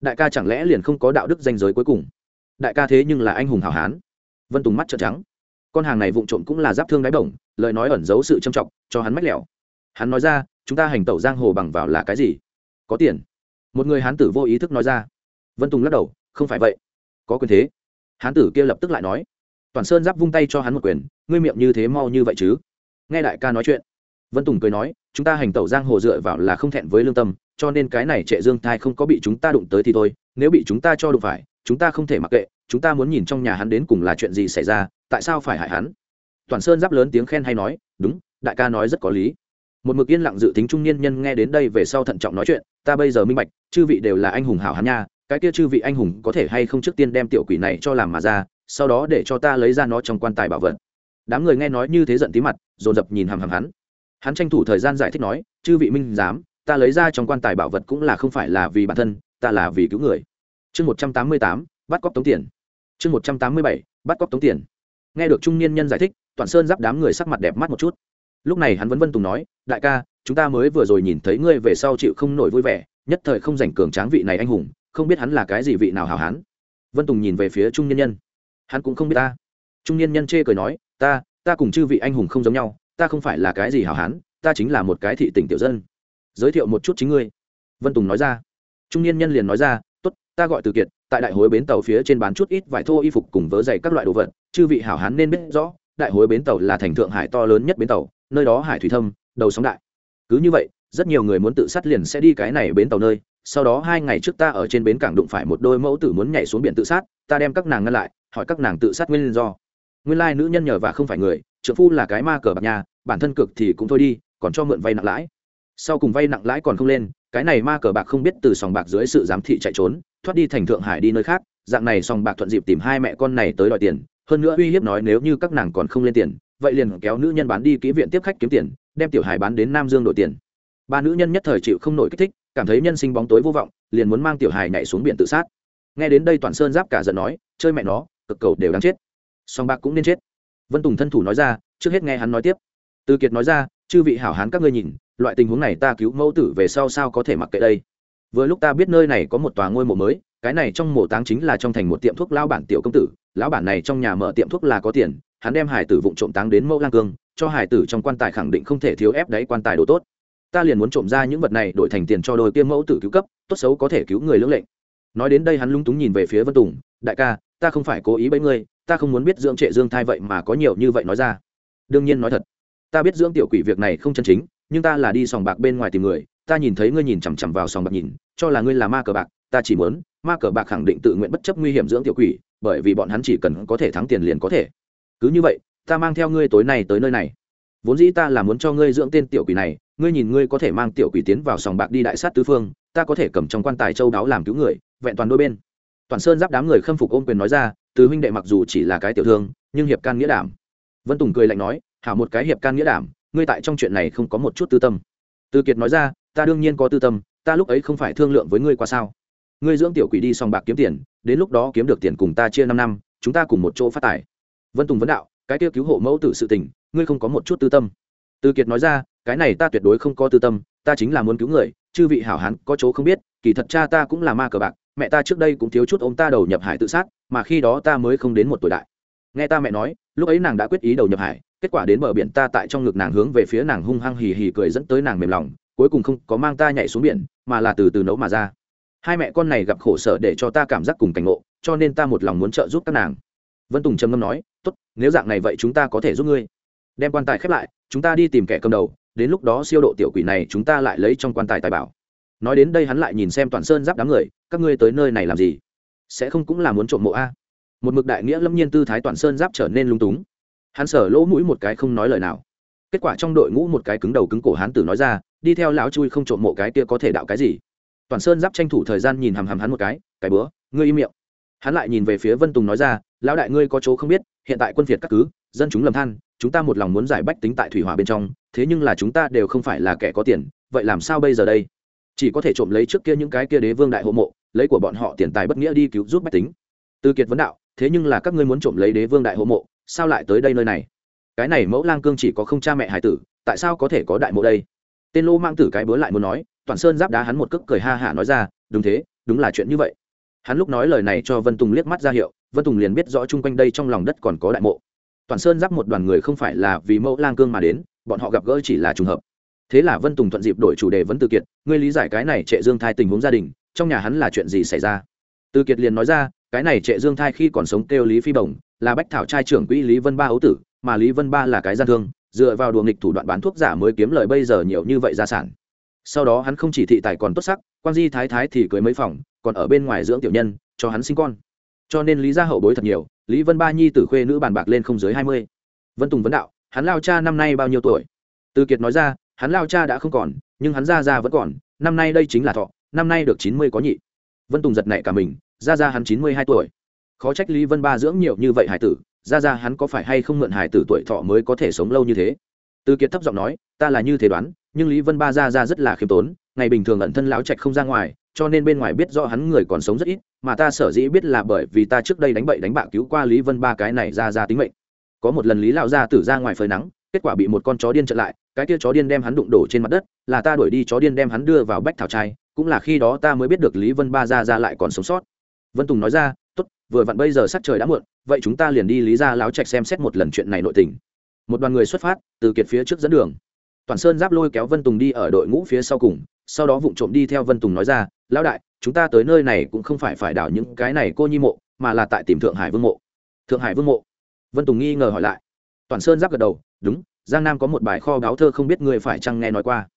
Đại ca chẳng lẽ liền không có đạo đức danh giới cuối cùng? Đại ca thế nhưng là anh hùng hảo hán. Vân tùng mắt trợn trắng. Con hàng này vụng trộm cũng là giáp thương đáy bổng, lời nói ẩn giấu sự trâm trọng, cho hắn mách lẻo. Hắn nói ra, chúng ta hành tẩu giang hồ bằng vào là cái gì? Có tiền. Một người hán tử vô ý thức nói ra. Vân tùng lắc đầu, không phải vậy có quyền thế. Hán tử kia lập tức lại nói, toàn sơn giáp vung tay cho hắn một quyền, ngươi miệng như thế mau như vậy chứ? Nghe đại ca nói chuyện, vân tùng cười nói, chúng ta hành tẩu giang hồ dựa vào là không thẹn với lương tâm, cho nên cái này trệ dương thai không có bị chúng ta đụng tới thì thôi, nếu bị chúng ta cho đụng phải, chúng ta không thể mặc kệ, chúng ta muốn nhìn trong nhà hắn đến cùng là chuyện gì xảy ra, tại sao phải hại hắn? Toàn sơn giáp lớn tiếng khen hay nói, đúng, đại ca nói rất có lý. Một mực yên lặng dự tính trung niên nhân nghe đến đây về sau thận trọng nói chuyện, ta bây giờ minh bạch, chư vị đều là anh hùng hảo hắn nha cái kia chư vị anh hùng có thể hay không trước tiên đem tiểu quỷ này cho làm mà ra, sau đó để cho ta lấy ra nó trong quan tài bảo vật. Đám người nghe nói như thế giận tí mặt, dồn dập nhìn hằm hằm hắn. Hắn tranh thủ thời gian giải thích nói, chư vị minh giám, ta lấy ra trong quan tài bảo vật cũng là không phải là vì bản thân, ta là vì cứu người. Chương một trăm tám mươi tám, bắt cóc tống tiền. Chương một trăm tám mươi bảy, bắt cóc tống tiền. Nghe được trung niên nhân giải thích, toàn sơn giáp đám người sắc mặt đẹp mắt một chút. Lúc này hắn vẫn vân tùng nói, đại ca, chúng ta mới vừa rồi nhìn thấy ngươi về sau chịu không nổi vui vẻ, nhất thời không giành cường tráng vị này anh hùng không biết hắn là cái gì vị nào hào hán. Vân tùng nhìn về phía trung niên nhân. Hắn cũng không biết ta. Trung niên nhân chê cười nói, ta ta cùng chư vị anh hùng không giống nhau, ta không phải là cái gì hảo hán, ta chính là một cái thị tỉnh tiểu dân. Giới thiệu một chút chính ngươi. Vân tùng nói ra. Trung niên nhân liền nói ra t ố t ta gọi từ kiệt, tại đại hối bến tàu phía trên bán chút ít vải thô y phục cùng vớ dày các loại đồ vật, chư vị hảo hán nên biết rõ, đại hối bến tàu là thành thượng hải to lớn nhất bến tàu, nơi đó hải thủy thâm, đầu sóng đại. Cứ như vậy rất nhiều người muốn tự sát liền sẽ đi cái này bến tàu nơi, sau đó hai ngày trước ta ở trên bến cảng đụng phải một đôi mẫu tử muốn nhảy xuống biển tự sát, ta đem các nàng ngăn lại, hỏi các nàng tự sát nguyên do. Nguyên lai nữ nhân nhờ và không phải người trợ phu là cái ma cờ bạc nhà, bản thân cực thì cũng thôi đi, còn cho mượn vay nặng lãi. Sau cùng vay nặng lãi còn không lên, cái này ma cờ bạc không biết từ sòng bạc dưới sự giám thị chạy trốn, thoát đi thành thượng hải đi nơi khác, dạng này sòng bạc thuận dịp tìm hai mẹ con này tới đòi tiền, hơn nữa uy hiếp nói nếu như các nàng còn không lên tiền, vậy liền kéo nữ nhân bán đi kỹ viện tiếp khách kiếm tiền, đem tiểu hải bán đến nam dương đổi tiền ba nữ nhân nhất thời chịu không nổi kích thích, cảm thấy nhân sinh bóng tối vô vọng, liền muốn mang tiểu hải nhảy xuống biển tự sát. Nghe đến đây toàn sơn giáp cả giận nói, chơi mẹ nó, cực cầu đều đáng chết. Song bạc cũng nên chết. Vân tùng thân thủ nói ra, trước hết nghe hắn nói tiếp. Từ kiệt nói ra, chư vị hảo hán các ngươi nhìn, loại tình huống này ta cứu mẫu tử về sau sao có thể mặc kệ đây? Vừa lúc ta biết nơi này có một tòa ngôi mộ mới, cái này trong mộ táng chính là trong thành một tiệm thuốc lao bản tiểu công tử, lão bản này trong nhà mở tiệm thuốc là có tiền, hắn đem hải tử vụng trộm táng đến mẫu lang cương, cho hải tử trong quan tài khẳng định không thể thiếu ép đáy quan tài đồ tốt ta liền muốn trộm ra những vật này đổi thành tiền cho đôi kia mẫu tử cứu cấp, tốt xấu có thể cứu người lưỡng lệnh. Nói đến đây hắn lung túng nhìn về phía vân tùng, đại ca, ta không phải cố ý bẫy ngươi, ta không muốn biết dưỡng trệ dương thai vậy mà có nhiều như vậy nói ra. Đương nhiên nói thật, ta biết dưỡng tiểu quỷ việc này không chân chính, nhưng ta là đi sòng bạc bên ngoài tìm người, ta nhìn thấy ngươi nhìn chằm chằm vào sòng bạc nhìn, cho là ngươi là ma cờ bạc, ta chỉ muốn, ma cờ bạc khẳng định tự nguyện bất chấp nguy hiểm dưỡng tiểu quỷ, bởi vì bọn hắn chỉ cần có thể thắng tiền liền có thể. Cứ như vậy, ta mang theo ngươi tối nay tới nơi này. Vốn dĩ ta là muốn cho ngươi dưỡng tên tiểu quỷ này ngươi nhìn ngươi có thể mang tiểu quỷ tiến vào sòng bạc đi đại sát tứ phương, ta có thể cầm trong quan tài châu đáo làm cứu người, vẹn toàn đôi bên. Toàn sơn giáp đám người khâm phục ôm quyền nói ra, từ huynh đệ mặc dù chỉ là cái tiểu thương, nhưng hiệp can nghĩa đảm. Vân tùng cười lạnh nói, hảo một cái hiệp can nghĩa đảm, ngươi tại trong chuyện này không có một chút tư tâm. Từ kiệt nói ra, ta đương nhiên có tư tâm, ta lúc ấy không phải thương lượng với ngươi qua sao. Ngươi dưỡng tiểu quỷ đi sòng bạc kiếm tiền, đến lúc đó kiếm được tiền cùng ta chia năm năm, chúng ta cùng một chỗ phát tài. Vân tùng vấn đạo, cái kia cứu hộ mẫu tử sự tình, ngươi không có một chút tư tâm. Từ kiệt nói ra cái này ta tuyệt đối không có tư tâm, ta chính là muốn cứu người, chư vị hảo hán có chỗ không biết, kỳ thật cha ta cũng là ma cờ bạc, mẹ ta trước đây cũng thiếu chút ông ta đầu nhập hải tự sát, mà khi đó ta mới không đến một tuổi đại. Nghe ta mẹ nói, lúc ấy nàng đã quyết ý đầu nhập hải, kết quả đến bờ biển ta tại trong ngực nàng hướng về phía nàng hung hăng hì hì cười dẫn tới nàng mềm lòng, cuối cùng không có mang ta nhảy xuống biển, mà là từ từ nấu mà ra. Hai mẹ con này gặp khổ sở để cho ta cảm giác cùng cảnh ngộ, cho nên ta một lòng muốn trợ giúp các nàng. Vân tùng trầm ngâm nói, tốt, nếu dạng này vậy chúng ta có thể giúp ngươi. Đem quan tài khép lại, chúng ta đi tìm kẻ cầm đầu đến lúc đó siêu độ tiểu quỷ này chúng ta lại lấy trong quan tài tài bảo. Nói đến đây hắn lại nhìn xem toàn sơn giáp đám người, các ngươi tới nơi này làm gì? Sẽ không cũng là muốn trộm mộ a? Một mực đại nghĩa lâm nhiên tư thái toàn sơn giáp trở nên lung túng. Hắn sở lỗ mũi một cái không nói lời nào. Kết quả trong đội ngũ một cái cứng đầu cứng cổ hắn tử nói ra, đi theo lão chui không trộm mộ cái kia có thể đạo cái gì? Toàn sơn giáp tranh thủ thời gian nhìn hằm hằm hắn một cái cái bữa, ngươi im miệng. Hắn lại nhìn về phía vân tùng nói ra, lão đại ngươi có chỗ không biết, hiện tại quân việt các cứ, dân chúng lầm than chúng ta một lòng muốn giải bách tính tại thủy hòa bên trong, thế nhưng là chúng ta đều không phải là kẻ có tiền, vậy làm sao bây giờ đây? Chỉ có thể trộm lấy trước kia những cái kia đế vương đại hộ mộ, lấy của bọn họ tiền tài bất nghĩa đi cứu giúp bách tính. Từ kiệt vấn đạo, thế nhưng là các ngươi muốn trộm lấy đế vương đại hộ mộ, sao lại tới đây nơi này? Cái này mẫu lang cương chỉ có không cha mẹ hải tử, tại sao có thể có đại mộ đây? Tên lô mang tử cái bớ lại muốn nói, toàn sơn giáp đá hắn một cước cười ha hả nói ra, đúng thế, đúng là chuyện như vậy. Hắn lúc nói lời này cho vân tùng liếc mắt ra hiệu, vân tùng liền biết rõ chung quanh đây trong lòng đất còn có đại mộ toàn sơn giáp một đoàn người không phải là vì mẫu lang cương mà đến, bọn họ gặp gỡ chỉ là trùng hợp. Thế là vân tùng thuận dịp đổi chủ đề vấn từ kiệt, ngươi lý giải cái này trệ dương thai tình huống gia đình, trong nhà hắn là chuyện gì xảy ra? Từ kiệt liền nói ra, cái này trệ dương thai khi còn sống kêu lý phi bồng là bách thảo trai trưởng quỹ lý vân ba ấu tử, mà lý vân ba là cái gian thương, dựa vào đùa nghịch thủ đoạn bán thuốc giả mới kiếm lời bây giờ nhiều như vậy gia sản. Sau đó hắn không chỉ thị tài còn tốt sắc quan di thái thái thì cưới mấy phòng, còn ở bên ngoài dưỡng tiểu nhân, cho hắn sinh con cho nên lý gia hậu bối thật nhiều, lý vân ba nhi tử khuê nữ bàn bạc lên không dưới hai mươi. Vân tùng vấn đạo, hắn lao cha năm nay bao nhiêu tuổi? Từ kiệt nói ra, hắn lao cha đã không còn, nhưng hắn ra ra vẫn còn, năm nay đây chính là thọ, năm nay được chín mươi có nhị. Vân tùng giật nảy cả mình ra ra hắn chín mươi hai tuổi. Khó trách lý vân ba dưỡng nhiều như vậy hải tử ra ra hắn có phải hay không mượn hải tử tuổi thọ mới có thể sống lâu như thế? Từ kiệt thấp giọng nói, ta là như thế đoán, nhưng lý vân ba ra ra rất là khiêm tốn, ngày bình thường ẩn thân lão trạch không ra ngoài cho nên bên ngoài biết rõ hắn người còn sống rất ít, mà ta sở dĩ biết là bởi vì ta trước đây đánh bậy đánh bạ cứu qua lý vân ba cái này ra ra tính mệnh. Có một lần lý lão gia tử ra ngoài phơi nắng, kết quả bị một con chó điên chặn lại, cái kia chó điên đem hắn đụng đổ trên mặt đất, là ta đuổi đi chó điên đem hắn đưa vào bách thảo trai, cũng là khi đó ta mới biết được lý vân ba ra ra lại còn sống sót. Vân tùng nói ra, tốt, vừa vặn bây giờ sắc trời đã muộn, vậy chúng ta liền đi lý ra láo trạch xem xét một lần chuyện này nội tình. Một đoàn người xuất phát, từ kiệt phía trước dẫn đường. Toàn sơn giáp lôi kéo vân tùng đi ở đội ngũ phía sau cùng sau đó vụng trộm đi theo vân tùng nói ra, lão đại, chúng ta tới nơi này cũng không phải phải đảo những cái này cô nhi mộ, mà là tại tìm thượng hải vương mộ. Thượng hải vương mộ? Vân tùng nghi ngờ hỏi lại. Toàn sơn giáp gật đầu, đúng, giang nam có một bài kho báo thơ không biết người phải chăng nghe nói qua.